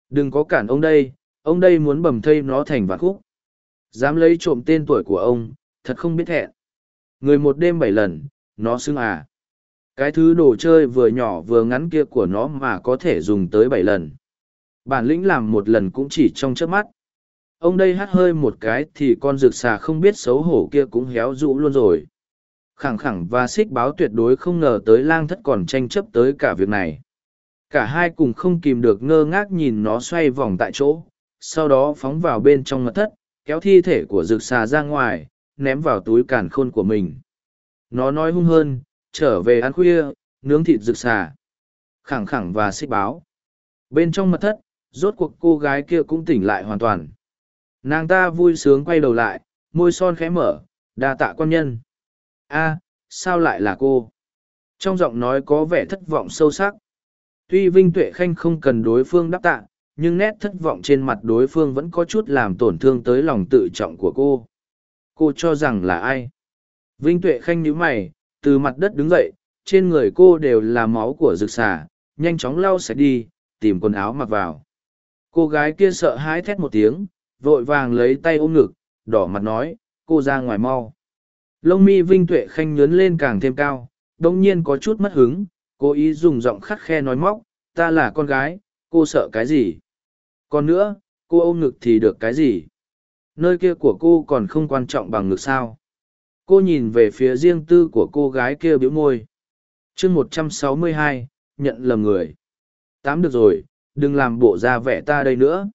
A: Đừng có cản ông đây, ông đây muốn bầm thây nó thành vạn khúc. Dám lấy trộm tên tuổi của ông thật không biết hẹn. người một đêm bảy lần nó xưng à. Cái thứ đồ chơi vừa nhỏ vừa ngắn kia của nó mà có thể dùng tới bảy lần. Bản lĩnh làm một lần cũng chỉ trong chớp mắt. Ông đây hắt hơi một cái thì con rực xà không biết xấu hổ kia cũng héo rũ luôn rồi khẳng khẳng và xích báo tuyệt đối không ngờ tới lang thất còn tranh chấp tới cả việc này cả hai cùng không kìm được ngơ ngác nhìn nó xoay vòng tại chỗ sau đó phóng vào bên trong mật thất, kéo thi thể của rực xà ra ngoài, ném vào túi càn khôn của mình. Nó nói hung hơn, trở về ăn khuya, nướng thịt rực xà. Khẳng khẳng và xích báo. Bên trong mật thất, rốt cuộc cô gái kia cũng tỉnh lại hoàn toàn. Nàng ta vui sướng quay đầu lại, môi son khẽ mở, đa tạ quan nhân a sao lại là cô? Trong giọng nói có vẻ thất vọng sâu sắc. Tuy Vinh Tuệ Khanh không cần đối phương đáp tạ, nhưng nét thất vọng trên mặt đối phương vẫn có chút làm tổn thương tới lòng tự trọng của cô cô cho rằng là ai vinh tuệ khanh nhíu mày từ mặt đất đứng dậy trên người cô đều là máu của rực xà nhanh chóng lau sạch đi tìm quần áo mặc vào cô gái kia sợ hãi thét một tiếng vội vàng lấy tay ôm ngực đỏ mặt nói cô ra ngoài mau lông mi vinh tuệ khanh nhớn lên càng thêm cao đồng nhiên có chút mất hứng cố ý dùng giọng khắt khe nói móc ta là con gái cô sợ cái gì còn nữa, cô ôm ngực thì được cái gì? Nơi kia của cô còn không quan trọng bằng ngực sao? Cô nhìn về phía riêng tư của cô gái kia biểu môi. chương một trăm sáu mươi hai nhận lầm người. Tám được rồi, đừng làm bộ ra vẻ ta đây nữa.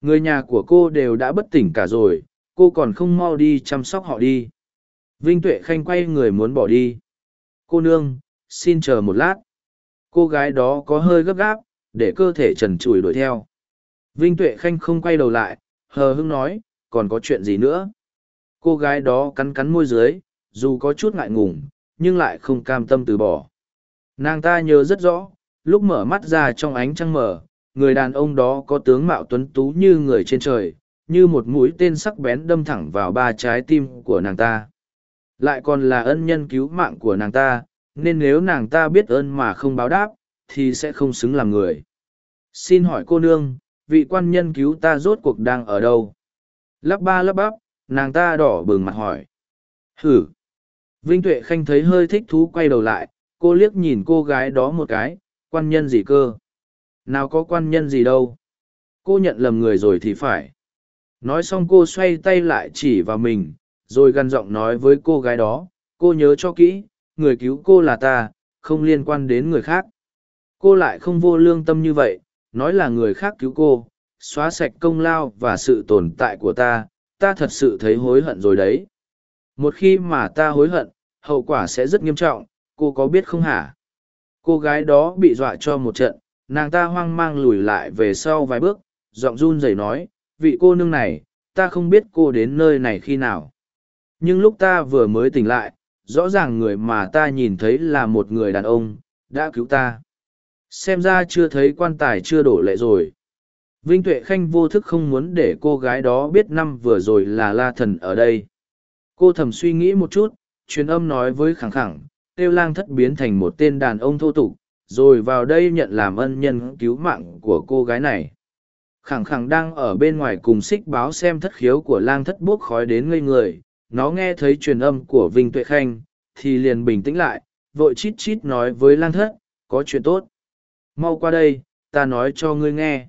A: Người nhà của cô đều đã bất tỉnh cả rồi, cô còn không mau đi chăm sóc họ đi. Vinh Tuệ Khanh quay người muốn bỏ đi. Cô nương, xin chờ một lát. Cô gái đó có hơi gấp gáp, để cơ thể trần trụi đuổi theo. Vinh Tuệ Khanh không quay đầu lại, hờ hững nói, còn có chuyện gì nữa? Cô gái đó cắn cắn môi dưới, dù có chút ngại ngùng, nhưng lại không cam tâm từ bỏ. Nàng ta nhớ rất rõ, lúc mở mắt ra trong ánh trăng mở, người đàn ông đó có tướng mạo tuấn tú như người trên trời, như một mũi tên sắc bén đâm thẳng vào ba trái tim của nàng ta. Lại còn là ân nhân cứu mạng của nàng ta, nên nếu nàng ta biết ơn mà không báo đáp, thì sẽ không xứng làm người. Xin hỏi cô nương, vị quan nhân cứu ta rốt cuộc đang ở đâu? Lắp ba lắp bắp nàng ta đỏ bừng mặt hỏi. Hử? Vinh tuệ khanh thấy hơi thích thú quay đầu lại cô liếc nhìn cô gái đó một cái quan nhân gì cơ? Nào có quan nhân gì đâu. Cô nhận lầm người rồi thì phải. Nói xong cô xoay tay lại chỉ vào mình rồi gằn giọng nói với cô gái đó cô nhớ cho kỹ người cứu cô là ta không liên quan đến người khác cô lại không vô lương tâm như vậy nói là người khác cứu cô xóa sạch công lao và sự tồn tại của ta, ta thật sự thấy hối hận rồi đấy. Một khi mà ta hối hận, hậu quả sẽ rất nghiêm trọng, cô có biết không hả? Cô gái đó bị dọa cho một trận, nàng ta hoang mang lùi lại về sau vài bước, giọng run rẩy nói, vị cô nương này, ta không biết cô đến nơi này khi nào. Nhưng lúc ta vừa mới tỉnh lại, rõ ràng người mà ta nhìn thấy là một người đàn ông, đã cứu ta. Xem ra chưa thấy quan tài chưa đổ lệ rồi. Vinh Tuệ Khanh vô thức không muốn để cô gái đó biết năm vừa rồi là la thần ở đây. Cô thầm suy nghĩ một chút, truyền âm nói với khẳng khẳng, tiêu lang thất biến thành một tên đàn ông thô tục, rồi vào đây nhận làm ân nhân cứu mạng của cô gái này. Khẳng khẳng đang ở bên ngoài cùng xích báo xem thất khiếu của lang thất bốc khói đến ngây người, nó nghe thấy truyền âm của Vinh Tuệ Khanh, thì liền bình tĩnh lại, vội chít chít nói với lang thất, có chuyện tốt. Mau qua đây, ta nói cho ngươi nghe.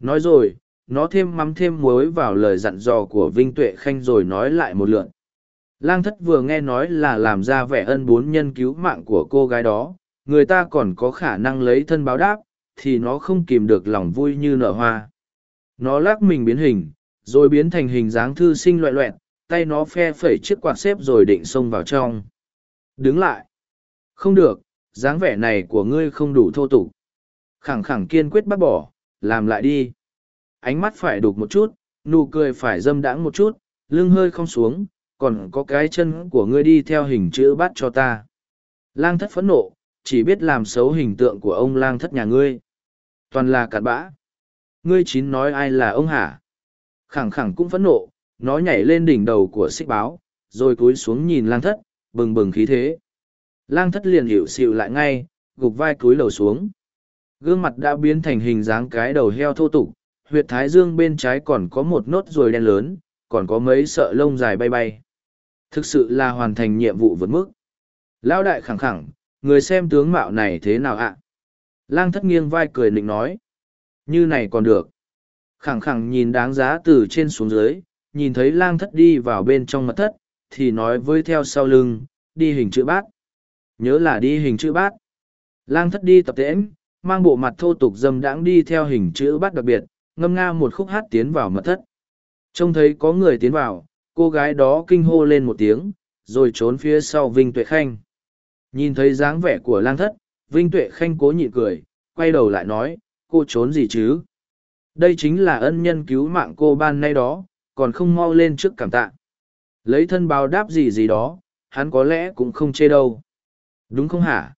A: Nói rồi, nó thêm mắm thêm muối vào lời dặn dò của Vinh Tuệ Khanh rồi nói lại một lượn. Lang thất vừa nghe nói là làm ra vẻ ân bốn nhân cứu mạng của cô gái đó, người ta còn có khả năng lấy thân báo đáp, thì nó không kìm được lòng vui như nở hoa. Nó lắc mình biến hình, rồi biến thành hình dáng thư sinh loẹ loẹt, tay nó phe phẩy chiếc quạt xếp rồi định xông vào trong. Đứng lại. Không được, dáng vẻ này của ngươi không đủ thô tục. Khẳng khẳng kiên quyết bắt bỏ, làm lại đi. Ánh mắt phải đục một chút, nụ cười phải dâm đãng một chút, lưng hơi không xuống, còn có cái chân của ngươi đi theo hình chữ bắt cho ta. Lang thất phẫn nộ, chỉ biết làm xấu hình tượng của ông lang thất nhà ngươi. Toàn là cặn bã. Ngươi chín nói ai là ông hả? Khẳng khẳng cũng phẫn nộ, nó nhảy lên đỉnh đầu của xích báo, rồi cúi xuống nhìn lang thất, bừng bừng khí thế. Lang thất liền hiểu xịu lại ngay, gục vai cúi lầu xuống. Gương mặt đã biến thành hình dáng cái đầu heo thô tục, huyệt thái dương bên trái còn có một nốt ruồi đen lớn, còn có mấy sợ lông dài bay bay. Thực sự là hoàn thành nhiệm vụ vượt mức. Lão đại khẳng khẳng, người xem tướng mạo này thế nào ạ? Lang thất nghiêng vai cười nịnh nói. Như này còn được. Khẳng khẳng nhìn đáng giá từ trên xuống dưới, nhìn thấy lang thất đi vào bên trong mật thất, thì nói với theo sau lưng, đi hình chữ bát. Nhớ là đi hình chữ bát. Lang thất đi tập tễnh, mang bộ mặt thô tục dâm đãng đi theo hình chữ bát đặc biệt, ngâm nga một khúc hát tiến vào mật thất. Trông thấy có người tiến vào, cô gái đó kinh hô lên một tiếng, rồi trốn phía sau Vinh Tuệ Khanh. Nhìn thấy dáng vẻ của lang thất, Vinh Tuệ Khanh cố nhịn cười, quay đầu lại nói, cô trốn gì chứ? Đây chính là ân nhân cứu mạng cô ban nay đó, còn không mau lên trước cảm tạ. Lấy thân báo đáp gì gì đó, hắn có lẽ cũng không chê đâu. Đúng không hả?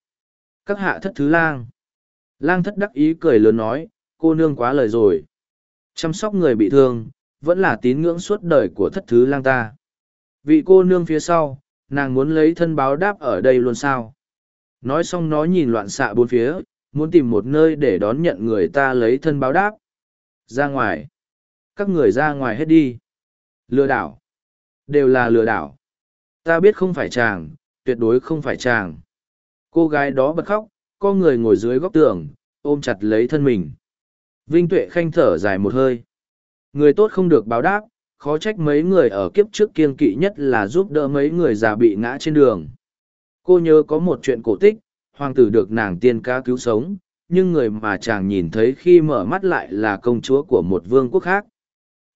A: Các hạ thất thứ lang. Lang thất đắc ý cười lớn nói, cô nương quá lời rồi. Chăm sóc người bị thương, vẫn là tín ngưỡng suốt đời của thất thứ lang ta. Vị cô nương phía sau, nàng muốn lấy thân báo đáp ở đây luôn sao? Nói xong nó nhìn loạn xạ bốn phía, muốn tìm một nơi để đón nhận người ta lấy thân báo đáp. Ra ngoài. Các người ra ngoài hết đi. Lừa đảo. Đều là lừa đảo. Ta biết không phải chàng, tuyệt đối không phải chàng. Cô gái đó bật khóc, có người ngồi dưới góc tường, ôm chặt lấy thân mình. Vinh Tuệ Khanh thở dài một hơi. Người tốt không được báo đáp, khó trách mấy người ở kiếp trước kiên kỵ nhất là giúp đỡ mấy người già bị ngã trên đường. Cô nhớ có một chuyện cổ tích, hoàng tử được nàng tiên ca cứu sống, nhưng người mà chàng nhìn thấy khi mở mắt lại là công chúa của một vương quốc khác.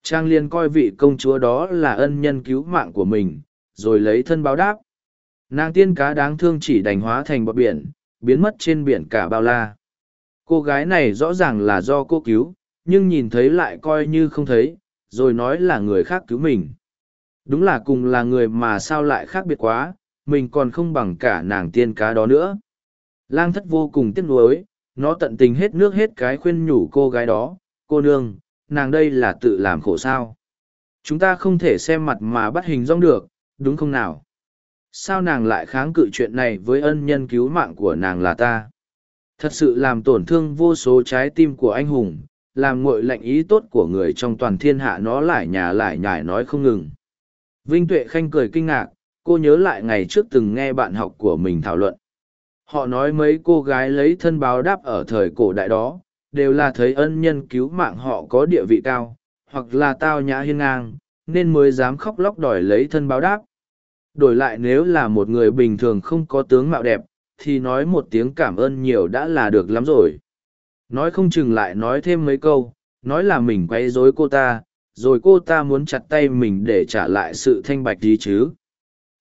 A: Trang liền coi vị công chúa đó là ân nhân cứu mạng của mình, rồi lấy thân báo đáp. Nàng tiên cá đáng thương chỉ đành hóa thành bọt biển, biến mất trên biển cả bao la. Cô gái này rõ ràng là do cô cứu, nhưng nhìn thấy lại coi như không thấy, rồi nói là người khác cứu mình. Đúng là cùng là người mà sao lại khác biệt quá, mình còn không bằng cả nàng tiên cá đó nữa. Lang thất vô cùng tiếc nuối, nó tận tình hết nước hết cái khuyên nhủ cô gái đó, cô nương, nàng đây là tự làm khổ sao. Chúng ta không thể xem mặt mà bắt hình rong được, đúng không nào? Sao nàng lại kháng cự chuyện này với ân nhân cứu mạng của nàng là ta? Thật sự làm tổn thương vô số trái tim của anh hùng, làm nguội lạnh ý tốt của người trong toàn thiên hạ nó lại nhà lại nhải nói không ngừng. Vinh Tuệ Khanh cười kinh ngạc, cô nhớ lại ngày trước từng nghe bạn học của mình thảo luận. Họ nói mấy cô gái lấy thân báo đáp ở thời cổ đại đó, đều là thấy ân nhân cứu mạng họ có địa vị cao, hoặc là tao nhã hiên ngang, nên mới dám khóc lóc đòi lấy thân báo đáp. Đổi lại nếu là một người bình thường không có tướng mạo đẹp, thì nói một tiếng cảm ơn nhiều đã là được lắm rồi. Nói không chừng lại nói thêm mấy câu, nói là mình quấy rối cô ta, rồi cô ta muốn chặt tay mình để trả lại sự thanh bạch gì chứ.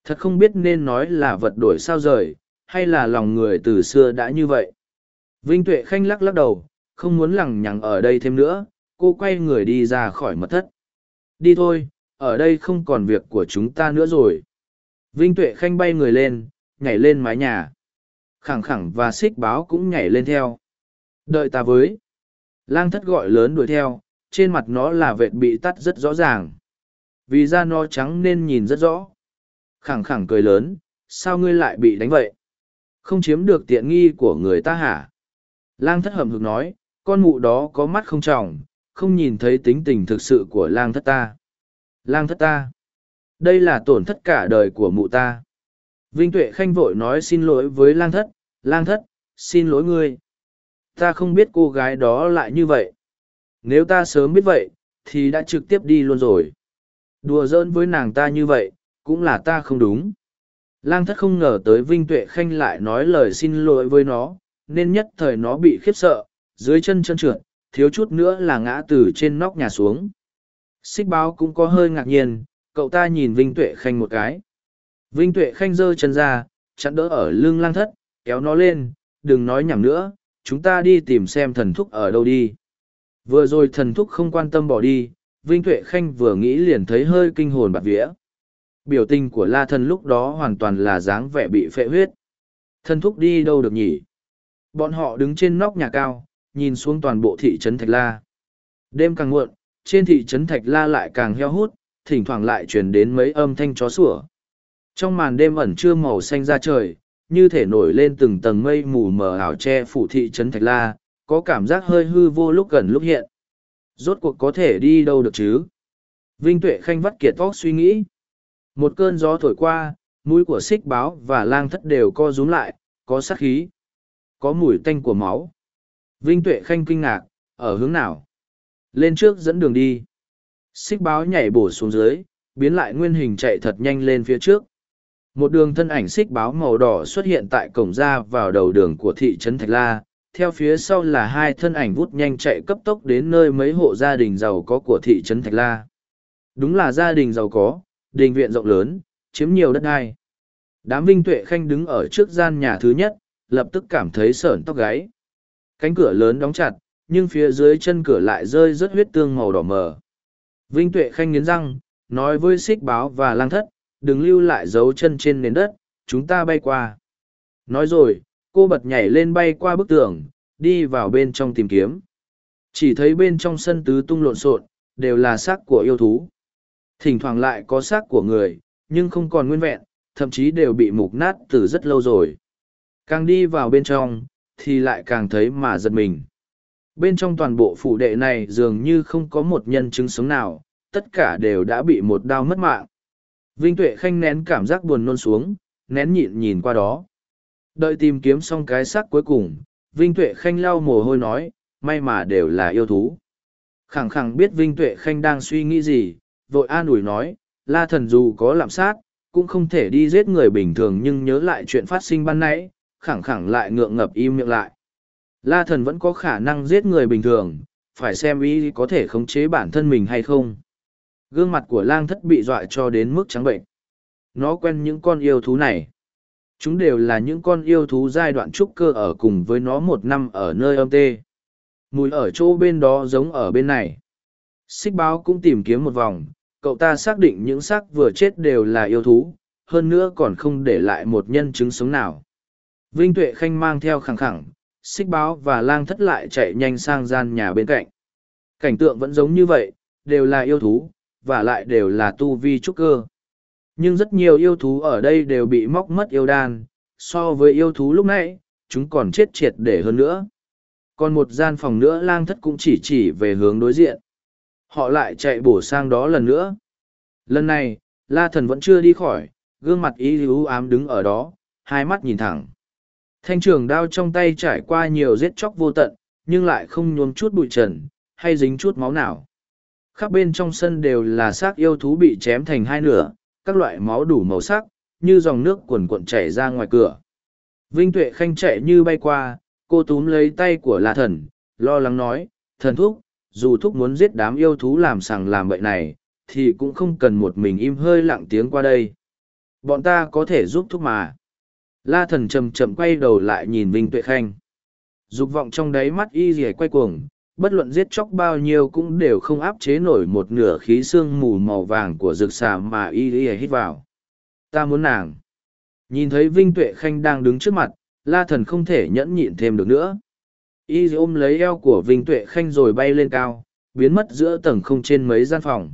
A: Thật không biết nên nói là vật đổi sao rời, hay là lòng người từ xưa đã như vậy. Vinh Tuệ Khanh lắc lắc đầu, không muốn lằng nhằng ở đây thêm nữa, cô quay người đi ra khỏi mật thất. Đi thôi, ở đây không còn việc của chúng ta nữa rồi. Vinh Tuệ Khanh bay người lên, nhảy lên mái nhà. Khẳng khẳng và xích báo cũng nhảy lên theo. Đợi ta với. Lang thất gọi lớn đuổi theo, trên mặt nó là vệt bị tắt rất rõ ràng. Vì da nó trắng nên nhìn rất rõ. Khẳng khẳng cười lớn, sao ngươi lại bị đánh vậy? Không chiếm được tiện nghi của người ta hả? Lang thất hầm hực nói, con mụ đó có mắt không tròng, không nhìn thấy tính tình thực sự của lang thất ta. Lang thất ta. Đây là tổn thất cả đời của mụ ta. Vinh Tuệ Khanh vội nói xin lỗi với lang thất, lang thất, xin lỗi ngươi. Ta không biết cô gái đó lại như vậy. Nếu ta sớm biết vậy, thì đã trực tiếp đi luôn rồi. Đùa giỡn với nàng ta như vậy, cũng là ta không đúng. Lang thất không ngờ tới Vinh Tuệ Khanh lại nói lời xin lỗi với nó, nên nhất thời nó bị khiếp sợ, dưới chân chân trượt, thiếu chút nữa là ngã từ trên nóc nhà xuống. Xích báo cũng có hơi ngạc nhiên, cậu ta nhìn Vinh Tuệ Khanh một cái. Vinh Tuệ Khanh giơ chân ra, chặn đỡ ở lưng lang thất, kéo nó lên, đừng nói nhảm nữa, chúng ta đi tìm xem thần thúc ở đâu đi. Vừa rồi thần thúc không quan tâm bỏ đi, Vinh Tuệ Khanh vừa nghĩ liền thấy hơi kinh hồn bạt vía. Biểu tình của La Thần lúc đó hoàn toàn là dáng vẻ bị phệ huyết. Thần thúc đi đâu được nhỉ? Bọn họ đứng trên nóc nhà cao, nhìn xuống toàn bộ thị trấn Thạch La. Đêm càng muộn, trên thị trấn Thạch La lại càng heo hút, thỉnh thoảng lại truyền đến mấy âm thanh chó sủa. Trong màn đêm ẩn trưa màu xanh ra trời, như thể nổi lên từng tầng mây mù mờ ảo che phủ thị trấn Thạch La, có cảm giác hơi hư vô lúc gần lúc hiện. Rốt cuộc có thể đi đâu được chứ? Vinh Tuệ Khanh vắt kiệt óc suy nghĩ. Một cơn gió thổi qua, mũi của xích báo và lang thất đều co rúm lại, có sát khí. Có mùi tanh của máu. Vinh Tuệ Khanh kinh ngạc, ở hướng nào? Lên trước dẫn đường đi. Xích báo nhảy bổ xuống dưới, biến lại nguyên hình chạy thật nhanh lên phía trước. Một đường thân ảnh xích báo màu đỏ xuất hiện tại cổng ra vào đầu đường của thị trấn Thạch La, theo phía sau là hai thân ảnh vút nhanh chạy cấp tốc đến nơi mấy hộ gia đình giàu có của thị trấn Thạch La. Đúng là gia đình giàu có, đình viện rộng lớn, chiếm nhiều đất đai. Đám Vinh Tuệ Khanh đứng ở trước gian nhà thứ nhất, lập tức cảm thấy sởn tóc gáy. Cánh cửa lớn đóng chặt, nhưng phía dưới chân cửa lại rơi rất huyết tương màu đỏ mờ. Vinh Tuệ Khanh nghiến răng, nói với xích báo và lang thất, đừng lưu lại dấu chân trên nền đất, chúng ta bay qua. Nói rồi, cô bật nhảy lên bay qua bức tường, đi vào bên trong tìm kiếm. Chỉ thấy bên trong sân tứ tung lộn xộn, đều là xác của yêu thú. Thỉnh thoảng lại có xác của người, nhưng không còn nguyên vẹn, thậm chí đều bị mục nát từ rất lâu rồi. Càng đi vào bên trong, thì lại càng thấy mà giật mình. Bên trong toàn bộ phủ đệ này dường như không có một nhân chứng sống nào, tất cả đều đã bị một đau mất mạng. Vinh Tuệ Khanh nén cảm giác buồn nôn xuống, nén nhịn nhìn qua đó. Đợi tìm kiếm xong cái xác cuối cùng, Vinh Tuệ Khanh lau mồ hôi nói, may mà đều là yêu thú. Khẳng khẳng biết Vinh Tuệ Khanh đang suy nghĩ gì, vội an ủi nói, la thần dù có lạm sát, cũng không thể đi giết người bình thường nhưng nhớ lại chuyện phát sinh ban nãy, khẳng khẳng lại ngượng ngập im miệng lại. La thần vẫn có khả năng giết người bình thường, phải xem ý có thể khống chế bản thân mình hay không. Gương mặt của lang thất bị dọa cho đến mức trắng bệnh. Nó quen những con yêu thú này. Chúng đều là những con yêu thú giai đoạn trúc cơ ở cùng với nó một năm ở nơi âm tê. Mùi ở chỗ bên đó giống ở bên này. Xích báo cũng tìm kiếm một vòng, cậu ta xác định những xác vừa chết đều là yêu thú, hơn nữa còn không để lại một nhân chứng sống nào. Vinh Tuệ Khanh mang theo khẳng khẳng, xích báo và lang thất lại chạy nhanh sang gian nhà bên cạnh. Cảnh tượng vẫn giống như vậy, đều là yêu thú, và lại đều là tu vi trúc cơ. Nhưng rất nhiều yêu thú ở đây đều bị móc mất yêu đan, so với yêu thú lúc nãy, chúng còn chết triệt để hơn nữa. Còn một gian phòng nữa lang thất cũng chỉ chỉ về hướng đối diện. Họ lại chạy bổ sang đó lần nữa. Lần này, la thần vẫn chưa đi khỏi, gương mặt ý ưu ám đứng ở đó, hai mắt nhìn thẳng. Thanh trường đao trong tay trải qua nhiều giết chóc vô tận, nhưng lại không nhuốm chút bụi trần, hay dính chút máu nào. Khắp bên trong sân đều là xác yêu thú bị chém thành hai nửa, các loại máu đủ màu sắc, như dòng nước cuồn cuộn chảy ra ngoài cửa. Vinh Tuệ Khanh chạy như bay qua, cô túm lấy tay của La Thần, lo lắng nói, thần thúc, dù thúc muốn giết đám yêu thú làm sằng làm bậy này, thì cũng không cần một mình im hơi lặng tiếng qua đây. Bọn ta có thể giúp thúc mà. La thần chầm chậm quay đầu lại nhìn Vinh Tuệ Khanh. Dục vọng trong đáy mắt y rìa quay cuồng, bất luận giết chóc bao nhiêu cũng đều không áp chế nổi một nửa khí xương mù màu vàng của rực xà mà y rìa hít vào. Ta muốn nàng. Nhìn thấy Vinh Tuệ Khanh đang đứng trước mặt, la thần không thể nhẫn nhịn thêm được nữa. Y ôm lấy eo của Vinh Tuệ Khanh rồi bay lên cao, biến mất giữa tầng không trên mấy gian phòng.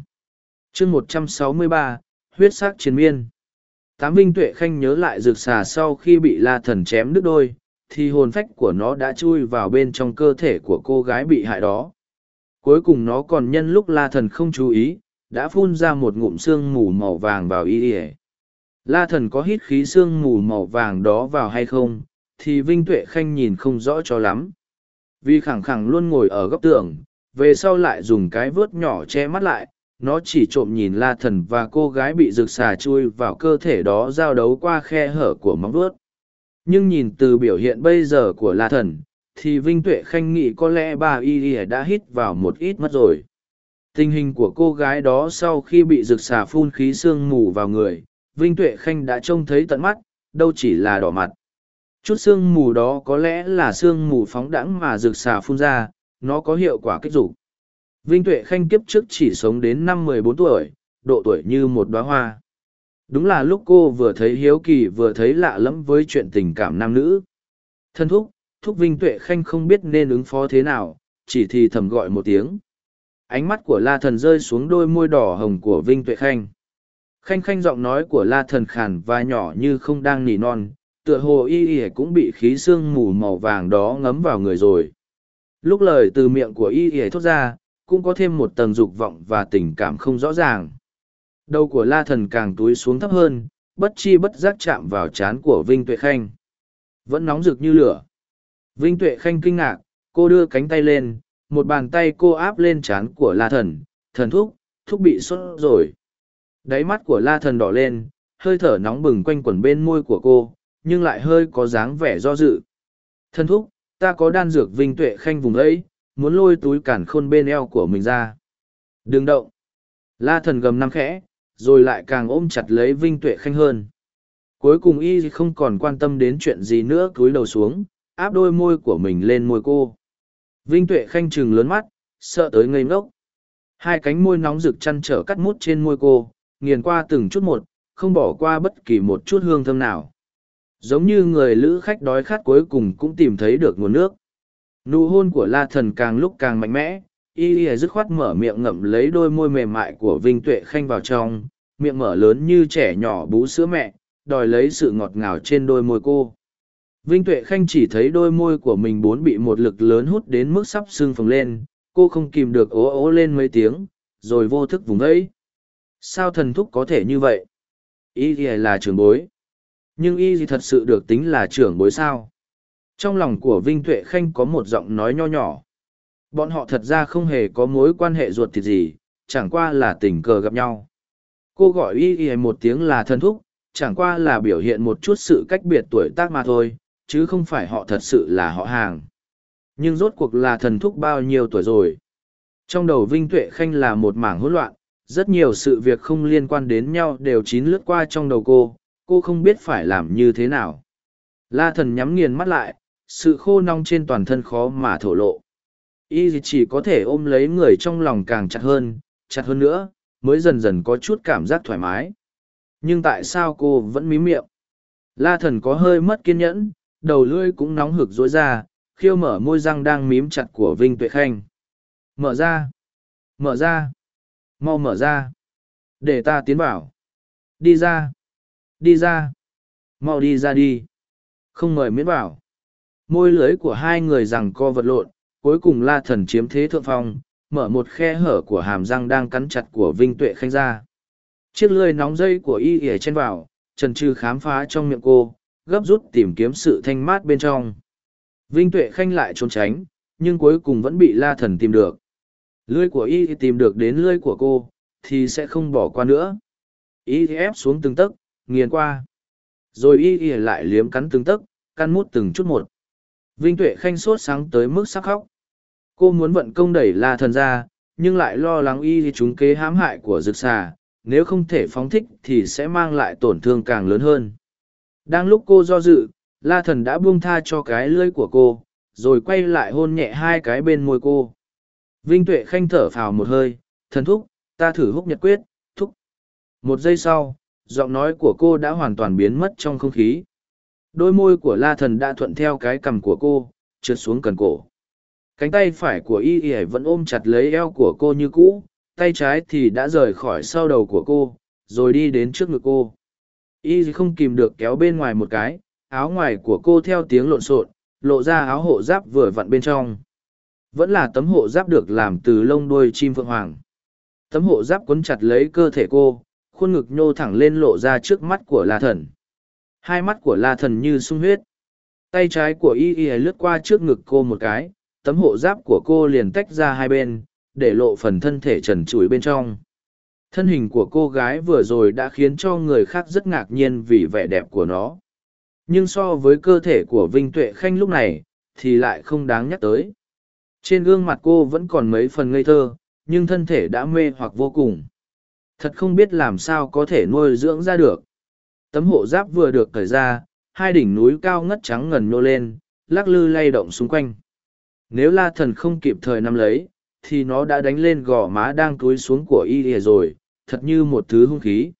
A: chương một trăm sáu mươi ba, huyết sắc chiến miên. Tám Vinh Tuệ Khanh nhớ lại rực xà sau khi bị la thần chém đứt đôi, thì hồn phách của nó đã chui vào bên trong cơ thể của cô gái bị hại đó. Cuối cùng nó còn nhân lúc la thần không chú ý, đã phun ra một ngụm xương mù màu vàng vào y ỉa la thần có hít khí xương mù màu vàng đó vào hay không thì vinh tuệ khanh nhìn không rõ cho lắm vì khẳng khẳng luôn ngồi ở góc tường về sau lại dùng cái vớt nhỏ che mắt lại nó chỉ trộm nhìn la thần và cô gái bị rực xà chui vào cơ thể đó giao đấu qua khe hở của móng vuốt. Nhưng nhìn từ biểu hiện bây giờ của la thần, thì vinh tuệ khanh nghĩ có lẽ bà y y đã hít vào một ít mất rồi. Tình hình của cô gái đó sau khi bị rực xà phun khí sương mù vào người, vinh tuệ khanh đã trông thấy tận mắt, đâu chỉ là đỏ mặt. Chút sương mù đó có lẽ là sương mù phóng đãng mà rực xà phun ra, nó có hiệu quả kích dục vinh tuệ khanh kiếp trước chỉ sống đến năm mười bốn tuổi, độ tuổi như một đóa hoa. Đúng là lúc cô vừa thấy hiếu kỳ vừa thấy lạ lẫm với chuyện tình cảm nam nữ. Thân thúc thúc vinh tuệ khanh không biết nên ứng phó thế nào, chỉ thì thầm gọi một tiếng. Ánh mắt của la thần rơi xuống đôi môi đỏ hồng của vinh tuệ khanh. Khanh khanh giọng nói của la thần khàn và nhỏ như không đang nỉ non, tựa hồ y y cũng bị khí sương mù màu vàng đó ngấm vào người rồi. Lúc lời từ miệng của y y thốt ra cũng có thêm một tầng dục vọng và tình cảm không rõ ràng. Đầu của la thần càng túi xuống thấp hơn bất chi bất giác chạm vào trán của vinh tuệ khanh. Vẫn nóng rực như lửa. Vinh tuệ khanh kinh ngạc cô đưa cánh tay lên một bàn tay cô áp lên trán của la thần thần thúc thúc bị sốt rồi. Đáy mắt của la thần đỏ lên, hơi thở nóng bừng quanh quẩn bên môi của cô, nhưng lại hơi có dáng vẻ do dự. Thần thúc, ta có đan dược vinh tuệ khanh vùng ấy, muốn lôi túi cản khôn bên eo của mình ra. Đừng động. La thần gầm năm khẽ, rồi lại càng ôm chặt lấy vinh tuệ khanh hơn. Cuối cùng y không còn quan tâm đến chuyện gì nữa cúi đầu xuống, áp đôi môi của mình lên môi cô. Vinh tuệ khanh trừng lớn mắt, sợ tới ngây ngốc. Hai cánh môi nóng rực chăn trở cắt mút trên môi cô, nghiền qua từng chút một, không bỏ qua bất kỳ một chút hương thơm nào. Giống như người lữ khách đói khát cuối cùng cũng tìm thấy được nguồn nước. Nụ hôn của la thần càng lúc càng mạnh mẽ, y y dứt khoát mở miệng ngậm lấy đôi môi mềm mại của Vinh Tuệ Khanh vào trong, miệng mở lớn như trẻ nhỏ bú sữa mẹ, đòi lấy sự ngọt ngào trên đôi môi cô. Vinh Tuệ Khanh chỉ thấy đôi môi của mình bốn bị một lực lớn hút đến mức sắp sưng phồng lên, cô không kìm được ố ố lên mấy tiếng, rồi vô thức vùng ấy. Sao thần thúc có thể như vậy? Y Y là trưởng bối. Nhưng y Y thật sự được tính là trưởng bối sao? Trong lòng của Vinh Tuệ Khanh có một giọng nói nho nhỏ. Bọn họ thật ra không hề có mối quan hệ ruột thịt gì, chẳng qua là tình cờ gặp nhau. Cô gọi y y một tiếng là thân thúc, chẳng qua là biểu hiện một chút sự cách biệt tuổi tác mà thôi, chứ không phải họ thật sự là họ hàng. Nhưng rốt cuộc là thần thúc bao nhiêu tuổi rồi? Trong đầu Vinh Tuệ Khanh là một mảng hỗn loạn, rất nhiều sự việc không liên quan đến nhau đều chín lướt qua trong đầu cô cô không biết phải làm như thế nào la thần nhắm nghiền mắt lại sự khô nong trên toàn thân khó mà thổ lộ. Y chỉ có thể ôm lấy người trong lòng càng chặt hơn chặt hơn nữa, mới dần dần có chút cảm giác thoải mái. Nhưng tại sao cô vẫn mí miệng? La thần có hơi mất kiên nhẫn, đầu lưỡi cũng nóng hực dối ra, khiêu mở môi răng đang mím chặt của vinh tuệ khanh. Mở ra. Mở ra. Mau mở ra. Để ta tiến vào. Đi ra. Đi ra. Mau đi ra đi. Không mời miễn vào môi lưới của hai người rằng co vật lộn, cuối cùng la thần chiếm thế thượng phong, mở một khe hở của hàm răng đang cắn chặt của vinh tuệ khanh ra. Chiếc lưới nóng dây của y ỉa chen vào, trần trừ khám phá trong miệng cô, gấp rút tìm kiếm sự thanh mát bên trong. Vinh tuệ khanh lại trốn tránh, nhưng cuối cùng vẫn bị la thần tìm được. Lưới của y tìm được đến lưới của cô, thì sẽ không bỏ qua nữa. Y ép xuống từng tấc, nghiền qua. Rồi y y lại liếm cắn từng tấc căn mút từng chút một vinh tuệ khanh sốt sáng tới mức sắc khóc. Cô muốn vận công đẩy la thần ra, nhưng lại lo lắng y chúng kế hãm hại của rực xà, nếu không thể phóng thích thì sẽ mang lại tổn thương càng lớn hơn. Đang lúc cô do dự, la thần đã buông tha cho cái lưỡi của cô, rồi quay lại hôn nhẹ hai cái bên môi cô. Vinh tuệ khanh thở phào một hơi, thần thúc, ta thử húc nhật quyết, thúc. Một giây sau, giọng nói của cô đã hoàn toàn biến mất trong không khí đôi môi của la thần đã thuận theo cái cằm của cô, trượt xuống cần cổ. Cánh tay phải của y y vẫn ôm chặt lấy eo của cô như cũ, tay trái thì đã rời khỏi sau đầu của cô, rồi đi đến trước ngực cô. Y không kìm được kéo bên ngoài một cái, áo ngoài của cô theo tiếng lộn xộn, lộ ra áo hộ giáp vừa vặn bên trong. Vẫn là tấm hộ giáp được làm từ lông đuôi chim phượng hoàng. Tấm hộ giáp quấn chặt lấy cơ thể cô, khuôn ngực nhô thẳng lên lộ ra trước mắt của la thần hai mắt của la thần như sung huyết. Tay trái của y y lướt qua trước ngực cô một cái, tấm hộ giáp của cô liền tách ra hai bên, để lộ phần thân thể trần trụi bên trong. Thân hình của cô gái vừa rồi đã khiến cho người khác rất ngạc nhiên vì vẻ đẹp của nó. Nhưng so với cơ thể của vinh tuệ khanh lúc này, thì lại không đáng nhắc tới. Trên gương mặt cô vẫn còn mấy phần ngây thơ, nhưng thân thể đã mê hoặc vô cùng. Thật không biết làm sao có thể nuôi dưỡng ra được tấm hộ giáp vừa được cởi ra, hai đỉnh núi cao ngất trắng ngần nhô lên, lắc lư lay động xung quanh. Nếu la thần không kịp thời nắm lấy, thì nó đã đánh lên gò má đang túi xuống của y ỉa rồi, thật như một thứ hung khí.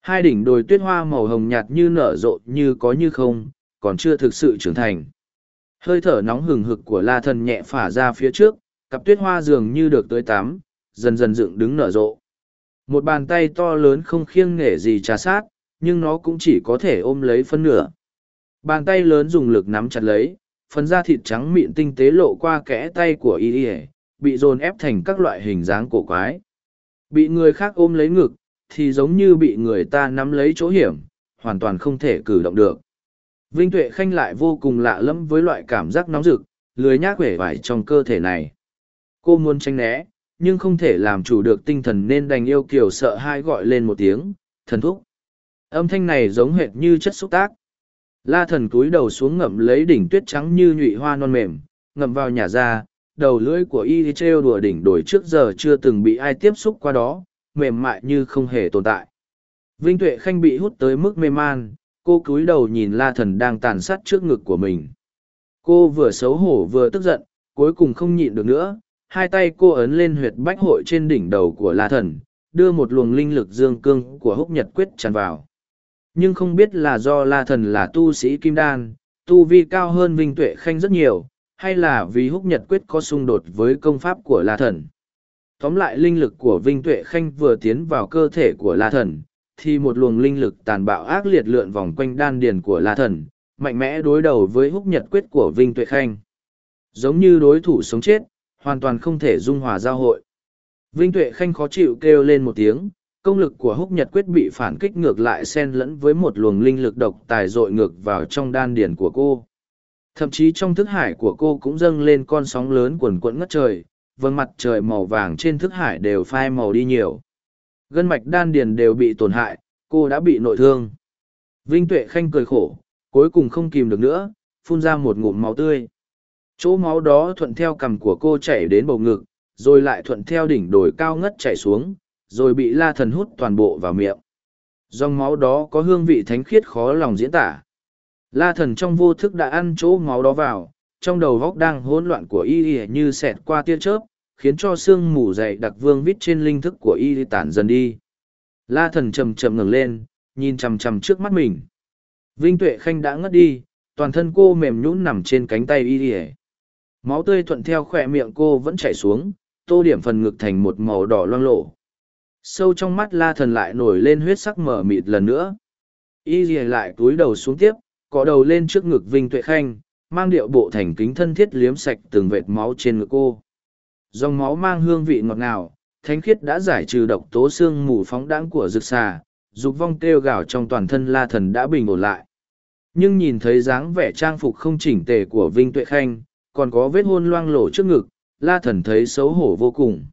A: Hai đỉnh đồi tuyết hoa màu hồng nhạt như nở rộ như có như không, còn chưa thực sự trưởng thành. Hơi thở nóng hừng hực của la thần nhẹ phả ra phía trước, cặp tuyết hoa dường như được tới tắm, dần dần dựng đứng nở rộ. Một bàn tay to lớn không khiêng nghể gì trà sát nhưng nó cũng chỉ có thể ôm lấy phân nửa. Bàn tay lớn dùng lực nắm chặt lấy, phần da thịt trắng mịn tinh tế lộ qua kẽ tay của y ỉa bị dồn ép thành các loại hình dáng cổ quái. Bị người khác ôm lấy ngực, thì giống như bị người ta nắm lấy chỗ hiểm, hoàn toàn không thể cử động được. Vinh tuệ khanh lại vô cùng lạ lẫm với loại cảm giác nóng rực, lười nhác uể vải trong cơ thể này. Cô muốn tranh né, nhưng không thể làm chủ được tinh thần nên đành yêu kiều sợ hai gọi lên một tiếng, thần thúc âm thanh này giống hệt như chất xúc tác. La thần cúi đầu xuống ngậm lấy đỉnh tuyết trắng như nhụy hoa non mềm, ngậm vào nhà ra, đầu lưỡi của y trêu đùa đỉnh đổi trước giờ chưa từng bị ai tiếp xúc qua đó, mềm mại như không hề tồn tại. Vinh tuệ khanh bị hút tới mức mê man, cô cúi đầu nhìn la thần đang tàn sát trước ngực của mình. Cô vừa xấu hổ vừa tức giận, cuối cùng không nhịn được nữa, hai tay cô ấn lên huyệt bách hội trên đỉnh đầu của la thần, đưa một luồng linh lực dương cương của húc nhật quyết tràn vào nhưng không biết là do la thần là tu sĩ kim đan, tu vi cao hơn vinh tuệ khanh rất nhiều, hay là vì húc nhật quyết có xung đột với công pháp của la thần. Tóm lại linh lực của vinh tuệ khanh vừa tiến vào cơ thể của la thần, thì một luồng linh lực tàn bạo ác liệt lượn vòng quanh đan điền của la thần, mạnh mẽ đối đầu với húc nhật quyết của vinh tuệ khanh. Giống như đối thủ sống chết, hoàn toàn không thể dung hòa giao hội. Vinh tuệ khanh khó chịu kêu lên một tiếng công lực của húc nhật quyết bị phản kích ngược lại xen lẫn với một luồng linh lực độc tài dội ngược vào trong đan điền của cô. Thậm chí trong thức hải của cô cũng dâng lên con sóng lớn quần quẫn ngất trời, vầng mặt trời màu vàng trên thức hải đều phai màu đi nhiều. Gân mạch đan điền đều bị tổn hại, cô đã bị nội thương. Vinh tuệ khanh cười khổ, cuối cùng không kìm được nữa, phun ra một ngụm máu tươi. Chỗ máu đó thuận theo cằm của cô chảy đến bầu ngực, rồi lại thuận theo đỉnh đồi cao ngất chảy xuống rồi bị la thần hút toàn bộ vào miệng. Dòng máu đó có hương vị thánh khiết khó lòng diễn tả. La thần trong vô thức đã ăn chỗ máu đó vào, trong đầu góc đang hỗn loạn của y y như xẹt qua tia chớp, khiến cho sương mù dày đặc vương vít trên linh thức của y tản dần đi. La thần chầm chầm ngẩng lên, nhìn chằm chằm trước mắt mình. Vinh tuệ khanh đã ngất đi, toàn thân cô mềm nhũn nằm trên cánh tay y Y. máu tươi thuận theo khỏe miệng cô vẫn chảy xuống, tô điểm phần ngực thành một màu đỏ loang lộ sâu trong mắt la thần lại nổi lên huyết sắc mở mịt lần nữa. Y ỉa lại túi đầu xuống tiếp cọ đầu lên trước ngực vinh tuệ khanh, mang điệu bộ thành kính thân thiết liếm sạch từng vệt máu trên ngực cô. Dòng máu mang hương vị ngọt ngào, thánh khiết đã giải trừ độc tố xương mù phóng đãng của rực xà, dục vong kêu gào trong toàn thân la thần đã bình ổn lại. Nhưng nhìn thấy dáng vẻ trang phục không chỉnh tề của vinh tuệ khanh, còn có vết hôn loang lổ trước ngực, la thần thấy xấu hổ vô cùng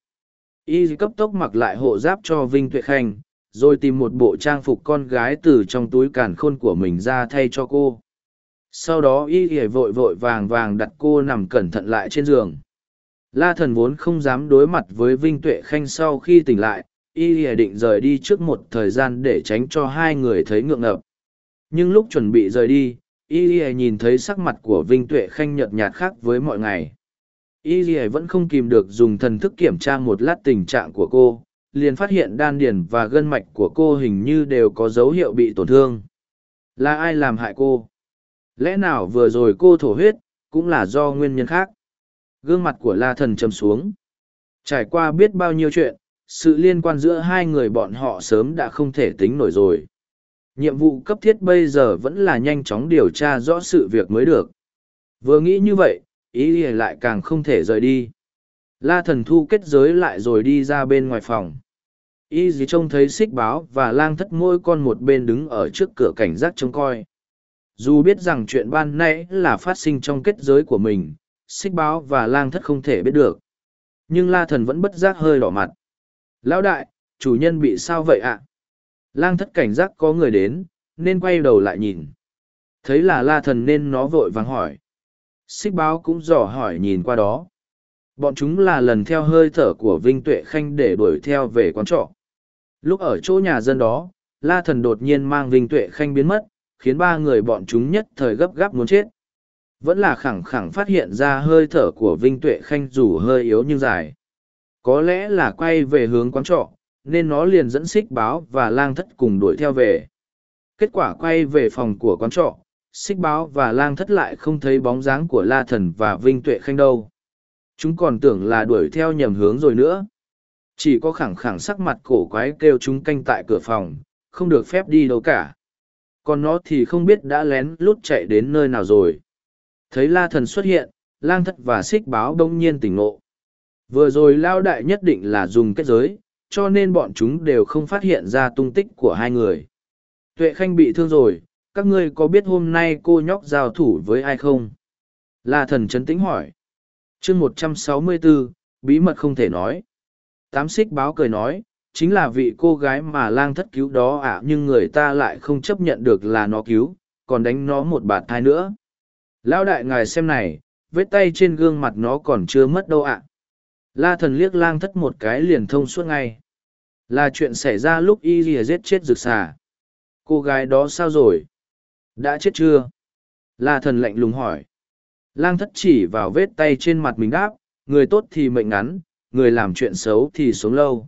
A: y cấp tốc mặc lại hộ giáp cho vinh tuệ khanh rồi tìm một bộ trang phục con gái từ trong túi càn khôn của mình ra thay cho cô sau đó y ỉa vội vội vàng vàng đặt cô nằm cẩn thận lại trên giường La thần vốn không dám đối mặt với Vinh Tuệ Khanh sau khi tỉnh lại, y định rời đi trước một thời gian để tránh cho hai người thấy ngượng ngập. Nhưng lúc chuẩn bị rời đi, y nhìn thấy sắc mặt của Vinh Tuệ Khanh nhợt nhạt khác với mọi ngày. Y vẫn không kìm được dùng thần thức kiểm tra một lát tình trạng của cô, liền phát hiện đan điền và gân mạch của cô hình như đều có dấu hiệu bị tổn thương. Là ai làm hại cô? Lẽ nào vừa rồi cô thổ huyết, cũng là do nguyên nhân khác? Gương mặt của La Thần trầm xuống. Trải qua biết bao nhiêu chuyện, sự liên quan giữa hai người bọn họ sớm đã không thể tính nổi rồi. Nhiệm vụ cấp thiết bây giờ vẫn là nhanh chóng điều tra rõ sự việc mới được. Vừa nghĩ như vậy, ý lại càng không thể rời đi. La thần thu kết giới lại rồi đi ra bên ngoài phòng. Y dì trông thấy xích báo và lang thất môi con một bên đứng ở trước cửa cảnh giác trông coi. Dù biết rằng chuyện ban nãy là phát sinh trong kết giới của mình, xích báo và lang thất không thể biết được. Nhưng la thần vẫn bất giác hơi đỏ mặt. Lão đại, chủ nhân bị sao vậy ạ? Lang thất cảnh giác có người đến, nên quay đầu lại nhìn. Thấy là la thần nên nó vội vàng hỏi. Xích báo cũng dò hỏi nhìn qua đó. Bọn chúng là lần theo hơi thở của Vinh Tuệ Khanh để đuổi theo về quán trọ. Lúc ở chỗ nhà dân đó, La Thần đột nhiên mang Vinh Tuệ Khanh biến mất, khiến ba người bọn chúng nhất thời gấp gáp muốn chết. Vẫn là khẳng khẳng phát hiện ra hơi thở của Vinh Tuệ Khanh dù hơi yếu nhưng dài. Có lẽ là quay về hướng quán trọ, nên nó liền dẫn xích báo và lang thất cùng đuổi theo về. Kết quả quay về phòng của quán trọ, xích báo và lang thất lại không thấy bóng dáng của La Thần và Vinh Tuệ Khanh đâu. Chúng còn tưởng là đuổi theo nhầm hướng rồi nữa. Chỉ có khẳng khẳng sắc mặt cổ quái kêu chúng canh tại cửa phòng, không được phép đi đâu cả. Còn nó thì không biết đã lén lút chạy đến nơi nào rồi. Thấy la thần xuất hiện, lang thất và xích báo đông nhiên tỉnh ngộ. Vừa rồi lao đại nhất định là dùng kết giới, cho nên bọn chúng đều không phát hiện ra tung tích của hai người. Tuệ Khanh bị thương rồi, các ngươi có biết hôm nay cô nhóc giao thủ với ai không? La thần chấn tĩnh hỏi. Chương một trăm sáu mươi bốn bí mật không thể nói. Tám xích báo cười nói, chính là vị cô gái mà lang thất cứu đó ạ, nhưng người ta lại không chấp nhận được là nó cứu, còn đánh nó một bạt thai nữa. Lão đại ngài xem này, vết tay trên gương mặt nó còn chưa mất đâu ạ. La thần liếc lang thất một cái liền thông suốt ngay. Là chuyện xảy ra lúc y rìa giết chết rực xà. Cô gái đó sao rồi? Đã chết chưa la thần lạnh lùng hỏi Lang thất chỉ vào vết tay trên mặt mình đáp, người tốt thì mệnh ngắn, người làm chuyện xấu thì sống lâu.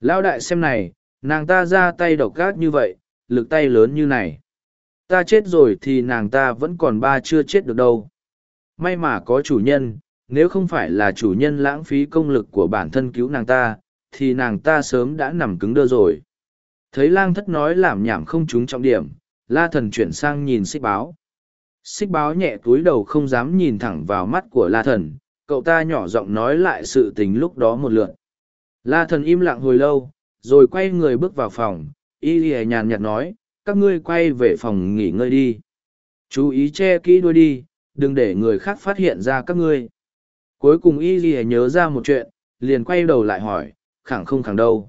A: Lão đại xem này, nàng ta ra tay độc gác như vậy, lực tay lớn như này. Ta chết rồi thì nàng ta vẫn còn ba chưa chết được đâu. May mà có chủ nhân, nếu không phải là chủ nhân lãng phí công lực của bản thân cứu nàng ta, thì nàng ta sớm đã nằm cứng đơ rồi. Thấy lang thất nói làm nhảm không trúng trọng điểm, la thần chuyển sang nhìn xích báo. Xích báo nhẹ túi đầu không dám nhìn thẳng vào mắt của la thần, cậu ta nhỏ giọng nói lại sự tình lúc đó một lượn la thần im lặng hồi lâu, rồi quay người bước vào phòng, y lìa nhàn nhạt nói, các ngươi quay về phòng nghỉ ngơi đi. Chú ý che kỹ đuôi đi, đừng để người khác phát hiện ra các ngươi. Cuối cùng y lìa nhớ ra một chuyện, liền quay đầu lại hỏi, khẳng không khẳng đâu?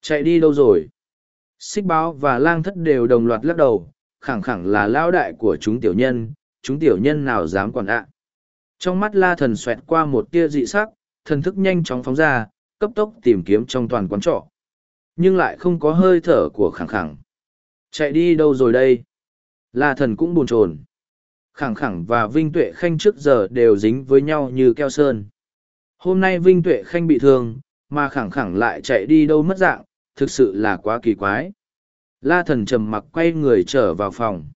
A: Chạy đi đâu rồi? Xích báo và lang thất đều đồng loạt lắc đầu khẳng khẳng là lao đại của chúng tiểu nhân, chúng tiểu nhân nào dám quản ạ. Trong mắt la thần xoẹt qua một tia dị sắc, thần thức nhanh chóng phóng ra, cấp tốc tìm kiếm trong toàn quán trọ. Nhưng lại không có hơi thở của khẳng khẳng. Chạy đi đâu rồi đây? La thần cũng buồn chồn. Khẳng khẳng và Vinh Tuệ Khanh trước giờ đều dính với nhau như keo sơn. Hôm nay Vinh Tuệ Khanh bị thương, mà khẳng khẳng lại chạy đi đâu mất dạng, thực sự là quá kỳ quái. La thần trầm mặc quay người trở vào phòng.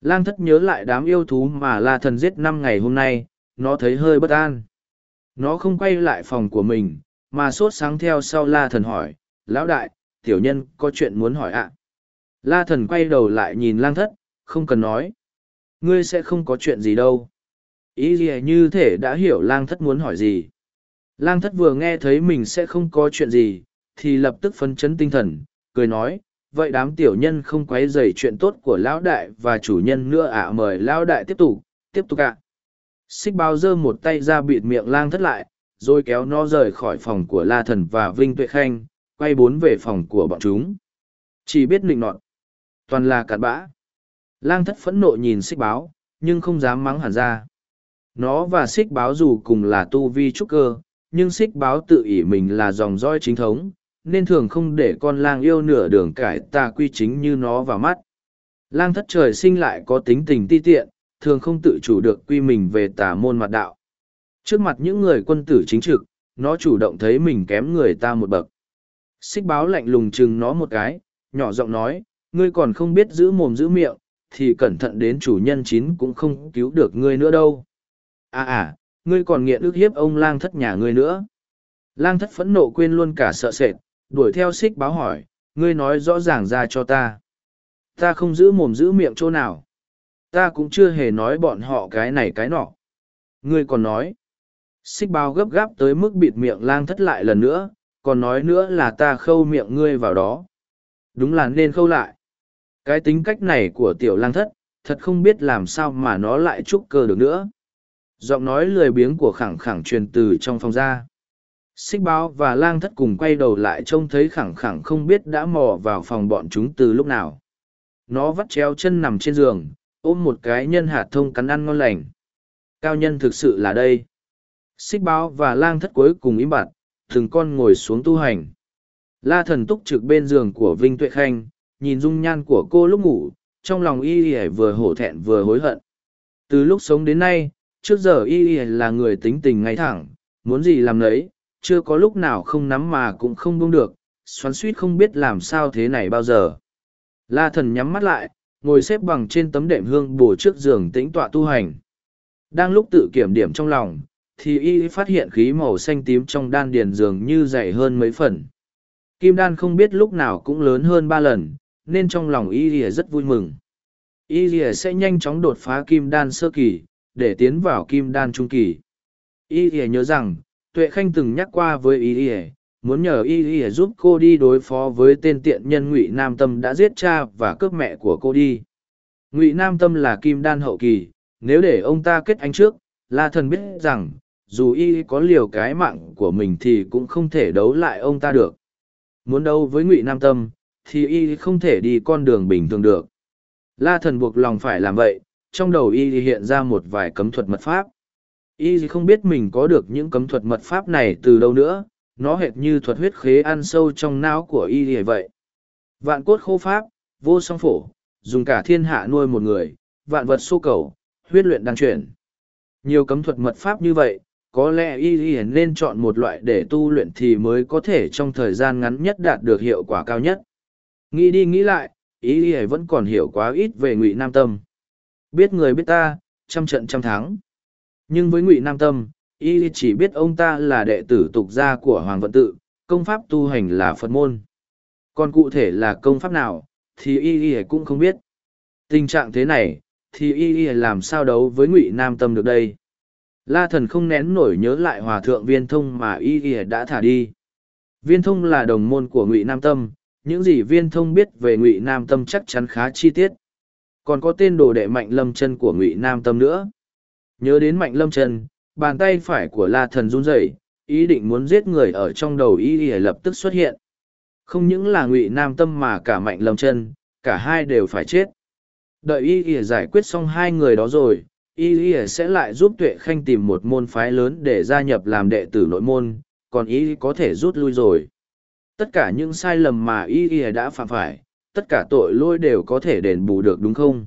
A: Lang thất nhớ lại đám yêu thú mà la thần giết năm ngày hôm nay, nó thấy hơi bất an. Nó không quay lại phòng của mình, mà sốt sáng theo sau la thần hỏi, lão đại, tiểu nhân có chuyện muốn hỏi ạ. La thần quay đầu lại nhìn lang thất, không cần nói. Ngươi sẽ không có chuyện gì đâu. Ý gì như thể đã hiểu lang thất muốn hỏi gì. Lang thất vừa nghe thấy mình sẽ không có chuyện gì, thì lập tức phấn chấn tinh thần, cười nói, vậy đám tiểu nhân không quấy rầy chuyện tốt của lão đại và chủ nhân nữa ạ mời lão đại tiếp tục tiếp tục ạ. Xích bao giơ một tay ra bịt miệng lang thất lại rồi kéo nó rời khỏi phòng của la thần và vinh tuệ khanh quay bốn về phòng của bọn chúng. Chỉ biết nịnh nọt. Toàn là cặn bã. Lang thất phẫn nộ nhìn xích báo nhưng không dám mắng hẳn ra. Nó và xích báo dù cùng là tu vi trúc cơ nhưng xích báo tự ỷ mình là dòng roi chính thống nên thường không để con lang yêu nửa đường cải tà quy chính như nó vào mắt. Lang thất trời sinh lại có tính tình ti tiện, thường không tự chủ được quy mình về tà môn mặt đạo. Trước mặt những người quân tử chính trực, nó chủ động thấy mình kém người ta một bậc. Xích báo lạnh lùng chừng nó một cái, nhỏ giọng nói, ngươi còn không biết giữ mồm giữ miệng, thì cẩn thận đến chủ nhân chín cũng không cứu được ngươi nữa đâu. À à ngươi còn nghiện ước hiếp ông lang thất nhà ngươi nữa. Lang thất phẫn nộ quên luôn cả sợ sệt đuổi theo xích báo hỏi, ngươi nói rõ ràng ra cho ta. Ta không giữ mồm giữ miệng chỗ nào. Ta cũng chưa hề nói bọn họ cái này cái nọ. Ngươi còn nói. Xích báo gấp gáp tới mức bịt miệng lang thất lại lần nữa, còn nói nữa là ta khâu miệng ngươi vào đó. Đúng là nên khâu lại. Cái tính cách này của tiểu lang thất, thật không biết làm sao mà nó lại trúc cơ được nữa. Giọng nói lười biếng của khẳng khẳng truyền từ trong phòng ra xích báo và lang thất cùng quay đầu lại trông thấy khẳng khẳng không biết đã mò vào phòng bọn chúng từ lúc nào. Nó vắt chéo chân nằm trên giường, ôm một cái nhân hạt thông cắn ăn ngon lành. Cao nhân thực sự là đây. Xích báo và lang thất cuối cùng im bặt, từng con ngồi xuống tu hành. La thần túc trực bên giường của vinh tuệ khanh, nhìn dung nhan của cô lúc ngủ, trong lòng y y vừa hổ thẹn vừa hối hận. Từ lúc sống đến nay, trước giờ y y là người tính tình ngay thẳng, muốn gì làm nấy chưa có lúc nào không nắm mà cũng không buông được, xoắn suýt không biết làm sao thế này bao giờ. La thần nhắm mắt lại, ngồi xếp bằng trên tấm đệm hương bổ trước giường tĩnh tọa tu hành. Đang lúc tự kiểm điểm trong lòng, thì y phát hiện khí màu xanh tím trong đan điền dường như dày hơn mấy phần. Kim đan không biết lúc nào cũng lớn hơn ba lần, nên trong lòng y lìa rất vui mừng. Y lìa sẽ nhanh chóng đột phá kim đan sơ kỳ, để tiến vào kim đan trung kỳ. Y lìa nhớ rằng tuệ khanh từng nhắc qua với y Y, muốn nhờ y Y giúp cô đi đối phó với tên tiện nhân ngụy nam tâm đã giết cha và cướp mẹ của cô đi. Ngụy nam tâm là kim đan hậu kỳ nếu để ông ta kết anh trước la thần biết rằng dù y có liều cái mạng của mình thì cũng không thể đấu lại ông ta được. Muốn đấu với ngụy nam tâm thì y không thể đi con đường bình thường được. La thần buộc lòng phải làm vậy trong đầu y hiện ra một vài cấm thuật mật pháp y không biết mình có được những cấm thuật mật pháp này từ đâu nữa, nó hệt như thuật huyết khế ăn sâu trong não của y vậy. Vạn cốt khô pháp, vô song phổ, dùng cả thiên hạ nuôi một người, vạn vật xô cầu, huyết luyện đăng chuyển. Nhiều cấm thuật mật pháp như vậy, có lẽ y nên chọn một loại để tu luyện thì mới có thể trong thời gian ngắn nhất đạt được hiệu quả cao nhất. Nghĩ đi nghĩ lại, y y vẫn còn hiểu quá ít về ngụy nam tâm. Biết người biết ta, trăm trận trăm thắng nhưng với ngụy nam tâm y chỉ biết ông ta là đệ tử tục gia của hoàng vận tự công pháp tu hành là phật môn còn cụ thể là công pháp nào thì y y cũng không biết tình trạng thế này thì y y làm sao đấu với ngụy nam tâm được đây La thần không nén nổi nhớ lại hòa thượng viên thông mà y y đã thả đi. Viên thông là đồng môn của ngụy Nam Tâm, những gì viên thông biết về ngụy Nam Tâm chắc chắn khá chi tiết. Còn có tên đồ đệ mạnh lâm chân của ngụy Nam Tâm nữa. Nhớ đến mạnh lâm chân, bàn tay phải của la thần run rẩy, ý định muốn giết người ở trong đầu y y lập tức xuất hiện. Không những là ngụy Nam Tâm mà cả mạnh lâm chân, cả hai đều phải chết. Đợi y y giải quyết xong hai người đó rồi y y sẽ lại giúp tuệ khanh tìm một môn phái lớn để gia nhập làm đệ tử nội môn còn y có thể rút lui rồi tất cả những sai lầm mà y y đã phạm phải tất cả tội lỗi đều có thể đền bù được đúng không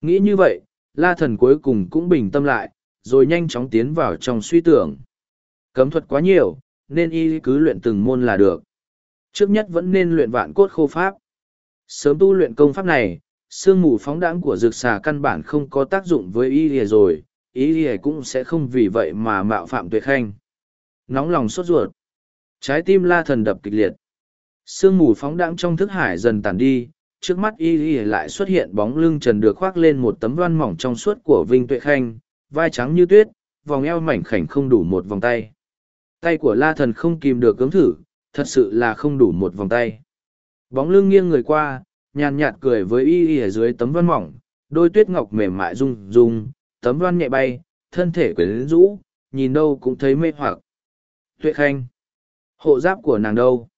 A: nghĩ như vậy la thần cuối cùng cũng bình tâm lại, rồi nhanh chóng tiến vào trong suy tưởng. Cấm thuật quá nhiều, nên y cứ luyện từng môn là được. Trước nhất vẫn nên luyện vạn cốt khô pháp. Sớm tu luyện công pháp này, sương mù phóng đãng của rực xà căn bản không có tác dụng với y lìa rồi, y lìa cũng sẽ không vì vậy mà mạo phạm tuyệt khanh. Nóng lòng sốt ruột. Trái tim la thần đập kịch liệt. Sương mù phóng đãng trong thức hải dần tàn đi trước mắt y Y lại xuất hiện bóng lưng trần được khoác lên một tấm đoan mỏng trong suốt của vinh tuệ khanh vai trắng như tuyết vòng eo mảnh khảnh không đủ một vòng tay tay của la thần không kìm được cấm thử thật sự là không đủ một vòng tay bóng lưng nghiêng người qua nhàn nhạt cười với y y ở dưới tấm đoan mỏng, đôi tuyết ngọc mềm mại rung rung, tấm đoan nhẹ bay, thân thể quyến rũ, nhìn đâu cũng thấy mê hoặc. Tuệ Khanh, hộ giáp của nàng đâu?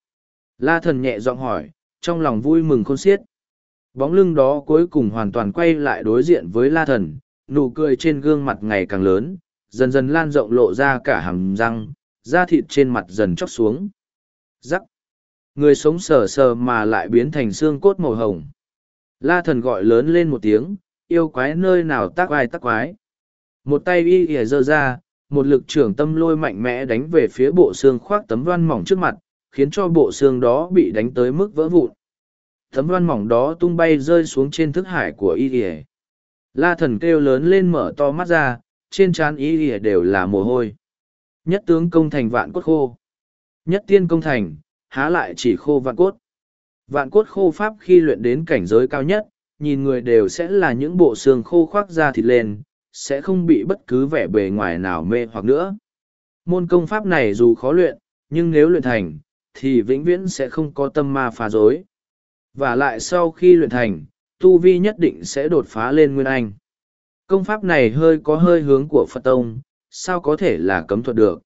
A: La thần nhẹ giọng hỏi, trong lòng vui mừng khôn xiết. Bóng lưng đó cuối cùng hoàn toàn quay lại đối diện với la thần, nụ cười trên gương mặt ngày càng lớn, dần dần lan rộng lộ ra cả hàm răng, da thịt trên mặt dần chóc xuống. giắc, Người sống sờ sờ mà lại biến thành xương cốt màu hồng. La thần gọi lớn lên một tiếng, yêu quái nơi nào tác ai tác quái. Một tay y ỉa giơ ra, một lực trưởng tâm lôi mạnh mẽ đánh về phía bộ xương khoác tấm văn mỏng trước mặt, khiến cho bộ xương đó bị đánh tới mức vỡ vụn. Thấm văn mỏng đó tung bay rơi xuống trên thức hải của y ỉa. La thần kêu lớn lên mở to mắt ra, trên trán y ỉa đều là mồ hôi. Nhất tướng công thành vạn cốt khô. Nhất tiên công thành, há lại chỉ khô vạn cốt. Vạn cốt khô pháp khi luyện đến cảnh giới cao nhất, nhìn người đều sẽ là những bộ xương khô khoác da thịt lên, sẽ không bị bất cứ vẻ bề ngoài nào mê hoặc nữa. Môn công pháp này dù khó luyện, nhưng nếu luyện thành, thì vĩnh viễn sẽ không có tâm ma phá dối. Và lại sau khi luyện thành, tu vi nhất định sẽ đột phá lên nguyên anh. Công pháp này hơi có hơi hướng của Phật Tông, sao có thể là cấm thuật được.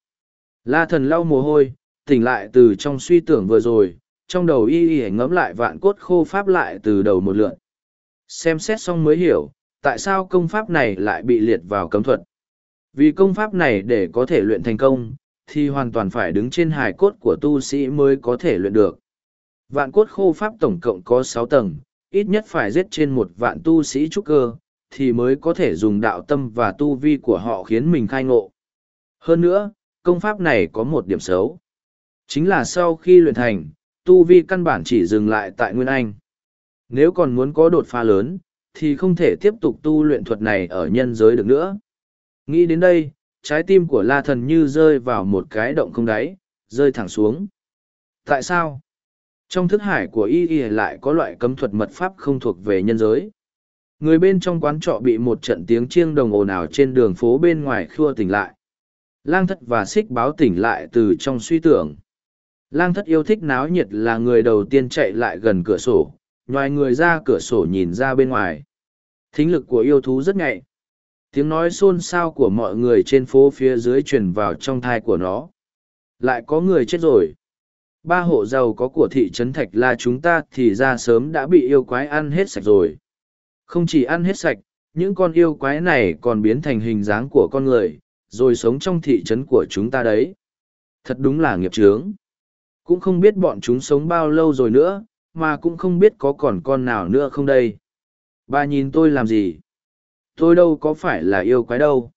A: La thần lau mồ hôi, tỉnh lại từ trong suy tưởng vừa rồi, trong đầu y y ngẫm lại vạn cốt khô pháp lại từ đầu một lượn. Xem xét xong mới hiểu, tại sao công pháp này lại bị liệt vào cấm thuật. Vì công pháp này để có thể luyện thành công, thì hoàn toàn phải đứng trên hài cốt của tu sĩ mới có thể luyện được. Vạn cốt khô pháp tổng cộng có sáu tầng, ít nhất phải giết trên một vạn tu sĩ trúc cơ, thì mới có thể dùng đạo tâm và tu vi của họ khiến mình khai ngộ. Hơn nữa, công pháp này có một điểm xấu. Chính là sau khi luyện thành, tu vi căn bản chỉ dừng lại tại Nguyên Anh. Nếu còn muốn có đột phá lớn, thì không thể tiếp tục tu luyện thuật này ở nhân giới được nữa. Nghĩ đến đây, trái tim của La Thần như rơi vào một cái động không đáy, rơi thẳng xuống. Tại sao? Trong thức hải của y y lại có loại cấm thuật mật pháp không thuộc về nhân giới. Người bên trong quán trọ bị một trận tiếng chiêng đồng ồn ào trên đường phố bên ngoài khua tỉnh lại. Lang thất và xích báo tỉnh lại từ trong suy tưởng. Lang thất yêu thích náo nhiệt là người đầu tiên chạy lại gần cửa sổ, ngoài người ra cửa sổ nhìn ra bên ngoài. Thính lực của yêu thú rất nhạy. Tiếng nói xôn xao của mọi người trên phố phía dưới truyền vào trong thai của nó. Lại có người chết rồi. Ba hộ giàu có của thị trấn Thạch La chúng ta thì ra sớm đã bị yêu quái ăn hết sạch rồi. Không chỉ ăn hết sạch, những con yêu quái này còn biến thành hình dáng của con người, rồi sống trong thị trấn của chúng ta đấy. Thật đúng là nghiệp chướng. Cũng không biết bọn chúng sống bao lâu rồi nữa, mà cũng không biết có còn con nào nữa không đây. Bà nhìn tôi làm gì? Tôi đâu có phải là yêu quái đâu.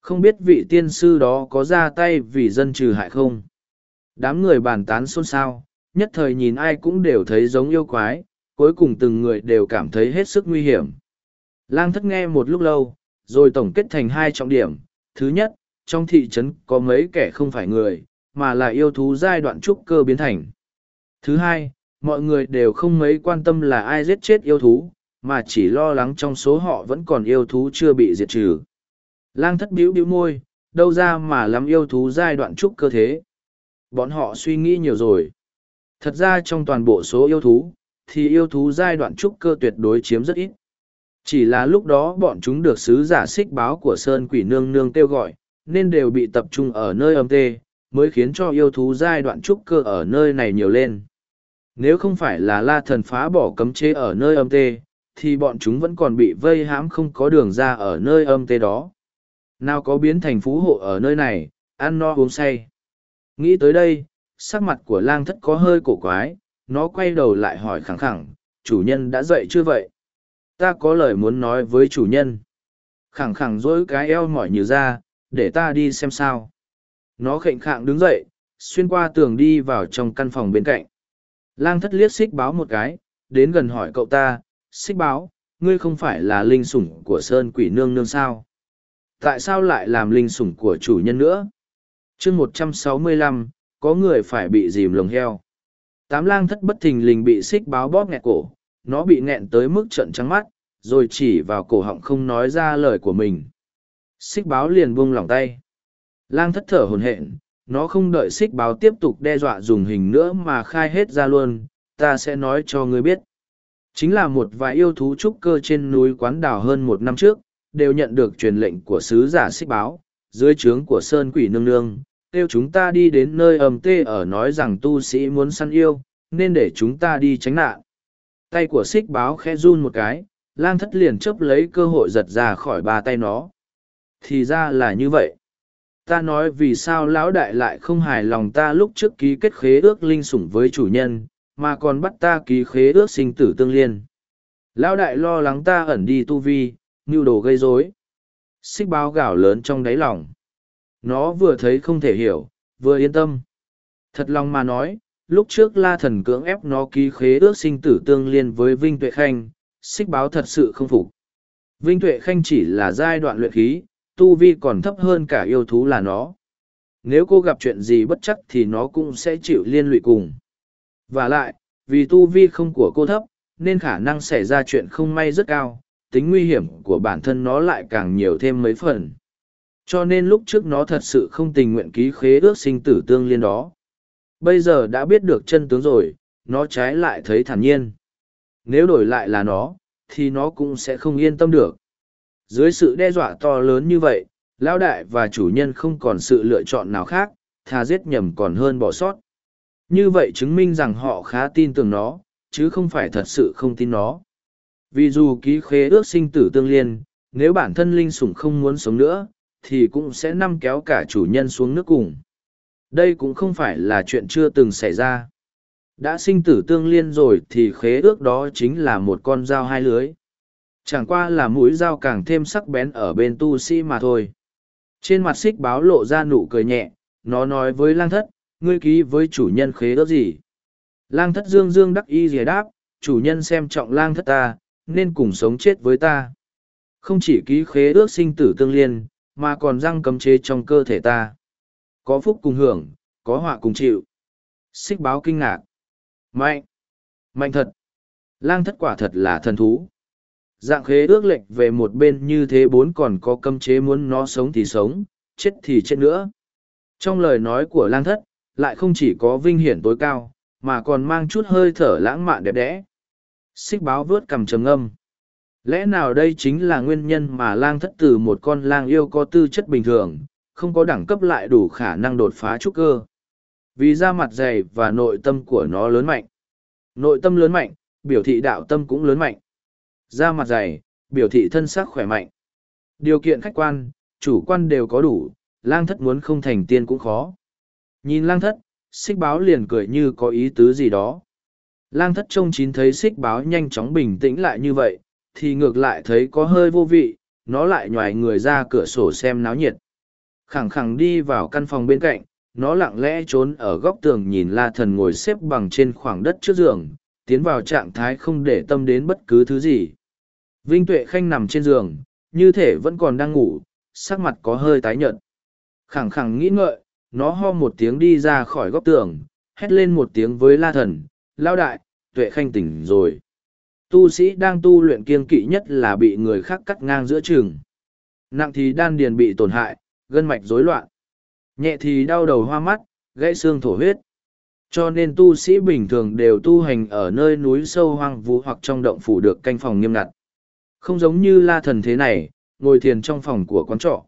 A: Không biết vị tiên sư đó có ra tay vì dân trừ hại không? Đám người bàn tán xôn xao, nhất thời nhìn ai cũng đều thấy giống yêu quái, cuối cùng từng người đều cảm thấy hết sức nguy hiểm. Lang thất nghe một lúc lâu, rồi tổng kết thành hai trọng điểm. Thứ nhất, trong thị trấn có mấy kẻ không phải người, mà là yêu thú giai đoạn trúc cơ biến thành. Thứ hai, mọi người đều không mấy quan tâm là ai giết chết yêu thú, mà chỉ lo lắng trong số họ vẫn còn yêu thú chưa bị diệt trừ. Lang thất bĩu bĩu môi, đâu ra mà lắm yêu thú giai đoạn trúc cơ thế. Bọn họ suy nghĩ nhiều rồi. Thật ra trong toàn bộ số yêu thú, thì yêu thú giai đoạn trúc cơ tuyệt đối chiếm rất ít. Chỉ là lúc đó bọn chúng được sứ giả xích báo của Sơn Quỷ Nương Nương kêu gọi, nên đều bị tập trung ở nơi âm tê, mới khiến cho yêu thú giai đoạn trúc cơ ở nơi này nhiều lên. Nếu không phải là la thần phá bỏ cấm chế ở nơi âm tê, thì bọn chúng vẫn còn bị vây hãm không có đường ra ở nơi âm tê đó. Nào có biến thành phú hộ ở nơi này, ăn no uống say. Nghĩ tới đây, sắc mặt của lang thất có hơi cổ quái, nó quay đầu lại hỏi khẳng khẳng, chủ nhân đã dậy chưa vậy? Ta có lời muốn nói với chủ nhân. Khẳng khẳng dỗi cái eo mỏi như ra, để ta đi xem sao. Nó khệnh khạng đứng dậy, xuyên qua tường đi vào trong căn phòng bên cạnh. Lang thất liếc xích báo một cái, đến gần hỏi cậu ta, xích báo, ngươi không phải là linh sủng của Sơn Quỷ Nương Nương sao? Tại sao lại làm linh sủng của chủ nhân nữa? Chương một trăm sáu mươi lăm, có người phải bị dìm lồng heo. Tám lang thất bất thình lình bị xích báo bóp nghẹt cổ, nó bị nghẹn tới mức trận trắng mắt, rồi chỉ vào cổ họng không nói ra lời của mình. Xích báo liền buông lỏng tay. Lang thất thở hồn hện, nó không đợi xích báo tiếp tục đe dọa dùng hình nữa mà khai hết ra luôn, ta sẽ nói cho ngươi biết. Chính là một vài yêu thú trúc cơ trên núi quán đảo hơn một năm trước, đều nhận được truyền lệnh của sứ giả xích báo, dưới trướng của Sơn Quỷ Nương Nương, kêu chúng ta đi đến nơi ầm tê ở nói rằng tu sĩ muốn săn yêu, nên để chúng ta đi tránh nạn. Tay của xích báo khẽ run một cái, lang thất liền chấp lấy cơ hội giật ra khỏi ba tay nó. thì ra là như vậy ta nói vì sao lão đại lại không hài lòng ta lúc trước ký kết khế ước linh sủng với chủ nhân mà còn bắt ta ký khế ước sinh tử tương liên lão đại lo lắng ta ẩn đi tu vi mưu đồ gây rối xích báo gào lớn trong đáy lòng nó vừa thấy không thể hiểu, vừa yên tâm. Thật lòng mà nói, lúc trước la thần cưỡng ép nó ký khế ước sinh tử tương liên với vinh tuệ khanh, xích báo thật sự không phục. Vinh tuệ khanh chỉ là giai đoạn luyện khí, tu vi còn thấp hơn cả yêu thú là nó. Nếu cô gặp chuyện gì bất chắc thì nó cũng sẽ chịu liên lụy cùng. Và lại, vì tu vi không của cô thấp, nên khả năng xảy ra chuyện không may rất cao, tính nguy hiểm của bản thân nó lại càng nhiều thêm mấy phần cho nên lúc trước nó thật sự không tình nguyện ký khế ước sinh tử tương liên đó. Bây giờ đã biết được chân tướng rồi, nó trái lại thấy thản nhiên. Nếu đổi lại là nó, thì nó cũng sẽ không yên tâm được. Dưới sự đe dọa to lớn như vậy, lão đại và chủ nhân không còn sự lựa chọn nào khác thà giết nhầm còn hơn bỏ sót. Như vậy chứng minh rằng họ khá tin tưởng nó, chứ không phải thật sự không tin nó. Vì dù ký khế ước sinh tử tương liên, nếu bản thân linh sủng không muốn sống nữa thì cũng sẽ năm kéo cả chủ nhân xuống nước cùng. Đây cũng không phải là chuyện chưa từng xảy ra. Đã sinh tử tương liên rồi thì khế ước đó chính là một con dao hai lưới. Chẳng qua là mũi dao càng thêm sắc bén ở bên tu sĩ mà thôi. Trên mặt xích báo lộ ra nụ cười nhẹ, nó nói với lang thất, ngươi ký với chủ nhân khế ước gì? Lang thất dương dương đắc y rìa đáp, chủ nhân xem trọng lang thất ta, nên cùng sống chết với ta. Không chỉ ký khế ước sinh tử tương liên mà còn răng cấm chế trong cơ thể ta. Có phúc cùng hưởng, có họa cùng chịu. Xích báo kinh ngạc. Mạnh. Mạnh thật. Lang thất quả thật là thần thú. Dạng khế ước lệnh về một bên như thế bốn còn có cấm chế muốn nó sống thì sống, chết thì chết nữa. Trong lời nói của lang thất, lại không chỉ có vinh hiển tối cao, mà còn mang chút hơi thở lãng mạn đẹp đẽ. Xích báo vớt cằm trầm ngâm lẽ nào đây chính là nguyên nhân mà lang thất từ một con lang yêu có tư chất bình thường, không có đẳng cấp lại đủ khả năng đột phá trúc cơ? Vì da mặt dày và nội tâm của nó lớn mạnh. Nội tâm lớn mạnh, biểu thị đạo tâm cũng lớn mạnh. Da mặt dày, biểu thị thân xác khỏe mạnh. Điều kiện khách quan, chủ quan đều có đủ, lang thất muốn không thành tiên cũng khó. Nhìn lang thất, xích báo liền cười như có ý tứ gì đó. Lang thất trông chín thấy xích báo nhanh chóng bình tĩnh lại như vậy thì ngược lại thấy có hơi vô vị, nó lại nhoài người ra cửa sổ xem náo nhiệt. Khẳng khẳng đi vào căn phòng bên cạnh, nó lặng lẽ trốn ở góc tường nhìn la thần ngồi xếp bằng trên khoảng đất trước giường, tiến vào trạng thái không để tâm đến bất cứ thứ gì. Vinh tuệ khanh nằm trên giường, như thể vẫn còn đang ngủ, sắc mặt có hơi tái nhợt. Khẳng khẳng nghĩ ngợi, nó ho một tiếng đi ra khỏi góc tường, hét lên một tiếng với la thần lao đại, tuệ khanh tỉnh rồi tu sĩ đang tu luyện kiên kỵ nhất là bị người khác cắt ngang giữa trường nặng thì đan điền bị tổn hại, gân mạch rối loạn. Nhẹ thì đau đầu hoa mắt, gãy xương thổ huyết. Cho nên tu sĩ bình thường đều tu hành ở nơi núi sâu hoang vu hoặc trong động phủ được canh phòng nghiêm ngặt. Không giống như la thần thế này, ngồi thiền trong phòng của quán trọ.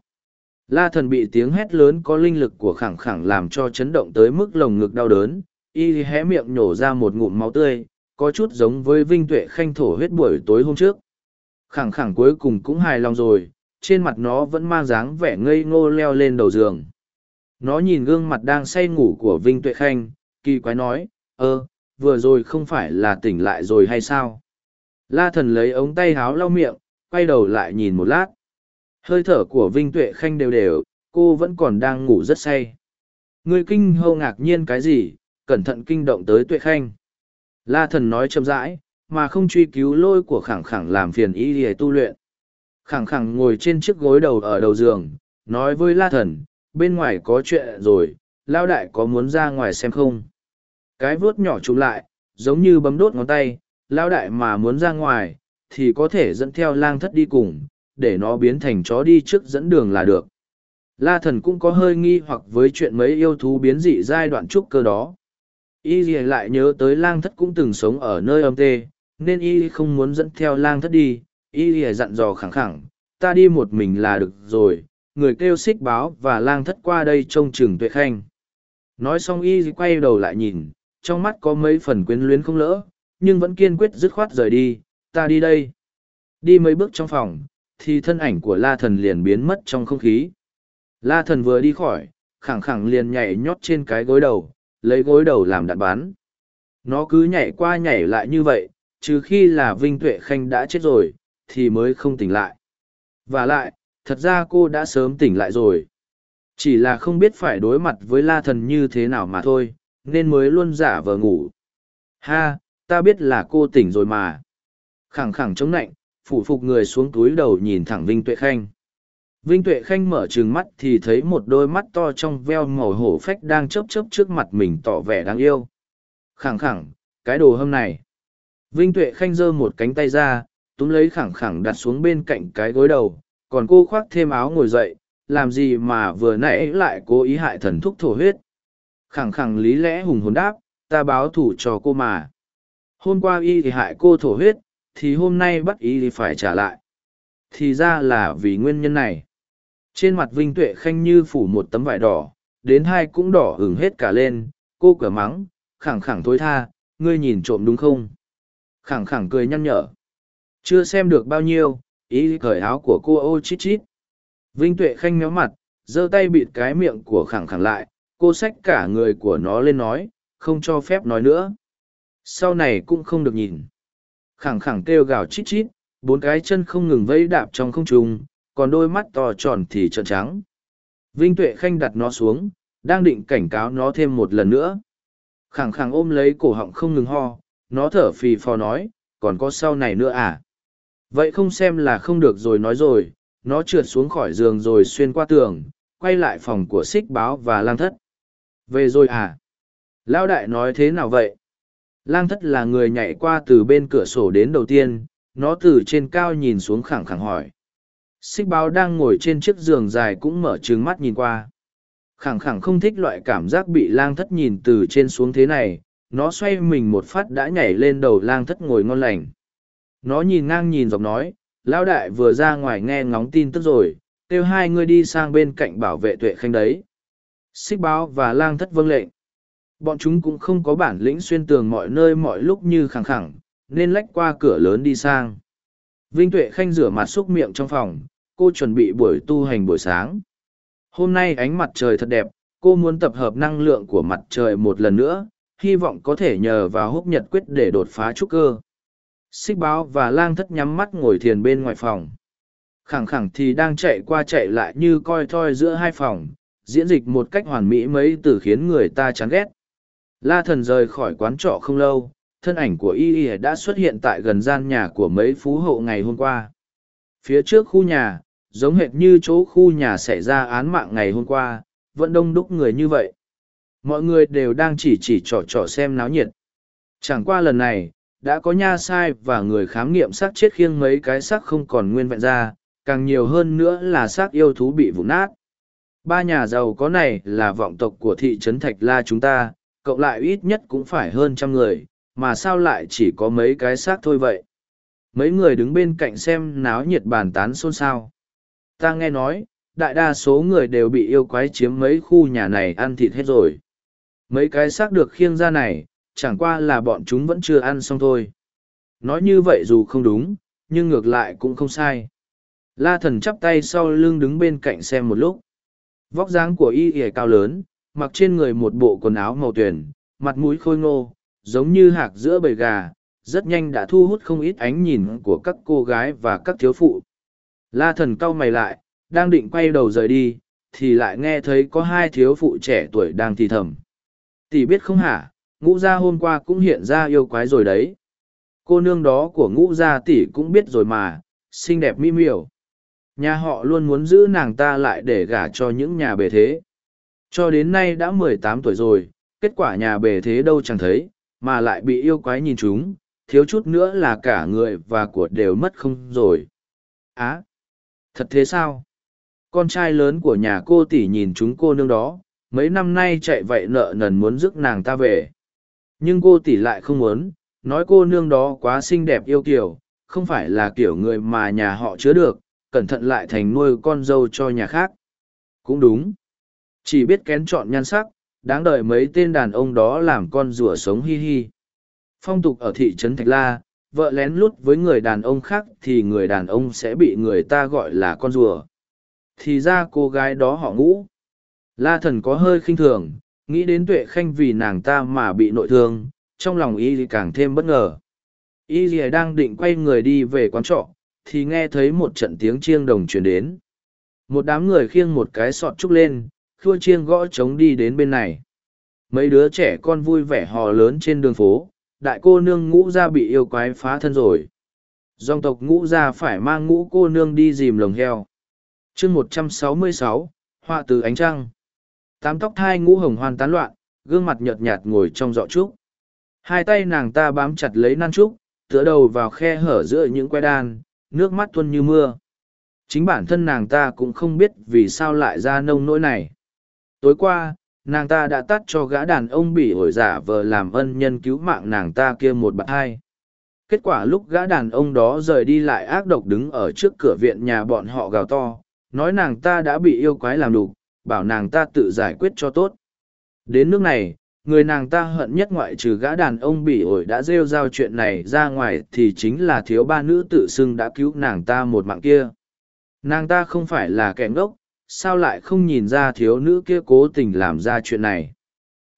A: La thần bị tiếng hét lớn có linh lực của khẳng khẳng làm cho chấn động tới mức lồng ngực đau đớn, y hé miệng nhổ ra một ngụm máu tươi có chút giống với vinh tuệ khanh thổ huyết buổi tối hôm trước. Khẳng khẳng cuối cùng cũng hài lòng rồi, trên mặt nó vẫn mang dáng vẻ ngây ngô leo lên đầu giường. Nó nhìn gương mặt đang say ngủ của vinh tuệ khanh, kỳ quái nói, ơ, vừa rồi không phải là tỉnh lại rồi hay sao? La thần lấy ống tay háo lau miệng, quay đầu lại nhìn một lát. Hơi thở của vinh tuệ khanh đều đều, cô vẫn còn đang ngủ rất say. Ngươi kinh hâu ngạc nhiên cái gì? Cẩn thận kinh động tới tuệ khanh la thần nói chậm rãi, mà không truy cứu lôi của khẳng khẳng làm phiền ý để tu luyện. Khẳng khẳng ngồi trên chiếc gối đầu ở đầu giường, nói với la thần, bên ngoài có chuyện rồi lao đại có muốn ra ngoài xem không? Cái vuốt nhỏ chụm lại, giống như bấm đốt ngón tay lao đại mà muốn ra ngoài, thì có thể dẫn theo lang thất đi cùng, để nó biến thành chó đi trước dẫn đường là được. La thần cũng có hơi nghi hoặc với chuyện mấy yêu thú biến dị giai đoạn trúc cơ đó y lại nhớ tới lang thất cũng từng sống ở nơi âm tê nên y không muốn dẫn theo lang thất đi y dặn dò khẳng khẳng ta đi một mình là được rồi người kêu xích báo và lang thất qua đây trông chừng tuệ khanh nói xong y quay đầu lại nhìn trong mắt có mấy phần quyến luyến không lỡ nhưng vẫn kiên quyết dứt khoát rời đi ta đi đây đi mấy bước trong phòng thì thân ảnh của la thần liền biến mất trong không khí. La thần vừa đi khỏi, khẳng khẳng liền nhảy nhót trên cái gối đầu, lấy gối đầu làm đạn bán. Nó cứ nhảy qua nhảy lại như vậy, trừ khi là Vinh Tuệ Khanh đã chết rồi, thì mới không tỉnh lại. Và lại, thật ra cô đã sớm tỉnh lại rồi. Chỉ là không biết phải đối mặt với la thần như thế nào mà thôi, nên mới luôn giả vờ ngủ. Ha, ta biết là cô tỉnh rồi mà. Khẳng khẳng chống nạnh, phủ phục người xuống túi đầu nhìn thẳng Vinh Tuệ Khanh. Vinh Tuệ Khanh mở trừng mắt thì thấy một đôi mắt to trong veo màu hổ phách đang chớp chớp trước mặt mình tỏ vẻ đáng yêu. Khẳng khẳng, cái đồ hâm này. Vinh Tuệ Khanh giơ một cánh tay ra, túm lấy khẳng khẳng đặt xuống bên cạnh cái gối đầu, còn cô khoác thêm áo ngồi dậy, làm gì mà vừa nãy lại cố ý hại thần thúc thổ huyết. Khẳng khẳng lý lẽ hùng hồn đáp, ta báo thủ cho cô mà. Hôm qua y thì hại cô thổ huyết, thì hôm nay bắt y thì phải trả lại. Thì ra là vì nguyên nhân này. Trên mặt Vinh Tuệ Khanh như phủ một tấm vải đỏ, đến hai cũng đỏ hửng hết cả lên, cô cửa mắng, khẳng khẳng thối tha, ngươi nhìn trộm đúng không? Khẳng khẳng cười nhăn nhở. Chưa xem được bao nhiêu, ý cởi áo của cô ô chít chít. Vinh Tuệ Khanh méo mặt, giơ tay bịt cái miệng của khẳng khẳng lại, cô xách cả người của nó lên nói, không cho phép nói nữa. Sau này cũng không được nhìn. Khẳng khẳng kêu gào chít chít, bốn cái chân không ngừng vẫy đạp trong không trung, còn đôi mắt to tròn thì trợn trắng. Vinh Tuệ Khanh đặt nó xuống, đang định cảnh cáo nó thêm một lần nữa. Khẳng khẳng ôm lấy cổ họng không ngừng ho, nó thở phì phò nói, còn có sau này nữa à? Vậy không xem là không được rồi nói rồi, nó trượt xuống khỏi giường rồi xuyên qua tường, quay lại phòng của xích báo và lang thất. Về rồi à? Lão đại nói thế nào vậy? Lang thất là người nhảy qua từ bên cửa sổ đến đầu tiên, nó từ trên cao nhìn xuống khẳng khẳng hỏi. Xích báo đang ngồi trên chiếc giường dài cũng mở trừng mắt nhìn qua. Khẳng khẳng không thích loại cảm giác bị lang thất nhìn từ trên xuống thế này, nó xoay mình một phát đã nhảy lên đầu lang thất ngồi ngon lành. Nó nhìn ngang nhìn dọc nói, lão đại vừa ra ngoài nghe ngóng tin tức rồi, kêu hai ngươi đi sang bên cạnh bảo vệ tuệ khanh đấy. Xích báo và lang thất vâng lệnh. Bọn chúng cũng không có bản lĩnh xuyên tường mọi nơi mọi lúc như khẳng khẳng, nên lách qua cửa lớn đi sang. Vinh Tuệ Khanh rửa mặt xúc miệng trong phòng, cô chuẩn bị buổi tu hành buổi sáng. Hôm nay ánh mặt trời thật đẹp, cô muốn tập hợp năng lượng của mặt trời một lần nữa, hy vọng có thể nhờ vào húc nhật quyết để đột phá trúc cơ. Xích báo và lang thất nhắm mắt ngồi thiền bên ngoài phòng. Khẳng khẳng thì đang chạy qua chạy lại như coi thoi giữa hai phòng, diễn dịch một cách hoàn mỹ mấy từ khiến người ta chán ghét. La thần rời khỏi quán trọ không lâu, thân ảnh của y y đã xuất hiện tại gần gian nhà của mấy phú hộ ngày hôm qua. Phía trước khu nhà, giống hệt như chỗ khu nhà xảy ra án mạng ngày hôm qua, vẫn đông đúc người như vậy. Mọi người đều đang chỉ chỉ trò trò xem náo nhiệt. Chẳng qua lần này, đã có nha sai và người khám nghiệm xác chết khiêng mấy cái xác không còn nguyên vẹn ra, càng nhiều hơn nữa là xác yêu thú bị vụn nát. Ba nhà giàu có này là vọng tộc của thị trấn Thạch La chúng ta, cộng lại ít nhất cũng phải hơn trăm người, mà sao lại chỉ có mấy cái xác thôi vậy? Mấy người đứng bên cạnh xem náo nhiệt bàn tán xôn xao. Ta nghe nói, đại đa số người đều bị yêu quái chiếm mấy khu nhà này ăn thịt hết rồi. Mấy cái xác được khiêng ra này, chẳng qua là bọn chúng vẫn chưa ăn xong thôi. Nói như vậy dù không đúng, nhưng ngược lại cũng không sai. La thần chắp tay sau lưng đứng bên cạnh xem một lúc. Vóc dáng của y ỉa cao lớn, mặc trên người một bộ quần áo màu tuyển, mặt mũi khôi ngô, giống như hạc giữa bầy gà, rất nhanh đã thu hút không ít ánh nhìn của các cô gái và các thiếu phụ. La thần cau mày lại, đang định quay đầu rời đi, thì lại nghe thấy có hai thiếu phụ trẻ tuổi đang thì thầm. Tỷ biết không hả, ngũ gia hôm qua cũng hiện ra yêu quái rồi đấy. Cô nương đó của ngũ gia tỷ cũng biết rồi mà, xinh đẹp mỹ miều. Nhà họ luôn muốn giữ nàng ta lại để gả cho những nhà bề thế. Cho đến nay đã mười tám tuổi rồi, kết quả nhà bề thế đâu chẳng thấy, mà lại bị yêu quái nhìn chúng, thiếu chút nữa là cả người và của đều mất không rồi. Á, thật thế sao? Con trai lớn của nhà cô tỷ nhìn chúng cô nương đó, mấy năm nay chạy vậy nợ nần muốn rước nàng ta về. Nhưng cô tỷ lại không muốn, nói cô nương đó quá xinh đẹp yêu kiều, không phải là kiểu người mà nhà họ chứa được, cẩn thận lại thành nuôi con dâu cho nhà khác. Cũng đúng. Chỉ biết kén chọn nhan sắc, đáng đợi mấy tên đàn ông đó làm con rùa sống hi hi. Phong tục ở thị trấn Thạch La, vợ lén lút với người đàn ông khác thì người đàn ông sẽ bị người ta gọi là con rùa. Thì ra cô gái đó họ ngũ. La thần có hơi khinh thường, nghĩ đến tuệ khanh vì nàng ta mà bị nội thương, trong lòng y càng thêm bất ngờ. Y lìa đang định quay người đi về quán trọ, thì nghe thấy một trận tiếng chiêng đồng truyền đến. Một đám người khiêng một cái sọt trúc lên thua chiêng gõ trống đi đến bên này. Mấy đứa trẻ con vui vẻ hò lớn trên đường phố đại cô nương ngũ gia bị yêu quái phá thân rồi. Dòng tộc ngũ gia phải mang ngũ cô nương đi dìm lồng heo. Chương một trăm sáu mươi sáu, họa từ ánh trăng. Tám tóc thai ngũ hồng hoan tán loạn, gương mặt nhợt nhạt ngồi trong dọ trúc. Hai tay nàng ta bám chặt lấy nan trúc, tựa đầu vào khe hở giữa những que đan, nước mắt tuân như mưa. Chính bản thân nàng ta cũng không biết vì sao lại ra nông nỗi này. Tối qua nàng ta đã tắt cho gã đàn ông bị ổi giả vờ làm ân nhân cứu mạng nàng ta kia một bạn hai. Kết quả lúc gã đàn ông đó rời đi lại ác độc đứng ở trước cửa viện nhà bọn họ gào to, nói nàng ta đã bị yêu quái làm đục, bảo nàng ta tự giải quyết cho tốt. Đến nước này, người nàng ta hận nhất ngoại trừ gã đàn ông bị ổi đã rêu rao chuyện này ra ngoài thì chính là thiếu ba nữ tự xưng đã cứu nàng ta một mạng kia. Nàng ta không phải là kẻ ngốc sao lại không nhìn ra thiếu nữ kia cố tình làm ra chuyện này?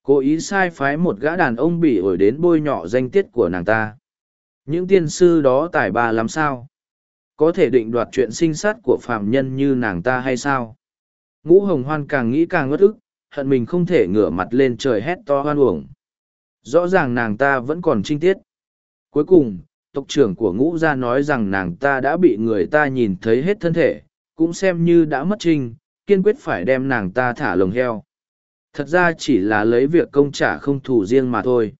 A: Cố ý sai phái một gã đàn ông bị ổi đến bôi nhọ danh tiết của nàng ta. Những tiên sư đó tài ba làm sao? Có thể định đoạt chuyện sinh sát của phạm nhân như nàng ta hay sao? Ngũ hồng hoan càng nghĩ càng ngất ức, hận mình không thể ngửa mặt lên trời hét to hoan uổng. Rõ ràng nàng ta vẫn còn trinh tiết. Cuối cùng, tộc trưởng của ngũ gia nói rằng nàng ta đã bị người ta nhìn thấy hết thân thể cũng xem như đã mất trinh kiên quyết phải đem nàng ta thả lồng heo. Thật ra chỉ là lấy việc công trả không thủ riêng mà thôi.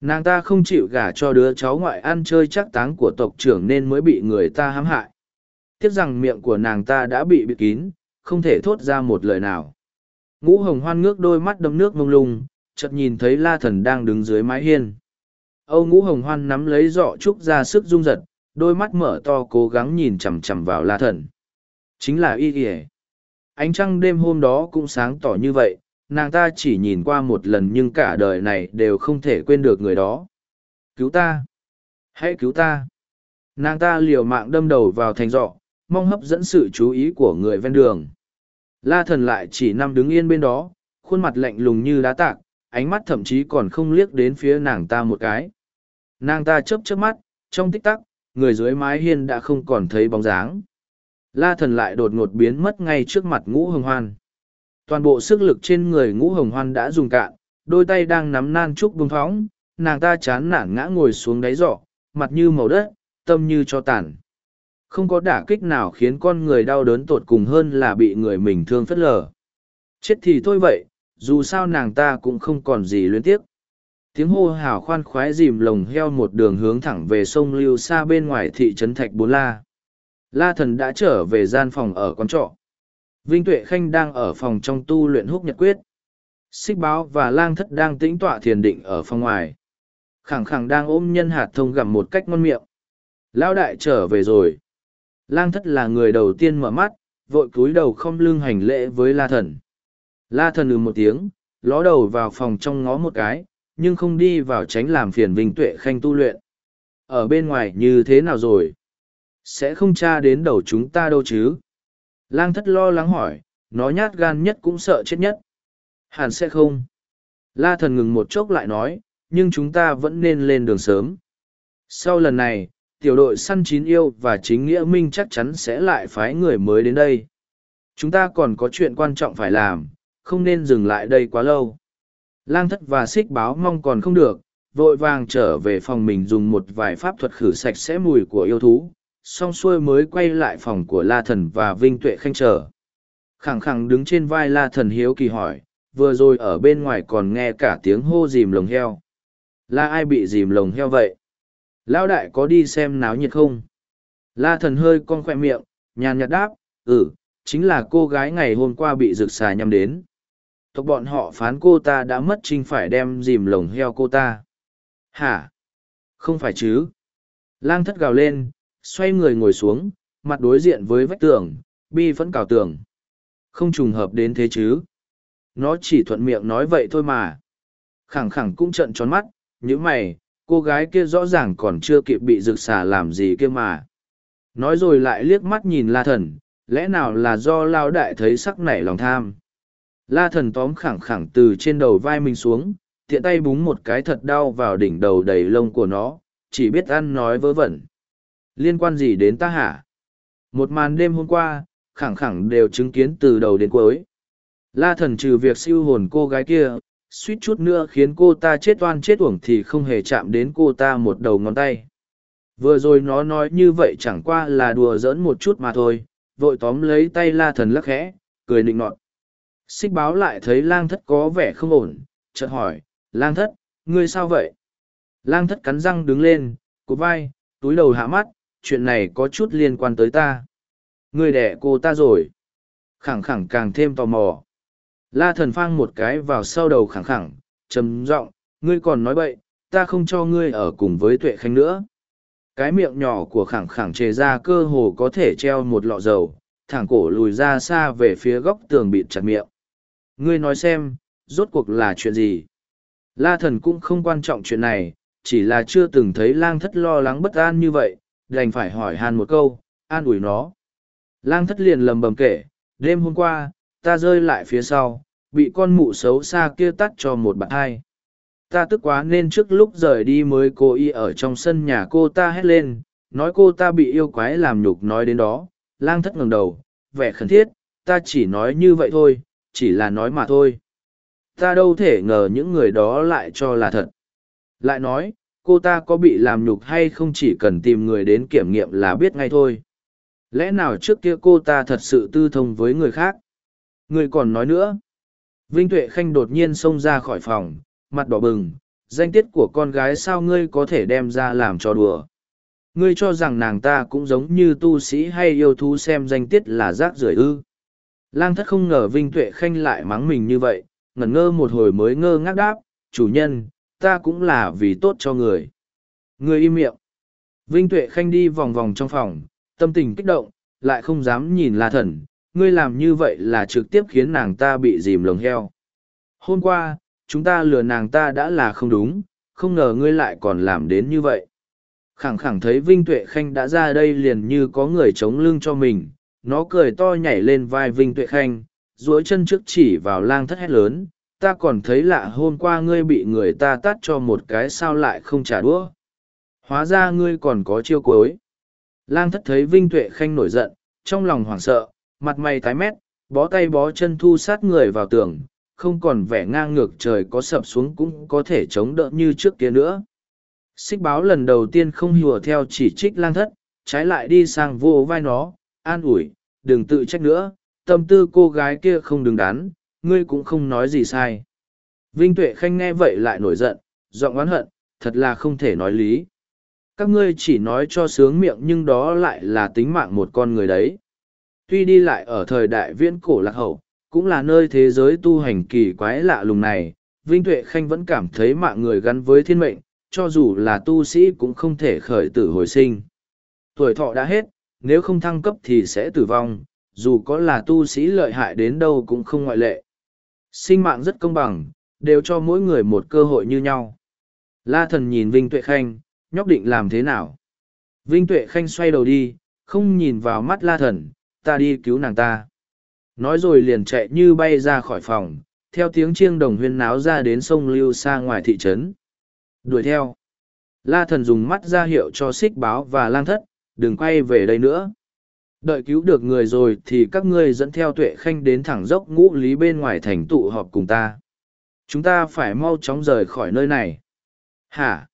A: Nàng ta không chịu gả cho đứa cháu ngoại ăn chơi chắc táng của tộc trưởng nên mới bị người ta hãm hại. Tiếc rằng miệng của nàng ta đã bị bịt kín, không thể thốt ra một lời nào. Ngũ hồng hoan ngước đôi mắt đâm nước mông lung, chợt nhìn thấy la thần đang đứng dưới mái hiên. Âu ngũ hồng hoan nắm lấy giỏ trúc ra sức rung giật, đôi mắt mở to cố gắng nhìn chằm chằm vào la thần chính là y ỉa ánh trăng đêm hôm đó cũng sáng tỏ như vậy, nàng ta chỉ nhìn qua một lần nhưng cả đời này đều không thể quên được người đó. Cứu ta. Hãy cứu ta. Nàng ta liều mạng đâm đầu vào thành dọ mong hấp dẫn sự chú ý của người ven đường. La thần lại chỉ nằm đứng yên bên đó, khuôn mặt lạnh lùng như đá tạc, ánh mắt thậm chí còn không liếc đến phía nàng ta một cái. Nàng ta chớp chớp mắt, trong tích tắc, người dưới mái hiên đã không còn thấy bóng dáng la thần lại đột ngột biến mất ngay trước mặt ngũ hồng hoan. Toàn bộ sức lực trên người ngũ hồng hoan đã dùng cạn, đôi tay đang nắm nan trúc bưng phóng nàng ta chán nản ngã ngồi xuống đáy giỏ, mặt như màu đất, tâm như cho tàn. Không có đả kích nào khiến con người đau đớn tột cùng hơn là bị người mình thương phất lờ. Chết thì thôi vậy, dù sao nàng ta cũng không còn gì luyến tiếc. Tiếng hô hào khoan khoái dìm lồng heo một đường hướng thẳng về sông lưu xa bên ngoài thị trấn thạch bốn la la thần đã trở về gian phòng ở con trọ. Vinh tuệ khanh đang ở phòng trong tu luyện húc nhật quyết. Xích báo và lang thất đang tĩnh tọa thiền định ở phòng ngoài. Khẳng khẳng đang ôm nhân hạt thông gặm một cách ngon miệng. Lão đại trở về rồi. Lang thất là người đầu tiên mở mắt, vội cúi đầu không lưng hành lễ với la thần. La thần ừ một tiếng, ló đầu vào phòng trong ngó một cái, nhưng không đi vào tránh làm phiền vinh tuệ khanh tu luyện. Ở bên ngoài như thế nào rồi? Sẽ không tra đến đầu chúng ta đâu chứ? Lang thất lo lắng hỏi, nó nhát gan nhất cũng sợ chết nhất. Hẳn sẽ không. La thần ngừng một chốc lại nói, nhưng chúng ta vẫn nên lên đường sớm. Sau lần này, tiểu đội săn chín yêu và chính nghĩa minh chắc chắn sẽ lại phái người mới đến đây. Chúng ta còn có chuyện quan trọng phải làm, không nên dừng lại đây quá lâu. Lang thất và xích báo mong còn không được, vội vàng trở về phòng mình dùng một vài pháp thuật khử sạch sẽ mùi của yêu thú xong xuôi mới quay lại phòng của la thần và vinh tuệ khanh trở khẳng khẳng đứng trên vai la thần hiếu kỳ hỏi, vừa rồi ở bên ngoài còn nghe cả tiếng hô dìm lồng heo. Là ai bị dìm lồng heo vậy? Lão đại có đi xem náo nhiệt không? La thần hơi con khoe miệng, nhàn nhạt đáp ừ chính là cô gái ngày hôm qua bị rực xà nhắm đến. Tộc bọn họ phán cô ta đã mất trinh phải đem dìm lồng heo cô ta. Hả? Không phải chứ? Lang thất gào lên xoay người ngồi xuống, mặt đối diện với vách tường, bi vẫn cào tường. Không trùng hợp đến thế chứ? Nó chỉ thuận miệng nói vậy thôi mà. Khẳng khẳng cũng trận tròn mắt những mày, cô gái kia rõ ràng còn chưa kịp bị rực xà làm gì kia mà. Nói rồi lại liếc mắt nhìn la thần, lẽ nào là do lao đại thấy sắc nảy lòng tham? La thần tóm khẳng khẳng từ trên đầu vai mình xuống, tiện tay búng một cái thật đau vào đỉnh đầu đầy lông của nó, chỉ biết ăn nói vớ vẩn liên quan gì đến ta hả? Một màn đêm hôm qua, khẳng khẳng đều chứng kiến từ đầu đến cuối. La thần trừ việc siêu hồn cô gái kia, suýt chút nữa khiến cô ta chết oan chết uổng thì không hề chạm đến cô ta một đầu ngón tay. Vừa rồi nó nói như vậy chẳng qua là đùa giỡn một chút mà thôi, vội tóm lấy tay la thần lắc khẽ, cười nịnh nọt. Xích báo lại thấy lang thất có vẻ không ổn, chợt hỏi, lang thất, ngươi sao vậy? Lang thất cắn răng đứng lên cụt vai, túi đầu hạ mắt chuyện này có chút liên quan tới ta. Người đẻ cô ta rồi. Khẳng khẳng càng thêm tò mò. La thần phang một cái vào sau đầu khẳng khẳng, trầm giọng, ngươi còn nói bậy, ta không cho ngươi ở cùng với tuệ khanh nữa. Cái miệng nhỏ của khẳng khẳng chề ra cơ hồ có thể treo một lọ dầu, thẳng cổ lùi ra xa về phía góc tường bịt chặt miệng. Ngươi nói xem, rốt cuộc là chuyện gì? La thần cũng không quan trọng chuyện này, chỉ là chưa từng thấy lang thất lo lắng bất an như vậy đành phải hỏi Hàn một câu, an ủi nó. Lang thất liền lầm bầm kể, đêm hôm qua, ta rơi lại phía sau, bị con mụ xấu xa kia tắt cho một bạn hai. Ta tức quá nên trước lúc rời đi mới cố ý ở trong sân nhà cô ta hét lên, nói cô ta bị yêu quái làm nhục nói đến đó. Lang thất ngẩng đầu, vẻ khẩn thiết, ta chỉ nói như vậy thôi, chỉ là nói mà thôi. Ta đâu thể ngờ những người đó lại cho là thật. Lại nói cô ta có bị làm nhục hay không chỉ cần tìm người đến kiểm nghiệm là biết ngay thôi. Lẽ nào trước kia cô ta thật sự tư thông với người khác? Người còn nói nữa. Vinh tuệ khanh đột nhiên xông ra khỏi phòng, mặt đỏ bừng, danh tiết của con gái sao ngươi có thể đem ra làm trò đùa? Ngươi cho rằng nàng ta cũng giống như tu sĩ hay yêu thú xem danh tiết là rác rưởi ư? Lang thất không ngờ vinh tuệ khanh lại mắng mình như vậy, ngẩn ngơ một hồi mới ngơ ngác đáp, chủ nhân ta cũng là vì tốt cho người. Người im miệng. Vinh tuệ khanh đi vòng vòng trong phòng, tâm tình kích động, lại không dám nhìn la thần. Ngươi làm như vậy là trực tiếp khiến nàng ta bị dìm lồng heo. Hôm qua, chúng ta lừa nàng ta đã là không đúng, không ngờ ngươi lại còn làm đến như vậy. Khẳng khẳng thấy vinh tuệ khanh đã ra đây liền như có người chống lưng cho mình. Nó cười to nhảy lên vai vinh tuệ khanh, duỗi chân trước chỉ vào lang thất hét lớn ta còn thấy lạ hôm qua ngươi bị người ta tắt cho một cái sao lại không trả đũa. Hóa ra ngươi còn có chiêu cối lang thất thấy vinh tuệ khanh nổi giận, trong lòng hoảng sợ, mặt mày tái mét, bó tay bó chân thu sát người vào tường, không còn vẻ ngang ngược trời có sập xuống cũng có thể chống đỡ như trước kia nữa. Xích báo lần đầu tiên không hùa theo chỉ trích lang thất, trái lại đi sang vô vai nó, an ủi, đừng tự trách nữa, tâm tư cô gái kia không đứng đắn ngươi cũng không nói gì sai. Vinh tuệ khanh nghe vậy lại nổi giận, giọng oán hận, thật là không thể nói lý. Các ngươi chỉ nói cho sướng miệng nhưng đó lại là tính mạng một con người đấy. Tuy đi lại ở thời đại viễn cổ lạc hậu, cũng là nơi thế giới tu hành kỳ quái lạ lùng này, vinh tuệ khanh vẫn cảm thấy mạng người gắn với thiên mệnh, cho dù là tu sĩ cũng không thể khởi tử hồi sinh. Tuổi thọ đã hết, nếu không thăng cấp thì sẽ tử vong, dù có là tu sĩ lợi hại đến đâu cũng không ngoại lệ sinh mạng rất công bằng, đều cho mỗi người một cơ hội như nhau. La thần nhìn vinh tuệ khanh, nhóc định làm thế nào? Vinh tuệ khanh xoay đầu đi, không nhìn vào mắt la thần, ta đi cứu nàng ta. Nói rồi liền chạy như bay ra khỏi phòng, theo tiếng chiêng đồng huyên náo ra đến sông lưu xa ngoài thị trấn. Đuổi theo. La thần dùng mắt ra hiệu cho xích báo và lang thất, đừng quay về đây nữa đợi cứu được người rồi thì các ngươi dẫn theo tuệ khanh đến thẳng dốc ngũ lý bên ngoài thành tụ họp cùng ta. Chúng ta phải mau chóng rời khỏi nơi này. Hả?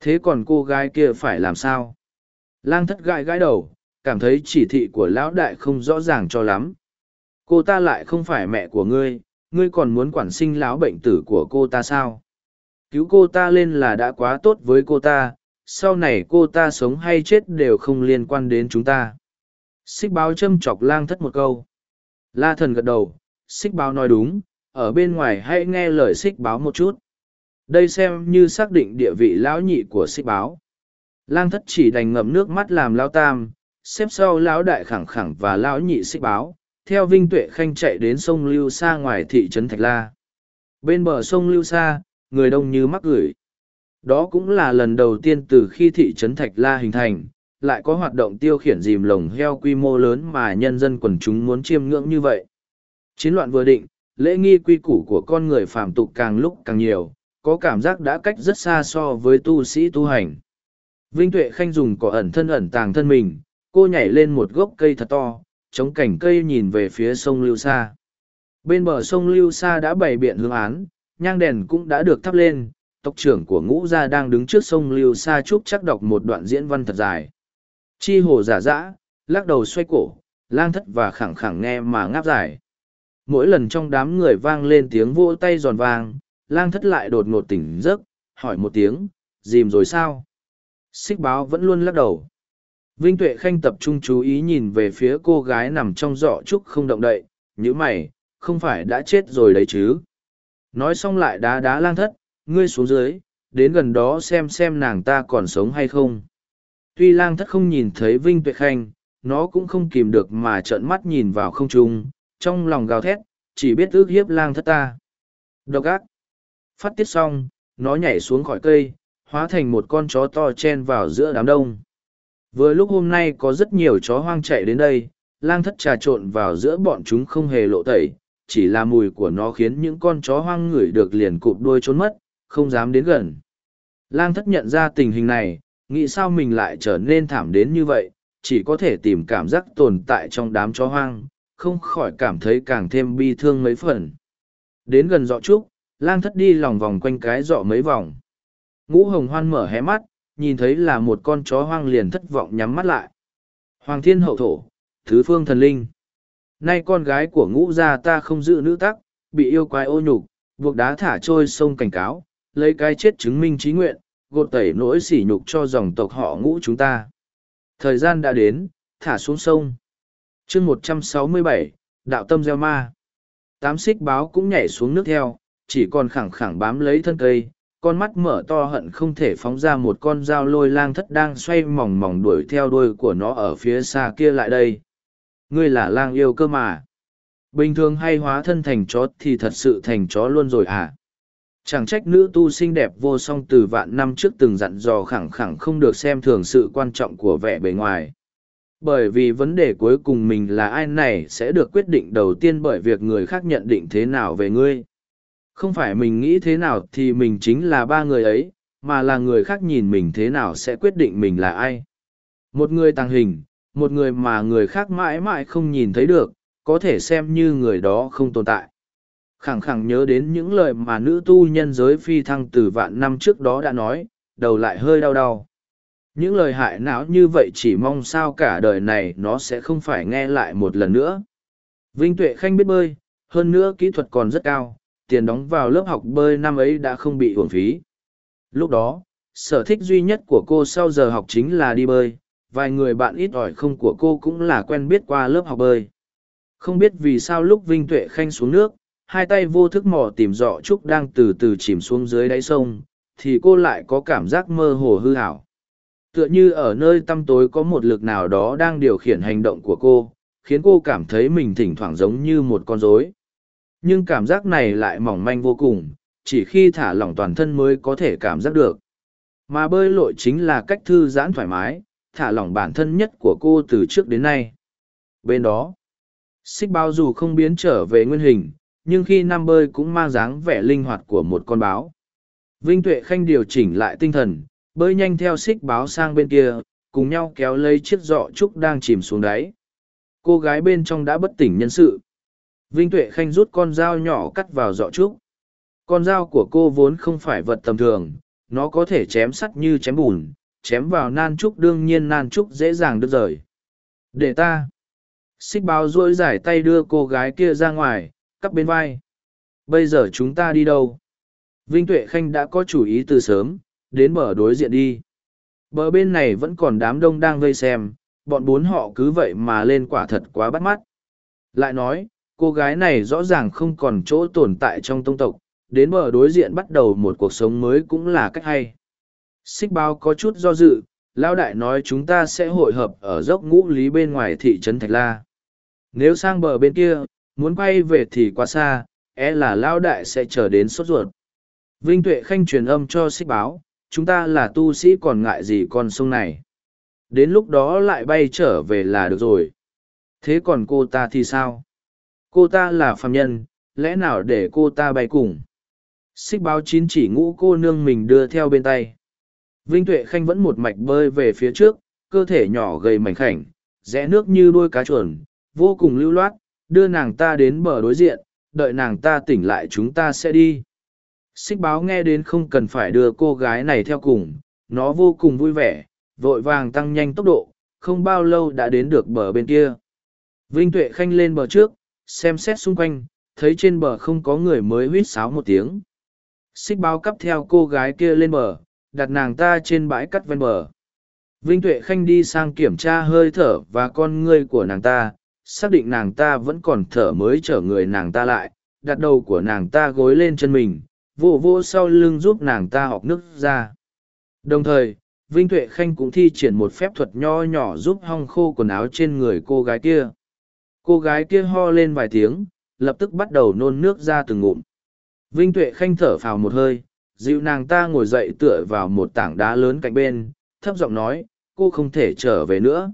A: Thế còn cô gái kia phải làm sao? Lang thất gãi gãi đầu, cảm thấy chỉ thị của lão đại không rõ ràng cho lắm. Cô ta lại không phải mẹ của ngươi ngươi còn muốn quản sinh lão bệnh tử của cô ta sao? Cứu cô ta lên là đã quá tốt với cô ta, sau này cô ta sống hay chết đều không liên quan đến chúng ta xích báo châm chọc lang thất một câu. La thần gật đầu xích báo nói đúng ở bên ngoài hãy nghe lời xích báo một chút. Đây xem như xác định địa vị lão nhị của xích báo. Lang thất chỉ đành ngậm nước mắt làm lao tam xếp sau lão đại khẳng khẳng và lão nhị xích báo theo vinh tuệ khanh chạy đến sông lưu Sa ngoài thị trấn thạch la. Bên bờ sông lưu Sa người đông như mắc gửi. Đó cũng là lần đầu tiên từ khi thị trấn Thạch La hình thành, lại có hoạt động tiêu khiển dìm lồng heo quy mô lớn mà nhân dân quần chúng muốn chiêm ngưỡng như vậy. Chiến loạn vừa định, lễ nghi quy củ của con người phàm tục càng lúc càng nhiều, có cảm giác đã cách rất xa so với tu sĩ tu hành. Vinh Tuệ Khanh dùng cỏ ẩn thân ẩn tàng thân mình, cô nhảy lên một gốc cây thật to, chống cảnh cây nhìn về phía sông Lưu Sa. Bên bờ sông Lưu Sa đã bày biện hương án, nhang đèn cũng đã được thắp lên, tộc trưởng của ngũ gia đang đứng trước sông Lưu Sa Trúc chắc đọc một đoạn diễn văn thật dài. Chi hồ giả dã, lắc đầu xoay cổ, lang thất và khẳng khẳng nghe mà ngáp dài. Mỗi lần trong đám người vang lên tiếng vỗ tay giòn vang, lang thất lại đột ngột tỉnh giấc, hỏi một tiếng, dìm rồi sao? Xích báo vẫn luôn lắc đầu. Vinh Tuệ Khanh tập trung chú ý nhìn về phía cô gái nằm trong giỏ trúc không động đậy, như mày, không phải đã chết rồi đấy chứ. Nói xong lại đá đá lang thất, ngươi xuống dưới, đến gần đó xem xem nàng ta còn sống hay không. Tuy lang thất không nhìn thấy Vinh Tuệ Khanh, nó cũng không kìm được mà trợn mắt nhìn vào không trung, trong lòng gào thét, chỉ biết ước hiếp lang thất ta. Độc ác. Phát tiết xong, nó nhảy xuống khỏi cây, hóa thành một con chó to chen vào giữa đám đông. Vừa lúc hôm nay có rất nhiều chó hoang chạy đến đây, lang thất trà trộn vào giữa bọn chúng không hề lộ tẩy, chỉ là mùi của nó khiến những con chó hoang ngửi được liền cụp đuôi trốn mất, không dám đến gần. Lang thất nhận ra tình hình này, nghĩ sao mình lại trở nên thảm đến như vậy, chỉ có thể tìm cảm giác tồn tại trong đám chó hoang, không khỏi cảm thấy càng thêm bi thương mấy phần. Đến gần dọ trúc, lang thất đi lòng vòng quanh cái dọ mấy vòng. Ngũ hồng hoan mở hé mắt, nhìn thấy là một con chó hoang liền thất vọng nhắm mắt lại. Hoàng thiên hậu thổ, thứ phương thần linh. Nay con gái của ngũ gia ta không giữ nữ tắc, bị yêu quái ô nhục, buộc đá thả trôi sông cảnh cáo, lấy cái chết chứng minh trí nguyện, gột tẩy nỗi sỉ nhục cho dòng tộc họ ngũ chúng ta. Thời gian đã đến, thả xuống sông. chương một trăm sáu mươi bảy đạo tâm gieo ma. Tám xích báo cũng nhảy xuống nước theo, chỉ còn khẳng khẳng bám lấy thân cây, con mắt mở to hận không thể phóng ra một con dao lôi lang thất đang xoay mỏng mỏng đuổi theo đuôi của nó ở phía xa kia lại đây. Ngươi là lang yêu cơ mà. Bình thường hay hóa thân thành chó thì thật sự thành chó luôn rồi à? Chẳng trách nữ tu xinh đẹp vô song từ vạn năm trước từng dặn dò khẳng khẳng không được xem thường sự quan trọng của vẻ bề ngoài. Bởi vì vấn đề cuối cùng mình là ai này sẽ được quyết định đầu tiên bởi việc người khác nhận định thế nào về ngươi. Không phải mình nghĩ thế nào thì mình chính là ba người ấy, mà là người khác nhìn mình thế nào sẽ quyết định mình là ai. Một người tàng hình, một người mà người khác mãi mãi không nhìn thấy được, có thể xem như người đó không tồn tại. Khẳng khẳng nhớ đến những lời mà nữ tu nhân giới phi thăng từ vạn năm trước đó đã nói, đầu lại hơi đau đau. Những lời hại não như vậy chỉ mong sao cả đời này nó sẽ không phải nghe lại một lần nữa. Vinh Tuệ Khanh biết bơi, hơn nữa kỹ thuật còn rất cao, tiền đóng vào lớp học bơi năm ấy đã không bị uổng phí. Lúc đó, sở thích duy nhất của cô sau giờ học chính là đi bơi, vài người bạn ít ỏi không của cô cũng là quen biết qua lớp học bơi. Không biết vì sao lúc Vinh Tuệ Khanh xuống nước, hai tay vô thức mò tìm dọ trúc đang từ từ chìm xuống dưới đáy sông, thì cô lại có cảm giác mơ hồ hư hảo. Tựa như ở nơi tăm tối có một lực nào đó đang điều khiển hành động của cô, khiến cô cảm thấy mình thỉnh thoảng giống như một con rối. Nhưng cảm giác này lại mỏng manh vô cùng, chỉ khi thả lỏng toàn thân mới có thể cảm giác được. Mà bơi lội chính là cách thư giãn thoải mái, thả lỏng bản thân nhất của cô từ trước đến nay. Bên đó, xích bao dù không biến trở về nguyên hình, nhưng khi năm bơi cũng mang dáng vẻ linh hoạt của một con báo. Vinh Tuệ Khanh điều chỉnh lại tinh thần, bơi nhanh theo xích báo sang bên kia, cùng nhau kéo lấy chiếc giọ trúc đang chìm xuống đáy. Cô gái bên trong đã bất tỉnh nhân sự. Vinh Tuệ Khanh rút con dao nhỏ cắt vào giọ trúc. Con dao của cô vốn không phải vật tầm thường, nó có thể chém sắt như chém bùn, chém vào nan trúc đương nhiên nan trúc dễ dàng đứt rời. Để ta. Xích báo duỗi giải tay đưa cô gái kia ra ngoài, cắp bên vai. Bây giờ chúng ta đi đâu? Vinh Tuệ Khanh đã có chủ ý từ sớm, đến bờ đối diện đi. Bờ bên này vẫn còn đám đông đang vây xem, bọn bốn họ cứ vậy mà lên quả thật quá bắt mắt. Lại nói, cô gái này rõ ràng không còn chỗ tồn tại trong tông tộc, đến bờ đối diện bắt đầu một cuộc sống mới cũng là cách hay. Xích bao có chút do dự, Lao Đại nói chúng ta sẽ hội hợp ở dốc ngũ lý bên ngoài thị trấn Thạch La. Nếu sang bờ bên kia, muốn quay về thì quá xa, e là Lao Đại sẽ chờ đến sốt ruột. Vinh Tuệ Khanh truyền âm cho xích báo, chúng ta là tu sĩ còn ngại gì con sông này. Đến lúc đó lại bay trở về là được rồi. Thế còn cô ta thì sao? Cô ta là phàm nhân, lẽ nào để cô ta bay cùng? Xích báo chín chỉ ngũ cô nương mình đưa theo bên tay. Vinh Tuệ Khanh vẫn một mạch bơi về phía trước, cơ thể nhỏ gầy mảnh khảnh, rẽ nước như đuôi cá chuồn, vô cùng lưu loát, đưa nàng ta đến bờ đối diện, đợi nàng ta tỉnh lại chúng ta sẽ đi. Xích báo nghe đến không cần phải đưa cô gái này theo cùng, nó vô cùng vui vẻ, vội vàng tăng nhanh tốc độ, không bao lâu đã đến được bờ bên kia. Vinh Tuệ Khanh lên bờ trước, xem xét xung quanh, thấy trên bờ không có người mới huýt sáo một tiếng. Xích báo cắp theo cô gái kia lên bờ, đặt nàng ta trên bãi cắt ven bờ. Vinh Tuệ Khanh đi sang kiểm tra hơi thở và con ngươi của nàng ta, xác định nàng ta vẫn còn thở mới chở người nàng ta lại, đặt đầu của nàng ta gối lên chân mình, vô vô sau lưng giúp nàng ta học nước ra. Đồng thời, Vinh Tuệ Khanh cũng thi triển một phép thuật nho nhỏ giúp hong khô quần áo trên người cô gái kia. Cô gái kia ho lên vài tiếng, lập tức bắt đầu nôn nước ra từng ngụm. Vinh Tuệ Khanh thở phào một hơi, dịu nàng ta ngồi dậy tựa vào một tảng đá lớn cạnh bên, thấp giọng nói, cô không thể trở về nữa.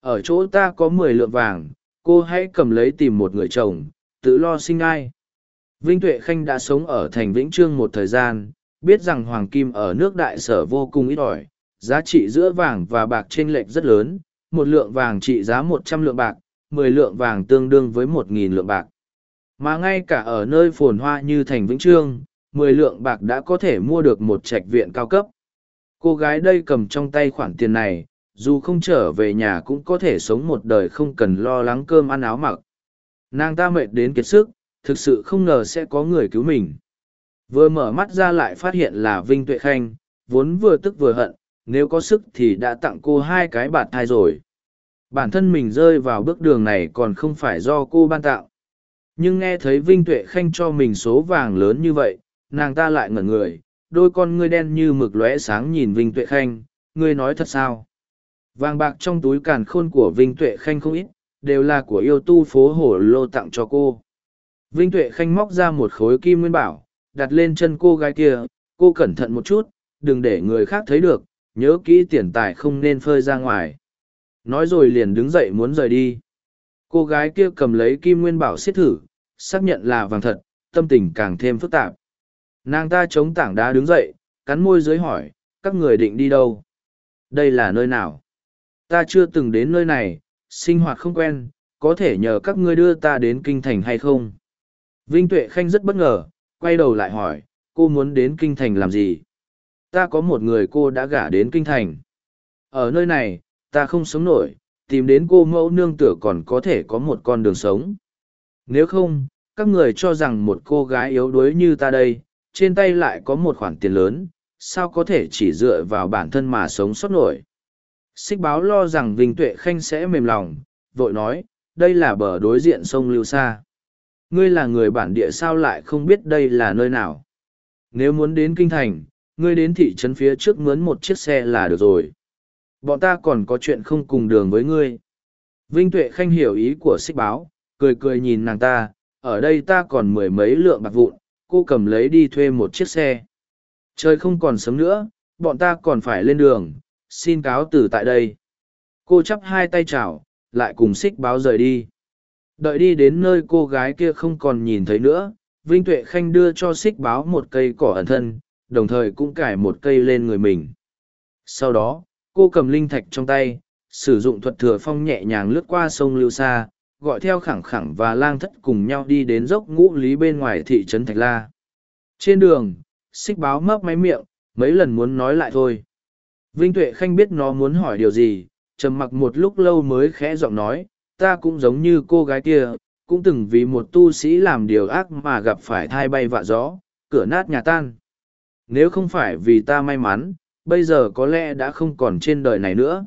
A: Ở chỗ ta có mười lượng vàng, cô hãy cầm lấy tìm một người chồng, tự lo sinh ai. Vinh Tuệ Khanh đã sống ở thành Vĩnh Trương một thời gian, biết rằng hoàng kim ở nước đại sở vô cùng ít ỏi, giá trị giữa vàng và bạc chênh lệch rất lớn, một lượng vàng trị giá một trăm lượng bạc, mười lượng vàng tương đương với một nghìn lượng bạc. Mà ngay cả ở nơi phồn hoa như thành Vĩnh Trương, mười lượng bạc đã có thể mua được một trạch viện cao cấp. Cô gái đây cầm trong tay khoản tiền này, dù không trở về nhà cũng có thể sống một đời không cần lo lắng cơm ăn áo mặc. Nàng ta mệt đến kiệt sức, thực sự không ngờ sẽ có người cứu mình. Vừa mở mắt ra lại phát hiện là Vinh Tuệ Khanh, vốn vừa tức vừa hận, nếu có sức thì đã tặng cô hai cái bạt thai rồi. Bản thân mình rơi vào bước đường này còn không phải do cô ban tạo. Nhưng nghe thấy Vinh Tuệ Khanh cho mình số vàng lớn như vậy, nàng ta lại ngẩn người, đôi con ngươi đen như mực lóe sáng nhìn Vinh Tuệ Khanh, ngươi nói thật sao? Vàng bạc trong túi càn khôn của Vinh Tuệ Khanh không ít, đều là của yêu tu phố hổ lô tặng cho cô. Vinh Tuệ Khanh móc ra một khối kim nguyên bảo, đặt lên chân cô gái kia, cô cẩn thận một chút, đừng để người khác thấy được, nhớ kỹ tiền tài không nên phơi ra ngoài. Nói rồi liền đứng dậy muốn rời đi. Cô gái kia cầm lấy kim nguyên bảo xiết thử, xác nhận là vàng thật, tâm tình càng thêm phức tạp. Nàng ta chống tảng đá đứng dậy, cắn môi dưới hỏi, các người định đi đâu? Đây là nơi nào? Ta chưa từng đến nơi này, sinh hoạt không quen, có thể nhờ các ngươi đưa ta đến kinh thành hay không? Vinh Tuệ Khanh rất bất ngờ, quay đầu lại hỏi, cô muốn đến kinh thành làm gì? Ta có một người cô đã gả đến kinh thành. Ở nơi này, ta không sống nổi, tìm đến cô mẫu nương tựa còn có thể có một con đường sống. Nếu không, các người cho rằng một cô gái yếu đuối như ta đây, trên tay lại có một khoản tiền lớn, sao có thể chỉ dựa vào bản thân mà sống sót nổi. Xích báo lo rằng Vinh Tuệ Khanh sẽ mềm lòng, vội nói, đây là bờ đối diện sông Lưu Sa. Ngươi là người bản địa sao lại không biết đây là nơi nào. Nếu muốn đến Kinh Thành, ngươi đến thị trấn phía trước mướn một chiếc xe là được rồi. Bọn ta còn có chuyện không cùng đường với ngươi. Vinh Tuệ Khanh hiểu ý của xích báo, cười cười nhìn nàng ta, ở đây ta còn mười mấy lượng bạc vụn, cô cầm lấy đi thuê một chiếc xe. Trời không còn sớm nữa, bọn ta còn phải lên đường, xin cáo từ tại đây. Cô chắp hai tay chào, lại cùng xích báo rời đi. Đợi đi đến nơi cô gái kia không còn nhìn thấy nữa, Vinh Tuệ Khanh đưa cho xích báo một cây cỏ ẩn thân, đồng thời cũng cải một cây lên người mình. Sau đó, cô cầm linh thạch trong tay, sử dụng thuật thừa phong nhẹ nhàng lướt qua sông Lưu Sa, gọi theo khẳng khẳng và lang thất cùng nhau đi đến dốc ngũ lý bên ngoài thị trấn Thạch La. Trên đường, xích báo mấp máy miệng, mấy lần muốn nói lại thôi. Vinh Tuệ Khanh biết nó muốn hỏi điều gì, trầm mặc một lúc lâu mới khẽ giọng nói, ta cũng giống như cô gái kia, cũng từng vì một tu sĩ làm điều ác mà gặp phải thai bay vạ gió, cửa nát nhà tan. Nếu không phải vì ta may mắn, bây giờ có lẽ đã không còn trên đời này nữa.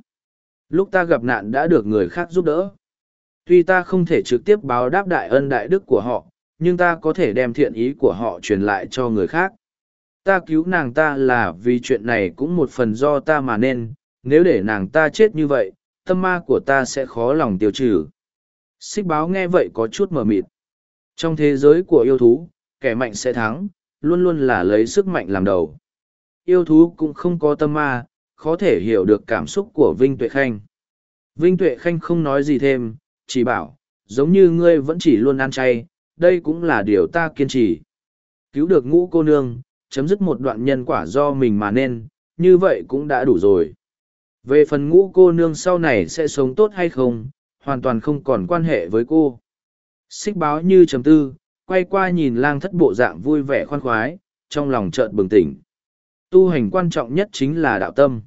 A: Lúc ta gặp nạn đã được người khác giúp đỡ. Tuy ta không thể trực tiếp báo đáp đại ân đại đức của họ, nhưng ta có thể đem thiện ý của họ truyền lại cho người khác. Ta cứu nàng ta là vì chuyện này cũng một phần do ta mà nên, nếu để nàng ta chết như vậy, tâm ma của ta sẽ khó lòng tiêu trừ. Xích báo nghe vậy có chút mờ mịt. Trong thế giới của yêu thú, kẻ mạnh sẽ thắng, luôn luôn là lấy sức mạnh làm đầu. yêu thú cũng không có tâm ma, khó thể hiểu được cảm xúc của Vinh Tuệ Khanh. Vinh Tuệ Khanh không nói gì thêm, chỉ bảo, giống như ngươi vẫn chỉ luôn ăn chay, đây cũng là điều ta kiên trì. Cứu được ngũ cô nương, chấm dứt một đoạn nhân quả do mình mà nên, như vậy cũng đã đủ rồi. Về phần ngũ cô nương sau này sẽ sống tốt hay không, hoàn toàn không còn quan hệ với cô. Xích báo như chấm tư, quay qua nhìn lang thất bộ dạng vui vẻ khoan khoái, trong lòng chợt bừng tỉnh. Tu hành quan trọng nhất chính là đạo tâm.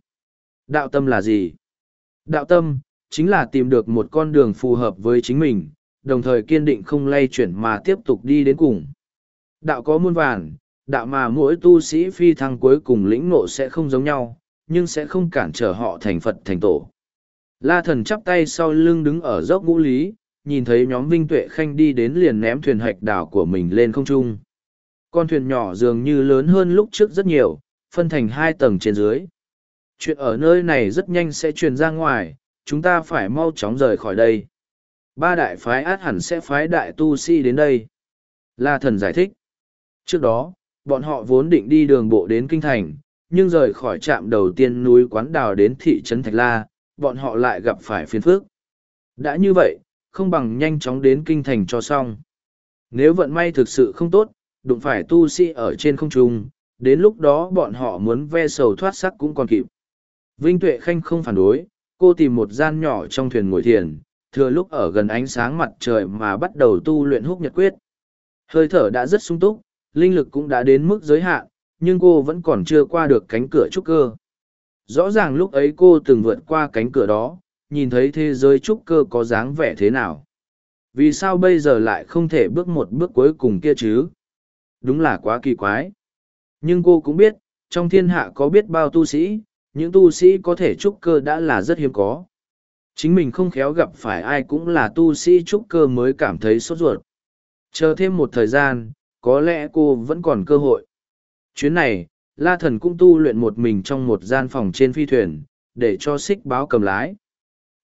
A: Đạo tâm là gì? Đạo tâm, chính là tìm được một con đường phù hợp với chính mình, đồng thời kiên định không lay chuyển mà tiếp tục đi đến cùng. Đạo có muôn vàn, đạo mà mỗi tu sĩ phi thăng cuối cùng lĩnh ngộ sẽ không giống nhau, nhưng sẽ không cản trở họ thành Phật thành tổ. La thần chắp tay sau lưng đứng ở dốc ngũ lý, nhìn thấy nhóm Vinh Tuệ Khanh đi đến liền ném thuyền hạch đảo của mình lên không trung. Con thuyền nhỏ dường như lớn hơn lúc trước rất nhiều, phân thành hai tầng trên dưới. Chuyện ở nơi này rất nhanh sẽ truyền ra ngoài, chúng ta phải mau chóng rời khỏi đây. Ba đại phái át hẳn sẽ phái đại tu sĩ đến đây. La thần giải thích. Trước đó, bọn họ vốn định đi đường bộ đến Kinh Thành, nhưng rời khỏi trạm đầu tiên núi Quán Đào đến thị trấn Thạch La, bọn họ lại gặp phải phiền phức. Đã như vậy, không bằng nhanh chóng đến Kinh Thành cho xong. Nếu vận may thực sự không tốt, đụng phải tu sĩ ở trên không trung, đến lúc đó bọn họ muốn ve sầu thoát sắc cũng còn kịp. Vinh Tuệ Khanh không phản đối, cô tìm một gian nhỏ trong thuyền ngồi thiền, thừa lúc ở gần ánh sáng mặt trời mà bắt đầu tu luyện húc nhật quyết. Hơi thở đã rất sung túc, linh lực cũng đã đến mức giới hạn, nhưng cô vẫn còn chưa qua được cánh cửa trúc cơ. Rõ ràng lúc ấy cô từng vượt qua cánh cửa đó, nhìn thấy thế giới trúc cơ có dáng vẻ thế nào. Vì sao bây giờ lại không thể bước một bước cuối cùng kia chứ? Đúng là quá kỳ quái. Nhưng cô cũng biết, trong thiên hạ có biết bao tu sĩ, những tu sĩ có thể trúc cơ đã là rất hiếm có. Chính mình không khéo gặp phải ai cũng là tu sĩ trúc cơ mới cảm thấy sốt ruột. Chờ thêm một thời gian, có lẽ cô vẫn còn cơ hội. Chuyến này, La Thần cũng tu luyện một mình trong một gian phòng trên phi thuyền, để cho xích báo cầm lái.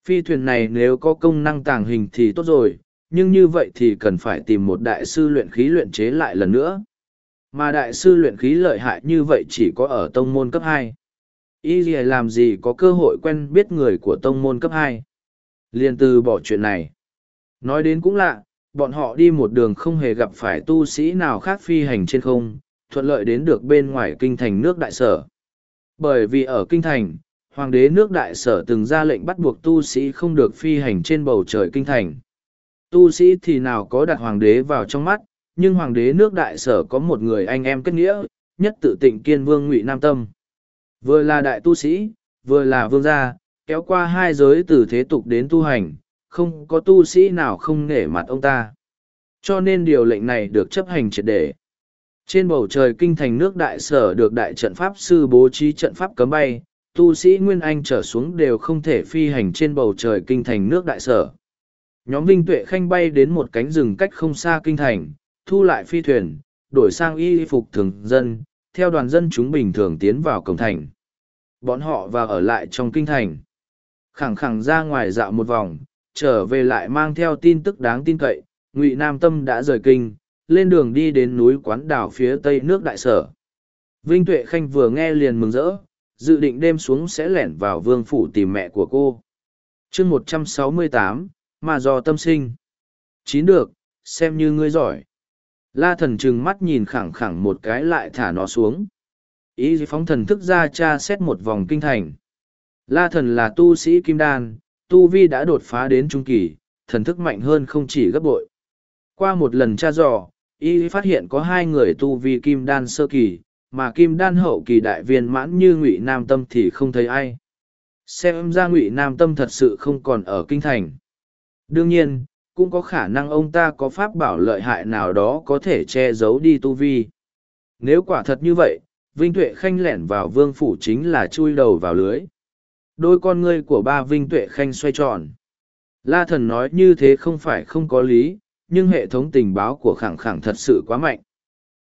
A: Phi thuyền này nếu có công năng tàng hình thì tốt rồi, nhưng như vậy thì cần phải tìm một đại sư luyện khí luyện chế lại lần nữa. Mà đại sư luyện khí lợi hại như vậy chỉ có ở tông môn cấp hai. Y gì làm gì có cơ hội quen biết người của tông môn cấp hai. Liên từ bỏ chuyện này. Nói đến cũng lạ, bọn họ đi một đường không hề gặp phải tu sĩ nào khác phi hành trên không, thuận lợi đến được bên ngoài kinh thành nước đại sở. Bởi vì ở kinh thành, hoàng đế nước đại sở từng ra lệnh bắt buộc tu sĩ không được phi hành trên bầu trời kinh thành. Tu sĩ thì nào có đặt hoàng đế vào trong mắt, nhưng hoàng đế nước đại sở có một người anh em kết nghĩa, nhất tự tịnh kiên vương ngụy Nam Tâm. Vừa là đại tu sĩ, vừa là vương gia, kéo qua hai giới từ thế tục đến tu hành, không có tu sĩ nào không nể mặt ông ta. Cho nên điều lệnh này được chấp hành triệt để. Trên bầu trời kinh thành nước đại sở được đại trận pháp sư bố trí trận pháp cấm bay, tu sĩ Nguyên Anh trở xuống đều không thể phi hành trên bầu trời kinh thành nước đại sở. Nhóm Vinh Tuệ Khanh bay đến một cánh rừng cách không xa kinh thành, thu lại phi thuyền, đổi sang y phục thường dân, theo đoàn dân chúng bình thường tiến vào cổng thành. Bọn họ vào ở lại trong kinh thành. Khẳng khẳng ra ngoài dạo một vòng, trở về lại mang theo tin tức đáng tin cậy, Ngụy Nam Tâm đã rời kinh, lên đường đi đến núi quán đảo phía tây nước đại sở. Vinh Tuệ Khanh vừa nghe liền mừng rỡ, dự định đêm xuống sẽ lẻn vào vương phủ tìm mẹ của cô. chương một trăm sáu mươi tám mà do tâm sinh. Chín được, xem như ngươi giỏi. La thần trừng mắt nhìn khẳng khẳng một cái lại thả nó xuống. Ý phóng thần thức ra tra xét một vòng kinh thành. La thần là tu sĩ kim đan, tu vi đã đột phá đến trung kỳ, thần thức mạnh hơn không chỉ gấp bội. Qua một lần tra dò, y phát hiện có hai người tu vi kim đan sơ kỳ, mà kim đan hậu kỳ đại viên mãn như ngụy nam tâm thì không thấy ai. Xem ra ngụy nam tâm thật sự không còn ở kinh thành. Đương nhiên, cũng có khả năng ông ta có pháp bảo lợi hại nào đó có thể che giấu đi tu vi. Nếu quả thật như vậy, Vinh Tuệ Khanh lẻn vào vương phủ chính là chui đầu vào lưới. Đôi con ngươi của ba Vinh Tuệ Khanh xoay tròn. La thần nói như thế không phải không có lý, nhưng hệ thống tình báo của khẳng khẳng thật sự quá mạnh.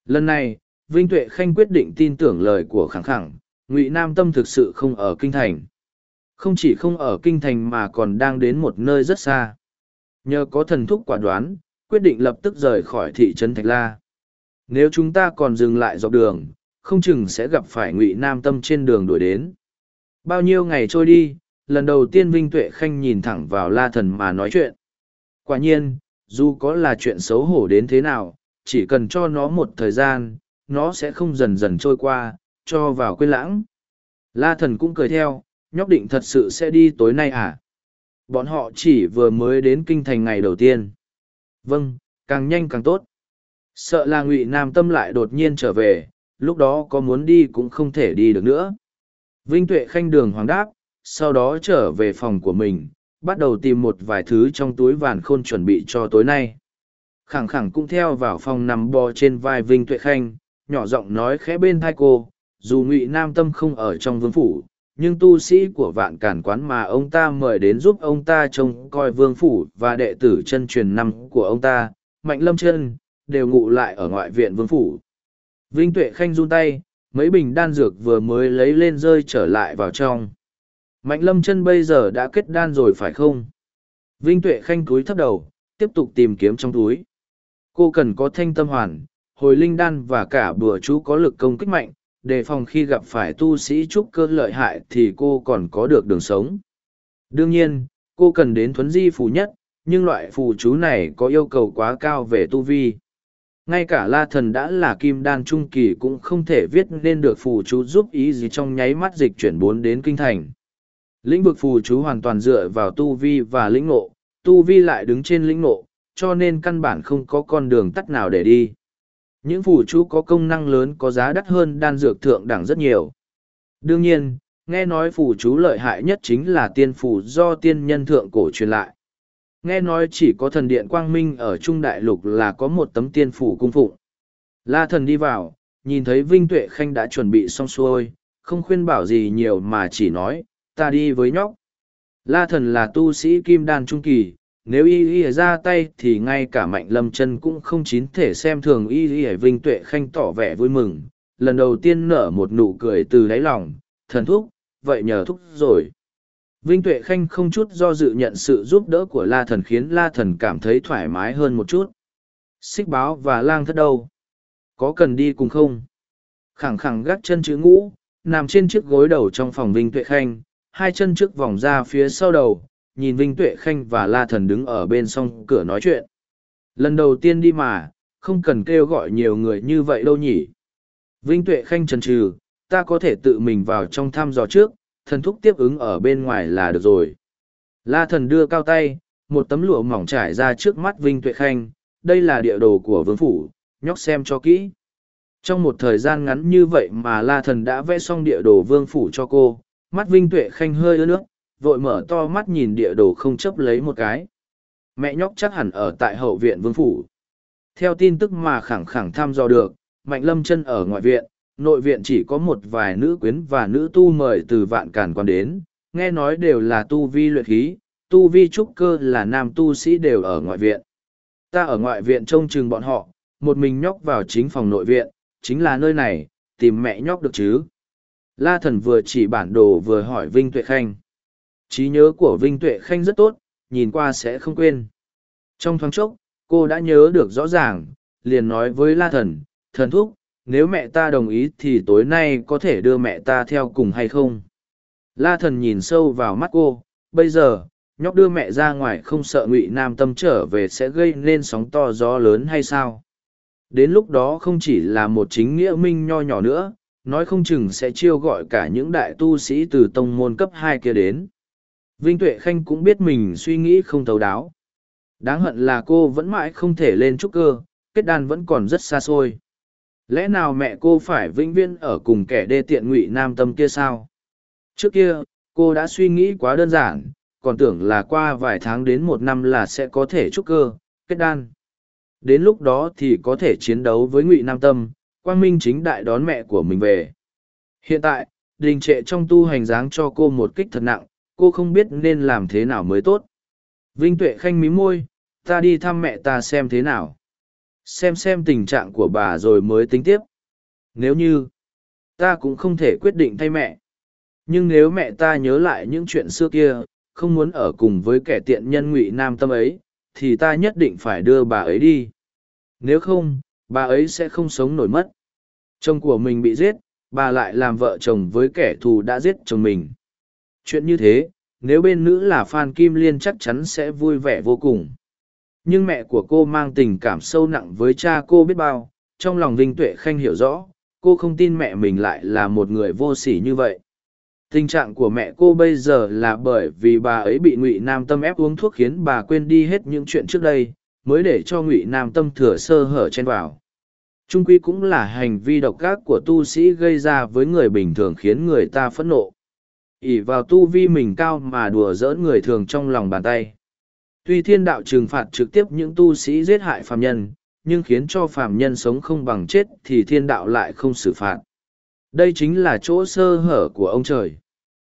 A: Lần này, Vinh Tuệ Khanh quyết định tin tưởng lời của khẳng khẳng, Ngụy Nam Tâm thực sự không ở Kinh Thành. Không chỉ không ở Kinh Thành mà còn đang đến một nơi rất xa. Nhờ có thần thúc quả đoán, quyết định lập tức rời khỏi thị trấn Thạch La. Nếu chúng ta còn dừng lại dọc đường, không chừng sẽ gặp phải ngụy nam tâm trên đường đuổi đến bao nhiêu ngày trôi đi, lần đầu tiên vinh tuệ khanh nhìn thẳng vào la thần mà nói chuyện. Quả nhiên, dù có là chuyện xấu hổ đến thế nào, chỉ cần cho nó một thời gian, nó sẽ không dần dần trôi qua, cho vào quên lãng. La thần cũng cười theo, nhóc định thật sự sẽ đi tối nay à? Bọn họ chỉ vừa mới đến kinh thành ngày đầu tiên. Vâng càng nhanh càng tốt. Sợ là ngụy nam tâm lại đột nhiên trở về, lúc đó có muốn đi cũng không thể đi được nữa vinh tuệ khanh đường hoàng đáp, sau đó trở về phòng của mình, bắt đầu tìm một vài thứ trong túi vàn khôn chuẩn bị cho tối nay. Khẳng khẳng cũng theo vào phòng nằm bò trên vai vinh tuệ khanh, nhỏ giọng nói khẽ bên thai cô, dù ngụy nam tâm không ở trong vương phủ, nhưng tu sĩ của vạn cản quán mà ông ta mời đến giúp ông ta trông coi vương phủ và đệ tử chân truyền năm của ông ta, mạnh lâm chân đều ngụ lại ở ngoại viện vương phủ. Vinh tuệ khanh run tay mấy bình đan dược vừa mới lấy lên rơi trở lại vào trong. Mạnh lâm chân bây giờ đã kết đan rồi phải không? Vinh tuệ khanh cúi thấp đầu, tiếp tục tìm kiếm trong túi. Cô cần có thanh tâm hoàn, hồi linh đan và cả bùa chú có lực công kích mạnh, đề phòng khi gặp phải tu sĩ trúc cơ lợi hại thì cô còn có được đường sống. Đương nhiên, cô cần đến thuấn di phù nhất, nhưng loại phù chú này có yêu cầu quá cao về tu vi ngay cả la thần đã là kim đan trung kỳ cũng không thể viết nên được phù chú giúp ý gì trong nháy mắt dịch chuyển bốn đến kinh thành. Lĩnh vực phù chú hoàn toàn dựa vào tu vi và lĩnh ngộ, tu vi lại đứng trên lĩnh ngộ, cho nên căn bản không có con đường tắt nào để đi. Những phù chú có công năng lớn có giá đắt hơn đan dược thượng đẳng rất nhiều. Đương nhiên, nghe nói phù chú lợi hại nhất chính là tiên phù do tiên nhân thượng cổ truyền lại nghe nói chỉ có thần điện quang minh ở trung đại lục là có một tấm tiên phủ cung phụng. La thần đi vào, nhìn thấy vinh tuệ khanh đã chuẩn bị xong xuôi, không khuyên bảo gì nhiều mà chỉ nói, ta đi với nhóc. La thần là tu sĩ kim đan trung kỳ, nếu y y ra tay thì ngay cả mạnh lâm chân cũng không chín thể xem thường y y vinh tuệ khanh tỏ vẻ vui mừng. Lần đầu tiên nở một nụ cười từ đáy lòng, thần thúc, vậy nhờ thúc rồi. Vinh Tuệ Khanh không chút do dự nhận sự giúp đỡ của La Thần khiến La Thần cảm thấy thoải mái hơn một chút. Xích báo và lang thất đâu? Có cần đi cùng không? Khẳng khẳng gác chân chữ ngũ, nằm trên chiếc gối đầu trong phòng Vinh Tuệ Khanh, hai chân trước vòng ra phía sau đầu, nhìn Vinh Tuệ Khanh và La Thần đứng ở bên song cửa nói chuyện. Lần đầu tiên đi mà, không cần kêu gọi nhiều người như vậy đâu nhỉ. Vinh Tuệ Khanh chần chừ, ta có thể tự mình vào trong thăm dò trước, thần thúc tiếp ứng ở bên ngoài là được rồi. La thần đưa cao tay, một tấm lụa mỏng trải ra trước mắt Vinh Tuệ Khanh, đây là địa đồ của vương phủ, nhóc xem cho kỹ. Trong một thời gian ngắn như vậy mà La thần đã vẽ xong địa đồ vương phủ cho cô, mắt Vinh Tuệ Khanh hơi ướt nước, vội mở to mắt nhìn địa đồ không chấp lấy một cái. Mẹ nhóc chắc hẳn ở tại hậu viện vương phủ. Theo tin tức mà khẳng khẳng thăm dò được, Mạnh Lâm chân ở ngoại viện, nội viện chỉ có một vài nữ quyến và nữ tu mời từ vạn càn quan đến, nghe nói đều là tu vi luyện khí, tu vi trúc cơ là nam tu sĩ đều ở ngoại viện. Ta ở ngoại viện trông chừng bọn họ, một mình nhóc vào chính phòng nội viện, chính là nơi này, tìm mẹ nhóc được chứ. La thần vừa chỉ bản đồ vừa hỏi Vinh Tuệ Khanh. trí nhớ của Vinh Tuệ Khanh rất tốt, nhìn qua sẽ không quên. Trong thoáng chốc, cô đã nhớ được rõ ràng, liền nói với La thần, thần thúc, nếu mẹ ta đồng ý thì tối nay có thể đưa mẹ ta theo cùng hay không? La thần nhìn sâu vào mắt cô, bây giờ, nhóc đưa mẹ ra ngoài không sợ ngụy nam tâm trở về sẽ gây nên sóng to gió lớn hay sao? Đến lúc đó không chỉ là một chính nghĩa minh nho nhỏ nữa, nói không chừng sẽ chiêu gọi cả những đại tu sĩ từ tông môn cấp hai kia đến. Vinh tuệ khanh cũng biết mình suy nghĩ không thấu đáo. Đáng hận là cô vẫn mãi không thể lên trúc cơ, kết đan vẫn còn rất xa xôi lẽ nào mẹ cô phải vĩnh viễn ở cùng kẻ đê tiện ngụy nam tâm kia sao? Trước kia, cô đã suy nghĩ quá đơn giản, còn tưởng là qua vài tháng đến một năm là sẽ có thể trúc cơ, kết đan. Đến lúc đó thì có thể chiến đấu với ngụy nam tâm, quang minh chính đại đón mẹ của mình về. Hiện tại, đình trệ trong tu hành dáng cho cô một kích thật nặng, cô không biết nên làm thế nào mới tốt. Vinh tuệ khanh mí môi, ta đi thăm mẹ ta xem thế nào xem xem tình trạng của bà rồi mới tính tiếp nếu như ta cũng không thể quyết định thay mẹ nhưng nếu mẹ ta nhớ lại những chuyện xưa kia không muốn ở cùng với kẻ tiện nhân ngụy nam tâm ấy thì ta nhất định phải đưa bà ấy đi nếu không bà ấy sẽ không sống nổi mất Chồng của mình bị giết, bà lại làm vợ chồng với kẻ thù đã giết chồng mình. Chuyện như thế, nếu bên nữ là Phan Kim Liên chắc chắn sẽ vui vẻ vô cùng. Nhưng mẹ của cô mang tình cảm sâu nặng với cha cô biết bao, trong lòng Vinh Tuệ Khanh hiểu rõ, cô không tin mẹ mình lại là một người vô sỉ như vậy. Tình trạng của mẹ cô bây giờ là bởi vì bà ấy bị Ngụy Nam Tâm ép uống thuốc khiến bà quên đi hết những chuyện trước đây, mới để cho Ngụy Nam Tâm thừa sơ hở chen vào. Trung quy cũng là hành vi độc ác của tu sĩ gây ra với người bình thường khiến người ta phẫn nộ. ỉ vào tu vi mình cao mà đùa giỡn người thường trong lòng bàn tay. Tuy thiên đạo trừng phạt trực tiếp những tu sĩ giết hại phàm nhân, nhưng khiến cho phàm nhân sống không bằng chết thì thiên đạo lại không xử phạt. Đây chính là chỗ sơ hở của ông trời.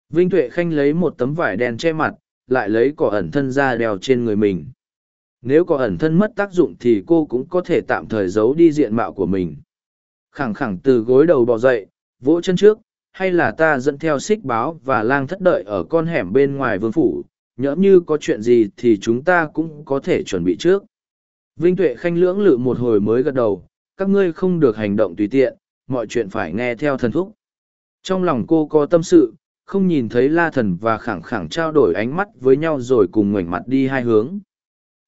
A: Vinh Tuệ Khanh lấy một tấm vải đen che mặt, lại lấy cỏ ẩn thân ra đeo trên người mình. Nếu cỏ ẩn thân mất tác dụng thì cô cũng có thể tạm thời giấu đi diện mạo của mình. Khẳng khẳng từ gối đầu bò dậy, vỗ chân trước, hay là ta dẫn theo xích báo và lang thất đợi ở con hẻm bên ngoài vương phủ, nhỡ như có chuyện gì thì chúng ta cũng có thể chuẩn bị trước. Vinh Tuệ Khanh lưỡng lự một hồi mới gật đầu, các ngươi không được hành động tùy tiện, mọi chuyện phải nghe theo thần thúc. Trong lòng cô có tâm sự, không nhìn thấy la thần và khẳng khẳng trao đổi ánh mắt với nhau rồi cùng ngoảnh mặt đi hai hướng.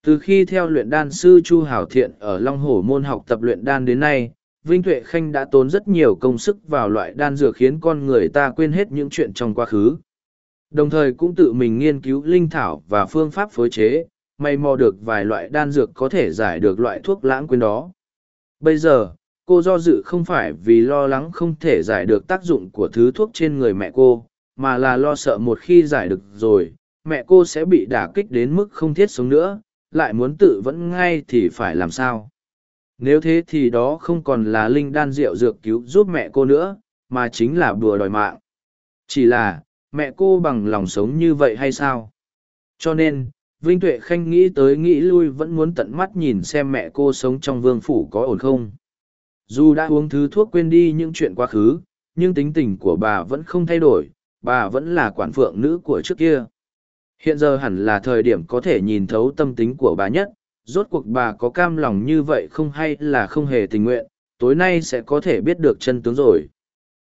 A: Từ khi theo luyện đan sư Chu Hảo Thiện ở Long Hổ môn học tập luyện đan đến nay, Vinh Tuệ Khanh đã tốn rất nhiều công sức vào loại đan dược khiến con người ta quên hết những chuyện trong quá khứ. Đồng thời cũng tự mình nghiên cứu linh thảo và phương pháp phối chế, may mò được vài loại đan dược có thể giải được loại thuốc lãng quên đó. Bây giờ, cô do dự không phải vì lo lắng không thể giải được tác dụng của thứ thuốc trên người mẹ cô, mà là lo sợ một khi giải được rồi, mẹ cô sẽ bị đả kích đến mức không thiết sống nữa, lại muốn tự vẫn ngay thì phải làm sao. Nếu thế thì đó không còn là linh đan rượu dược cứu giúp mẹ cô nữa, mà chính là bùa đòi mạng. Chỉ là, mẹ cô bằng lòng sống như vậy hay sao? Cho nên, Vinh Tuệ Khanh nghĩ tới nghĩ lui vẫn muốn tận mắt nhìn xem mẹ cô sống trong vương phủ có ổn không. Dù đã uống thứ thuốc quên đi những chuyện quá khứ, nhưng tính tình của bà vẫn không thay đổi, bà vẫn là quản phượng nữ của trước kia. Hiện giờ hẳn là thời điểm có thể nhìn thấu tâm tính của bà nhất, rốt cuộc bà có cam lòng như vậy không hay là không hề tình nguyện, tối nay sẽ có thể biết được chân tướng rồi.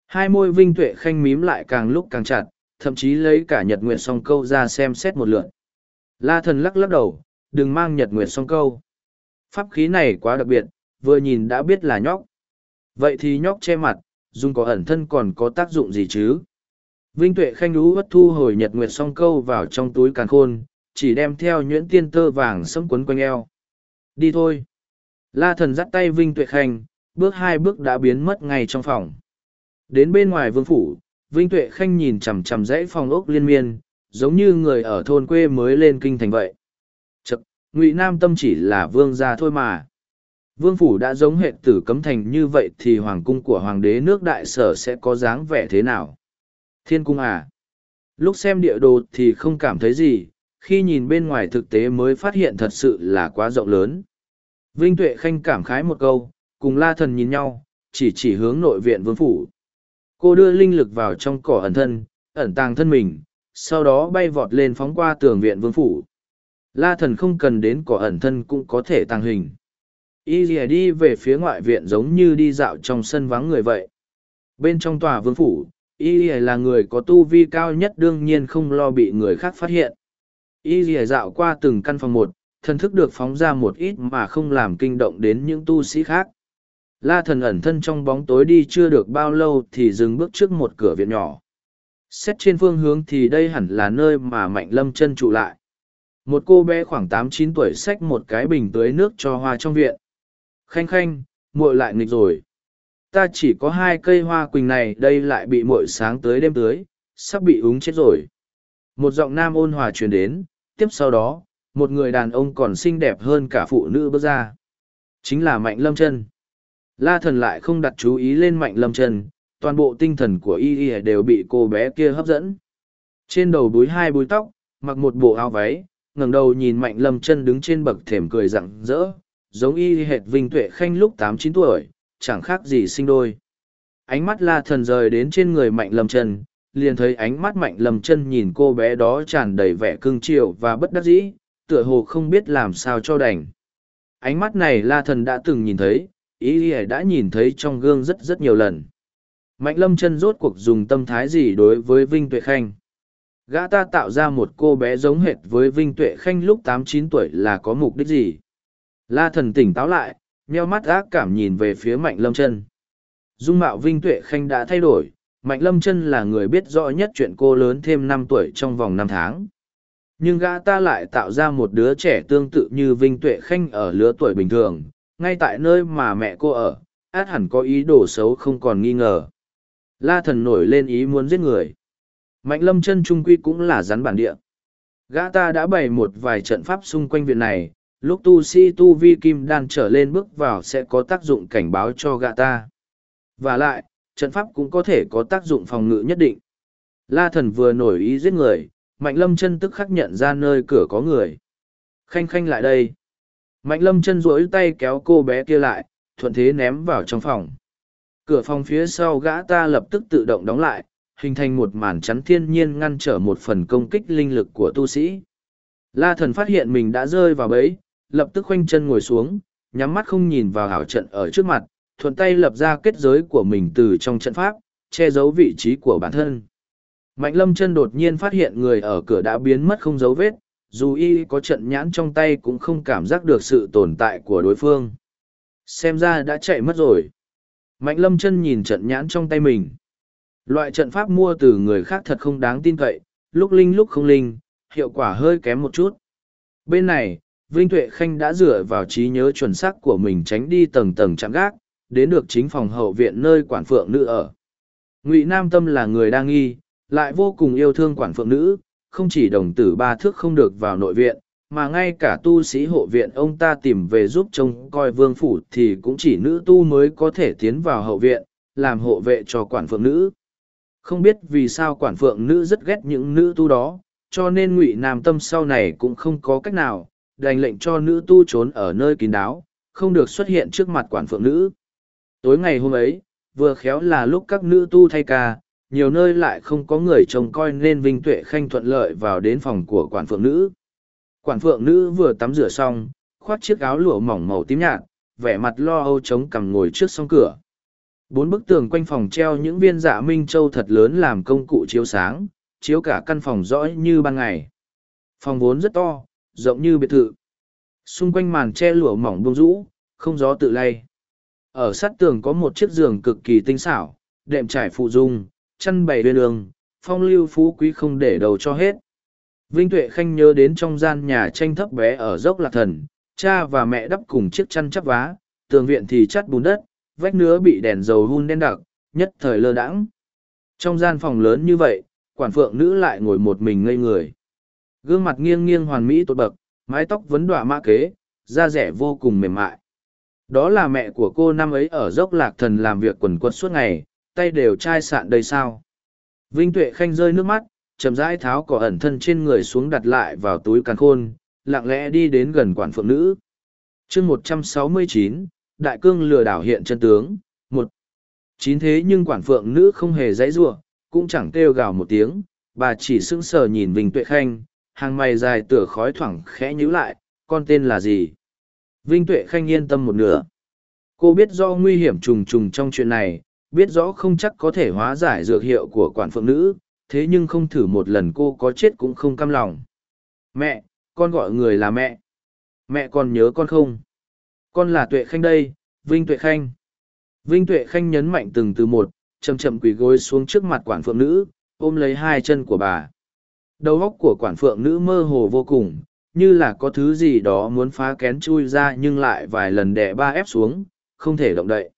A: Hai môi Vinh Tuệ Khanh mím lại càng lúc càng chặt, thậm chí lấy cả nhật nguyện song câu ra xem xét một lượn. La thần lắc lắc đầu, đừng mang nhật nguyệt song câu. Pháp khí này quá đặc biệt, vừa nhìn đã biết là nhóc. Vậy thì nhóc che mặt, dùng có ẩn thân còn có tác dụng gì chứ? Vinh Tuệ Khanh đú bất thu hồi nhật nguyệt song câu vào trong túi càn khôn, chỉ đem theo nhuyễn tiên tơ vàng sẫm quấn quanh eo. Đi thôi. La thần dắt tay Vinh Tuệ Khanh, bước hai bước đã biến mất ngay trong phòng. Đến bên ngoài vương phủ, Vinh Tuệ Khanh nhìn chằm chằm dãy phòng ốc liên miên, giống như người ở thôn quê mới lên kinh thành vậy. Chậc, Ngụy Nam Tâm chỉ là vương gia thôi mà. Vương phủ đã giống hệ tử cấm thành như vậy thì hoàng cung của hoàng đế nước đại sở sẽ có dáng vẻ thế nào? Thiên cung à? Lúc xem địa đồ thì không cảm thấy gì, khi nhìn bên ngoài thực tế mới phát hiện thật sự là quá rộng lớn. Vinh Tuệ Khanh cảm khái một câu, cùng la thần nhìn nhau, chỉ chỉ hướng nội viện vương phủ. Cô đưa linh lực vào trong cỏ ẩn thân, ẩn tàng thân mình, sau đó bay vọt lên phóng qua tường viện vương phủ. La thần không cần đến cỏ ẩn thân cũng có thể tàng hình. Y lìa đi về phía ngoại viện giống như đi dạo trong sân vắng người vậy. Bên trong tòa vương phủ, Y lìa là người có tu vi cao nhất đương nhiên không lo bị người khác phát hiện. Y lìa dạo qua từng căn phòng một, thần thức được phóng ra một ít mà không làm kinh động đến những tu sĩ khác. La thần ẩn thân trong bóng tối đi chưa được bao lâu thì dừng bước trước một cửa viện nhỏ. Xét trên phương hướng thì đây hẳn là nơi mà Mạnh Lâm chân trụ lại. Một cô bé khoảng tám chín tuổi xách một cái bình tưới nước cho hoa trong viện. Khanh khanh, muội lại nghịch rồi. Ta chỉ có hai cây hoa quỳnh này đây lại bị muội sáng tới đêm tưới, sắp bị úng chết rồi. Một giọng nam ôn hòa truyền đến, tiếp sau đó, một người đàn ông còn xinh đẹp hơn cả phụ nữ bước ra. Chính là Mạnh Lâm chân. La thần lại không đặt chú ý lên Mạnh Lâm chân, toàn bộ tinh thần của y y đều bị cô bé kia hấp dẫn. Trên đầu búi hai búi tóc mặc một bộ áo váy ngẩng đầu nhìn mạnh lâm chân đứng trên bậc thềm cười rặng rỡ giống y hệt vinh tuệ khanh lúc tám chín tuổi chẳng khác gì sinh đôi. Ánh mắt la thần rời đến trên người mạnh lâm chân liền thấy ánh mắt mạnh lâm chân nhìn cô bé đó tràn đầy vẻ cưng chiều và bất đắc dĩ tựa hồ không biết làm sao cho đành. Ánh mắt này la thần đã từng nhìn thấy ý y đã nhìn thấy trong gương rất rất nhiều lần. Mạnh lâm chân rốt cuộc dùng tâm thái gì đối với vinh tuệ khanh? Gã ta tạo ra một cô bé giống hệt với vinh tuệ khanh lúc tám chín tuổi là có mục đích gì? La thần tỉnh táo lại meo mắt ác cảm nhìn về phía mạnh lâm chân dung mạo vinh tuệ khanh đã thay đổi, mạnh lâm chân là người biết rõ nhất chuyện cô lớn thêm năm tuổi trong vòng năm tháng. Nhưng gã ta lại tạo ra một đứa trẻ tương tự như vinh tuệ khanh ở lứa tuổi bình thường ngay tại nơi mà mẹ cô ở, át hẳn có ý đồ xấu không còn nghi ngờ. La thần nổi lên ý muốn giết người. Mạnh lâm chân trung quy cũng là rắn bản địa. Gã ta đã bày một vài trận pháp xung quanh viện này, lúc tu sĩ tu vi kim đan trở lên bước vào sẽ có tác dụng cảnh báo cho gã ta. Và lại, trận pháp cũng có thể có tác dụng phòng ngự nhất định. La thần vừa nổi ý giết người, mạnh lâm chân tức khắc nhận ra nơi cửa có người. Khanh khanh lại đây mạnh lâm chân rỗi tay kéo cô bé kia lại, thuận thế ném vào trong phòng. Cửa phòng phía sau gã ta lập tức tự động đóng lại, hình thành một màn chắn thiên nhiên ngăn trở một phần công kích linh lực của tu sĩ. La thần phát hiện mình đã rơi vào bẫy, lập tức khoanh chân ngồi xuống, nhắm mắt không nhìn vào hảo trận ở trước mặt, thuận tay lập ra kết giới của mình từ trong trận pháp, che giấu vị trí của bản thân. Mạnh lâm chân đột nhiên phát hiện người ở cửa đã biến mất không dấu vết dù y có trận nhãn trong tay cũng không cảm giác được sự tồn tại của đối phương. Xem ra đã chạy mất rồi. Mạnh lâm chân nhìn trận nhãn trong tay mình. Loại trận pháp mua từ người khác thật không đáng tin cậy, lúc linh lúc không linh, hiệu quả hơi kém một chút. Bên này, vinh tuệ khanh đã dựa vào trí nhớ chuẩn xác của mình tránh đi tầng tầng chạm gác, đến được chính phòng hậu viện nơi quản phượng nữ ở. Ngụy nam tâm là người đa nghi, lại vô cùng yêu thương quản phượng nữ không chỉ đồng tử ba thước không được vào nội viện, mà ngay cả tu sĩ hộ viện ông ta tìm về giúp trông coi vương phủ thì cũng chỉ nữ tu mới có thể tiến vào hậu viện, làm hộ vệ cho quản phượng nữ. Không biết vì sao quản phượng nữ rất ghét những nữ tu đó, cho nên ngụy Nam Tâm sau này cũng không có cách nào, đành lệnh cho nữ tu trốn ở nơi kín đáo, không được xuất hiện trước mặt quản phượng nữ. Tối ngày hôm ấy, vừa khéo là lúc các nữ tu thay ca, nhiều nơi lại không có người trông coi nên Vinh Tuệ Khanh thuận lợi vào đến phòng của quản phượng nữ. Quản phượng nữ vừa tắm rửa xong, khoác chiếc áo lụa mỏng màu tím nhạt, vẻ mặt lo âu chống cằm ngồi trước song cửa. Bốn bức tường quanh phòng treo những viên dạ minh châu thật lớn làm công cụ chiếu sáng, chiếu cả căn phòng rõ như ban ngày. Phòng vốn rất to, rộng như biệt thự. Xung quanh màn che lụa mỏng buông rũ, không gió tự lay. Ở sát tường có một chiếc giường cực kỳ tinh xảo, đệm trải phụ dung, chăn bày huyên đường, phong lưu phú quý không để đầu cho hết. Vinh Tuệ Khanh nhớ đến trong gian nhà tranh thấp bé ở dốc lạc thần, cha và mẹ đắp cùng chiếc chăn chắp vá, tường viện thì chắt bùn đất, vách nứa bị đèn dầu hun đen đặc, nhất thời lơ đãng. Trong gian phòng lớn như vậy, quản phượng nữ lại ngồi một mình ngây người. Gương mặt nghiêng nghiêng hoàn mỹ tốt bậc, mái tóc vấn đọa mã kế, da rẻ vô cùng mềm mại. Đó là mẹ của cô năm ấy ở dốc lạc thần làm việc quần quật suốt ngày, tay đều chai sạn đây sao. Vinh Tuệ Khanh rơi nước mắt, chậm rãi tháo cỏ ẩn thân trên người xuống đặt lại vào túi càn khôn, lặng lẽ đi đến gần quản phượng nữ. chương một trăm sáu mươi chín Đại cương lừa đảo hiện chân tướng, một Chín thế nhưng quản phượng nữ không hề dãy giụa, cũng chẳng kêu gào một tiếng, bà chỉ sững sờ nhìn Vinh Tuệ Khanh, hàng mày dài tựa khói thoảng khẽ nhíu lại, con tên là gì? Vinh Tuệ Khanh yên tâm một nửa. Cô biết do nguy hiểm trùng trùng trong chuyện này, biết rõ không chắc có thể hóa giải dược hiệu của quản phượng nữ, thế nhưng không thử một lần cô có chết cũng không cam lòng. Mẹ, con gọi người là mẹ. Mẹ còn nhớ con không? Con là Tuệ Khanh đây, Vinh Tuệ Khanh. Vinh Tuệ Khanh nhấn mạnh từng từ một, chậm chậm quỳ gối xuống trước mặt quản phượng nữ, ôm lấy hai chân của bà. Đầu óc của quản phượng nữ mơ hồ vô cùng, như là có thứ gì đó muốn phá kén chui ra nhưng lại vài lần đè ba ép xuống, không thể động đậy.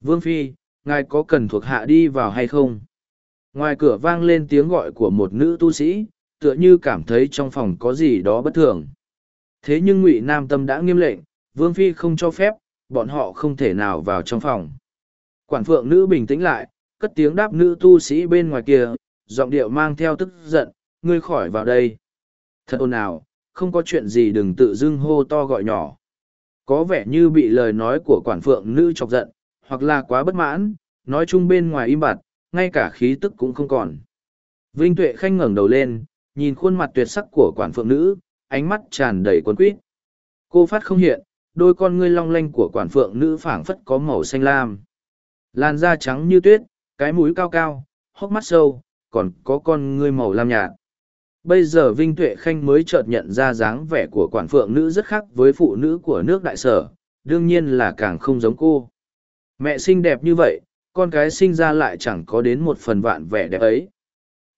A: Vương Phi, ngài có cần thuộc hạ đi vào hay không? Ngoài cửa vang lên tiếng gọi của một nữ tu sĩ, tựa như cảm thấy trong phòng có gì đó bất thường. Thế nhưng ngụy nam tâm đã nghiêm lệnh, vương phi không cho phép, bọn họ không thể nào vào trong phòng. Quản phượng nữ bình tĩnh lại, cất tiếng đáp nữ tu sĩ bên ngoài kia, giọng điệu mang theo tức giận, ngươi khỏi vào đây. Thật ồn ào, không có chuyện gì đừng tự dưng hô to gọi nhỏ. Có vẻ như bị lời nói của quản phượng nữ chọc giận hoặc là quá bất mãn, nói chung bên ngoài im bặt, ngay cả khí tức cũng không còn. Vinh Tuệ Khanh ngẩng đầu lên, nhìn khuôn mặt tuyệt sắc của quản phượng nữ, ánh mắt tràn đầy cuốn quýt. Cô phát không hiện, đôi con ngươi long lanh của quản phượng nữ phảng phất có màu xanh lam. Làn da trắng như tuyết, cái mũi cao cao, hốc mắt sâu, còn có con ngươi màu lam nhạt. Bây giờ Vinh Tuệ Khanh mới chợt nhận ra dáng vẻ của quản phượng nữ rất khác với phụ nữ của nước đại sở, đương nhiên là càng không giống cô. Mẹ xinh đẹp như vậy, con cái sinh ra lại chẳng có đến một phần vạn vẻ đẹp ấy.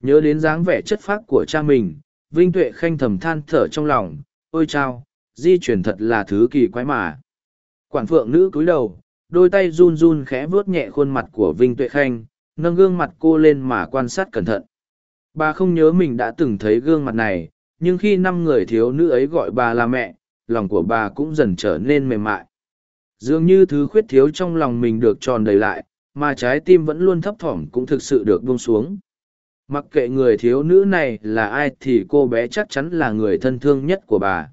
A: Nhớ đến dáng vẻ chất phác của cha mình, Vinh Tuệ Khanh thầm than thở trong lòng, ôi chao, di chuyển thật là thứ kỳ quái mà. Quản phượng nữ cúi đầu, đôi tay run run khẽ vuốt nhẹ khuôn mặt của Vinh Tuệ Khanh, nâng gương mặt cô lên mà quan sát cẩn thận. Bà không nhớ mình đã từng thấy gương mặt này, nhưng khi năm người thiếu nữ ấy gọi bà là mẹ, lòng của bà cũng dần trở nên mềm mại. Dường như thứ khuyết thiếu trong lòng mình được tròn đầy lại, mà trái tim vẫn luôn thấp thỏm cũng thực sự được buông xuống. Mặc kệ người thiếu nữ này là ai thì cô bé chắc chắn là người thân thương nhất của bà.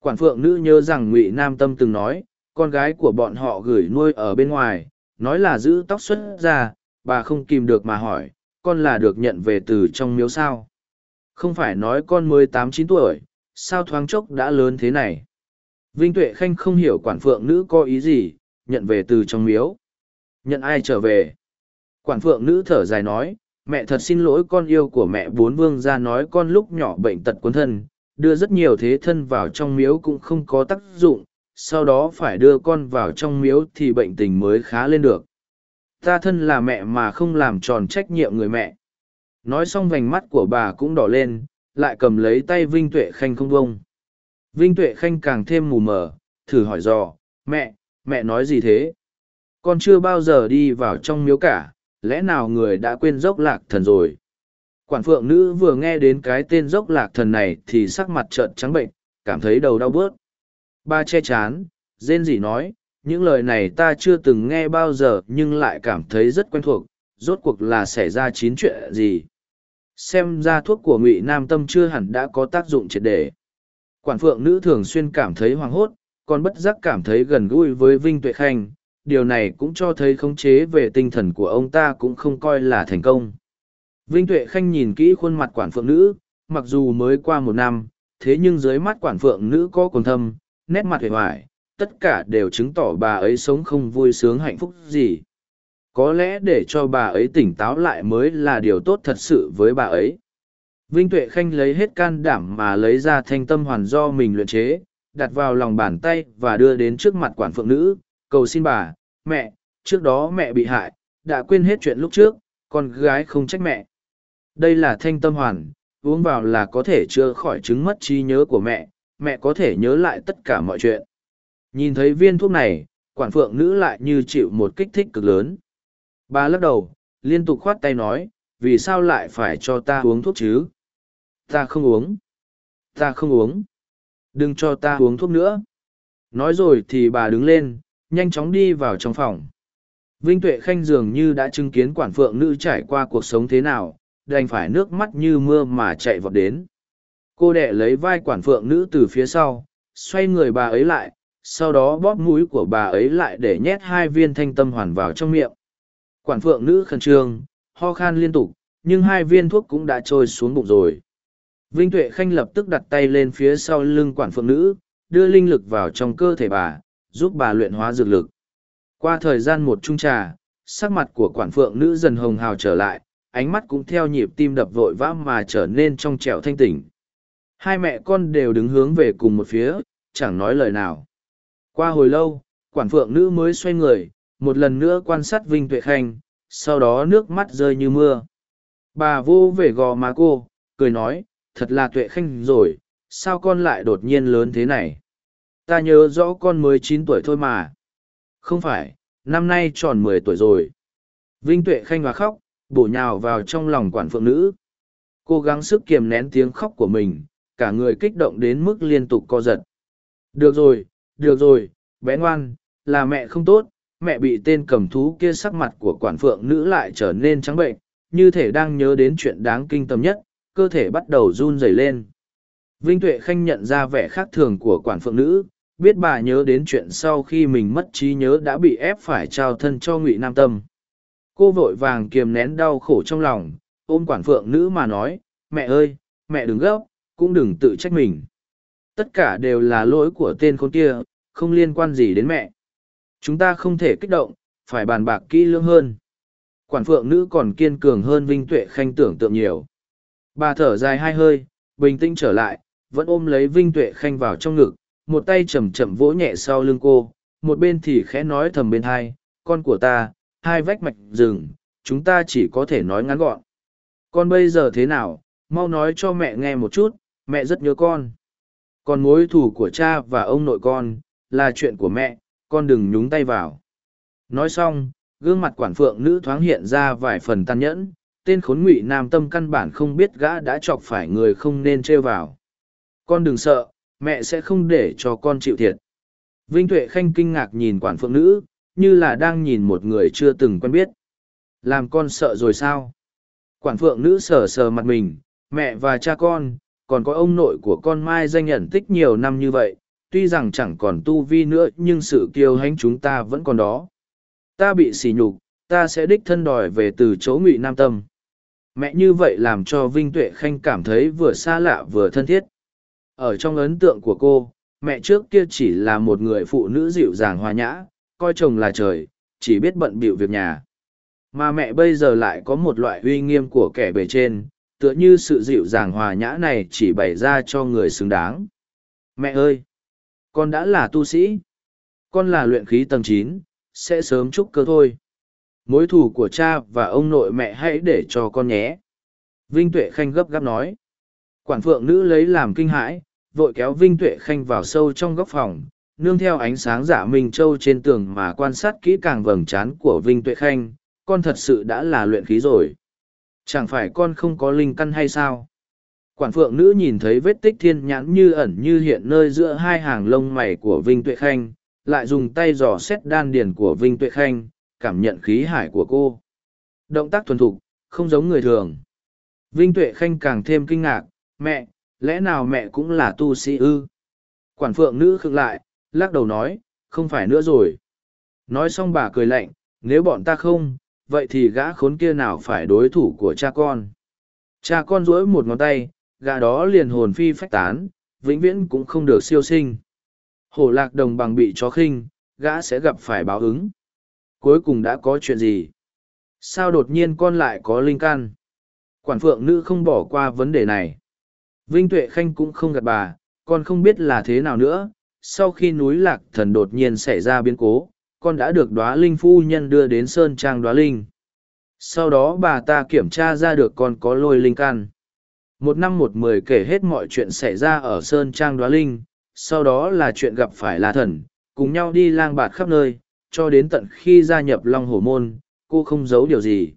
A: Quản phượng nữ nhớ rằng Ngụy Nam Tâm từng nói, con gái của bọn họ gửi nuôi ở bên ngoài, nói là giữ tóc xuất ra, bà không kìm được mà hỏi, con là được nhận về từ trong miếu sao. Không phải nói con mới tám chín tuổi, sao thoáng chốc đã lớn thế này. Vinh Tuệ Khanh không hiểu quản phượng nữ có ý gì, nhận về từ trong miếu. Nhận ai trở về? Quản phượng nữ thở dài nói, mẹ thật xin lỗi con yêu của mẹ bốn vương ra nói con lúc nhỏ bệnh tật cuốn thân, đưa rất nhiều thế thân vào trong miếu cũng không có tác dụng, sau đó phải đưa con vào trong miếu thì bệnh tình mới khá lên được. Ta thân là mẹ mà không làm tròn trách nhiệm người mẹ. Nói xong vành mắt của bà cũng đỏ lên, lại cầm lấy tay Vinh Tuệ Khanh không bông. Vinh Tuệ Khanh càng thêm mù mờ, thử hỏi dò, mẹ, mẹ nói gì thế? Con chưa bao giờ đi vào trong miếu cả, lẽ nào người đã quên dốc lạc thần rồi? Quản phượng nữ vừa nghe đến cái tên dốc lạc thần này thì sắc mặt trợn trắng bệnh, cảm thấy đầu đau bớt. Ba che chán, rên rỉ nói, những lời này ta chưa từng nghe bao giờ nhưng lại cảm thấy rất quen thuộc, rốt cuộc là xảy ra chín chuyện gì. Xem ra thuốc của ngụy Nam Tâm chưa hẳn đã có tác dụng triệt đề. Quản phượng nữ thường xuyên cảm thấy hoảng hốt, còn bất giác cảm thấy gần gũi với Vinh Tuệ Khanh, điều này cũng cho thấy khống chế về tinh thần của ông ta cũng không coi là thành công. Vinh Tuệ Khanh nhìn kỹ khuôn mặt quản phượng nữ, mặc dù mới qua một năm, thế nhưng dưới mắt quản phượng nữ có còn thâm, nét mặt hề hoài, tất cả đều chứng tỏ bà ấy sống không vui sướng hạnh phúc gì. Có lẽ để cho bà ấy tỉnh táo lại mới là điều tốt thật sự với bà ấy. Vinh Tuệ Khanh lấy hết can đảm mà lấy ra thanh tâm hoàn do mình luyện chế, đặt vào lòng bàn tay và đưa đến trước mặt quản phượng nữ, cầu xin bà, mẹ, trước đó mẹ bị hại, đã quên hết chuyện lúc trước, con gái không trách mẹ. Đây là thanh tâm hoàn, uống vào là có thể chữa khỏi chứng mất trí nhớ của mẹ, mẹ có thể nhớ lại tất cả mọi chuyện. Nhìn thấy viên thuốc này, quản phượng nữ lại như chịu một kích thích cực lớn. Bà lắc đầu, liên tục khoát tay nói, vì sao lại phải cho ta uống thuốc chứ? Ta không uống. Ta không uống. Đừng cho ta uống thuốc nữa. Nói rồi thì bà đứng lên, nhanh chóng đi vào trong phòng. Vinh Tuệ Khanh dường như đã chứng kiến quản phượng nữ trải qua cuộc sống thế nào, đành phải nước mắt như mưa mà chạy vọt đến. Cô đệ lấy vai quản phượng nữ từ phía sau, xoay người bà ấy lại, sau đó bóp mũi của bà ấy lại để nhét hai viên thanh tâm hoàn vào trong miệng. Quản phượng nữ khẩn trương, ho khan liên tục, nhưng hai viên thuốc cũng đã trôi xuống bụng rồi. Vinh Tuệ Khanh lập tức đặt tay lên phía sau lưng quản phượng nữ, đưa linh lực vào trong cơ thể bà, giúp bà luyện hóa dược lực. Qua thời gian một chung trà, sắc mặt của quản phượng nữ dần hồng hào trở lại, ánh mắt cũng theo nhịp tim đập vội vã mà trở nên trong trẻo thanh tỉnh. Hai mẹ con đều đứng hướng về cùng một phía, chẳng nói lời nào. Qua hồi lâu, quản phượng nữ mới xoay người, một lần nữa quan sát Vinh Tuệ Khanh, sau đó nước mắt rơi như mưa. Bà vô về gò má cô, cười nói, thật là Tuệ Khanh rồi, sao con lại đột nhiên lớn thế này? Ta nhớ rõ con mới chín tuổi thôi mà. Không phải, năm nay tròn mười tuổi rồi. Vinh Tuệ Khanh và khóc, bổ nhào vào trong lòng quản phượng nữ. Cố gắng sức kiềm nén tiếng khóc của mình, cả người kích động đến mức liên tục co giật. Được rồi, được rồi, bé ngoan, là mẹ không tốt, mẹ bị tên cầm thú kia sắc mặt của quản phượng nữ lại trở nên trắng bệnh, như thể đang nhớ đến chuyện đáng kinh tâm nhất, cơ thể bắt đầu run rẩy lên. Vinh Tuệ Khanh nhận ra vẻ khác thường của quản phượng nữ, biết bà nhớ đến chuyện sau khi mình mất trí nhớ đã bị ép phải trao thân cho ngụy nam tâm cô vội vàng kiềm nén đau khổ trong lòng ôm quản phượng nữ mà nói mẹ ơi mẹ đừng gấp cũng đừng tự trách mình tất cả đều là lỗi của tên con kia không liên quan gì đến mẹ. Chúng ta không thể kích động, phải bàn bạc kỹ lưỡng hơn. Quản phượng nữ còn kiên cường hơn Vinh Tuệ Khanh tưởng tượng nhiều. Bà thở dài hai hơi, bình tĩnh trở lại, vẫn ôm lấy Vinh Tuệ Khanh vào trong ngực, một tay chậm chậm vỗ nhẹ sau lưng cô, một bên thì khẽ nói thầm bên hai, con của ta, hai vách mạch rừng, chúng ta chỉ có thể nói ngắn gọn. Con bây giờ thế nào, mau nói cho mẹ nghe một chút, mẹ rất nhớ con. Còn mối thù của cha và ông nội con, là chuyện của mẹ, con đừng nhúng tay vào. Nói xong, gương mặt quản phượng nữ thoáng hiện ra vài phần tàn nhẫn, tên khốn ngụy nam tâm căn bản không biết gã đã chọc phải người không nên trêu vào. Con đừng sợ, mẹ sẽ không để cho con chịu thiệt. Vinh Tuệ Khanh kinh ngạc nhìn quản phượng nữ, như là đang nhìn một người chưa từng quen biết. Làm con sợ rồi sao? Quản phượng nữ sờ sờ mặt mình, mẹ và cha con, còn có ông nội của con Mai danh nhận tích nhiều năm như vậy, tuy rằng chẳng còn tu vi nữa nhưng sự kiêu hãnh chúng ta vẫn còn đó. Ta bị sỉ nhục, ta sẽ đích thân đòi về từ chỗ ngụy Nam Tâm. Mẹ như vậy làm cho Vinh Tuệ Khanh cảm thấy vừa xa lạ vừa thân thiết. Ở trong ấn tượng của cô, mẹ trước kia chỉ là một người phụ nữ dịu dàng hòa nhã, coi chồng là trời, chỉ biết bận bịu việc nhà. Mà mẹ bây giờ lại có một loại uy nghiêm của kẻ bề trên, tựa như sự dịu dàng hòa nhã này chỉ bày ra cho người xứng đáng. Mẹ ơi! Con đã là tu sĩ. Con là luyện khí tầng chín, sẽ sớm chúc cơ thôi. Mối thù của cha và ông nội mẹ hãy để cho con nhé. Vinh Tuệ Khanh gấp gáp nói. Quản phượng nữ lấy làm kinh hãi, vội kéo Vinh Tuệ Khanh vào sâu trong góc phòng, nương theo ánh sáng giả Minh Châu trên tường mà quan sát kỹ càng vầng trán của Vinh Tuệ Khanh, con thật sự đã là luyện khí rồi. Chẳng phải con không có linh căn hay sao? Quản phượng nữ nhìn thấy vết tích thiên nhãn như ẩn như hiện nơi giữa hai hàng lông mày của Vinh Tuệ Khanh, lại dùng tay dò xét đan điền của Vinh Tuệ Khanh, cảm nhận khí hải của cô. Động tác thuần thục, không giống người thường. Vinh Tuệ Khanh càng thêm kinh ngạc, mẹ, lẽ nào mẹ cũng là tu sĩ ư? Quản phượng nữ khựng lại, lắc đầu nói, không phải nữa rồi. Nói xong bà cười lạnh, nếu bọn ta không, vậy thì gã khốn kia nào phải đối thủ của cha con. Cha con duỗi một ngón tay, gã đó liền hồn phi phách tán, vĩnh viễn cũng không được siêu sinh. Hổ lạc đồng bằng bị chó khinh, gã sẽ gặp phải báo ứng. Cuối cùng đã có chuyện gì? Sao đột nhiên con lại có linh căn? Quản phượng nữ không bỏ qua vấn đề này. Vinh Tuệ Khanh cũng không gạt bà, con không biết là thế nào nữa. Sau khi núi lạc thần đột nhiên xảy ra biến cố, con đã được đoá linh phu nhân đưa đến sơn trang đoá linh sau đó bà ta kiểm tra ra được con có lôi linh căn một năm một mười kể hết mọi chuyện xảy ra ở sơn trang đoá linh sau đó là chuyện gặp phải la thần cùng nhau đi lang bạt khắp nơi cho đến tận khi gia nhập long hổ môn cô không giấu điều gì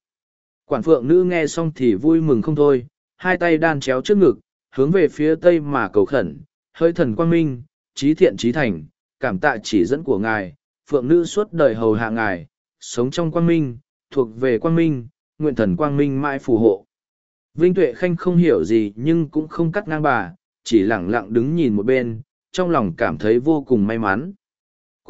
A: quản phượng nữ nghe xong thì vui mừng không thôi hai tay đan chéo trước ngực hướng về phía tây mà cầu khẩn hơi thần quang minh trí thiện trí thành cảm tạ chỉ dẫn của ngài phượng nữ suốt đời hầu hạ ngài, sống trong quang minh, thuộc về quang minh, nguyện thần quang minh mãi phù hộ. Vinh Tuệ Khanh không hiểu gì nhưng cũng không cắt ngang bà, chỉ lẳng lặng đứng nhìn một bên, trong lòng cảm thấy vô cùng may mắn.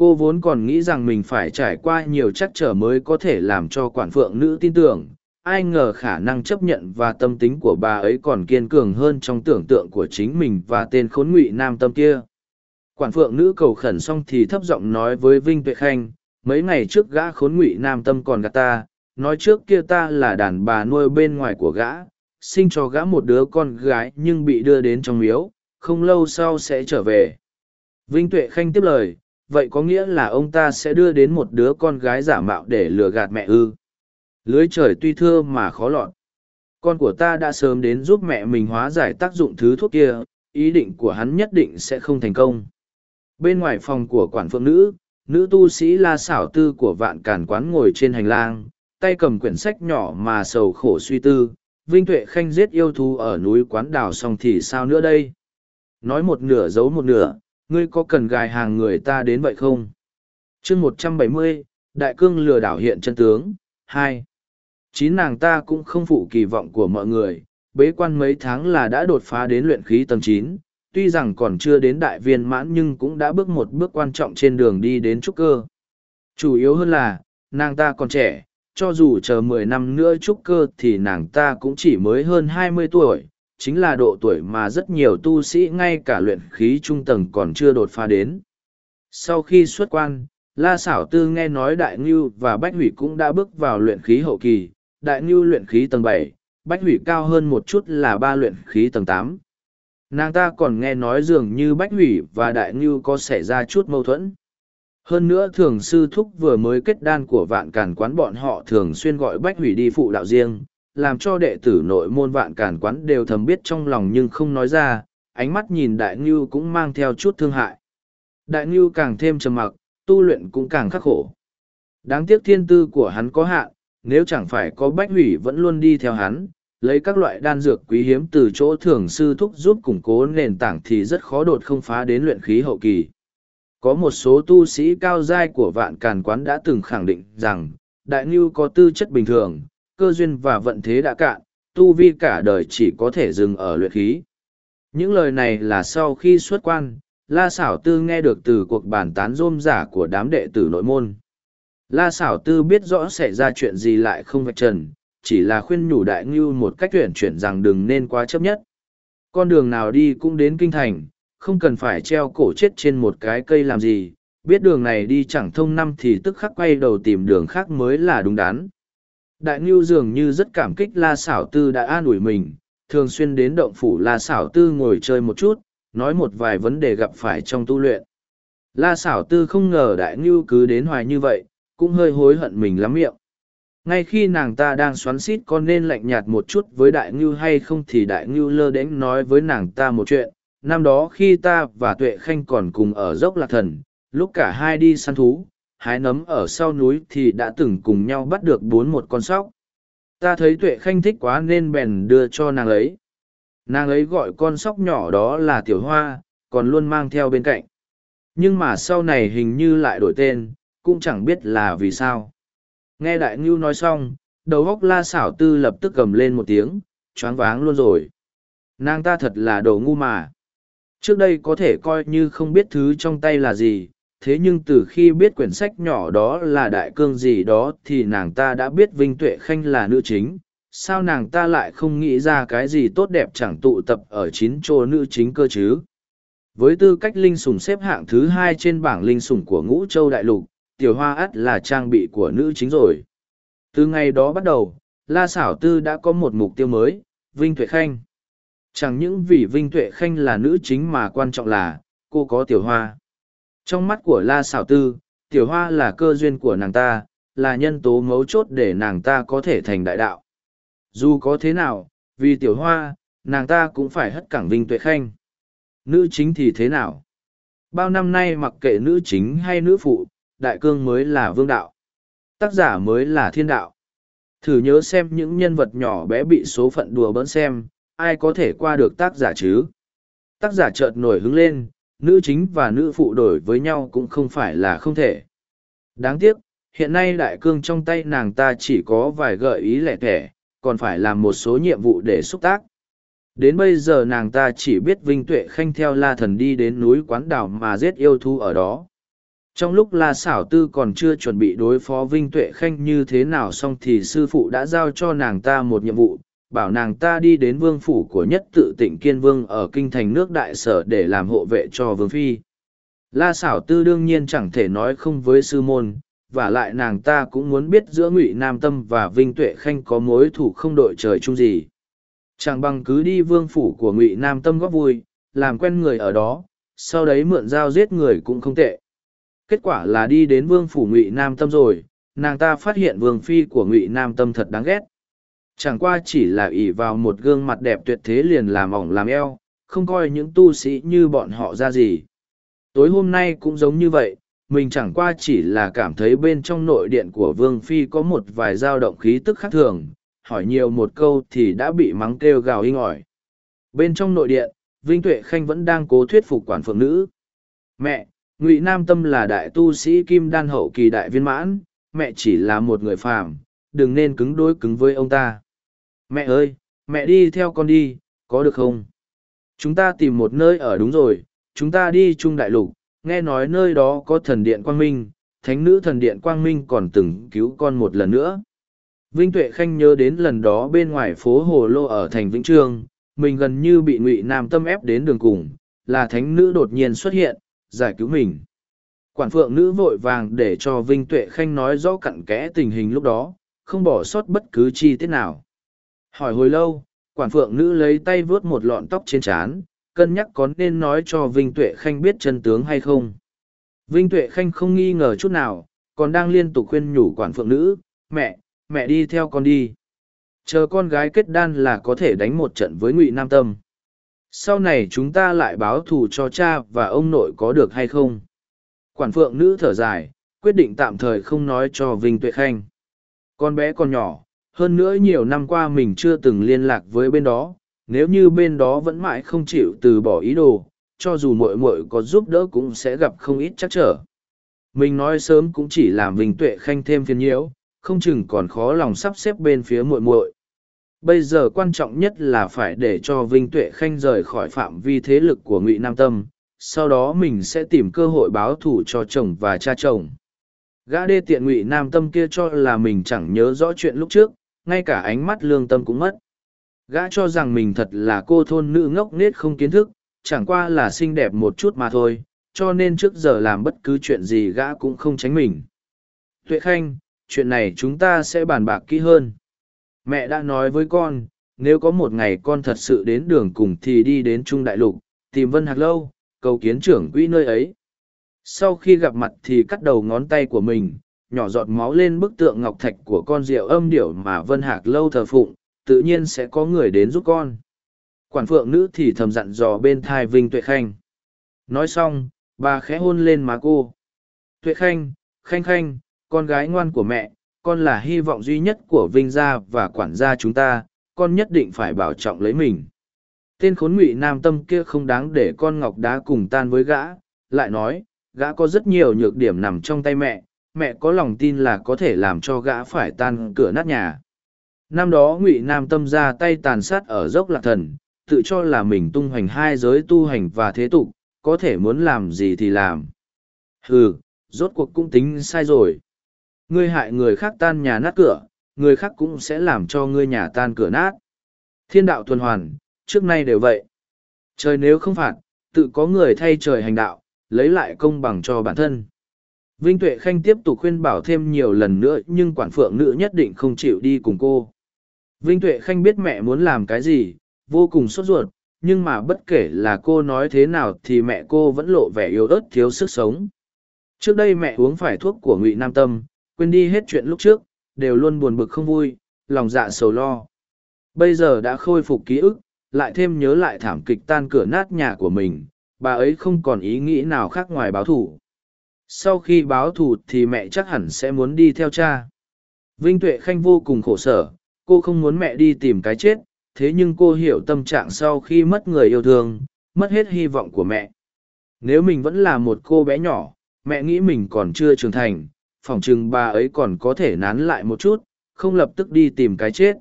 A: Cô vốn còn nghĩ rằng mình phải trải qua nhiều trắc trở mới có thể làm cho quản phượng nữ tin tưởng, ai ngờ khả năng chấp nhận và tâm tính của bà ấy còn kiên cường hơn trong tưởng tượng của chính mình và tên khốn ngụy nam tâm kia. Quản phượng nữ cầu khẩn xong thì thấp giọng nói với Vinh Tuệ Khanh, mấy ngày trước gã khốn ngụy nam tâm còn gạt ta, nói trước kia ta là đàn bà nuôi bên ngoài của gã, sinh cho gã một đứa con gái nhưng bị đưa đến trong miếu, không lâu sau sẽ trở về. Vinh Tuệ Khanh tiếp lời, vậy có nghĩa là ông ta sẽ đưa đến một đứa con gái giả mạo để lừa gạt mẹ ư. Lưới trời tuy thưa mà khó lọt. Con của ta đã sớm đến giúp mẹ mình hóa giải tác dụng thứ thuốc kia, ý định của hắn nhất định sẽ không thành công bên ngoài phòng của quản phượng nữ nữ tu sĩ la xảo tư của vạn cản quán ngồi trên hành lang tay cầm quyển sách nhỏ mà sầu khổ suy tư vinh tuệ khanh giết yêu thú ở núi quán đảo xong thì sao nữa đây nói một nửa giấu một nửa ngươi có cần gài hàng người ta đến vậy không chương một trăm bảy mươi đại cương lừa đảo hiện chân tướng hai chín nàng ta cũng không phụ kỳ vọng của mọi người bế quan mấy tháng là đã đột phá đến luyện khí tầng chín tuy rằng còn chưa đến đại viên mãn nhưng cũng đã bước một bước quan trọng trên đường đi đến trúc cơ. Chủ yếu hơn là, nàng ta còn trẻ, cho dù chờ mười năm nữa trúc cơ thì nàng ta cũng chỉ mới hơn hai mươi tuổi, chính là độ tuổi mà rất nhiều tu sĩ ngay cả luyện khí trung tầng còn chưa đột phá đến. Sau khi xuất quan, La Sảo Tư nghe nói Đại Ngưu và Bách Hủy cũng đã bước vào luyện khí hậu kỳ, Đại Ngưu luyện khí tầng bảy, Bách Hủy cao hơn một chút là ba luyện khí tầng tám. Nàng ta còn nghe nói dường như Bách Hủy và Đại Ngưu có xảy ra chút mâu thuẫn. Hơn nữa thường sư thúc vừa mới kết đan của vạn càn quán bọn họ thường xuyên gọi Bách Hủy đi phụ đạo riêng, làm cho đệ tử nội môn vạn cản quán đều thầm biết trong lòng nhưng không nói ra, ánh mắt nhìn Đại Ngưu cũng mang theo chút thương hại. Đại Ngưu càng thêm trầm mặc, tu luyện cũng càng khắc khổ. Đáng tiếc thiên tư của hắn có hạn, nếu chẳng phải có bách hủy vẫn luôn đi theo hắn, lấy các loại đan dược quý hiếm từ chỗ thường sư thúc giúp củng cố nền tảng thì rất khó đột không phá đến luyện khí hậu kỳ. Có một số tu sĩ cao giai của vạn càn quán đã từng khẳng định rằng, đại ngưu có tư chất bình thường, cơ duyên và vận thế đã cạn, tu vi cả đời chỉ có thể dừng ở luyện khí. Những lời này là sau khi xuất quan, La Sảo Tư nghe được từ cuộc bàn tán rôm giả của đám đệ tử nội môn. La Sảo Tư biết rõ xảy ra chuyện gì lại không vạch trần, chỉ là khuyên nhủ đại ngưu một cách tuyển chuyển rằng đừng nên quá chấp nhất. Con đường nào đi cũng đến kinh thành, không cần phải treo cổ chết trên một cái cây làm gì, biết đường này đi chẳng thông năm thì tức khắc quay đầu tìm đường khác mới là đúng đắn. Đại ngưu dường như rất cảm kích La Sảo Tư đã an ủi mình, thường xuyên đến động phủ La Sảo Tư ngồi chơi một chút, nói một vài vấn đề gặp phải trong tu luyện. La xảo tư không ngờ đại ngưu cứ đến hoài như vậy, cũng hơi hối hận mình lắm miệng. Ngay khi nàng ta đang xoắn xít có nên lạnh nhạt một chút với đại ngưu hay không thì đại ngưu lơ đến nói với nàng ta một chuyện. Năm đó khi ta và Tuệ Khanh còn cùng ở dốc lạc thần, lúc cả hai đi săn thú, hái nấm ở sau núi thì đã từng cùng nhau bắt được bốn một con sóc. Ta thấy Tuệ Khanh thích quá nên bèn đưa cho nàng ấy. Nàng ấy gọi con sóc nhỏ đó là tiểu hoa, còn luôn mang theo bên cạnh. Nhưng mà sau này hình như lại đổi tên, cũng chẳng biết là vì sao. Nghe đại ngưu nói xong, đầu góc la xảo tư lập tức cầm lên một tiếng, choáng váng luôn rồi. Nàng ta thật là đồ ngu mà. Trước đây có thể coi như không biết thứ trong tay là gì thế nhưng từ khi biết quyển sách nhỏ đó là đại cương gì đó thì nàng ta đã biết vinh tuệ khanh là nữ chính. Sao nàng ta lại không nghĩ ra cái gì tốt đẹp chẳng tụ tập ở chín chỗ nữ chính cơ chứ? Với tư cách linh sủng xếp hạng thứ hai trên bảng linh sủng của ngũ châu đại lục, tiểu hoa ắt là trang bị của nữ chính rồi. Từ ngày đó bắt đầu, la xảo tư đã có một mục tiêu mới, vinh tuệ khanh. Chẳng những vì vinh tuệ khanh là nữ chính mà quan trọng là, cô có tiểu hoa trong mắt của la Sảo tư tiểu hoa là cơ duyên của nàng ta là nhân tố mấu chốt để nàng ta có thể thành đại đạo dù có thế nào, vì tiểu hoa, nàng ta cũng phải hất cảng vinh tuệ khanh. Nữ chính thì thế nào? Bao năm nay mặc kệ nữ chính hay nữ phụ, đại cương mới là vương đạo. Tác giả mới là thiên đạo. Thử nhớ xem những nhân vật nhỏ bé bị số phận đùa bỡn xem, ai có thể qua được tác giả chứ? Tác giả chợt nổi hứng lên, nữ chính và nữ phụ đổi với nhau cũng không phải là không thể. Đáng tiếc, hiện nay đại cương trong tay nàng ta chỉ có vài gợi ý lẻ thẻ, còn phải làm một số nhiệm vụ để xúc tác. Đến bây giờ nàng ta chỉ biết Vinh Tuệ Khanh theo La Thần đi đến núi quán đảo mà giết yêu thú ở đó. Trong lúc La Sảo Tư còn chưa chuẩn bị đối phó Vinh Tuệ Khanh như thế nào xong thì sư phụ đã giao cho nàng ta một nhiệm vụ, bảo nàng ta đi đến vương phủ của nhất tự tỉnh Kiên Vương ở kinh thành nước đại sở để làm hộ vệ cho Vương Phi. La Xảo Tư đương nhiên chẳng thể nói không với sư môn, và lại nàng ta cũng muốn biết giữa ngụy nam tâm và vinh tuệ khanh có mối thủ không đội trời chung gì. Chẳng bằng cứ đi vương phủ của ngụy nam tâm góp vui làm quen người ở đó sau đấy mượn dao giết người cũng không tệ. Kết quả là đi đến vương phủ ngụy nam tâm rồi nàng ta phát hiện vương phi của ngụy nam tâm thật đáng ghét chẳng qua chỉ là ỷ vào một gương mặt đẹp tuyệt thế liền làm ỏng làm eo, không coi những tu sĩ như bọn họ ra gì. Tối hôm nay cũng giống như vậy, mình chẳng qua chỉ là cảm thấy bên trong nội điện của vương phi có một vài dao động khí tức khác thường, hỏi nhiều một câu thì đã bị mắng kêu gào inh ỏi. Bên trong nội điện, vinh tuệ khanh vẫn đang cố thuyết phục quản phượng nữ. Mẹ, ngụy nam tâm là đại tu sĩ kim đan hậu kỳ đại viên mãn, mẹ chỉ là một người phàm đừng nên cứng đối cứng với ông ta mẹ ơi mẹ đi theo con đi có được không chúng ta tìm một nơi ở đúng rồi chúng ta đi chung đại lục nghe nói nơi đó có thần điện quang minh, thánh nữ thần điện quang minh còn từng cứu con một lần nữa. Vinh Tuệ Khanh nhớ đến lần đó bên ngoài phố Hồ Lô ở thành Vĩnh Trương, mình gần như bị ngụy Nam tâm ép đến đường cùng, là thánh nữ đột nhiên xuất hiện, giải cứu mình. Quản phượng nữ vội vàng để cho Vinh Tuệ Khanh nói rõ cặn kẽ tình hình lúc đó, không bỏ sót bất cứ chi tiết nào. Hỏi hồi lâu, quản phượng nữ lấy tay vướt một lọn tóc trên trán, cân nhắc có nên nói cho Vinh Tuệ Khanh biết chân tướng hay không. Vinh Tuệ Khanh không nghi ngờ chút nào, còn đang liên tục khuyên nhủ quản phượng nữ, mẹ, mẹ đi theo con đi. Chờ con gái kết đan là có thể đánh một trận với Ngụy Nam Tâm. Sau này chúng ta lại báo thù cho cha và ông nội có được hay không? Quản phượng nữ thở dài, quyết định tạm thời không nói cho Vinh Tuệ Khanh. Con bé còn nhỏ, hơn nữa nhiều năm qua mình chưa từng liên lạc với bên đó, nếu như bên đó vẫn mãi không chịu từ bỏ ý đồ, cho dù muội muội có giúp đỡ cũng sẽ gặp không ít chắc trở. Mình nói sớm cũng chỉ làm Vinh Tuệ Khanh thêm phiền nhiễu, không chừng còn khó lòng sắp xếp bên phía muội muội. Bây giờ quan trọng nhất là phải để cho Vinh Tuệ Khanh rời khỏi phạm vi thế lực của Ngụy Nam Tâm, sau đó mình sẽ tìm cơ hội báo thù cho chồng và cha chồng. Gã đê tiện Ngụy Nam Tâm kia cho là mình chẳng nhớ rõ chuyện lúc trước, ngay cả ánh mắt lương tâm cũng mất. Gã cho rằng mình thật là cô thôn nữ ngốc nết không kiến thức, chẳng qua là xinh đẹp một chút mà thôi, cho nên trước giờ làm bất cứ chuyện gì gã cũng không tránh mình. Tuệ Khanh, chuyện này chúng ta sẽ bàn bạc kỹ hơn. Mẹ đã nói với con, nếu có một ngày con thật sự đến đường cùng thì đi đến Trung Đại Lục, tìm Vân Hạc Lâu, cầu kiến trưởng quỹ nơi ấy. Sau khi gặp mặt thì cắt đầu ngón tay của mình, nhỏ giọt máu lên bức tượng ngọc thạch của con rượu âm điệu mà Vân Hạc Lâu thờ phụng, tự nhiên sẽ có người đến giúp con. Quản phượng nữ thì thầm dặn dò bên thai Vinh Tuệ Khanh. Nói xong, bà khẽ hôn lên má cô. Tuệ Khanh, Khanh Khanh, con gái ngoan của mẹ, con là hy vọng duy nhất của Vinh gia và quản gia chúng ta, con nhất định phải bảo trọng lấy mình. Tên khốn ngụy nam tâm kia không đáng để con ngọc đá cùng tan với gã, lại nói, gã có rất nhiều nhược điểm nằm trong tay mẹ, mẹ có lòng tin là có thể làm cho gã phải tan cửa nát nhà. Năm đó ngụy nam tâm ra tay tàn sát ở dốc lạc thần, tự cho là mình tung hoành hai giới tu hành và thế tục, có thể muốn làm gì thì làm. Hừ, rốt cuộc cũng tính sai rồi. Ngươi hại người khác tan nhà nát cửa, người khác cũng sẽ làm cho ngươi nhà tan cửa nát. Thiên đạo tuần hoàn, trước nay đều vậy. Trời nếu không phạt, tự có người thay trời hành đạo, lấy lại công bằng cho bản thân. Vinh Tuệ Khanh tiếp tục khuyên bảo thêm nhiều lần nữa nhưng quản phượng nữ nhất định không chịu đi cùng cô. Vinh Tuệ Khanh biết mẹ muốn làm cái gì, vô cùng sốt ruột, nhưng mà bất kể là cô nói thế nào thì mẹ cô vẫn lộ vẻ yếu ớt thiếu sức sống. Trước đây mẹ uống phải thuốc của Ngụy Nam Tâm, quên đi hết chuyện lúc trước, đều luôn buồn bực không vui, lòng dạ sầu lo. Bây giờ đã khôi phục ký ức, lại thêm nhớ lại thảm kịch tan cửa nát nhà của mình, bà ấy không còn ý nghĩ nào khác ngoài báo thù. Sau khi báo thù thì mẹ chắc hẳn sẽ muốn đi theo cha. Vinh Tuệ Khanh vô cùng khổ sở, cô không muốn mẹ đi tìm cái chết, thế nhưng cô hiểu tâm trạng sau khi mất người yêu thương, mất hết hy vọng của mẹ. Nếu mình vẫn là một cô bé nhỏ, mẹ nghĩ mình còn chưa trưởng thành, phỏng chừng bà ấy còn có thể nán lại một chút, không lập tức đi tìm cái chết.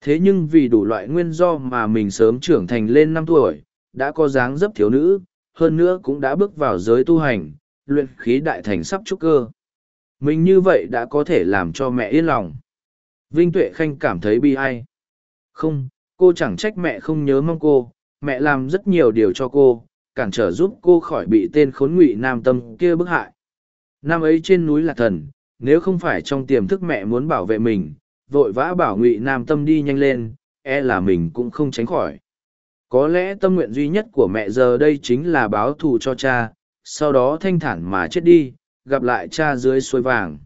A: Thế nhưng vì đủ loại nguyên do mà mình sớm trưởng thành lên năm tuổi, đã có dáng dấp thiếu nữ, hơn nữa cũng đã bước vào giới tu hành, luyện khí đại thành sắp trúc cơ. Mình như vậy đã có thể làm cho mẹ yên lòng. Vinh Tuệ Khanh cảm thấy bi ai. Không, cô chẳng trách mẹ không nhớ mong cô, mẹ làm rất nhiều điều cho cô, cản trở giúp cô khỏi bị tên khốn ngụy nam tâm kia bức hại. Năm ấy trên núi Lạc Thần, nếu không phải trong tiềm thức mẹ muốn bảo vệ mình, vội vã bảo ngụy nam tâm đi nhanh lên, e là mình cũng không tránh khỏi. Có lẽ tâm nguyện duy nhất của mẹ giờ đây chính là báo thù cho cha, sau đó thanh thản mà chết đi, gặp lại cha dưới suối vàng.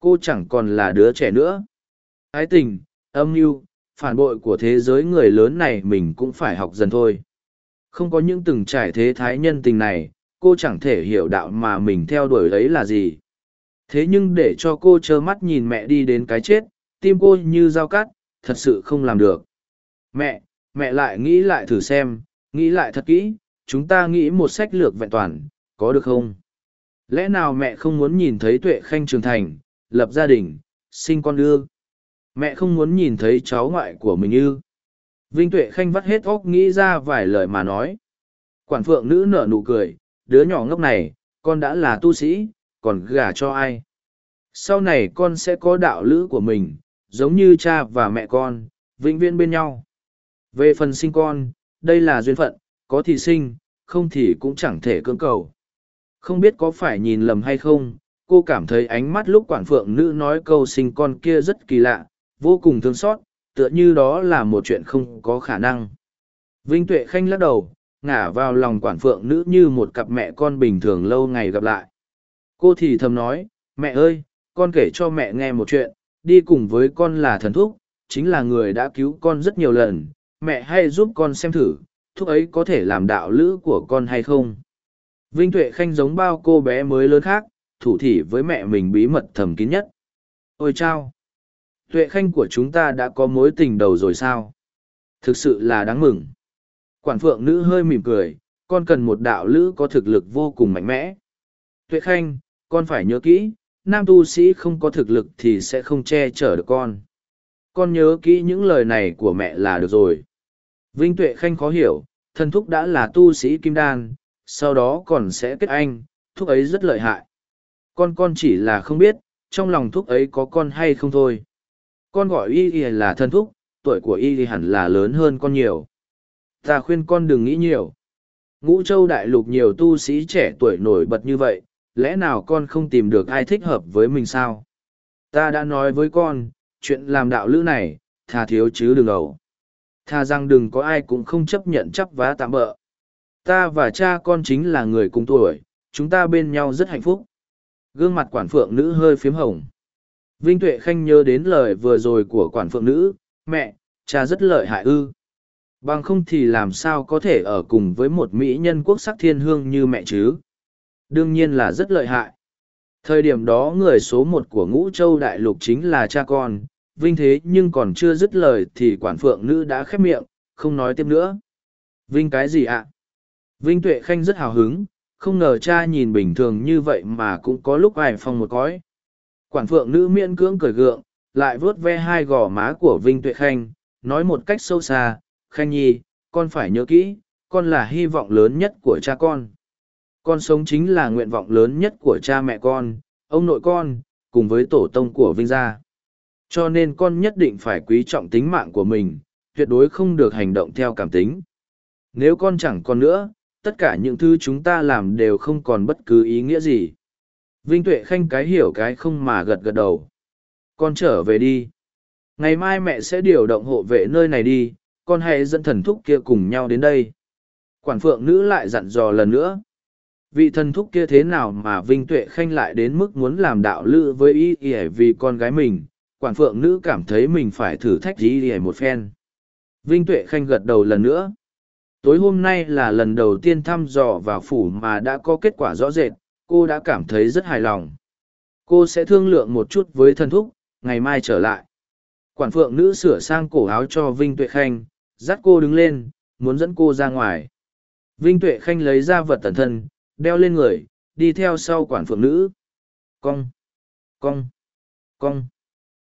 A: Cô chẳng còn là đứa trẻ nữa. Ái tình, âm mưu phản bội của thế giới người lớn này mình cũng phải học dần thôi. Không có những từng trải thế thái nhân tình này, cô chẳng thể hiểu đạo mà mình theo đuổi ấy là gì. Thế nhưng để cho cô trơ mắt nhìn mẹ đi đến cái chết, tim cô như dao cắt, thật sự không làm được. Mẹ, mẹ lại nghĩ lại thử xem, nghĩ lại thật kỹ, chúng ta nghĩ một sách lược vẹn toàn, có được không? Lẽ nào mẹ không muốn nhìn thấy tuệ khanh trưởng thành, lập gia đình, sinh con ư? Mẹ không muốn nhìn thấy cháu ngoại của mình ư? Vinh tuệ khanh vắt hết óc nghĩ ra vài lời mà nói. Quản phượng nữ nở nụ cười, đứa nhỏ ngốc này, con đã là tu sĩ, còn gả cho ai? Sau này con sẽ có đạo lữ của mình, giống như cha và mẹ con, vĩnh viễn bên nhau. Về phần sinh con, đây là duyên phận, có thì sinh, không thì cũng chẳng thể cưỡng cầu. Không biết có phải nhìn lầm hay không, cô cảm thấy ánh mắt lúc quản phượng nữ nói câu sinh con kia rất kỳ lạ, vô cùng thương xót, tựa như đó là một chuyện không có khả năng. Vinh Tuệ Khanh lắc đầu, ngả vào lòng quản phượng nữ như một cặp mẹ con bình thường lâu ngày gặp lại. Cô thì thầm nói, mẹ ơi, con kể cho mẹ nghe một chuyện, đi cùng với con là thần thúc, chính là người đã cứu con rất nhiều lần, mẹ hay giúp con xem thử, thuốc ấy có thể làm đạo lữ của con hay không. Vinh Tuệ Khanh giống bao cô bé mới lớn khác, thủ thỉ với mẹ mình bí mật thầm kín nhất. Ôi chao! Tuệ Khanh của chúng ta đã có mối tình đầu rồi sao? Thực sự là đáng mừng. Quản phượng nữ hơi mỉm cười, con cần một đạo lữ có thực lực vô cùng mạnh mẽ. Tuệ Khanh, con phải nhớ kỹ, nam tu sĩ không có thực lực thì sẽ không che chở được con. Con nhớ kỹ những lời này của mẹ là được rồi. Vinh Tuệ Khanh khó hiểu, thần thúc đã là tu sĩ kim đan, sau đó còn sẽ kết anh, thúc ấy rất lợi hại. Con con chỉ là không biết, trong lòng thúc ấy có con hay không thôi. Con gọi y y là thân thúc, tuổi của y y hẳn là lớn hơn con nhiều. Ta khuyên con đừng nghĩ nhiều. Ngũ châu đại lục nhiều tu sĩ trẻ tuổi nổi bật như vậy, lẽ nào con không tìm được ai thích hợp với mình sao? Ta đã nói với con, chuyện làm đạo lữ này, thà thiếu chứ đừng ẩu. Thà rằng đừng có ai cũng không chấp nhận chấp vá tạm bỡ ta và cha con chính là người cùng tuổi, chúng ta bên nhau rất hạnh phúc. Gương mặt quản phượng nữ hơi phiếm hồng. Vinh tuệ khanh nhớ đến lời vừa rồi của quản phượng nữ, mẹ, cha rất lợi hại ư. Bằng không thì làm sao có thể ở cùng với một mỹ nhân quốc sắc thiên hương như mẹ chứ? Đương nhiên là rất lợi hại. Thời điểm đó người số một của ngũ châu đại lục chính là cha con vinh thế nhưng còn chưa dứt lời thì quản phượng nữ đã khép miệng không nói tiếp nữa vinh cái gì ạ Vinh Tuệ Khanh rất hào hứng, không ngờ cha nhìn bình thường như vậy mà cũng có lúc ai phong một cõi. Quản phượng nữ miễn cưỡng cười gượng, lại vớt ve hai gò má của Vinh Tuệ Khanh, nói một cách sâu xa, Khanh Nhi, con phải nhớ kỹ, con là hy vọng lớn nhất của cha con. Con sống chính là nguyện vọng lớn nhất của cha mẹ con, ông nội con, cùng với tổ tông của Vinh gia. Cho nên con nhất định phải quý trọng tính mạng của mình, tuyệt đối không được hành động theo cảm tính. Nếu con chẳng còn nữa, tất cả những thứ chúng ta làm đều không còn bất cứ ý nghĩa gì. Vinh Tuệ Khanh cái hiểu cái không mà gật gật đầu. Con trở về đi. Ngày mai mẹ sẽ điều động hộ vệ nơi này đi, con hãy dẫn thần thúc kia cùng nhau đến đây. Quản phượng nữ lại dặn dò lần nữa. Vị thần thúc kia thế nào mà Vinh Tuệ Khanh lại đến mức muốn làm đạo lữ với ý ỉa vì con gái mình, quản phượng nữ cảm thấy mình phải thử thách dí ỉa một phen. Vinh Tuệ Khanh gật đầu lần nữa. Tối hôm nay là lần đầu tiên thăm dò vào phủ mà đã có kết quả rõ rệt, cô đã cảm thấy rất hài lòng. Cô sẽ thương lượng một chút với thân thúc, ngày mai trở lại. Quản phượng nữ sửa sang cổ áo cho vinh tuệ khanh, dắt cô đứng lên, muốn dẫn cô ra ngoài. Vinh tuệ khanh lấy ra vật tẩn thân, đeo lên người, đi theo sau quản phượng nữ. Cong cong cong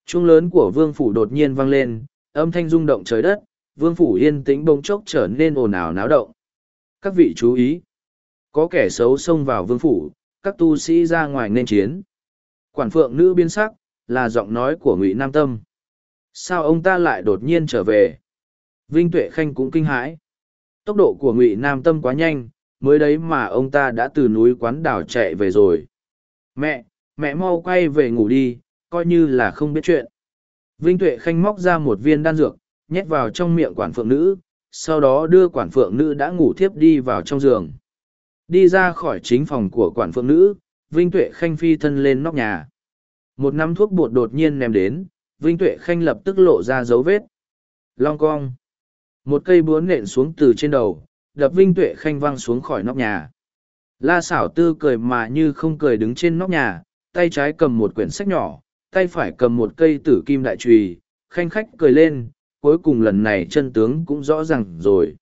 A: chuông lớn của vương phủ đột nhiên vang lên âm thanh rung động trời đất vương phủ yên tĩnh bỗng chốc trở nên ồn ào náo động. Các vị chú ý. Có kẻ xấu xông vào vương phủ, các tu sĩ ra ngoài nên chiến. Quản phượng nữ biên sắc, là giọng nói của ngụy Nam Tâm. Sao ông ta lại đột nhiên trở về? Vinh Tuệ Khanh cũng kinh hãi. Tốc độ của ngụy Nam Tâm quá nhanh, mới đấy mà ông ta đã từ núi quán đảo chạy về rồi. Mẹ, mẹ mau quay về ngủ đi, coi như là không biết chuyện. Vinh Tuệ Khanh móc ra một viên đan dược, nhét vào trong miệng quản phượng nữ, sau đó đưa quản phượng nữ đã ngủ thiếp đi vào trong giường. Đi ra khỏi chính phòng của quản phượng nữ, Vinh Tuệ Khanh phi thân lên nóc nhà. Một nắm thuốc bột đột nhiên ném đến, Vinh Tuệ Khanh lập tức lộ ra dấu vết. Long cong. Một cây búa nện xuống từ trên đầu, đập Vinh Tuệ Khanh văng xuống khỏi nóc nhà. La xảo tư cười mà như không cười đứng trên nóc nhà, tay trái cầm một quyển sách nhỏ, tay phải cầm một cây tử kim đại trùy, khanh khách cười lên, cuối cùng lần này chân tướng cũng rõ ràng rồi.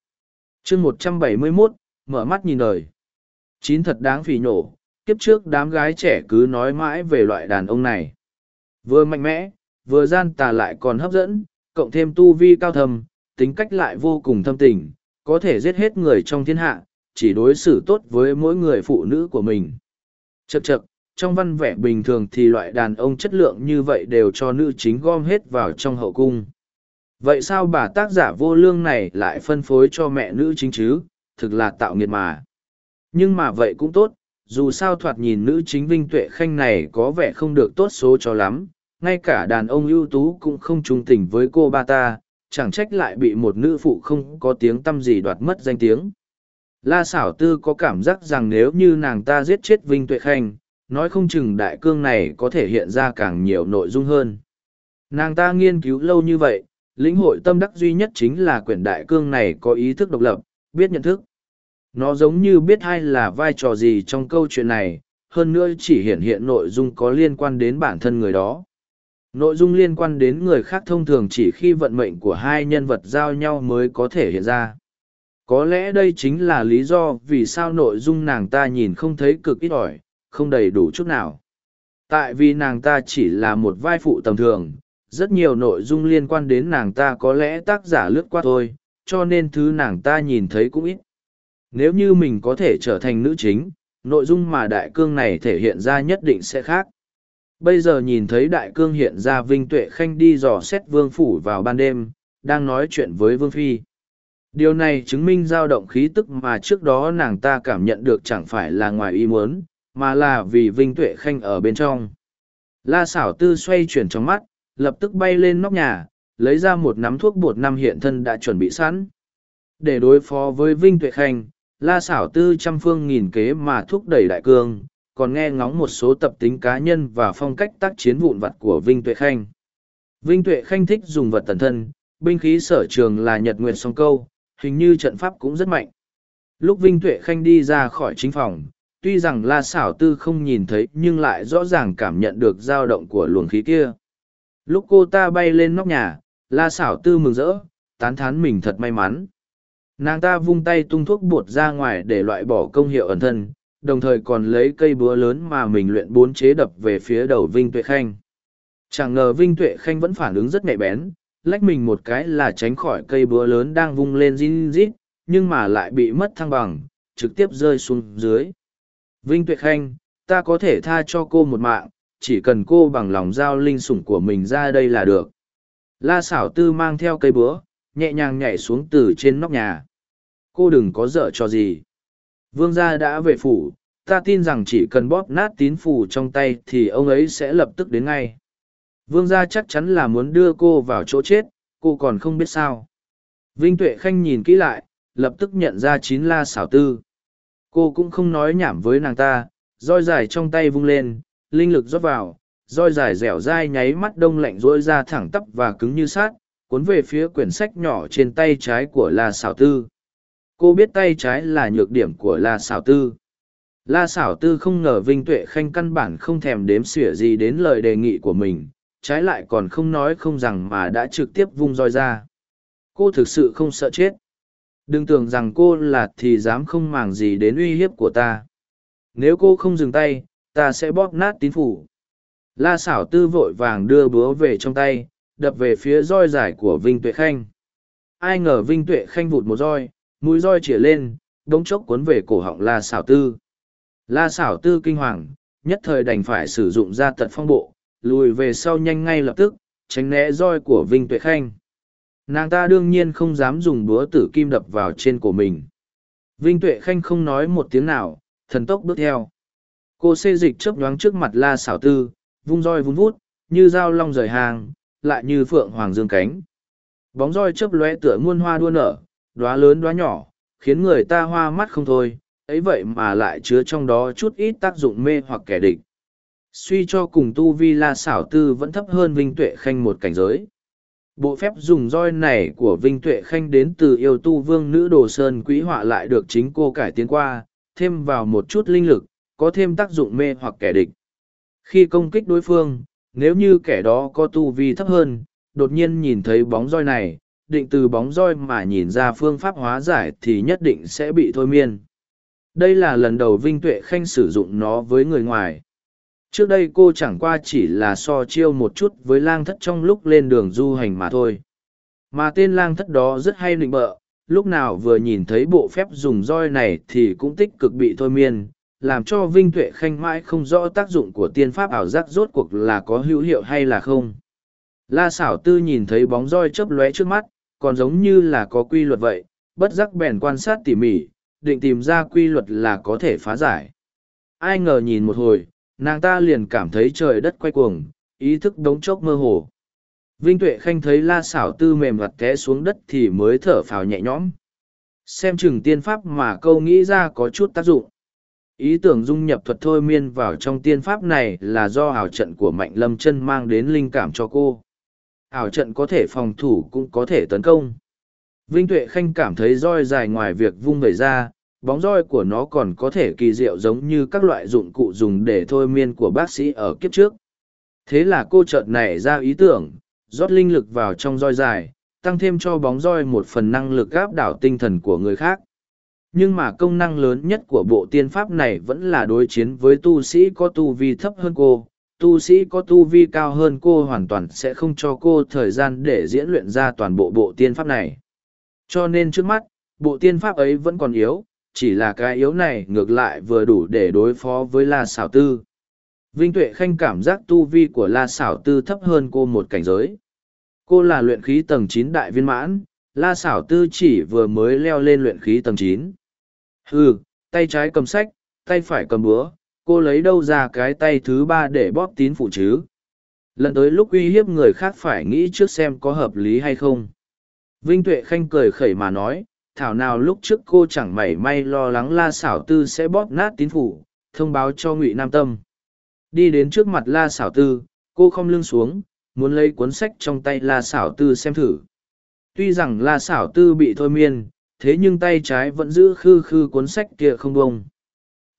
A: chương một trăm bảy mươi 171, mở mắt nhìn đời. Chín thật đáng phỉ nổ, kiếp trước đám gái trẻ cứ nói mãi về loại đàn ông này. Vừa mạnh mẽ, vừa gian tà lại còn hấp dẫn, cộng thêm tu vi cao thầm, tính cách lại vô cùng thâm tình, có thể giết hết người trong thiên hạ, chỉ đối xử tốt với mỗi người phụ nữ của mình. Chậc chậc, trong văn vẻ bình thường thì loại đàn ông chất lượng như vậy đều cho nữ chính gom hết vào trong hậu cung. Vậy sao bà tác giả vô lương này lại phân phối cho mẹ nữ chính chứ? Thực là tạo nghiệt mà. Nhưng mà vậy cũng tốt dù sao thoạt nhìn nữ chính Vinh Tuệ Khanh này có vẻ không được tốt số cho lắm, ngay cả đàn ông ưu tú cũng không trung tình với cô ba ta, chẳng trách lại bị một nữ phụ không có tiếng tâm gì đoạt mất danh tiếng. La xảo tư có cảm giác rằng nếu như nàng ta giết chết Vinh Tuệ Khanh, nói không chừng đại cương này có thể hiện ra càng nhiều nội dung hơn. Nàng ta nghiên cứu lâu như vậy, lĩnh hội tâm đắc duy nhất chính là quyển đại cương này có ý thức độc lập, biết nhận thức. Nó giống như biết hay là vai trò gì trong câu chuyện này, hơn nữa chỉ hiện hiện nội dung có liên quan đến bản thân người đó. Nội dung liên quan đến người khác thông thường chỉ khi vận mệnh của hai nhân vật giao nhau mới có thể hiện ra. Có lẽ đây chính là lý do vì sao nội dung nàng ta nhìn không thấy cực ít ỏi, không đầy đủ chút nào. Tại vì nàng ta chỉ là một vai phụ tầm thường, rất nhiều nội dung liên quan đến nàng ta có lẽ tác giả lướt qua thôi, cho nên thứ nàng ta nhìn thấy cũng ít. Nếu như mình có thể trở thành nữ chính, nội dung mà đại cương này thể hiện ra nhất định sẽ khác. Bây giờ nhìn thấy đại cương hiện ra Vinh Tuệ Khanh đi dò xét vương phủ vào ban đêm, đang nói chuyện với vương phi. Điều này chứng minh dao động khí tức mà trước đó nàng ta cảm nhận được chẳng phải là ngoài ý muốn, mà là vì Vinh Tuệ Khanh ở bên trong. La xảo tư xoay chuyển trong mắt, lập tức bay lên nóc nhà, lấy ra một nắm thuốc bột năm hiện thân đã chuẩn bị sẵn. Để đối phó với Vinh Tuệ Khanh, La xảo tư trăm phương nghìn kế mà thúc đẩy đại cương, còn nghe ngóng một số tập tính cá nhân và phong cách tác chiến vụn vặt của Vinh Tuệ Khanh. Vinh Tuệ Khanh thích dùng vật tần thân, binh khí sở trường là nhật nguyện song câu, hình như trận pháp cũng rất mạnh. Lúc Vinh Tuệ Khanh đi ra khỏi chính phòng, tuy rằng La Sảo Tư không nhìn thấy nhưng lại rõ ràng cảm nhận được dao động của luồng khí kia. Lúc cô ta bay lên nóc nhà, La Sảo Tư mừng rỡ, tán thán mình thật may mắn. Nàng ta vung tay tung thuốc bột ra ngoài để loại bỏ công hiệu ẩn thân, đồng thời còn lấy cây búa lớn mà mình luyện bốn chế đập về phía đầu Vinh Tuệ Khanh. Chẳng ngờ Vinh Tuệ Khanh vẫn phản ứng rất nhạy bén, lách mình một cái là tránh khỏi cây búa lớn đang vung lên zin rít, nhưng mà lại bị mất thăng bằng, trực tiếp rơi xuống dưới. Vinh Tuệ Khanh, ta có thể tha cho cô một mạng, chỉ cần cô bằng lòng giao linh sủng của mình ra đây là được. La xảo tư mang theo cây búa, nhẹ nhàng nhảy xuống từ trên nóc nhà. Cô đừng có dở cho gì. Vương gia đã về phủ, ta tin rằng chỉ cần bóp nát tín phủ trong tay thì ông ấy sẽ lập tức đến ngay. Vương gia chắc chắn là muốn đưa cô vào chỗ chết, cô còn không biết sao. Vinh Tuệ Khanh nhìn kỹ lại, lập tức nhận ra chín la xảo tư. Cô cũng không nói nhảm với nàng ta, roi dài trong tay vung lên, linh lực rót vào, roi dài dẻo dai nháy mắt đông lạnh rỗi ra thẳng tắp và cứng như sát, cuốn về phía quyển sách nhỏ trên tay trái của la xảo tư. Cô biết tay trái là nhược điểm của la xảo tư. La xảo tư không ngờ Vinh Tuệ Khanh căn bản không thèm đếm xỉa gì đến lời đề nghị của mình, trái lại còn không nói không rằng mà đã trực tiếp vung roi ra. Cô thực sự không sợ chết. Đừng tưởng rằng cô là thì dám không màng gì đến uy hiếp của ta. Nếu cô không dừng tay, ta sẽ bóp nát tín phủ. La xảo tư vội vàng đưa búa về trong tay, đập về phía roi dài của Vinh Tuệ Khanh. Ai ngờ Vinh Tuệ Khanh vụt một roi, mũi roi chĩa lên, đống chốc cuốn về cổ họng La xảo tư. La xảo tư kinh hoàng, nhất thời đành phải sử dụng ra tật phong bộ, lùi về sau nhanh ngay lập tức, tránh né roi của Vinh Tuệ Khanh. Nàng ta đương nhiên không dám dùng búa tử kim đập vào trên cổ mình. Vinh Tuệ Khanh không nói một tiếng nào, thần tốc bước theo. Cô xê dịch chớp nhoáng trước mặt la xảo tư, vung roi vun vút, như dao long rời hàng, lại như phượng hoàng dương cánh. Bóng roi chớp lóe tựa muôn hoa đua nở, đóa lớn đóa nhỏ, khiến người ta hoa mắt không thôi, ấy vậy mà lại chứa trong đó chút ít tác dụng mê hoặc kẻ địch. Suy cho cùng tu vi la xảo tư vẫn thấp hơn Vinh Tuệ Khanh một cảnh giới. Bộ phép dùng roi này của Vinh Tuệ Khanh đến từ yêu tu vương nữ đồ sơn quý họa lại được chính cô cải tiến qua, thêm vào một chút linh lực, có thêm tác dụng mê hoặc kẻ địch. Khi công kích đối phương, nếu như kẻ đó có tu vi thấp hơn, đột nhiên nhìn thấy bóng roi này, định từ bóng roi mà nhìn ra phương pháp hóa giải thì nhất định sẽ bị thôi miên. Đây là lần đầu Vinh Tuệ Khanh sử dụng nó với người ngoài trước đây cô chẳng qua chỉ là so chiêu một chút với lang thất trong lúc lên đường du hành mà thôi. Mà tên lang thất đó rất hay nịnh bợ lúc nào vừa nhìn thấy bộ phép dùng roi này thì cũng tích cực bị thôi miên làm cho vinh tuệ khanh mãi không rõ tác dụng của tiên pháp ảo giác rốt cuộc là có hữu hiệu hay là không. La xảo tư nhìn thấy bóng roi chớp lóe trước mắt còn giống như là có quy luật vậy bất giác bèn quan sát tỉ mỉ định tìm ra quy luật là có thể phá giải. Ai ngờ nhìn một hồi, nàng ta liền cảm thấy trời đất quay cuồng, ý thức đống chốc mơ hồ. Vinh Tuệ Khanh thấy la xảo tư mềm mặt té xuống đất thì mới thở phào nhẹ nhõm. Xem chừng tiên pháp mà câu nghĩ ra có chút tác dụng. Ý tưởng dung nhập thuật thôi miên vào trong tiên pháp này là do ảo trận của Mạnh Lâm chân mang đến linh cảm cho cô. Ảo trận có thể phòng thủ cũng có thể tấn công. Vinh Tuệ Khanh cảm thấy roi dài ngoài việc vung vẩy ra, bóng roi của nó còn có thể kỳ diệu giống như các loại dụng cụ dùng để thôi miên của bác sĩ ở kiếp trước. Thế là cô chợt nảy ra ý tưởng, rót linh lực vào trong roi dài, tăng thêm cho bóng roi một phần năng lực gáp đảo tinh thần của người khác. Nhưng mà công năng lớn nhất của bộ tiên pháp này vẫn là đối chiến với tu sĩ có tu vi thấp hơn cô. Tu sĩ có tu vi cao hơn cô hoàn toàn sẽ không cho cô thời gian để diễn luyện ra toàn bộ bộ tiên pháp này. Cho nên trước mắt, bộ tiên pháp ấy vẫn còn yếu, chỉ là cái yếu này ngược lại vừa đủ để đối phó với La Sảo Tư. Vinh Tuệ Khanh cảm giác tu vi của La Sảo Tư thấp hơn cô một cảnh giới. Cô là luyện khí tầng chín đại viên mãn, La Sảo Tư chỉ vừa mới leo lên luyện khí tầng chín. Hừ, tay trái cầm sách, tay phải cầm búa, cô lấy đâu ra cái tay thứ ba để bóp tín phụ chứ? Lần tới lúc uy hiếp người khác phải nghĩ trước xem có hợp lý hay không. Vinh Tuệ Khanh cười khẩy mà nói, thảo nào lúc trước cô chẳng mảy may lo lắng la xảo tư sẽ bóp nát tín phủ, thông báo cho ngụy Nam Tâm. Đi đến trước mặt la xảo tư, cô không lưng xuống, muốn lấy cuốn sách trong tay la xảo tư xem thử. Tuy rằng la xảo tư bị thôi miên, thế nhưng tay trái vẫn giữ khư khư cuốn sách kia không bông.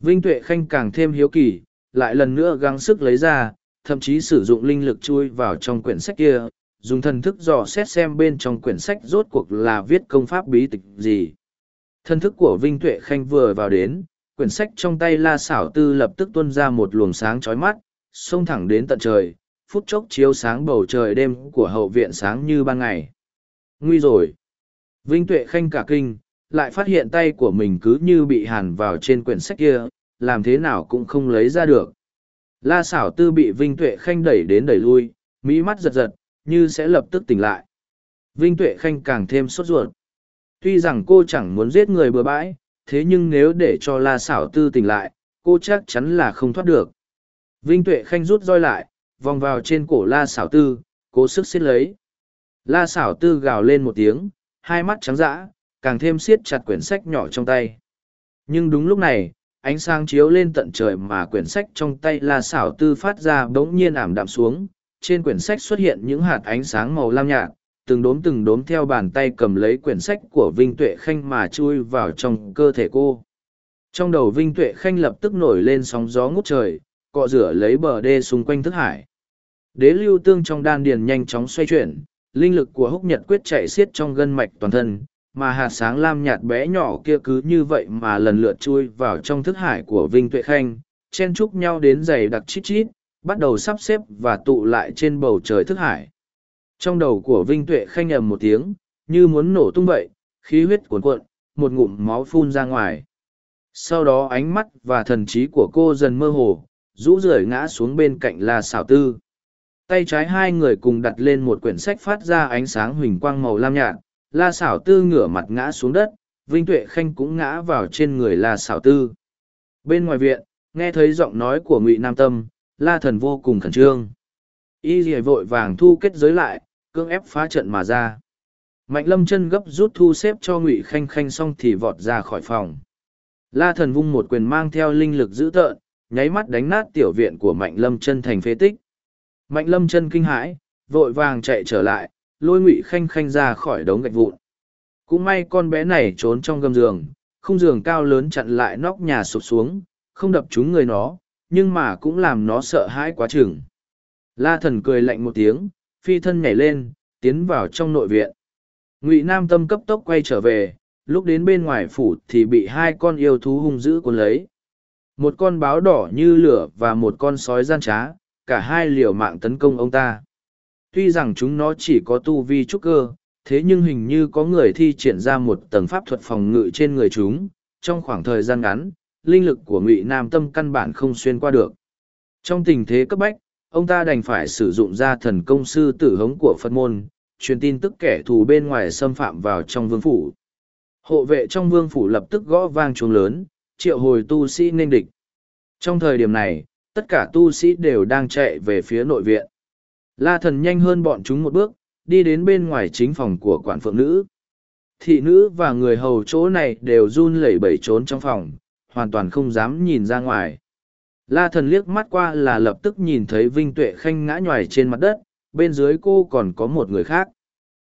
A: Vinh Tuệ Khanh càng thêm hiếu kỳ, lại lần nữa gắng sức lấy ra, thậm chí sử dụng linh lực chui vào trong quyển sách kia, dùng thần thức dò xét xem bên trong quyển sách rốt cuộc là viết công pháp bí tịch gì. Thần thức của Vinh Tuệ Khanh vừa vào đến, quyển sách trong tay La sảo Tư lập tức tuôn ra một luồng sáng chói mắt, xông thẳng đến tận trời, phút chốc chiếu sáng bầu trời đêm của hậu viện sáng như ban ngày. Nguy rồi! Vinh Tuệ Khanh cả kinh, lại phát hiện tay của mình cứ như bị hàn vào trên quyển sách kia, làm thế nào cũng không lấy ra được. La sảo tư bị Vinh Tuệ Khanh đẩy đến đẩy lui, mỹ mắt giật giật, như sẽ lập tức tỉnh lại. Vinh Tuệ Khanh càng thêm sốt ruột. Tuy rằng cô chẳng muốn giết người bừa bãi, thế nhưng nếu để cho La Sảo tư tỉnh lại, cô chắc chắn là không thoát được. Vinh Tuệ Khanh rút roi lại, vòng vào trên cổ La Sảo tư, cố sức xiết lấy. La Sảo tư gào lên một tiếng, hai mắt trắng dã, càng thêm siết chặt quyển sách nhỏ trong tay. Nhưng đúng lúc này, ánh sáng chiếu lên tận trời mà quyển sách trong tay La Sảo tư phát ra bỗng nhiên ảm đạm xuống, trên quyển sách xuất hiện những hạt ánh sáng màu lam nhạt, từng đốm từng đốm theo bàn tay cầm lấy quyển sách của Vinh Tuệ Khanh mà chui vào trong cơ thể cô. Trong đầu Vinh Tuệ Khanh lập tức nổi lên sóng gió ngút trời, cọ rửa lấy bờ đê xung quanh thức hải. Đế lưu tương trong đan điền nhanh chóng xoay chuyển, linh lực của húc nhật quyết chạy xiết trong gân mạch toàn thân, mà hạt sáng lam nhạt bé nhỏ kia cứ như vậy mà lần lượt chui vào trong thức hải của Vinh Tuệ Khanh, chen chúc nhau đến dày đặc chít chít, bắt đầu sắp xếp và tụ lại trên bầu trời thức hải. Trong đầu của Vinh Tuệ Khanh ầm một tiếng, như muốn nổ tung vậy, khí huyết cuồn cuộn, một ngụm máu phun ra ngoài. Sau đó ánh mắt và thần trí của cô dần mơ hồ, rũ rượi ngã xuống bên cạnh La Sảo Tư. Tay trái hai người cùng đặt lên một quyển sách phát ra ánh sáng huỳnh quang màu lam nhạt, La Sảo Tư ngửa mặt ngã xuống đất, Vinh Tuệ Khanh cũng ngã vào trên người La Sảo Tư. Bên ngoài viện, nghe thấy giọng nói của Ngụy Nam Tâm, La Thần vô cùng khẩn trương. Y dì vội vàng thu kết giới lại, cưỡng ép phá trận mà ra. Mạnh lâm chân gấp rút thu xếp cho Ngụy Khanh Khanh xong thì vọt ra khỏi phòng. La Thần vung một quyền mang theo linh lực dữ tợn, nháy mắt đánh nát tiểu viện của Mạnh lâm chân thành phế tích. Mạnh lâm chân kinh hãi, vội vàng chạy trở lại, lôi ngụy khanh khanh ra khỏi đống gạch vụn. Cũng may con bé này trốn trong gầm giường, không giường cao lớn chặn lại nóc nhà sụp xuống, không đập trúng người nó, nhưng mà cũng làm nó sợ hãi quá chừng. La thần cười lạnh một tiếng, phi thân nhảy lên, tiến vào trong nội viện. Ngụy Nam Tâm cấp tốc quay trở về, lúc đến bên ngoài phủ thì bị hai con yêu thú hung dữ cuốn lấy. Một con báo đỏ như lửa và một con sói gian trá, cả hai liều mạng tấn công ông ta. Tuy rằng chúng nó chỉ có tu vi trúc cơ, thế nhưng hình như có người thi triển ra một tầng pháp thuật phòng ngự trên người chúng, trong khoảng thời gian ngắn, linh lực của ngụy Nam Tâm căn bản không xuyên qua được. Trong tình thế cấp bách, ông ta đành phải sử dụng ra thần công sư tử hống của Phật môn, truyền tin tức kẻ thù bên ngoài xâm phạm vào trong vương phủ. Hộ vệ trong vương phủ lập tức gõ vang chuông lớn, triệu hồi tu sĩ nên địch. Trong thời điểm này, tất cả tu sĩ đều đang chạy về phía nội viện. La thần nhanh hơn bọn chúng một bước, đi đến bên ngoài chính phòng của quản phượng nữ. Thị nữ và người hầu chỗ này đều run lẩy bẩy trốn trong phòng, hoàn toàn không dám nhìn ra ngoài. La thần liếc mắt qua là lập tức nhìn thấy Vinh Tuệ Khanh ngã nhòi trên mặt đất, bên dưới cô còn có một người khác.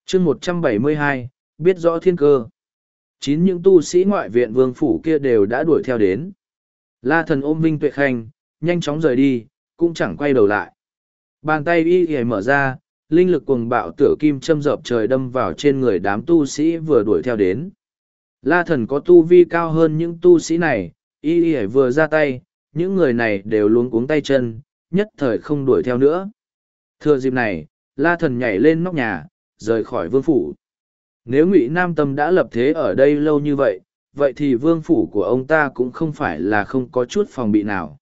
A: chương một trăm bảy mươi hai, biết rõ thiên cơ. Chín những tu sĩ ngoại viện vương phủ kia đều đã đuổi theo đến. La thần ôm Vinh Tuệ Khanh, nhanh chóng rời đi, cũng chẳng quay đầu lại. Bàn tay y y mở ra, linh lực cuồng bạo tựa kim châm dập trời đâm vào trên người đám tu sĩ vừa đuổi theo đến. La thần có tu vi cao hơn những tu sĩ này, y y vừa ra tay, những người này đều luống cuống tay chân, nhất thời không đuổi theo nữa. Thừa dịp này, la thần nhảy lên nóc nhà, rời khỏi vương phủ. Nếu ngụy Nam Tâm đã lập thế ở đây lâu như vậy, vậy thì vương phủ của ông ta cũng không phải là không có chút phòng bị nào.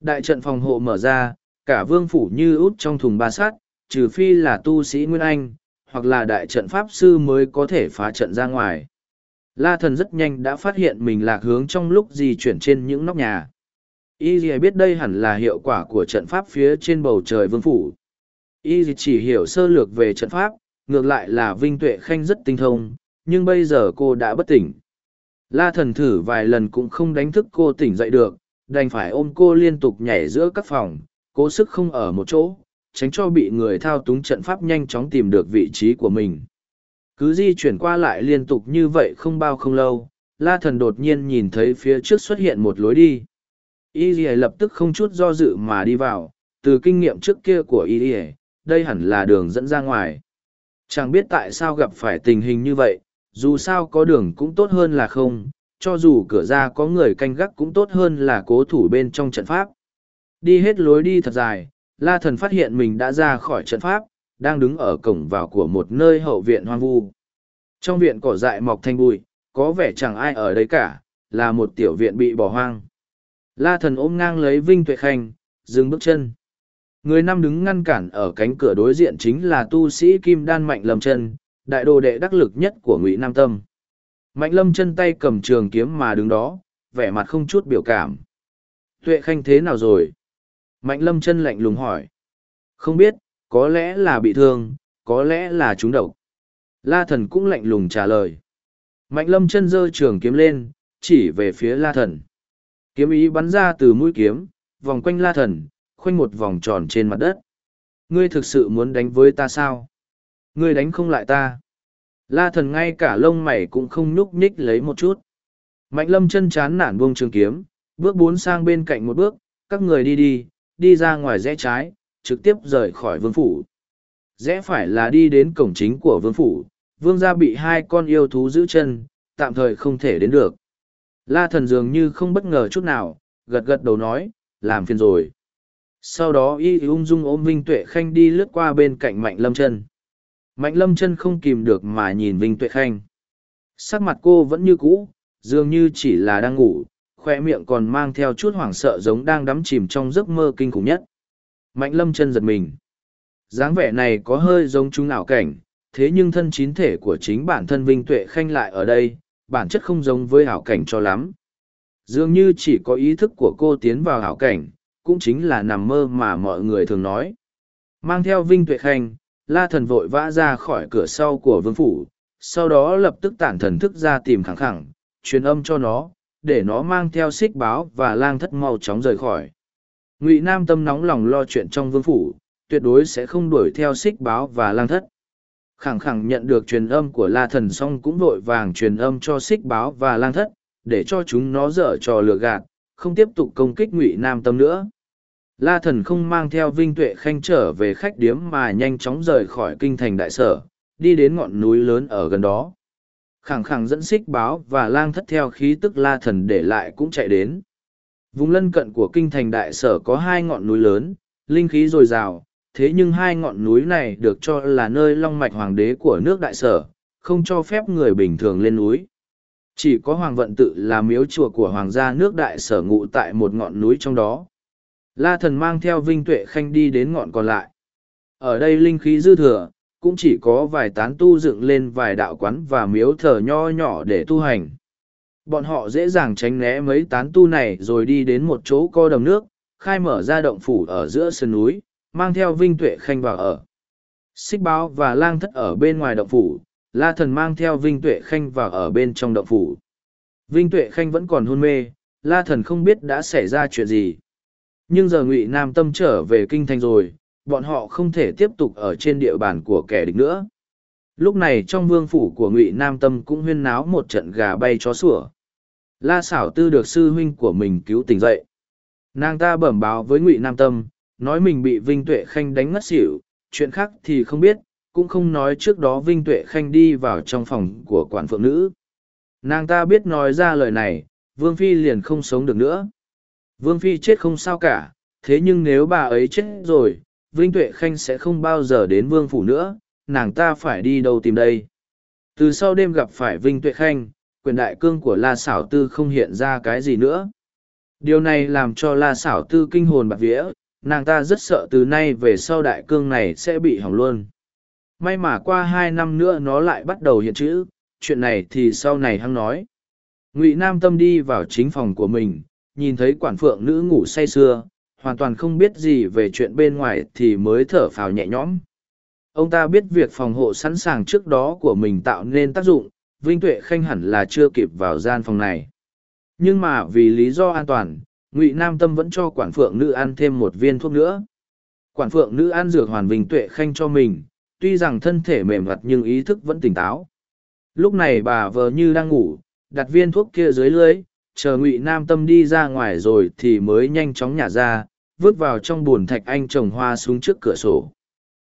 A: Đại trận phòng hộ mở ra, cả vương phủ như út trong thùng ba sát, trừ phi là tu sĩ Nguyên Anh, hoặc là đại trận pháp sư mới có thể phá trận ra ngoài. La thần rất nhanh đã phát hiện mình lạc hướng trong lúc di chuyển trên những nóc nhà. Y biết đây hẳn là hiệu quả của trận pháp phía trên bầu trời vương phủ. Y chỉ hiểu sơ lược về trận pháp, ngược lại là Vinh Tuệ Khanh rất tinh thông, nhưng bây giờ cô đã bất tỉnh. La thần thử vài lần cũng không đánh thức cô tỉnh dậy được, đành phải ôm cô liên tục nhảy giữa các phòng, cố sức không ở một chỗ, tránh cho bị người thao túng trận pháp nhanh chóng tìm được vị trí của mình. Cứ di chuyển qua lại liên tục như vậy không bao không lâu, la thần đột nhiên nhìn thấy phía trước xuất hiện một lối đi. Y ỉa lập tức không chút do dự mà đi vào, từ kinh nghiệm trước kia của Y ỉa đây hẳn là đường dẫn ra ngoài. Chẳng biết tại sao gặp phải tình hình như vậy, dù sao có đường cũng tốt hơn là không, cho dù cửa ra có người canh gác cũng tốt hơn là cố thủ bên trong trận pháp. Đi hết lối đi thật dài, La Thần phát hiện mình đã ra khỏi trận pháp, đang đứng ở cổng vào của một nơi hậu viện hoang vu. Trong viện cỏ dại mọc thanh bụi, có vẻ chẳng ai ở đây cả, là một tiểu viện bị bỏ hoang. La Thần ôm ngang lấy Vinh Tuệ Khanh, dừng bước chân. Người năm đứng ngăn cản ở cánh cửa đối diện chính là tu sĩ Kim Đan Mạnh Lâm chân, đại đồ đệ đắc lực nhất của Ngụy Nam Tâm. Mạnh Lâm chân tay cầm trường kiếm mà đứng đó, vẻ mặt không chút biểu cảm. Tuệ Khanh thế nào rồi? Mạnh Lâm chân lạnh lùng hỏi. Không biết, có lẽ là bị thương, có lẽ là trúng độc. La thần cũng lạnh lùng trả lời. Mạnh Lâm chân dơ trường kiếm lên, chỉ về phía La thần. Kiếm ý bắn ra từ mũi kiếm, vòng quanh La thần, khoanh một vòng tròn trên mặt đất. Ngươi thực sự muốn đánh với ta sao? Ngươi đánh không lại ta. La thần ngay cả lông mày cũng không nhúc nhích lấy một chút. Mạnh lâm chân chán nản buông trường kiếm, bước bốn sang bên cạnh một bước, các người đi đi, đi ra ngoài rẽ trái, trực tiếp rời khỏi vương phủ. Rẽ phải là đi đến cổng chính của vương phủ, vương gia bị hai con yêu thú giữ chân, tạm thời không thể đến được. La thần dường như không bất ngờ chút nào, gật gật đầu nói, làm phiền rồi sau đó y ung dung ôm vinh tuệ khanh đi lướt qua bên cạnh mạnh lâm chân mạnh lâm chân không kìm được mà nhìn vinh tuệ khanh sắc mặt cô vẫn như cũ dường như chỉ là đang ngủ khoe miệng còn mang theo chút hoảng sợ giống đang đắm chìm trong giấc mơ kinh khủng nhất mạnh lâm chân giật mình dáng vẻ này có hơi giống chúng ảo cảnh thế nhưng thân chín thể của chính bản thân vinh tuệ khanh lại ở đây bản chất không giống với ảo cảnh cho lắm dường như chỉ có ý thức của cô tiến vào ảo cảnh cũng chính là nằm mơ mà mọi người thường nói. Mang theo Vinh Tuệ Khanh, La Thần vội vã ra khỏi cửa sau của vương phủ, sau đó lập tức tản thần thức ra tìm khẳng khẳng, truyền âm cho nó, để nó mang theo xích báo và lang thất mau chóng rời khỏi. Ngụy Nam tâm nóng lòng lo chuyện trong vương phủ, tuyệt đối sẽ không đuổi theo xích báo và lang thất. Khẳng khẳng nhận được truyền âm của La Thần xong cũng vội vàng truyền âm cho xích báo và lang thất, để cho chúng nó dở trò lừa gạt, không tiếp tục công kích ngụy nam tâm nữa. La thần không mang theo vinh tuệ khanh trở về khách điếm mà nhanh chóng rời khỏi kinh thành đại sở đi đến ngọn núi lớn ở gần đó. Khẳng khẳng dẫn xích báo và lang thất theo khí tức la thần để lại cũng chạy đến vùng lân cận của kinh thành đại sở có hai ngọn núi lớn linh khí dồi dào thế nhưng hai ngọn núi này được cho là nơi long mạch hoàng đế của nước đại sở không cho phép người bình thường lên núi chỉ có Hoàng Vận tự là miếu chùa của Hoàng gia nước đại sở ngụ tại một ngọn núi trong đó. La thần mang theo Vinh Tuệ Khanh đi đến ngọn còn lại. Ở đây linh khí dư thừa, cũng chỉ có vài tán tu dựng lên vài đạo quán và miếu thờ nho nhỏ để tu hành bọn họ dễ dàng tránh né mấy tán tu này rồi đi đến một chỗ co đầm nước, khai mở ra động phủ ở giữa sườn núi, mang theo vinh tuệ khanh vào ở. Xích báo và lang thất ở bên ngoài động phủ, la thần mang theo vinh tuệ khanh vào ở bên trong động phủ. Vinh tuệ khanh vẫn còn hôn mê, la thần không biết đã xảy ra chuyện gì. Nhưng giờ ngụy nam tâm trở về kinh thành rồi, bọn họ không thể tiếp tục ở trên địa bàn của kẻ địch nữa lúc này trong vương phủ của ngụy nam tâm cũng huyên náo một trận gà bay chó sủa. La xảo tư được sư huynh của mình cứu tỉnh dậy. Nàng ta bẩm báo với ngụy nam tâm, nói mình bị vinh tuệ khanh đánh ngất xỉu, chuyện khác thì không biết, cũng không nói trước đó vinh tuệ khanh đi vào trong phòng của quản phượng nữ. Nàng ta biết nói ra lời này, vương phi liền không sống được nữa. Vương phi chết không sao cả, thế nhưng nếu bà ấy chết rồi, vinh tuệ khanh sẽ không bao giờ đến vương phủ nữa nàng ta phải đi đâu tìm đây? Từ sau đêm gặp phải vinh tuệ khanh, quyền đại cương của la xảo tư không hiện ra cái gì nữa. Điều này làm cho la xảo tư kinh hồn bạc vía, nàng ta rất sợ từ nay về sau đại cương này sẽ bị hỏng luôn. May mà qua hai năm nữa nó lại bắt đầu hiện chữ, chuyện này thì sau này hăng nói. Ngụy nam tâm đi vào chính phòng của mình, nhìn thấy quản phượng nữ ngủ say sưa, hoàn toàn không biết gì về chuyện bên ngoài thì mới thở phào nhẹ nhõm ông ta biết việc phòng hộ sẵn sàng trước đó của mình tạo nên tác dụng, vinh tuệ khanh hẳn là chưa kịp vào gian phòng này. Nhưng mà vì lý do an toàn, ngụy nam tâm vẫn cho quản phượng nữ ăn thêm một viên thuốc nữa. Quản phượng nữ ăn dược hoàn vinh tuệ khanh cho mình, tuy rằng thân thể mềm mặt nhưng ý thức vẫn tỉnh táo. Lúc này bà vờ như đang ngủ, đặt viên thuốc kia dưới lưới, chờ ngụy nam tâm đi ra ngoài rồi thì mới nhanh chóng nhả ra, vứt vào trong bùn thạch anh trồng hoa xuống trước cửa sổ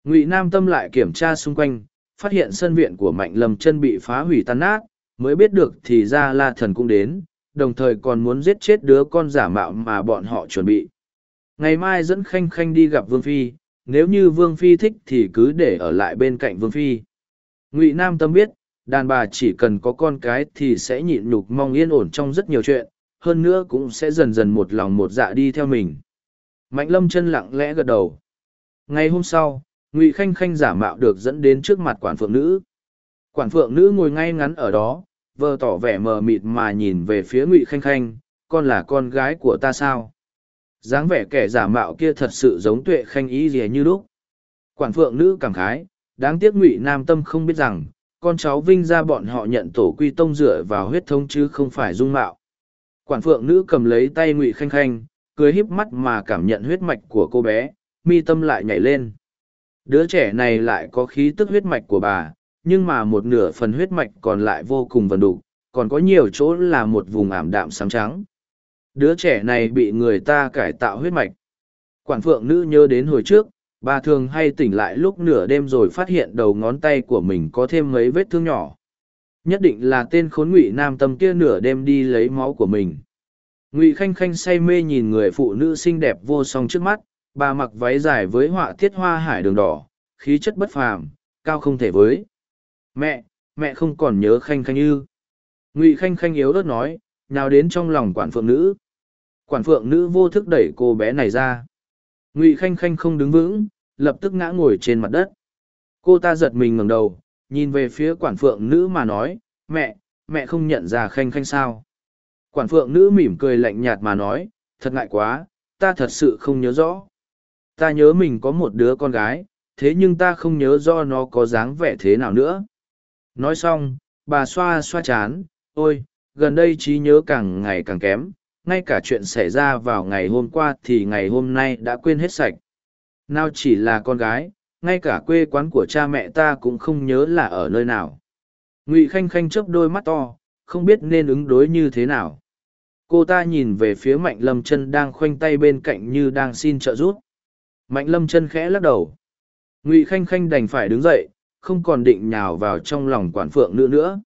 A: ngụy nam tâm lại kiểm tra xung quanh, phát hiện sân viện của mạnh lâm chân bị phá hủy tan nát, mới biết được thì ra la thần cũng đến, đồng thời còn muốn giết chết đứa con giả mạo mà bọn họ chuẩn bị. Ngày mai dẫn khanh khanh đi gặp vương phi, nếu như vương phi thích thì cứ để ở lại bên cạnh vương phi. Ngụy nam tâm biết, đàn bà chỉ cần có con cái thì sẽ nhịn nhục mong yên ổn trong rất nhiều chuyện, hơn nữa cũng sẽ dần dần một lòng một dạ đi theo mình. Mạnh lâm chân lặng lẽ gật đầu. Ngày hôm sau ngụy khanh khanh giả mạo được dẫn đến trước mặt quản phượng nữ. Quản phượng nữ ngồi ngay ngắn ở đó, vờ tỏ vẻ mờ mịt mà nhìn về phía ngụy khanh khanh, con là con gái của ta sao? Dáng vẻ kẻ giả mạo kia thật sự giống tuệ khanh ý gì như lúc. Quản phượng nữ cảm khái, đáng tiếc ngụy nam tâm không biết rằng, con cháu vinh ra bọn họ nhận tổ quy tông dựa vào huyết thông chứ không phải dung mạo. Quản phượng nữ cầm lấy tay ngụy khanh khanh, cười híp mắt mà cảm nhận huyết mạch của cô bé, mi tâm lại nhảy lên đứa trẻ này lại có khí tức huyết mạch của bà, nhưng mà một nửa phần huyết mạch còn lại vô cùng vần đục, còn có nhiều chỗ là một vùng ảm đạm sáng trắng. Đứa trẻ này bị người ta cải tạo huyết mạch. Quản phượng nữ nhớ đến hồi trước, bà thường hay tỉnh lại lúc nửa đêm rồi phát hiện đầu ngón tay của mình có thêm mấy vết thương nhỏ. Nhất định là tên khốn ngụy nam tâm kia nửa đêm đi lấy máu của mình. Ngụy khanh khanh say mê nhìn người phụ nữ xinh đẹp vô song trước mắt bà mặc váy dài với họa tiết hoa hải đường đỏ, khí chất bất phàm, cao không thể với. Mẹ mẹ không còn nhớ khanh khanh ư. Ngụy khanh khanh yếu ớt nói nào đến trong lòng quản phượng nữ. Quản phượng nữ vô thức đẩy cô bé này ra. Ngụy khanh khanh không đứng vững, lập tức ngã ngồi trên mặt đất. Cô ta giật mình ngẩng đầu, nhìn về phía quản phượng nữ mà nói, mẹ mẹ không nhận ra khanh khanh sao? Quản phượng nữ mỉm cười lạnh nhạt mà nói, thật ngại quá, ta thật sự không nhớ rõ ta nhớ mình có một đứa con gái, thế nhưng ta không nhớ do nó có dáng vẻ thế nào nữa. Nói xong, bà xoa xoa chán, ôi, gần đây trí nhớ càng ngày càng kém, ngay cả chuyện xảy ra vào ngày hôm qua thì ngày hôm nay đã quên hết sạch. Nào chỉ là con gái, ngay cả quê quán của cha mẹ ta cũng không nhớ là ở nơi nào. Ngụy khanh khanh chớp đôi mắt to, không biết nên ứng đối như thế nào. Cô ta nhìn về phía mạnh lâm chân đang khoanh tay bên cạnh như đang xin trợ giúp mạnh lâm chân khẽ lắc đầu. Ngụy khanh khanh đành phải đứng dậy, không còn định nhào vào trong lòng quản phượng nữ nữa.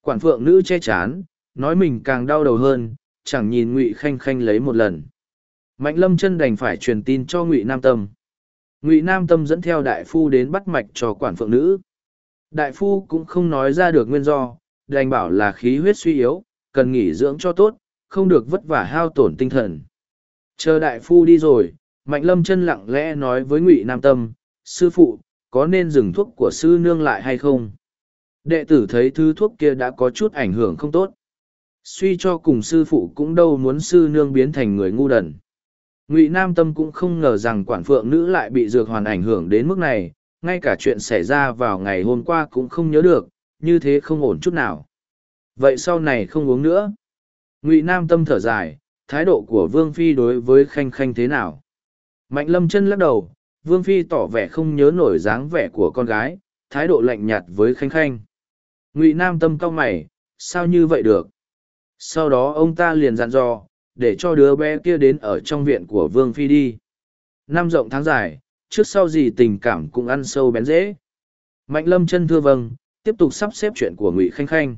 A: Quản phượng nữ che chán, nói mình càng đau đầu hơn, chẳng nhìn ngụy khanh khanh lấy một lần. Mạnh lâm chân đành phải truyền tin cho ngụy nam tâm. Ngụy nam tâm dẫn theo đại phu đến bắt mạch cho quản phượng nữ. Đại phu cũng không nói ra được nguyên do, đành bảo là khí huyết suy yếu, cần nghỉ dưỡng cho tốt, không được vất vả hao tổn tinh thần. Chờ đại phu đi rồi mạnh lâm chân lặng lẽ nói với ngụy nam tâm, sư phụ, có nên dừng thuốc của sư nương lại hay không? Đệ tử thấy thứ thuốc kia đã có chút ảnh hưởng không tốt. Suy cho cùng sư phụ cũng đâu muốn sư nương biến thành người ngu đần. Ngụy nam tâm cũng không ngờ rằng quản phượng nữ lại bị dược hoàn ảnh hưởng đến mức này, ngay cả chuyện xảy ra vào ngày hôm qua cũng không nhớ được, như thế không ổn chút nào. Vậy sau này không uống nữa. Ngụy nam tâm thở dài, thái độ của vương phi đối với khanh khanh thế nào? Mạnh lâm chân lắc đầu, vương phi tỏ vẻ không nhớ nổi dáng vẻ của con gái, thái độ lạnh nhạt với khanh khanh. Ngụy nam tâm cau mày, sao như vậy được? Sau đó ông ta liền dặn dò, để cho đứa bé kia đến ở trong viện của vương phi đi. Năm rộng tháng dài, trước sau gì tình cảm cũng ăn sâu bén dễ. Mạnh lâm chân thưa vâng tiếp tục sắp xếp chuyện của ngụy khanh khanh.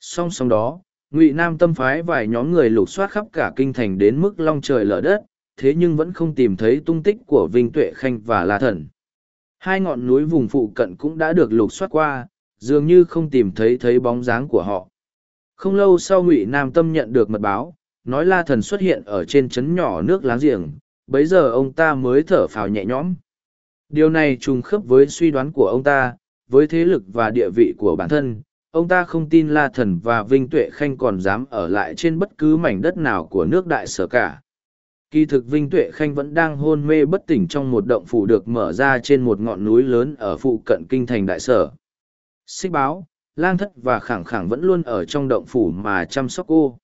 A: Song song đó, ngụy nam tâm phái vài nhóm người lục soát khắp cả kinh thành đến mức long trời lở đất thế nhưng vẫn không tìm thấy tung tích của vinh tuệ khanh và la thần. Hai ngọn núi vùng phụ cận cũng đã được lục soát qua, dường như không tìm thấy thấy bóng dáng của họ. Không lâu sau ngụy nam tâm nhận được mật báo, nói la thần xuất hiện ở trên trấn nhỏ nước láng giềng, bấy giờ ông ta mới thở phào nhẹ nhõm. Điều này trùng khớp với suy đoán của ông ta, với thế lực và địa vị của bản thân, ông ta không tin la thần và vinh tuệ khanh còn dám ở lại trên bất cứ mảnh đất nào của nước đại sở cả kỳ thực vinh tuệ khanh vẫn đang hôn mê bất tỉnh trong một động phủ được mở ra trên một ngọn núi lớn ở phụ cận kinh thành đại sở. Xích báo, lang thất và khẳng khẳng vẫn luôn ở trong động phủ mà chăm sóc cô.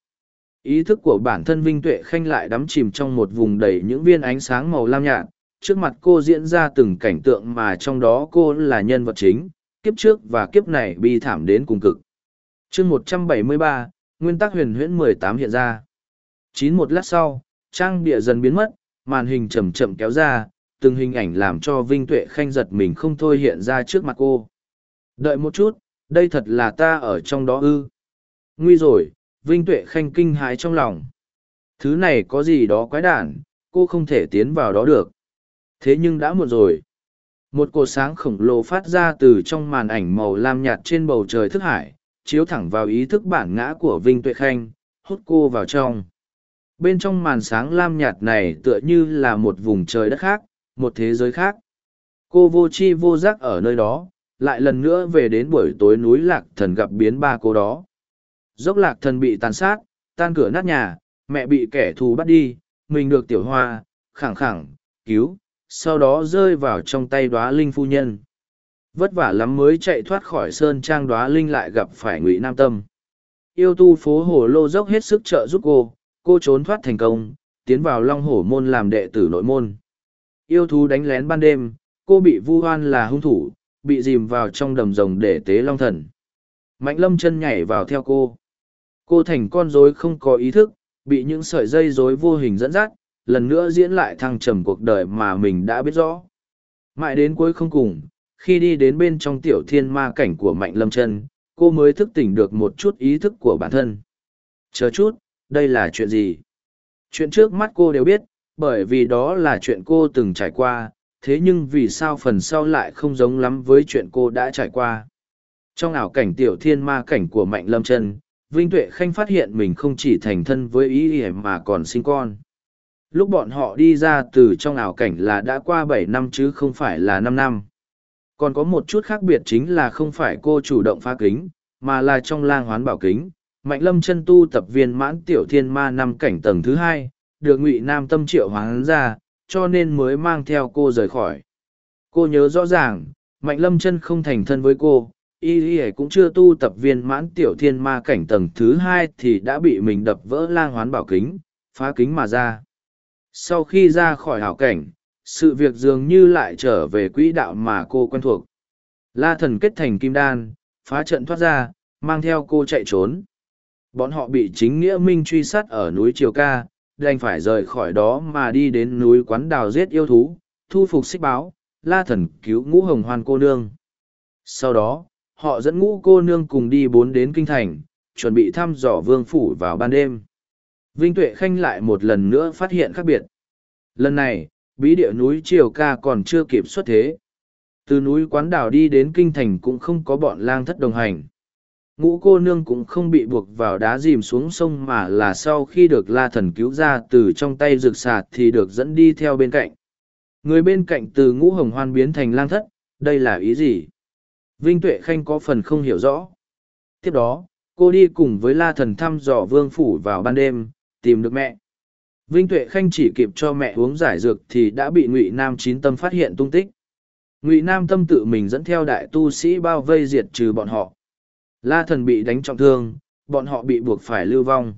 A: Ý thức của bản thân vinh tuệ khanh lại đắm chìm trong một vùng đầy những viên ánh sáng màu lam nhạt. Trước mặt cô diễn ra từng cảnh tượng mà trong đó cô là nhân vật chính, kiếp trước và kiếp này bi thảm đến cùng cực. Chương một trăm bảy mươi ba, nguyên tắc huyền huyễn mười tám hiện ra. Chín một lát sau trang bịa dần biến mất, màn hình chậm chậm kéo ra, từng hình ảnh làm cho vinh tuệ khanh giật mình không thôi hiện ra trước mặt cô. Đợi một chút, đây thật là ta ở trong đó ư. Nguy rồi, vinh tuệ khanh kinh hãi trong lòng. Thứ này có gì đó quái đản, cô không thể tiến vào đó được. Thế nhưng đã muộn rồi. Một cột sáng khổng lồ phát ra từ trong màn ảnh màu lam nhạt trên bầu trời thức hải, chiếu thẳng vào ý thức bản ngã của vinh tuệ khanh, hút cô vào trong bên trong màn sáng lam nhạt này tựa như là một vùng trời đất khác, một thế giới khác. Cô vô c h i vô giác ở nơi đó, lại lần nữa về đến buổi tối núi lạc thần gặp biến ba cô đó. Dốc lạc thần bị tàn sát, tan cửa nát nhà, mẹ bị kẻ thù bắt đi, mình được tiểu hoa, khẳng khẳng, cứu, sau đó rơi vào trong tay đoá linh phu nhân. Vất vả lắm mới chạy thoát khỏi sơn trang đoá linh lại gặp phải ngụy nam tâm. Yêu tu phố hồ lô dốc hết sức trợ giúp cô cô trốn thoát thành công, tiến vào long hổ môn làm đệ tử nội môn. Yêu thú đánh lén ban đêm, cô bị vu hoan là hung thủ, bị dìm vào trong đầm rồng để tế long thần. Mạnh lâm chân nhảy vào theo cô. Cô thành con rối không có ý thức, bị những sợi dây rối vô hình dẫn dắt, lần nữa diễn lại thăng trầm cuộc đời mà mình đã biết rõ. Mãi đến cuối không cùng, khi đi đến bên trong tiểu thiên ma cảnh của mạnh lâm chân, cô mới thức tỉnh được một chút ý thức của bản thân. Chờ chút đây là chuyện gì? Chuyện trước mắt cô đều biết bởi vì đó là chuyện cô từng trải qua thế nhưng vì sao phần sau lại không giống lắm với chuyện cô đã trải qua? Trong ảo cảnh tiểu thiên ma cảnh của mạnh lâm Trân, vinh tuệ khanh phát hiện mình không chỉ thành thân với ý ỉa mà còn sinh con. Lúc bọn họ đi ra từ trong ảo cảnh là đã qua bảy năm chứ không phải là năm năm. Còn có một chút khác biệt chính là không phải cô chủ động phá kính mà là trong lang hoán bảo kính mạnh lâm chân tu tập viên mãn tiểu thiên ma năm cảnh tầng thứ hai, được ngụy nam tâm triệu hoán ra, cho nên mới mang theo cô rời khỏi. Cô nhớ rõ ràng, mạnh lâm chân không thành thân với cô, y y cũng chưa tu tập viên mãn tiểu thiên ma cảnh tầng thứ hai thì đã bị mình đập vỡ lang hoán bảo kính, phá kính mà ra. Sau khi ra khỏi hảo cảnh, sự việc dường như lại trở về quỹ đạo mà cô quen thuộc. La thần kết thành kim đan, phá trận thoát ra, mang theo cô chạy trốn bọn họ bị chính nghĩa minh truy sát ở núi triều ca, đành phải rời khỏi đó mà đi đến núi quán đào giết yêu thú, thu phục xích báo, la thần cứu ngũ hồng hoan cô nương. Sau đó, họ dẫn ngũ cô nương cùng đi bốn đến kinh thành, chuẩn bị thăm dò vương phủ vào ban đêm. Vinh tuệ khanh lại một lần nữa phát hiện khác biệt. Lần này, bí địa núi triều ca còn chưa kịp xuất thế. Từ núi quán đảo đi đến kinh thành cũng không có bọn lang thất đồng hành ngũ cô nương cũng không bị buộc vào đá dìm xuống sông mà là sau khi được la thần cứu ra từ trong tay rực sạt thì được dẫn đi theo bên cạnh. Người bên cạnh từ ngũ hồng hoan biến thành lang thất, đây là ý gì? Vinh tuệ khanh có phần không hiểu rõ. Tiếp đó, cô đi cùng với la thần thăm dò vương phủ vào ban đêm, tìm được mẹ. Vinh tuệ khanh chỉ kịp cho mẹ uống giải dược thì đã bị ngụy nam chín tâm phát hiện tung tích. Ngụy nam tâm tự mình dẫn theo đại tu sĩ bao vây diệt trừ bọn họ la thần bị đánh trọng thương, bọn họ bị buộc phải lưu vong.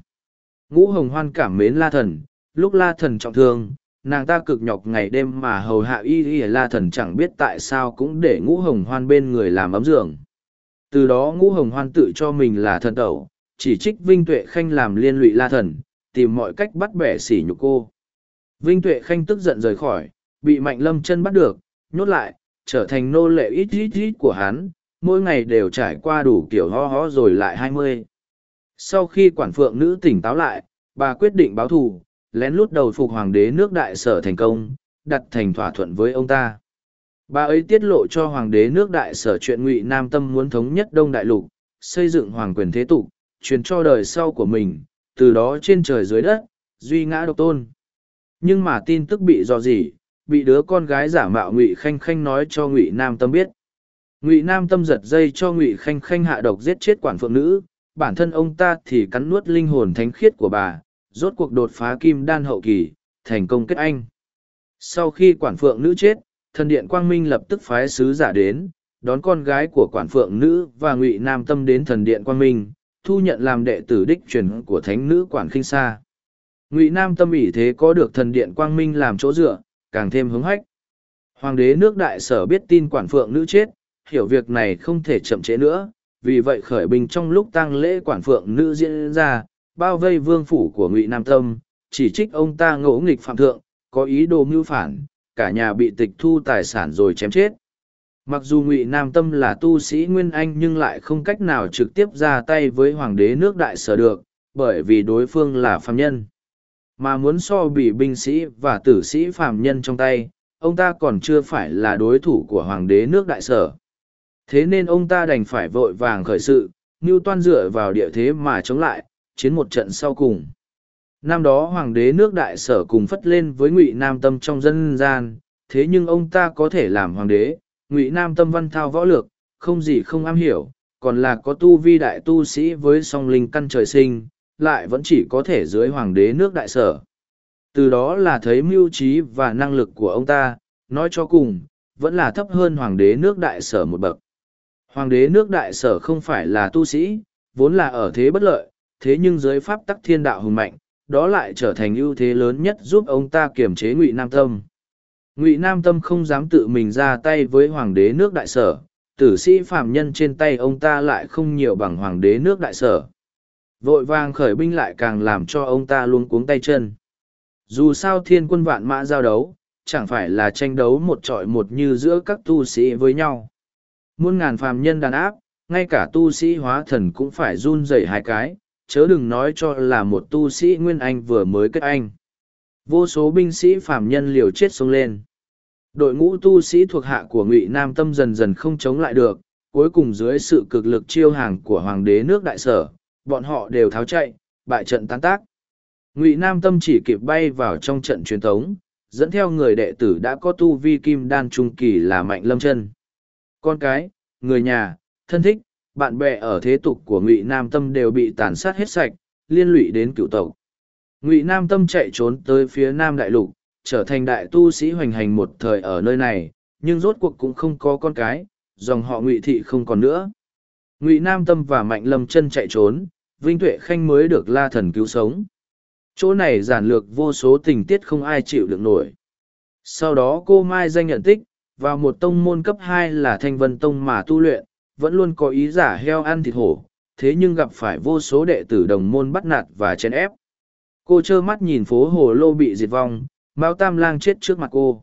A: Ngũ hồng hoan cảm mến la thần, lúc la thần trọng thương, nàng ta cực nhọc ngày đêm mà hầu hạ y y la thần chẳng biết tại sao cũng để ngũ hồng hoan bên người làm ấm giường. Từ đó ngũ hồng hoan tự cho mình là thần tẩu, chỉ trích vinh tuệ khanh làm liên lụy la thần, tìm mọi cách bắt bẻ sỉ nhục cô. Vinh tuệ khanh tức giận rời khỏi, bị mạnh lâm chân bắt được, nhốt lại, trở thành nô lệ ít ít ít của hắn mỗi ngày đều trải qua đủ kiểu ho ho rồi lại hai mươi. Sau khi quản phượng nữ tỉnh táo lại, bà quyết định báo thù, lén lút đầu phục hoàng đế nước đại sở thành công, đặt thành thỏa thuận với ông ta. Bà ấy tiết lộ cho hoàng đế nước đại sở chuyện ngụy nam tâm muốn thống nhất đông đại lục, xây dựng hoàng quyền thế tục, truyền cho đời sau của mình, từ đó trên trời dưới đất, duy ngã độc tôn. Nhưng mà tin tức bị dò dỉ, bị đứa con gái giả mạo ngụy khanh khanh nói cho ngụy nam tâm biết ngụy nam tâm giật dây cho ngụy khanh khanh hạ độc giết chết quản phượng nữ, bản thân ông ta thì cắn nuốt linh hồn thánh khiết của bà, rốt cuộc đột phá kim đan hậu kỳ, thành công kết anh. Sau khi quản phượng nữ chết, thần điện quang minh lập tức phái sứ giả đến, đón con gái của quản phượng nữ và ngụy nam tâm đến thần điện quang minh, thu nhận làm đệ tử đích truyền của thánh nữ quản khinh sa ngụy nam tâm ỷ thế có được thần điện quang minh làm chỗ dựa, càng thêm hứng hách. Hoàng đế nước đại sở biết tin quản phượng nữ chết hiểu việc này không thể chậm trễ nữa, vì vậy khởi binh trong lúc tang lễ quản phượng nữ diễn ra, bao vây vương phủ của ngụy nam tâm, chỉ trích ông ta ngỗ nghịch phạm thượng, có ý đồ mưu phản, cả nhà bị tịch thu tài sản rồi chém chết. Mặc dù ngụy nam tâm là tu sĩ nguyên anh nhưng lại không cách nào trực tiếp ra tay với hoàng đế nước đại sở được, bởi vì đối phương là phạm nhân. Mà muốn so bị binh sĩ và tử sĩ phạm nhân trong tay, ông ta còn chưa phải là đối thủ của hoàng đế nước đại sở thế nên ông ta đành phải vội vàng khởi sự như toan dựa vào địa thế mà chống lại, chiến một trận sau cùng. Năm đó hoàng đế nước đại sở cùng phất lên với ngụy nam tâm trong dân gian, thế nhưng ông ta có thể làm hoàng đế, ngụy nam tâm văn thao võ lược, không gì không am hiểu, còn là có tu vi đại tu sĩ với song linh căn trời sinh, lại vẫn chỉ có thể dưới hoàng đế nước đại sở. Từ đó là thấy mưu trí và năng lực của ông ta, nói cho cùng, vẫn là thấp hơn hoàng đế nước đại sở một bậc hoàng đế nước đại sở không phải là tu sĩ, vốn là ở thế bất lợi, thế nhưng dưới pháp tắc thiên đạo hùng mạnh, đó lại trở thành ưu thế lớn nhất giúp ông ta kiềm chế ngụy nam tâm. Ngụy nam tâm không dám tự mình ra tay với hoàng đế nước đại sở, tử sĩ phạm nhân trên tay ông ta lại không nhiều bằng hoàng đế nước đại sở. Vội vàng khởi binh lại càng làm cho ông ta luôn cuống tay chân. Dù sao thiên quân vạn mã giao đấu, chẳng phải là tranh đấu một trọi một như giữa các tu sĩ với nhau muôn ngàn phàm nhân đàn áp, ngay cả tu sĩ hóa thần cũng phải run rẩy hai cái, chớ đừng nói cho là một tu sĩ nguyên anh vừa mới kết anh. Vô số binh sĩ phàm nhân liều chết xuống lên. Đội ngũ tu sĩ thuộc hạ của ngụy nam tâm dần dần không chống lại được, cuối cùng dưới sự cực lực chiêu hàng của hoàng đế nước đại sở, bọn họ đều tháo chạy, bại trận tan tác. Ngụy nam tâm chỉ kịp bay vào trong trận truyền thống, dẫn theo người đệ tử đã có tu vi kim đan trung kỳ là mạnh lâm chân con cái, người nhà, thân thích, bạn bè ở thế tục của ngụy nam tâm đều bị tàn sát hết sạch, liên lụy đến cựu tộc. Ngụy nam tâm chạy trốn tới phía nam đại lục, trở thành đại tu sĩ hoành hành một thời ở nơi này, nhưng rốt cuộc cũng không có con cái, dòng họ ngụy thị không còn nữa. Ngụy nam tâm và mạnh lâm chân chạy trốn, vinh tuệ khanh mới được la thần cứu sống. Chỗ này giản lược vô số tình tiết không ai chịu được nổi. Sau đó cô mai danh nhận tích vào một tông môn cấp hai là thanh vân tông mà tu luyện, vẫn luôn có ý giả heo ăn thịt hổ, thế nhưng gặp phải vô số đệ tử đồng môn bắt nạt và chèn ép. Cô trơ mắt nhìn phố hồ lô bị diệt vong, mao tam lang chết trước mặt cô.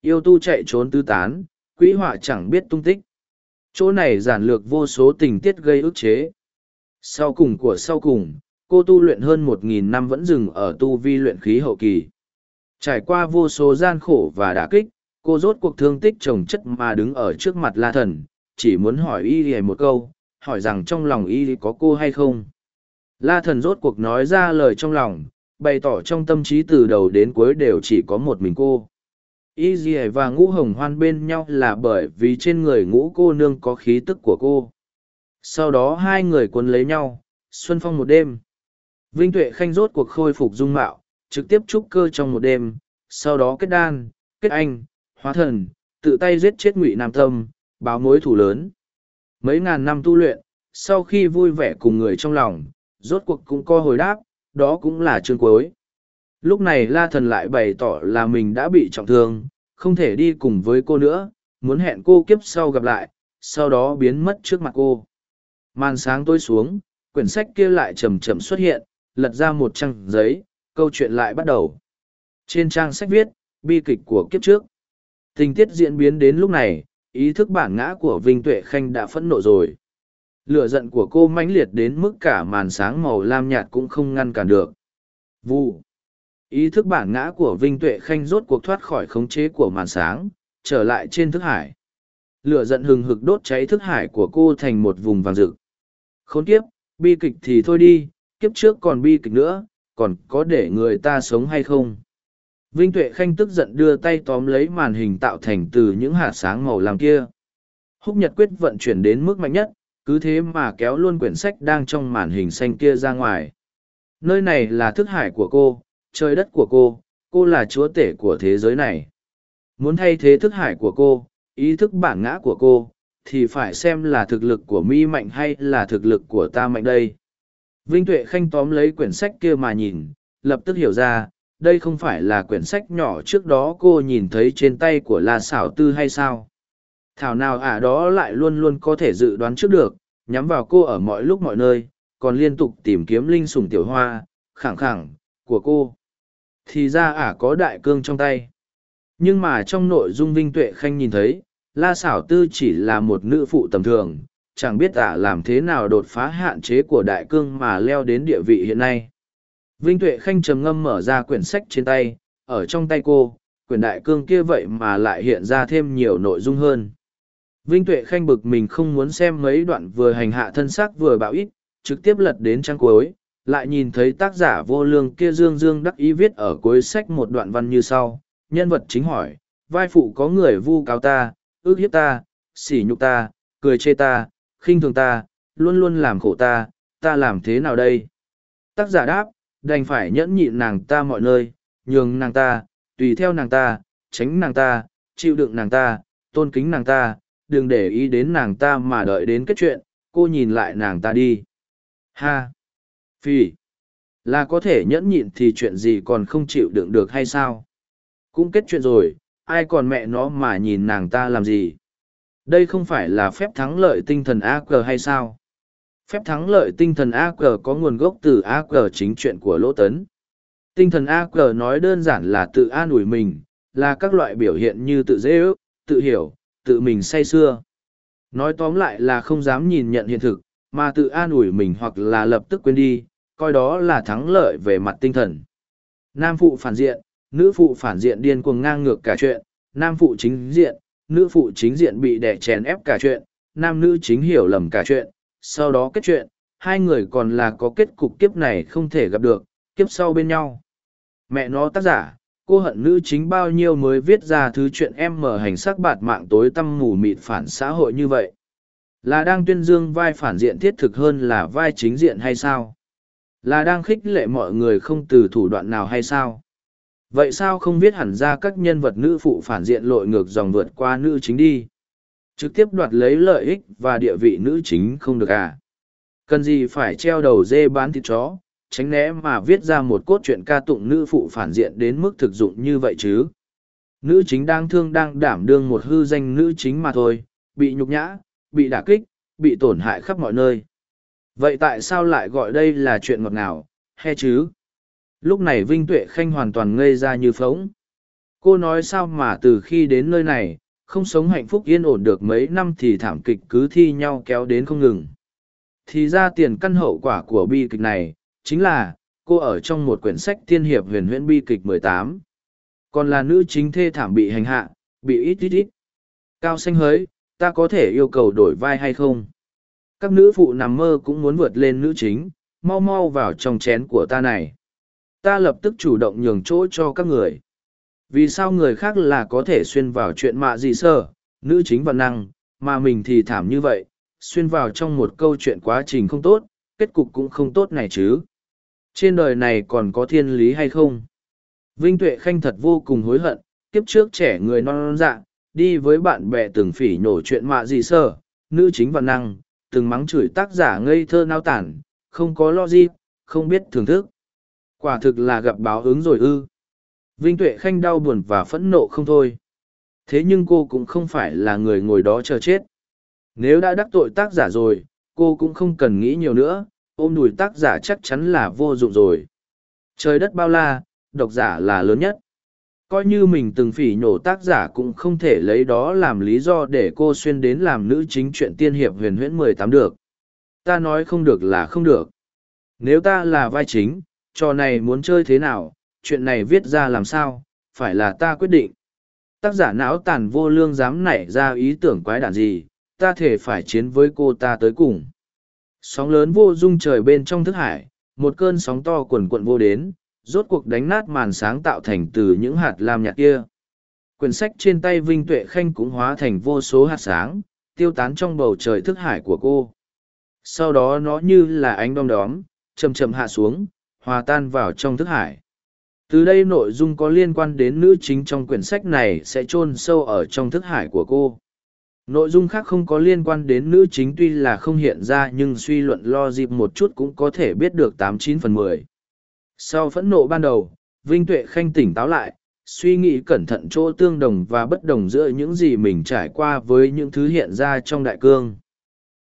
A: Yêu tu chạy trốn tứ tán quỹ họa chẳng biết tung tích. Chỗ này giản lược vô số tình tiết gây ức chế. Sau cùng của sau cùng, cô tu luyện hơn một nghìn năm vẫn dừng ở tu vi luyện khí hậu kỳ. Trải qua vô số gian khổ và đả kích cô rốt cuộc thương tích trồng chất mà đứng ở trước mặt la thần, chỉ muốn hỏi y y một câu, hỏi rằng trong lòng y có cô hay không. La thần rốt cuộc nói ra lời trong lòng, bày tỏ trong tâm trí từ đầu đến cuối đều chỉ có một mình cô. Y dì và ngũ hồng hoan bên nhau là bởi vì trên người ngũ cô nương có khí tức của cô. Sau đó hai người cuốn lấy nhau, xuân phong một đêm. Vinh tuệ khanh rốt cuộc khôi phục dung mạo, trực tiếp trúc cơ trong một đêm, sau đó kết đan, kết anh hóa thần, tự tay giết chết ngụy nam tâm, báo mối thủ lớn. Mấy ngàn năm tu luyện, sau khi vui vẻ cùng người trong lòng, rốt cuộc cũng co hồi đáp, đó cũng là chương cuối. Lúc này la thần lại bày tỏ là mình đã bị trọng thương, không thể đi cùng với cô nữa, muốn hẹn cô kiếp sau gặp lại, sau đó biến mất trước mặt cô. Màn sáng tối xuống, quyển sách kia lại chầm chậm xuất hiện, lật ra một trang giấy, câu chuyện lại bắt đầu. Trên trang sách viết, bi kịch của kiếp trước tình tiết diễn biến đến lúc này, ý thức bản ngã của vinh tuệ khanh đã phẫn nộ rồi. Lửa giận của cô mãnh liệt đến mức cả màn sáng màu lam nhạt cũng không ngăn cản được. Vu ý thức bản ngã của vinh tuệ khanh rốt cuộc thoát khỏi khống chế của màn sáng, trở lại trên thức hải. Lửa giận hừng hực đốt cháy thức hải của cô thành một vùng vàng rực. Khốn kiếp, bi kịch thì thôi đi, kiếp trước còn bi kịch nữa, còn có để người ta sống hay không? Vinh tuệ khanh tức giận đưa tay tóm lấy màn hình tạo thành từ những hạt sáng màu làm kia. Húc nhật quyết vận chuyển đến mức mạnh nhất, cứ thế mà kéo luôn quyển sách đang trong màn hình xanh kia ra ngoài. Nơi này là thức hải của cô, trời đất của cô cô là chúa tể của thế giới này. Muốn thay thế thức hải của cô, ý thức bản ngã của cô, thì phải xem là thực lực của mi mạnh hay là thực lực của ta mạnh đây. Vinh tuệ khanh tóm lấy quyển sách kia mà nhìn, lập tức hiểu ra đây không phải là quyển sách nhỏ trước đó cô nhìn thấy trên tay của la xảo tư hay sao? Thảo nào ả đó lại luôn luôn có thể dự đoán trước được, nhắm vào cô ở mọi lúc mọi nơi, còn liên tục tìm kiếm linh sùng tiểu hoa, khẳng khẳng, của cô. Thì ra ả có đại cương trong tay. Nhưng mà trong nội dung vinh tuệ khanh nhìn thấy, la xảo tư chỉ là một nữ phụ tầm thường, chẳng biết ả làm thế nào đột phá hạn chế của đại cương mà leo đến địa vị hiện nay vinh tuệ khanh trầm ngâm mở ra quyển sách trên tay, ở trong tay cô, quyển đại cương kia vậy mà lại hiện ra thêm nhiều nội dung hơn. Vinh tuệ khanh bực mình không muốn xem mấy đoạn vừa hành hạ thân xác vừa bạo ít, trực tiếp lật đến trang cuối, lại nhìn thấy tác giả vô lương kia dương dương đắc ý viết ở cuối sách một đoạn văn như sau. Nhân vật chính hỏi, vai phụ có người vu cáo ta, ước hiếp ta, sỉ nhục ta, cười chê ta, khinh thường ta, luôn luôn làm khổ ta ta làm thế nào đây? Tác giả đáp đành phải nhẫn nhịn nàng ta mọi nơi, nhường nàng ta, tùy theo nàng ta, tránh nàng ta, chịu đựng nàng ta, tôn kính nàng ta, đừng để ý đến nàng ta mà đợi đến kết chuyện, cô nhìn lại nàng ta đi. Ha! Phi là có thể nhẫn nhịn thì chuyện gì còn không chịu đựng được hay sao? Cũng kết chuyện rồi, ai còn mẹ nó mà nhìn nàng ta làm gì? Đây không phải là phép thắng lợi tinh thần aq hay sao? Phép thắng lợi tinh thần aq có nguồn gốc từ aq chính chuyện của lỗ tấn tinh thần aq nói đơn giản là tự an ủi mình, là các loại biểu hiện như tự dễ ước, tự hiểu, tự mình say xưa. nói tóm lại là không dám nhìn nhận hiện thực, mà tự an ủi mình hoặc là lập tức quên đi, coi đó là thắng lợi về mặt tinh thần nam phụ phản diện, nữ phụ phản diện điên cuồng ngang ngược cả chuyện, nam phụ chính diện, nữ phụ chính diện bị đè chèn ép cả chuyện, nam nữ chính hiểu lầm cả chuyện sau đó kết chuyện, hai người còn là có kết cục kiếp này không thể gặp được, kiếp sau bên nhau. Mẹ nó tác giả, cô hận nữ chính bao nhiêu mới viết ra thứ chuyện em mở hành sắc bạt mạng tối tăm mù mịt phản xã hội như vậy. Là đang tuyên dương vai phản diện thiết thực hơn là vai chính diện hay sao? Là đang khích lệ mọi người không từ thủ đoạn nào hay sao? Vậy sao không viết hẳn ra các nhân vật nữ phụ phản diện lội ngược dòng vượt qua nữ chính đi? Trực tiếp đoạt lấy lợi ích và địa vị nữ chính không được à? Cần gì phải treo đầu dê bán thịt chó, tránh né mà viết ra một cốt truyện ca tụng nữ phụ phản diện đến mức thực dụng như vậy chứ? Nữ chính đang thương đang đảm đương một hư danh nữ chính mà thôi, bị nhục nhã, bị đả kích, bị tổn hại khắp mọi nơi. Vậy tại sao lại gọi đây là chuyện ngọt ngào, he chứ? Lúc này vinh tuệ khanh hoàn toàn ngây ra như phóng. Cô nói sao mà từ khi đến nơi này không sống hạnh phúc yên ổn được mấy năm thì thảm kịch cứ thi nhau kéo đến không ngừng. Thì ra tiền căn hậu quả của bi kịch này chính là cô ở trong một quyển sách tiên hiệp huyền huyễn bi kịch mười tám. Còn là nữ chính thê thảm bị hành hạ, bị ít ít ít. Cao xanh hới, ta có thể yêu cầu đổi vai hay không? Các nữ phụ nằm mơ cũng muốn vượt lên nữ chính, mau mau vào trong chén của ta này. Ta lập tức chủ động nhường chỗ cho các người vì sao người khác là có thể xuyên vào chuyện mạ gì sơ nữ chính văn năng mà mình thì thảm như vậy xuyên vào trong một câu chuyện quá trình không tốt, kết cục cũng không tốt này chứ. Trên đời này còn có thiên lý hay không? Vinh Tuệ Khanh thật vô cùng hối hận, kiếp trước trẻ người non non dạ, đi với bạn bè từng phỉ nhổ chuyện mạ gì sơ, nữ chính văn năng, từng mắng chửi tác giả ngây thơ nao tản, không có logic, không biết thưởng thức. Quả thực là gặp báo ứng rồi ư. Vinh Tuệ Khanh đau buồn và phẫn nộ không thôi. Thế nhưng cô cũng không phải là người ngồi đó chờ chết. Nếu đã đắc tội tác giả rồi, cô cũng không cần nghĩ nhiều nữa, ôm đùi tác giả chắc chắn là vô dụng rồi. Trời đất bao la, độc giả là lớn nhất. Coi như mình từng phỉ nhổ tác giả cũng không thể lấy đó làm lý do để cô xuyên đến làm nữ chính chuyện tiên hiệp huyền huyễn mười tám được. Ta nói không được là không được. Nếu ta là vai chính, trò này muốn chơi thế nào, chuyện này viết ra làm sao, phải là ta quyết định. Tác giả não tàn vô lương dám nảy ra ý tưởng quái đản gì, ta thể phải chiến với cô ta tới cùng. Sóng lớn vô dung trời bên trong thức hải, một cơn sóng to quần quận vô đến, rốt cuộc đánh nát màn sáng tạo thành từ những hạt lam nhạt kia. Quyển sách trên tay Vinh Tuệ Khanh cũng hóa thành vô số hạt sáng, tiêu tán trong bầu trời thức hải của cô. Sau đó nó như là ánh đom đóm, chầm chầm hạ xuống, hòa tan vào trong thức hải. Từ đây nội dung có liên quan đến nữ chính trong quyển sách này sẽ chôn sâu ở trong thức hải của cô. Nội dung khác không có liên quan đến nữ chính tuy là không hiện ra nhưng suy luận lo dịp một chút cũng có thể biết được tám chín phần mười. Sau phẫn nộ ban đầu, Vinh Tuệ Khanh tỉnh táo lại, suy nghĩ cẩn thận chỗ tương đồng và bất đồng giữa những gì mình trải qua với những thứ hiện ra trong đại cương.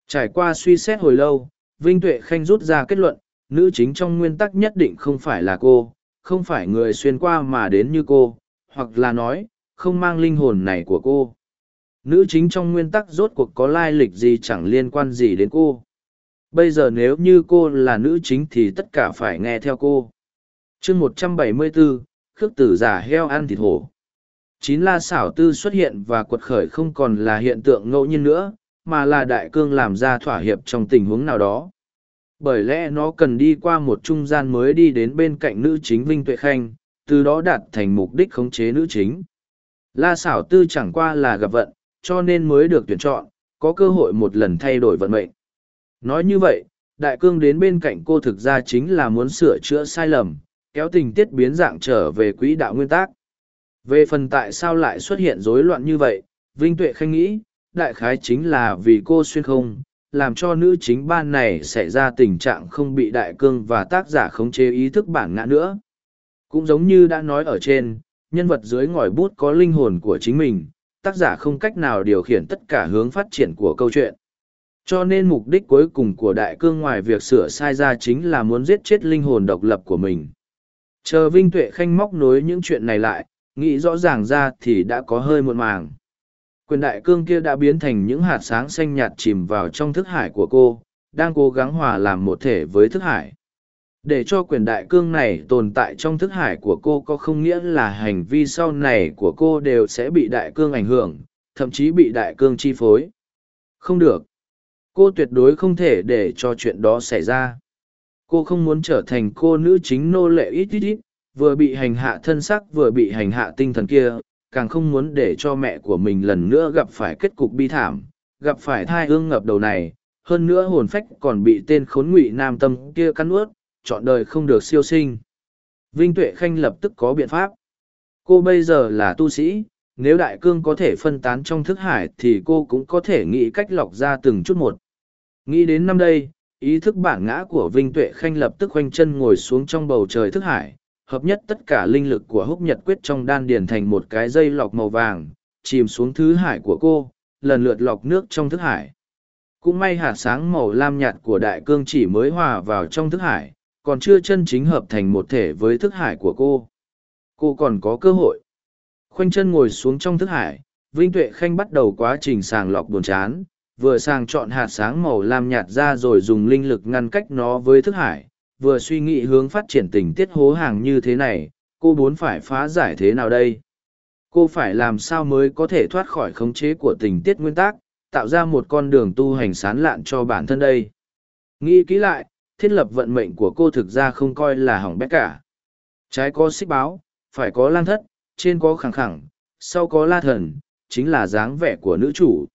A: Trải qua suy xét hồi lâu, Vinh Tuệ Khanh rút ra kết luận, nữ chính trong nguyên tắc nhất định không phải là cô, không phải người xuyên qua mà đến như cô, hoặc là nói, không mang linh hồn này của cô. Nữ chính trong nguyên tắc rốt cuộc có lai lịch gì chẳng liên quan gì đến cô. Bây giờ nếu như cô là nữ chính thì tất cả phải nghe theo cô. chương một trăm bảy mươi bốn khước tử giả heo ăn thịt hổ. Chín la xảo tư xuất hiện và quật khởi không còn là hiện tượng ngẫu nhiên nữa, mà là đại cương làm ra thỏa hiệp trong tình huống nào đó. Bởi lẽ nó cần đi qua một trung gian mới đi đến bên cạnh nữ chính Vinh Tuệ Khanh, từ đó đạt thành mục đích khống chế nữ chính. La xảo tư chẳng qua là gặp vận, cho nên mới được tuyển chọn, có cơ hội một lần thay đổi vận mệnh. Nói như vậy, đại cương đến bên cạnh cô thực ra chính là muốn sửa chữa sai lầm, kéo tình tiết biến dạng trở về quỹ đạo nguyên tắc. Về phần tại sao lại xuất hiện rối loạn như vậy, Vinh Tuệ Khanh nghĩ, đại khái chính là vì cô xuyên không, làm cho nữ chính ban này xảy ra tình trạng không bị đại cương và tác giả khống chế ý thức bản ngã nữa. Cũng giống như đã nói ở trên, nhân vật dưới ngòi bút có linh hồn của chính mình, tác giả không cách nào điều khiển tất cả hướng phát triển của câu chuyện. Cho nên mục đích cuối cùng của đại cương ngoài việc sửa sai ra chính là muốn giết chết linh hồn độc lập của mình. Chờ Vinh Tuệ Khanh móc nối những chuyện này lại, nghĩ rõ ràng ra thì đã có hơi muộn màng. Quyền đại cương kia đã biến thành những hạt sáng xanh nhạt chìm vào trong thức hải của cô, đang cố gắng hòa làm một thể với thức hải. Để cho quyền đại cương này tồn tại trong thức hải của cô có không nghĩa là hành vi sau này của cô đều sẽ bị đại cương ảnh hưởng, thậm chí bị đại cương chi phối. Không được. Cô tuyệt đối không thể để cho chuyện đó xảy ra. Cô không muốn trở thành cô nữ chính nô lệ ít ít ít, vừa bị hành hạ thân sắc vừa bị hành hạ tinh thần kia, càng không muốn để cho mẹ của mình lần nữa gặp phải kết cục bi thảm, gặp phải thai ương ngập đầu này, hơn nữa hồn phách còn bị tên khốn ngụy nam tâm kia cắn ướt, chọn đời không được siêu sinh. Vinh Tuệ Khanh lập tức có biện pháp. Cô bây giờ là tu sĩ, nếu đại cương có thể phân tán trong thức hải thì cô cũng có thể nghĩ cách lọc ra từng chút một. Nghĩ đến năm đây, ý thức bản ngã của Vinh Tuệ Khanh lập tức khoanh chân ngồi xuống trong bầu trời thức hải, hợp nhất tất cả linh lực của húc nhật quyết trong đan điền thành một cái dây lọc màu vàng, chìm xuống thứ hải của cô, lần lượt lọc nước trong thức hải. Cũng may hạt sáng màu lam nhạt của đại cương chỉ mới hòa vào trong thức hải, còn chưa chân chính hợp thành một thể với thức hải của cô. Cô còn có cơ hội. Khoanh chân ngồi xuống trong thức hải, Vinh Tuệ Khanh bắt đầu quá trình sàng lọc buồn chán, vừa sàng chọn hạt sáng màu lam nhạt ra rồi dùng linh lực ngăn cách nó với thức hải, vừa suy nghĩ hướng phát triển tình tiết hố hàng như thế này, cô muốn phải phá giải thế nào đây? Cô phải làm sao mới có thể thoát khỏi khống chế của tình tiết nguyên tắc, tạo ra một con đường tu hành sán lạn cho bản thân đây? Nghĩ kỹ lại, thiết lập vận mệnh của cô thực ra không coi là hỏng bét cả. Trái có xích báo, phải có lang thất, trên có khẳng khẳng, sau có la thần, chính là dáng vẻ của nữ chủ.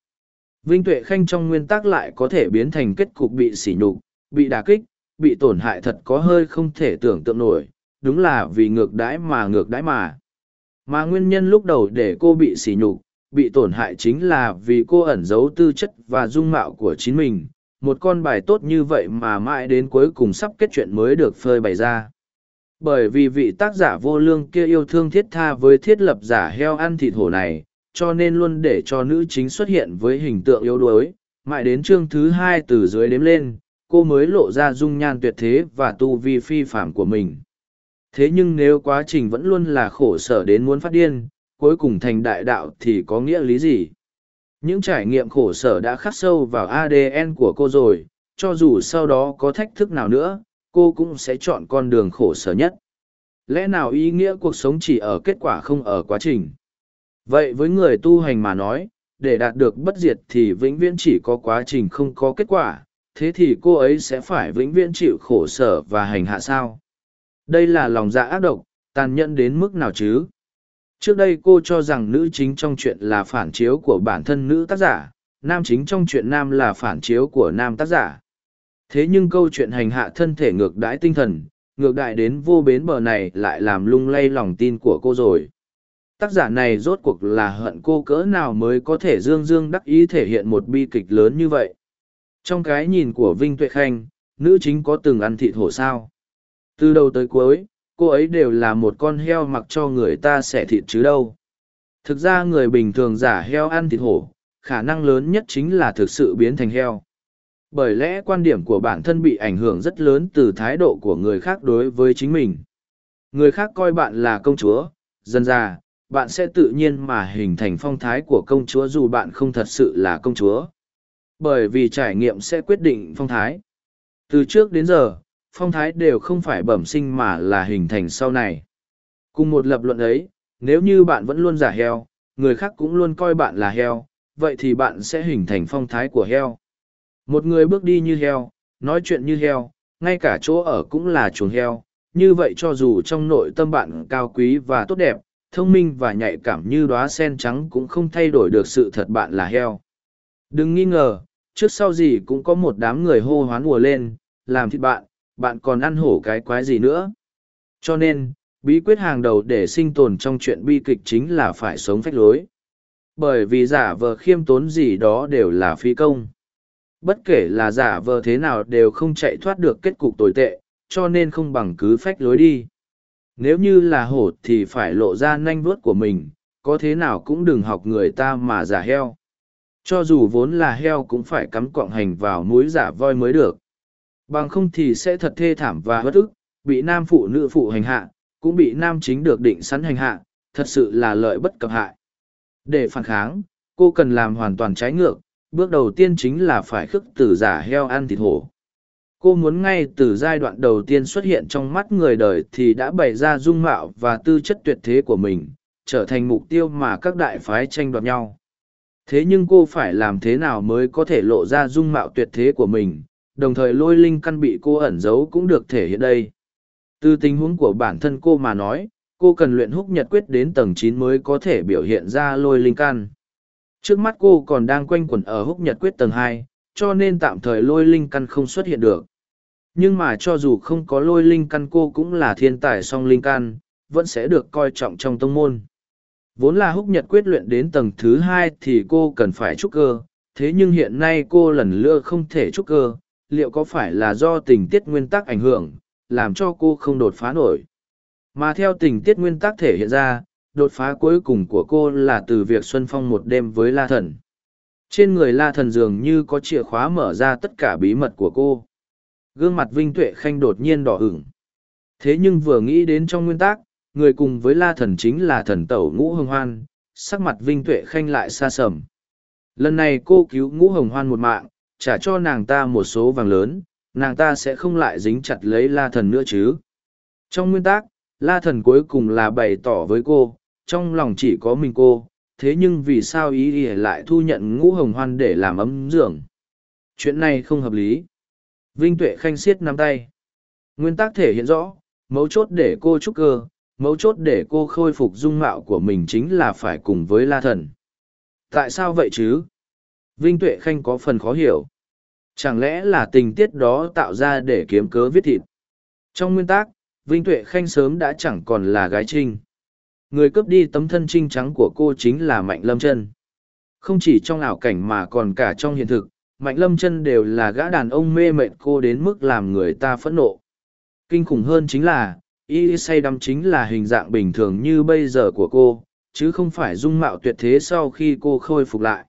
A: Vinh Tuệ Khanh trong nguyên tắc lại có thể biến thành kết cục bị sỉ nhục, bị đả kích, bị tổn hại thật có hơi không thể tưởng tượng nổi, đúng là vì ngược đãi mà ngược đãi mà. Mà nguyên nhân lúc đầu để cô bị sỉ nhục, bị tổn hại chính là vì cô ẩn giấu tư chất và dung mạo của chính mình. Một con bài tốt như vậy mà mãi đến cuối cùng sắp kết chuyện mới được phơi bày ra. Bởi vì vị tác giả vô lương kia yêu thương thiết tha với thiết lập giả heo ăn thịt hổ này, cho nên luôn để cho nữ chính xuất hiện với hình tượng yếu đuối. Mãi đến chương thứ hai từ dưới đếm lên, cô mới lộ ra dung nhan tuyệt thế và tu vi phi phạm của mình. Thế nhưng nếu quá trình vẫn luôn là khổ sở đến muốn phát điên, cuối cùng thành đại đạo thì có nghĩa lý gì? Những trải nghiệm khổ sở đã khắc sâu vào ADN của cô rồi, cho dù sau đó có thách thức nào nữa, cô cũng sẽ chọn con đường khổ sở nhất. Lẽ nào ý nghĩa cuộc sống chỉ ở kết quả không ở quá trình? Vậy với người tu hành mà nói, để đạt được bất diệt thì vĩnh viễn chỉ có quá trình không có kết quả, thế thì cô ấy sẽ phải vĩnh viễn chịu khổ sở và hành hạ sao? Đây là lòng dạ ác độc, tàn nhẫn đến mức nào chứ? Trước đây cô cho rằng nữ chính trong chuyện là phản chiếu của bản thân nữ tác giả, nam chính trong chuyện nam là phản chiếu của nam tác giả. Thế nhưng câu chuyện hành hạ thân thể ngược đãi tinh thần, ngược đại đến vô bến bờ này lại làm lung lay lòng tin của cô rồi. Tác giả này rốt cuộc là hận cô cỡ nào mới có thể dương dương đắc ý thể hiện một bi kịch lớn như vậy. Trong cái nhìn của Vinh Tuệ Khanh, nữ chính có từng ăn thịt hổ sao? Từ đầu tới cuối, cô ấy đều là một con heo mặc cho người ta xẻ thịt chứ đâu. Thực ra người bình thường giả heo ăn thịt hổ, khả năng lớn nhất chính là thực sự biến thành heo. Bởi lẽ quan điểm của bản thân bị ảnh hưởng rất lớn từ thái độ của người khác đối với chính mình. Người khác coi bạn là công chúa, dần ra, bạn sẽ tự nhiên mà hình thành phong thái của công chúa dù bạn không thật sự là công chúa. Bởi vì trải nghiệm sẽ quyết định phong thái. Từ trước đến giờ, phong thái đều không phải bẩm sinh mà là hình thành sau này. Cùng một lập luận ấy, nếu như bạn vẫn luôn giả heo, người khác cũng luôn coi bạn là heo, vậy thì bạn sẽ hình thành phong thái của heo. Một người bước đi như heo, nói chuyện như heo, ngay cả chỗ ở cũng là chuồng heo, như vậy cho dù trong nội tâm bạn cao quý và tốt đẹp, thông minh và nhạy cảm như đóa sen trắng cũng không thay đổi được sự thật bạn là heo. Đừng nghi ngờ, trước sau gì cũng có một đám người hô hoán mùa lên, làm thịt bạn, bạn còn ăn hổ cái quái gì nữa. Cho nên, bí quyết hàng đầu để sinh tồn trong chuyện bi kịch chính là phải sống phách lối. Bởi vì giả vờ khiêm tốn gì đó đều là phi công. Bất kể là giả vờ thế nào đều không chạy thoát được kết cục tồi tệ, cho nên không bằng cứ phách lối đi. Nếu như là hổ thì phải lộ ra nanh vuốt của mình, có thế nào cũng đừng học người ta mà giả heo. Cho dù vốn là heo cũng phải cắm cọng hành vào núi giả voi mới được. Bằng không thì sẽ thật thê thảm và bất ức, bị nam phụ nữ phụ hành hạ, cũng bị nam chính được định sẵn hành hạ, thật sự là lợi bất cập hại. Để phản kháng, cô cần làm hoàn toàn trái ngược, bước đầu tiên chính là phải khước tử giả heo ăn thịt hổ. Cô muốn ngay từ giai đoạn đầu tiên xuất hiện trong mắt người đời thì đã bày ra dung mạo và tư chất tuyệt thế của mình, trở thành mục tiêu mà các đại phái tranh đoạt nhau. Thế nhưng cô phải làm thế nào mới có thể lộ ra dung mạo tuyệt thế của mình, đồng thời lôi linh căn bị cô ẩn giấu cũng được thể hiện đây. Từ tình huống của bản thân cô mà nói, cô cần luyện húc nhật quyết đến tầng chín mới có thể biểu hiện ra lôi linh căn. Trước mắt cô còn đang quanh quẩn ở húc nhật quyết tầng hai, cho nên tạm thời lôi linh căn không xuất hiện được. Nhưng mà cho dù không có lôi linh căn cô cũng là thiên tài song linh căn, vẫn sẽ được coi trọng trong tông môn. Vốn là húc nhật quyết luyện đến tầng thứ hai thì cô cần phải trúc cơ, thế nhưng hiện nay cô lần lưa không thể trúc cơ, liệu có phải là do tình tiết nguyên tắc ảnh hưởng, làm cho cô không đột phá nổi. Mà theo tình tiết nguyên tắc thể hiện ra, đột phá cuối cùng của cô là từ việc Xuân Phong một đêm với La Thần. Trên người La Thần dường như có chìa khóa mở ra tất cả bí mật của cô. Gương mặt Vinh Tuệ Khanh đột nhiên đỏ ửng. Thế nhưng vừa nghĩ đến trong nguyên tắc, người cùng với La Thần chính là thần tẩu ngũ hồng hoan, sắc mặt Vinh Tuệ Khanh lại xa sầm. Lần này cô cứu ngũ hồng hoan một mạng, trả cho nàng ta một số vàng lớn, nàng ta sẽ không lại dính chặt lấy la thần nữa chứ. Trong nguyên tắc, la thần cuối cùng là bày tỏ với cô, trong lòng chỉ có mình cô, thế nhưng vì sao ý ý lại thu nhận ngũ hồng hoan để làm ấm giường. Chuyện này không hợp lý. Vinh Tuệ Khanh siết nắm tay. Nguyên tắc thể hiện rõ, mấu chốt để cô trúc cơ, mấu chốt để cô khôi phục dung mạo của mình chính là phải cùng với la thần. Tại sao vậy chứ? Vinh Tuệ Khanh có phần khó hiểu. Chẳng lẽ là tình tiết đó tạo ra để kiếm cớ viết thịt? Trong nguyên tắc, Vinh Tuệ Khanh sớm đã chẳng còn là gái trinh. Người cướp đi tấm thân trinh trắng của cô chính là Mạnh Lâm Trân. Không chỉ trong ảo cảnh mà còn cả trong hiện thực, Mạnh Lâm Trân đều là gã đàn ông mê mệt cô đến mức làm người ta phẫn nộ. Kinh khủng hơn chính là, y say đắm chính là hình dạng bình thường như bây giờ của cô, chứ không phải dung mạo tuyệt thế sau khi cô khôi phục lại.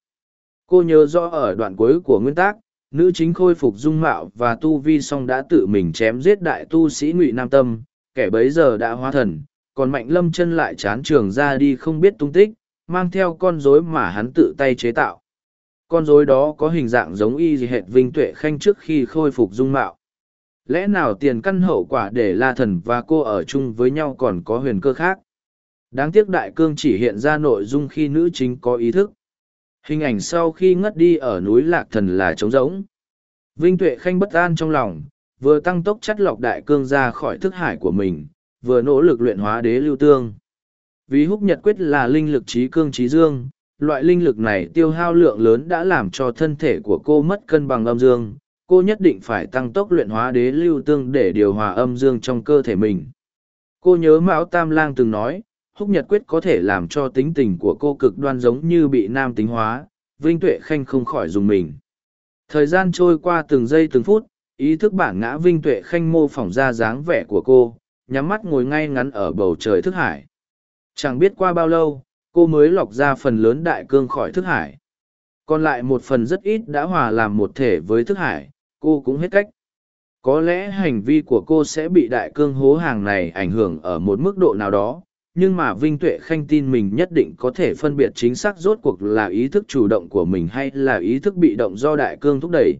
A: Cô nhớ rõ ở đoạn cuối của nguyên tác, nữ chính khôi phục dung mạo và tu vi song đã tự mình chém giết đại tu sĩ ngụy nam tâm kẻ bấy giờ đã hóa thần còn mạnh lâm chân lại chán trường ra đi không biết tung tích mang theo con rối mà hắn tự tay chế tạo con rối đó có hình dạng giống y hệt vinh tuệ khanh trước khi khôi phục dung mạo lẽ nào tiền căn hậu quả để la thần và cô ở chung với nhau còn có huyền cơ khác đáng tiếc đại cương chỉ hiện ra nội dung khi nữ chính có ý thức Hình ảnh sau khi ngất đi ở núi Lạc Thần là trống rỗng. Vinh Tuệ Khanh bất an trong lòng, vừa tăng tốc chắt lọc đại cương ra khỏi thức hải của mình, vừa nỗ lực luyện hóa đế lưu tương. Vì húc nhật quyết là linh lực trí cương trí dương, loại linh lực này tiêu hao lượng lớn đã làm cho thân thể của cô mất cân bằng âm dương. Cô nhất định phải tăng tốc luyện hóa đế lưu tương để điều hòa âm dương trong cơ thể mình. Cô nhớ Mão Tam Lang từng nói, húc nhật quyết có thể làm cho tính tình của cô cực đoan giống như bị nam tính hóa vinh tuệ khanh không khỏi dùng mình. Thời gian trôi qua từng giây từng phút ý thức bản ngã vinh tuệ khanh mô phỏng ra dáng vẻ của cô nhắm mắt ngồi ngay ngắn ở bầu trời thức hải. Chẳng biết qua bao lâu cô mới lọc ra phần lớn đại cương khỏi thức hải. Còn lại một phần rất ít đã hòa làm một thể với thức hải cô cũng hết cách có lẽ hành vi của cô sẽ bị đại cương hố hàng này ảnh hưởng ở một mức độ nào đó nhưng mà Vinh Tuệ Khanh tin mình nhất định có thể phân biệt chính xác rốt cuộc là ý thức chủ động của mình hay là ý thức bị động do đại cương thúc đẩy.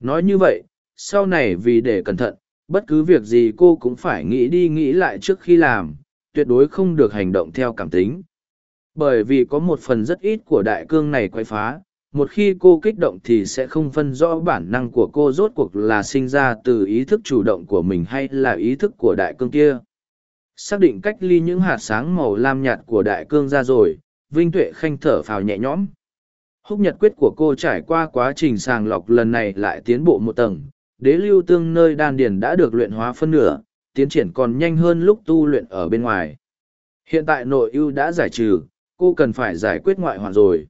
A: Nói như vậy, sau này vì để cẩn thận, bất cứ việc gì cô cũng phải nghĩ đi nghĩ lại trước khi làm, tuyệt đối không được hành động theo cảm tính. Bởi vì có một phần rất ít của đại cương này quay phá, một khi cô kích động thì sẽ không phân rõ bản năng của cô rốt cuộc là sinh ra từ ý thức chủ động của mình hay là ý thức của đại cương kia. Xác định cách ly những hạt sáng màu lam nhạt của đại cương ra rồi, vinh tuệ khanh thở phào nhẹ nhõm. Húc nhật quyết của cô trải qua quá trình sàng lọc lần này lại tiến bộ một tầng. Đế lưu tương nơi đan điền đã được luyện hóa phân nửa, tiến triển còn nhanh hơn lúc tu luyện ở bên ngoài. Hiện tại nội ưu đã giải trừ, cô cần phải giải quyết ngoại hoạn rồi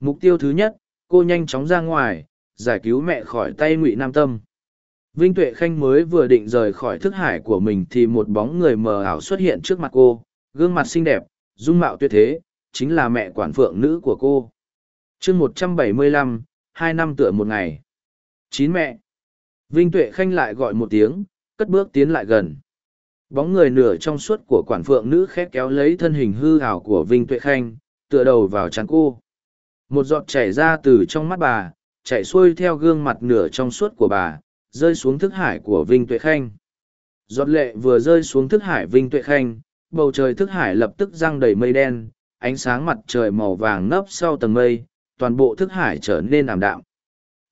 A: mục tiêu thứ nhất cô nhanh chóng ra ngoài giải cứu mẹ khỏi tay ngụy nam tâm Vinh Tuệ Khanh mới vừa định rời khỏi thức hải của mình thì một bóng người mờ ảo xuất hiện trước mặt cô, gương mặt xinh đẹp, dung mạo tuyệt thế, chính là mẹ quản phượng nữ của cô. chương một trăm bảy mươi lăm, hai năm tựa một ngày. Chín mẹ. Vinh Tuệ Khanh lại gọi một tiếng, cất bước tiến lại gần. Bóng người nửa trong suốt của quản phượng nữ khét kéo lấy thân hình hư ảo của Vinh Tuệ Khanh, tựa đầu vào chán cô. Một giọt chảy ra từ trong mắt bà, chảy xuôi theo gương mặt nửa trong suốt của bà, rơi xuống thức hải của Vinh Tuệ Khanh. Giọt lệ vừa rơi xuống thức hải Vinh Tuệ Khanh, bầu trời thức hải lập tức răng đầy mây đen, ánh sáng mặt trời màu vàng nấp sau tầng mây, toàn bộ thức hải trở nên ảm đạm.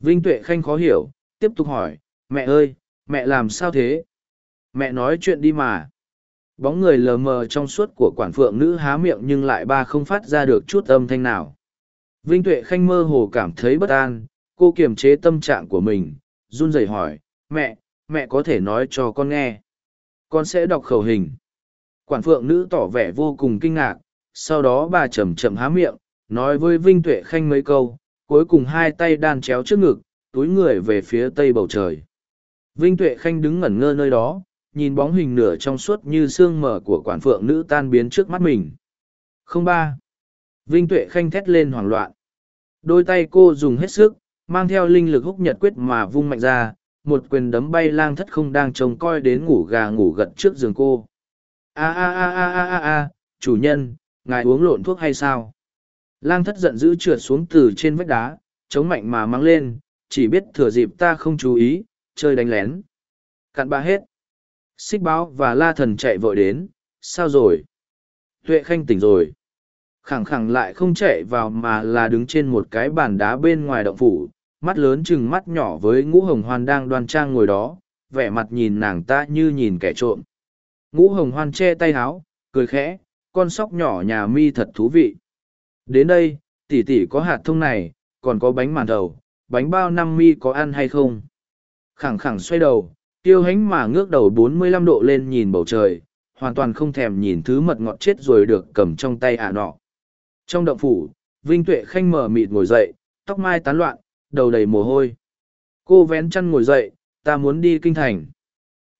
A: Vinh Tuệ Khanh khó hiểu, tiếp tục hỏi, mẹ ơi, mẹ làm sao thế? Mẹ nói chuyện đi mà. Bóng người lờ mờ trong suốt của quản phượng nữ há miệng nhưng lại ba không phát ra được chút âm thanh nào. Vinh Tuệ Khanh mơ hồ cảm thấy bất an, cô kiềm chế tâm trạng của mình, run rẩy hỏi, mẹ, mẹ có thể nói cho con nghe. Con sẽ đọc khẩu hình. Quản phượng nữ tỏ vẻ vô cùng kinh ngạc, sau đó bà chậm chậm há miệng, nói với Vinh Tuệ Khanh mấy câu, cuối cùng hai tay đan chéo trước ngực, túi người về phía tây bầu trời. Vinh Tuệ Khanh đứng ngẩn ngơ nơi đó, nhìn bóng hình nửa trong suốt như xương mở của quản phượng nữ tan biến trước mắt mình. Không ba. Vinh Tuệ Khanh thét lên hoảng loạn. Đôi tay cô dùng hết sức, mang theo linh lực húc nhật quyết mà vung mạnh ra một quyền đấm bay lang thất không đang trông coi đến ngủ gà ngủ gật trước giường cô. A a a a a a a chủ nhân ngài uống lộn thuốc hay sao? Lang thất giận dữ trượt xuống từ trên vách đá chống mạnh mà mang lên chỉ biết thừa dịp ta không chú ý chơi đánh lén. Cặn ba hết. Xích báo và la thần chạy vội đến. Sao rồi? Tuệ khanh tỉnh rồi khẳng khẳng lại không chạy vào mà là đứng trên một cái bàn đá bên ngoài động phủ mắt lớn chừng mắt nhỏ với ngũ hồng hoan đang đoan trang ngồi đó vẻ mặt nhìn nàng ta như nhìn kẻ trộm ngũ hồng hoan che tay háo cười khẽ con sóc nhỏ nhà mi thật thú vị đến đây tỷ tỷ có hạt thông này còn có bánh màn đầu, bánh bao năm mi có ăn hay không? Khẳng khẳng xoay đầu, tiêu hánh mà ngước đầu bốn mươi lăm độ lên nhìn bầu trời, hoàn toàn không thèm nhìn thứ mật ngọt chết rồi được cầm trong tay ả nọ. Trong động phủ, Vinh Tuệ Khanh mở mịt ngồi dậy, tóc mai tán loạn, đầu đầy mồ hôi. Cô vén chăn ngồi dậy, ta muốn đi kinh thành.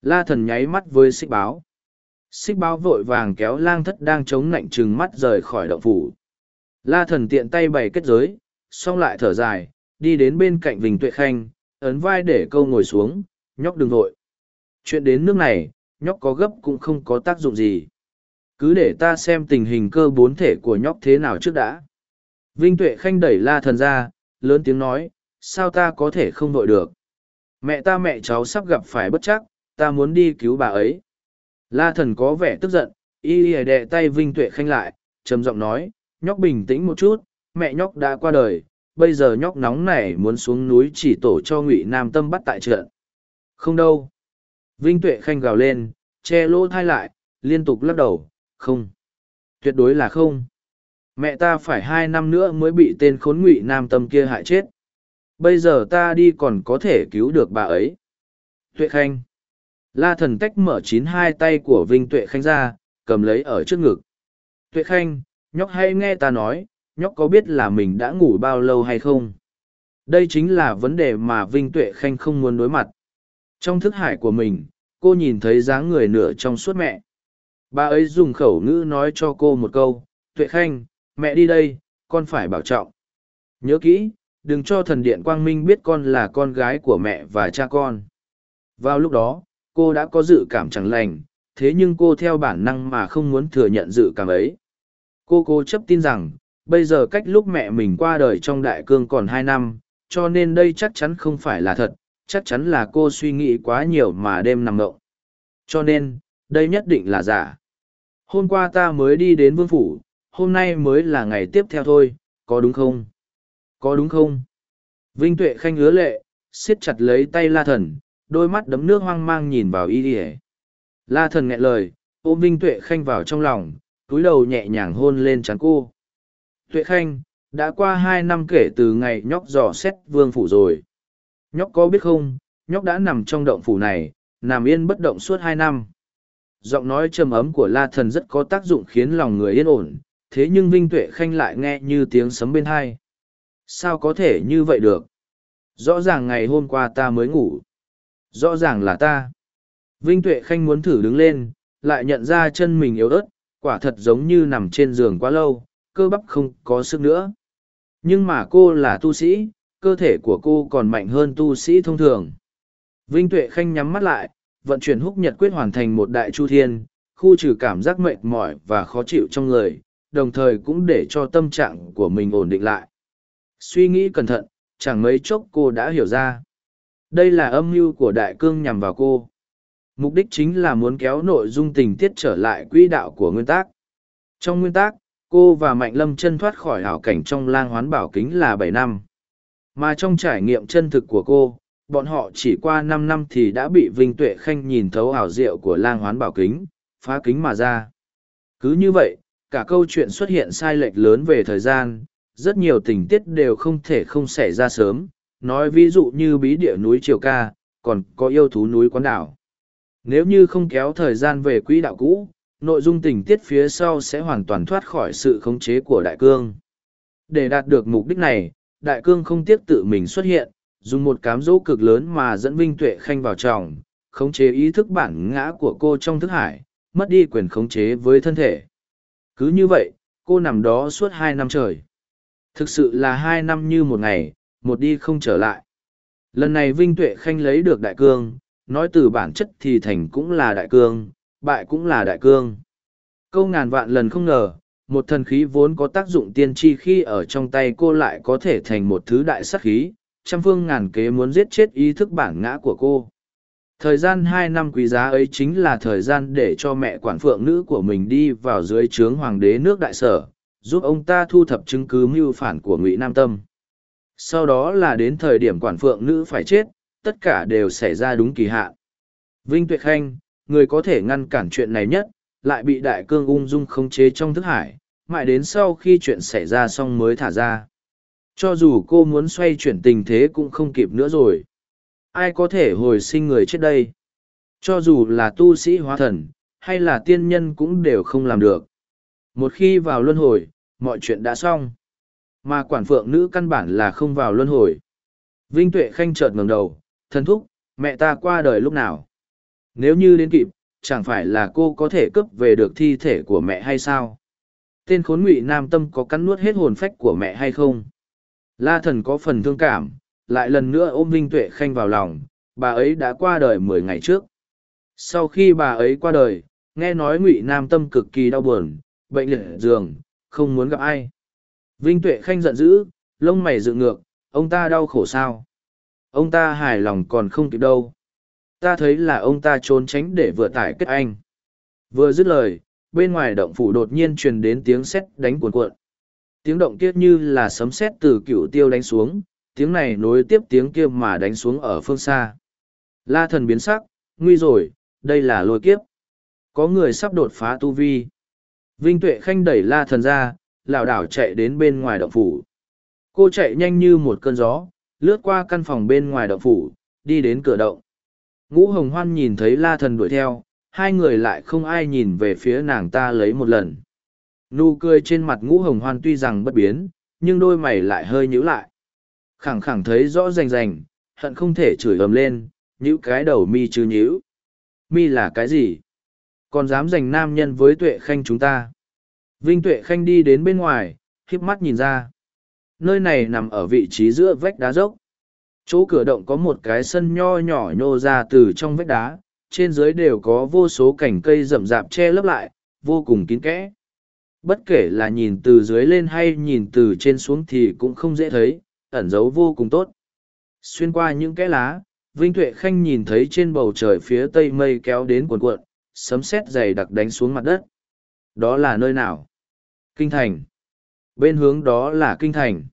A: La thần nháy mắt với xích báo. Xích báo vội vàng kéo lang thất đang chống nạnh trừng mắt rời khỏi động phủ. La thần tiện tay bày kết giới, xong lại thở dài, đi đến bên cạnh Vinh Tuệ Khanh, ấn vai để câu ngồi xuống, nhóc đừng vội. Chuyện đến nước này, nhóc có gấp cũng không có tác dụng gì. Cứ để ta xem tình hình cơ bốn thể của nhóc thế nào trước đã. Vinh Tuệ Khanh đẩy la thần ra, lớn tiếng nói, sao ta có thể không vội được. Mẹ ta mẹ cháu sắp gặp phải bất chắc, ta muốn đi cứu bà ấy. La thần có vẻ tức giận, y ỉa đè tay Vinh Tuệ Khanh lại, trầm giọng nói, nhóc bình tĩnh một chút, mẹ nhóc đã qua đời, bây giờ nhóc nóng này muốn xuống núi chỉ tổ cho ngụy Nam Tâm bắt tại trận. Không đâu. Vinh Tuệ Khanh gào lên, che lỗ thai lại, liên tục lắc đầu, không. Tuyệt đối là không. Mẹ ta phải hai năm nữa mới bị tên khốn ngụy Nam Tâm kia hại chết. Bây giờ ta đi còn có thể cứu được bà ấy. Tuệ Khanh. La thần tách mở chín hai tay của Vinh Tuệ Khanh ra, cầm lấy ở trước ngực. Tuệ Khanh, nhóc hay nghe ta nói, nhóc có biết là mình đã ngủ bao lâu hay không? Đây chính là vấn đề mà Vinh Tuệ Khanh không muốn đối mặt. Trong thức hải của mình, cô nhìn thấy dáng người nửa trong suốt mẹ. Bà ấy dùng khẩu ngữ nói cho cô một câu, Tuệ Khanh, mẹ đi đây, con phải bảo trọng. Nhớ kỹ, đừng cho thần điện quang minh biết con là con gái của mẹ và cha con. Vào lúc đó, cô đã có dự cảm chẳng lành, thế nhưng cô theo bản năng mà không muốn thừa nhận dự cảm ấy. Cô cố chấp tin rằng, bây giờ cách lúc mẹ mình qua đời trong đại cương còn hai năm, cho nên đây chắc chắn không phải là thật, chắc chắn là cô suy nghĩ quá nhiều mà đêm nằm ngộng. Cho nên, đây nhất định là giả. Hôm qua ta mới đi đến vương phủ, hôm nay mới là ngày tiếp theo thôi, có đúng không? Có đúng không? Vinh Tuệ Khanh ứa lệ, siết chặt lấy tay la thần, đôi mắt đấm nước hoang mang nhìn vào y đi La thần nghẹn lời, ôm Vinh Tuệ Khanh vào trong lòng, túi đầu nhẹ nhàng hôn lên trán cô. Tuệ Khanh, đã qua hai năm kể từ ngày nhóc dò xét vương phủ rồi. Nhóc có biết không, nhóc đã nằm trong động phủ này, nằm yên bất động suốt hai năm. Giọng nói trầm ấm của la thần rất có tác dụng khiến lòng người yên ổn, thế nhưng Vinh Tuệ Khanh lại nghe như tiếng sấm bên hai. Sao có thể như vậy được? Rõ ràng ngày hôm qua ta mới ngủ. Rõ ràng là ta. Vinh Tuệ Khanh muốn thử đứng lên, lại nhận ra chân mình yếu ớt, quả thật giống như nằm trên giường quá lâu, cơ bắp không có sức nữa. Nhưng mà cô là tu sĩ, cơ thể của cô còn mạnh hơn tu sĩ thông thường. Vinh Tuệ Khanh nhắm mắt lại, vận chuyển húc nhật quyết hoàn thành một đại chu thiên, khu trừ cảm giác mệt mỏi và khó chịu trong người, đồng thời cũng để cho tâm trạng của mình ổn định lại. Suy nghĩ cẩn thận, chẳng mấy chốc cô đã hiểu ra. Đây là âm mưu của đại cương nhằm vào cô. Mục đích chính là muốn kéo nội dung tình tiết trở lại quỹ đạo của nguyên tác. Trong nguyên tác, cô và Mạnh Lâm chân thoát khỏi hảo cảnh trong lang hoán bảo kính là bảy năm. Mà trong trải nghiệm chân thực của cô, bọn họ chỉ qua năm năm thì đã bị Vinh Tuệ Khanh nhìn thấu ảo diệu của lang hoán bảo kính, phá kính mà ra. Cứ như vậy, cả câu chuyện xuất hiện sai lệch lớn về thời gian, rất nhiều tình tiết đều không thể không xảy ra sớm, nói ví dụ như bí địa núi Triều Ca, còn có yêu thú núi Quán Đảo. Nếu như không kéo thời gian về quỹ đạo cũ, nội dung tình tiết phía sau sẽ hoàn toàn thoát khỏi sự khống chế của đại cương. Để đạt được mục đích này, đại cương không tiếc tự mình xuất hiện, dùng một cám dỗ cực lớn mà dẫn Vinh Tuệ Khanh vào trọng, khống chế ý thức bản ngã của cô trong thức hải, mất đi quyền khống chế với thân thể. Cứ như vậy, cô nằm đó suốt hai năm trời. Thực sự là hai năm như một ngày, một đi không trở lại. Lần này Vinh Tuệ Khanh lấy được đại cương, nói từ bản chất thì thành cũng là đại cương, bại cũng là đại cương. Câu ngàn vạn lần không ngờ, một thần khí vốn có tác dụng tiên tri khi ở trong tay cô lại có thể thành một thứ đại sát khí, trăm phương ngàn kế muốn giết chết ý thức bản ngã của cô. Thời gian hai năm quý giá ấy chính là thời gian để cho mẹ quản phượng nữ của mình đi vào dưới trướng hoàng đế nước đại sở, giúp ông ta thu thập chứng cứ mưu phản của ngụy Nam Tâm. Sau đó là đến thời điểm quản phượng nữ phải chết, tất cả đều xảy ra đúng kỳ hạn. Vinh Tuệ Khanh, người có thể ngăn cản chuyện này nhất, lại bị đại cương ung dung khống chế trong thức hải, mãi đến sau khi chuyện xảy ra xong mới thả ra cho dù cô muốn xoay chuyển tình thế cũng không kịp nữa rồi. Ai có thể hồi sinh người chết đây? Cho dù là tu sĩ hóa thần, hay là tiên nhân cũng đều không làm được. Một khi vào luân hồi, mọi chuyện đã xong. Mà quản phượng nữ căn bản là không vào luân hồi. Vinh tuệ khanh chợt ngẩng đầu thân thúc, mẹ ta qua đời lúc nào? Nếu như đến kịp, chẳng phải là cô có thể cướp về được thi thể của mẹ hay sao? Tên khốn ngụy nam tâm có cắn nuốt hết hồn phách của mẹ hay không? La thần có phần thương cảm, lại lần nữa ôm vinh tuệ khanh vào lòng, bà ấy đã qua đời mười ngày trước. Sau khi bà ấy qua đời, nghe nói ngụy nam tâm cực kỳ đau buồn, bệnh liệt giường, không muốn gặp ai. Vinh tuệ khanh giận dữ, lông mày dựng ngược, ông ta đau khổ sao? Ông ta hài lòng còn không kịp đâu. Ta thấy là ông ta trốn tránh để vừa tải kết anh. Vừa dứt lời, bên ngoài động phủ đột nhiên truyền đến tiếng sét đánh cuồn cuộn tiếng động kia như là sấm sét từ cựu tiêu đánh xuống, tiếng này nối tiếp tiếng kia mà đánh xuống ở phương xa. La thần biến sắc, nguy rồi, đây là lôi kiếp. Có người sắp đột phá tu vi. Vinh tuệ khanh đẩy la thần ra, lảo đảo chạy đến bên ngoài động phủ. Cô chạy nhanh như một cơn gió, lướt qua căn phòng bên ngoài động phủ, đi đến cửa động. Ngũ hồng hoan nhìn thấy la thần đuổi theo, hai người lại không ai nhìn về phía nàng ta lấy một lần nụ cười trên mặt ngũ hồng hoan tuy rằng bất biến, nhưng đôi mày lại hơi nhíu lại. Khẳng khẳng thấy rõ rành rành, hận không thể chửi ầm lên nhữ cái đầu mi chứ nhíu. Mi là cái gì? Còn dám giành nam nhân với tuệ khanh chúng ta? Vinh tuệ khanh đi đến bên ngoài khiếp mắt nhìn ra. Nơi này nằm ở vị trí giữa vách đá dốc. Chỗ cửa động có một cái sân nho nhỏ nhô ra từ trong vách đá, trên dưới đều có vô số cành cây rậm rạp che lấp lại, vô cùng kín kẽ bất kể là nhìn từ dưới lên hay nhìn từ trên xuống thì cũng không dễ thấy, ẩn giấu vô cùng tốt. Xuyên qua những kẽ lá, vinh tuệ khanh nhìn thấy trên bầu trời phía tây mây kéo đến cuồn cuộn, sấm sét dày đặc đánh xuống mặt đất. Đó là nơi nào? Kinh thành. Bên hướng đó là kinh thành.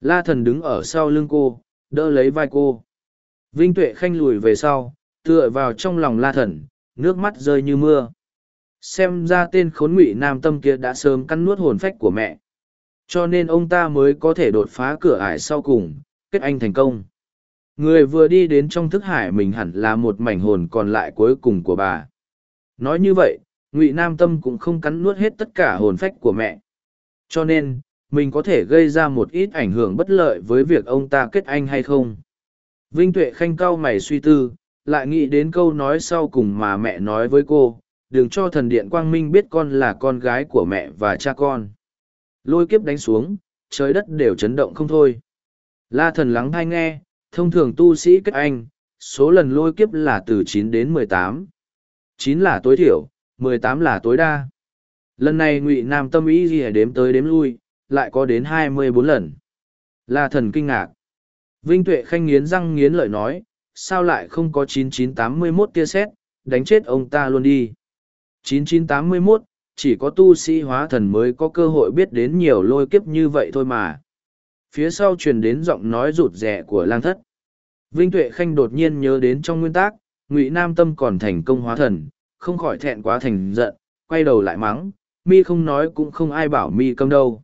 A: La thần đứng ở sau lưng cô, đỡ lấy vai cô. Vinh tuệ khanh lùi về sau, tựa vào trong lòng la thần, nước mắt rơi như mưa xem ra tên khốn ngụy nam tâm kia đã sớm cắn nuốt hồn phách của mẹ. Cho nên ông ta mới có thể đột phá cửa ải sau cùng, kết anh thành công. Người vừa đi đến trong thức hải mình hẳn là một mảnh hồn còn lại cuối cùng của bà. Nói như vậy, ngụy nam tâm cũng không cắn nuốt hết tất cả hồn phách của mẹ. Cho nên, mình có thể gây ra một ít ảnh hưởng bất lợi với việc ông ta kết anh hay không? Vinh tuệ khanh cau mày suy tư, lại nghĩ đến câu nói sau cùng mà mẹ nói với cô đừng cho thần điện quang minh biết con là con gái của mẹ và cha con. Lôi kiếp đánh xuống trời đất đều chấn động không thôi. La thần lắng thai nghe thông thường tu sĩ kết anh số lần lôi kiếp là từ chín đến mười tám. Chín là tối thiểu mười tám là tối đa. Lần này ngụy nam tâm ý gì đếm tới đếm lui lại có đến hai mươi bốn lần. La thần kinh ngạc. Vinh tuệ khanh nghiến răng nghiến lợi nói sao lại không có 9981 tia sét, đánh chết ông ta luôn đi. 9981, chỉ có tu sĩ hóa thần mới có cơ hội biết đến nhiều lôi kiếp như vậy thôi mà. Phía sau truyền đến giọng nói rụt rẻ của lang thất. Vinh Tuệ Khanh đột nhiên nhớ đến trong nguyên tắc, Ngụy Nam Tâm còn thành công hóa thần, không khỏi thẹn quá thành giận, quay đầu lại mắng, mi không nói cũng không ai bảo mi câm đâu.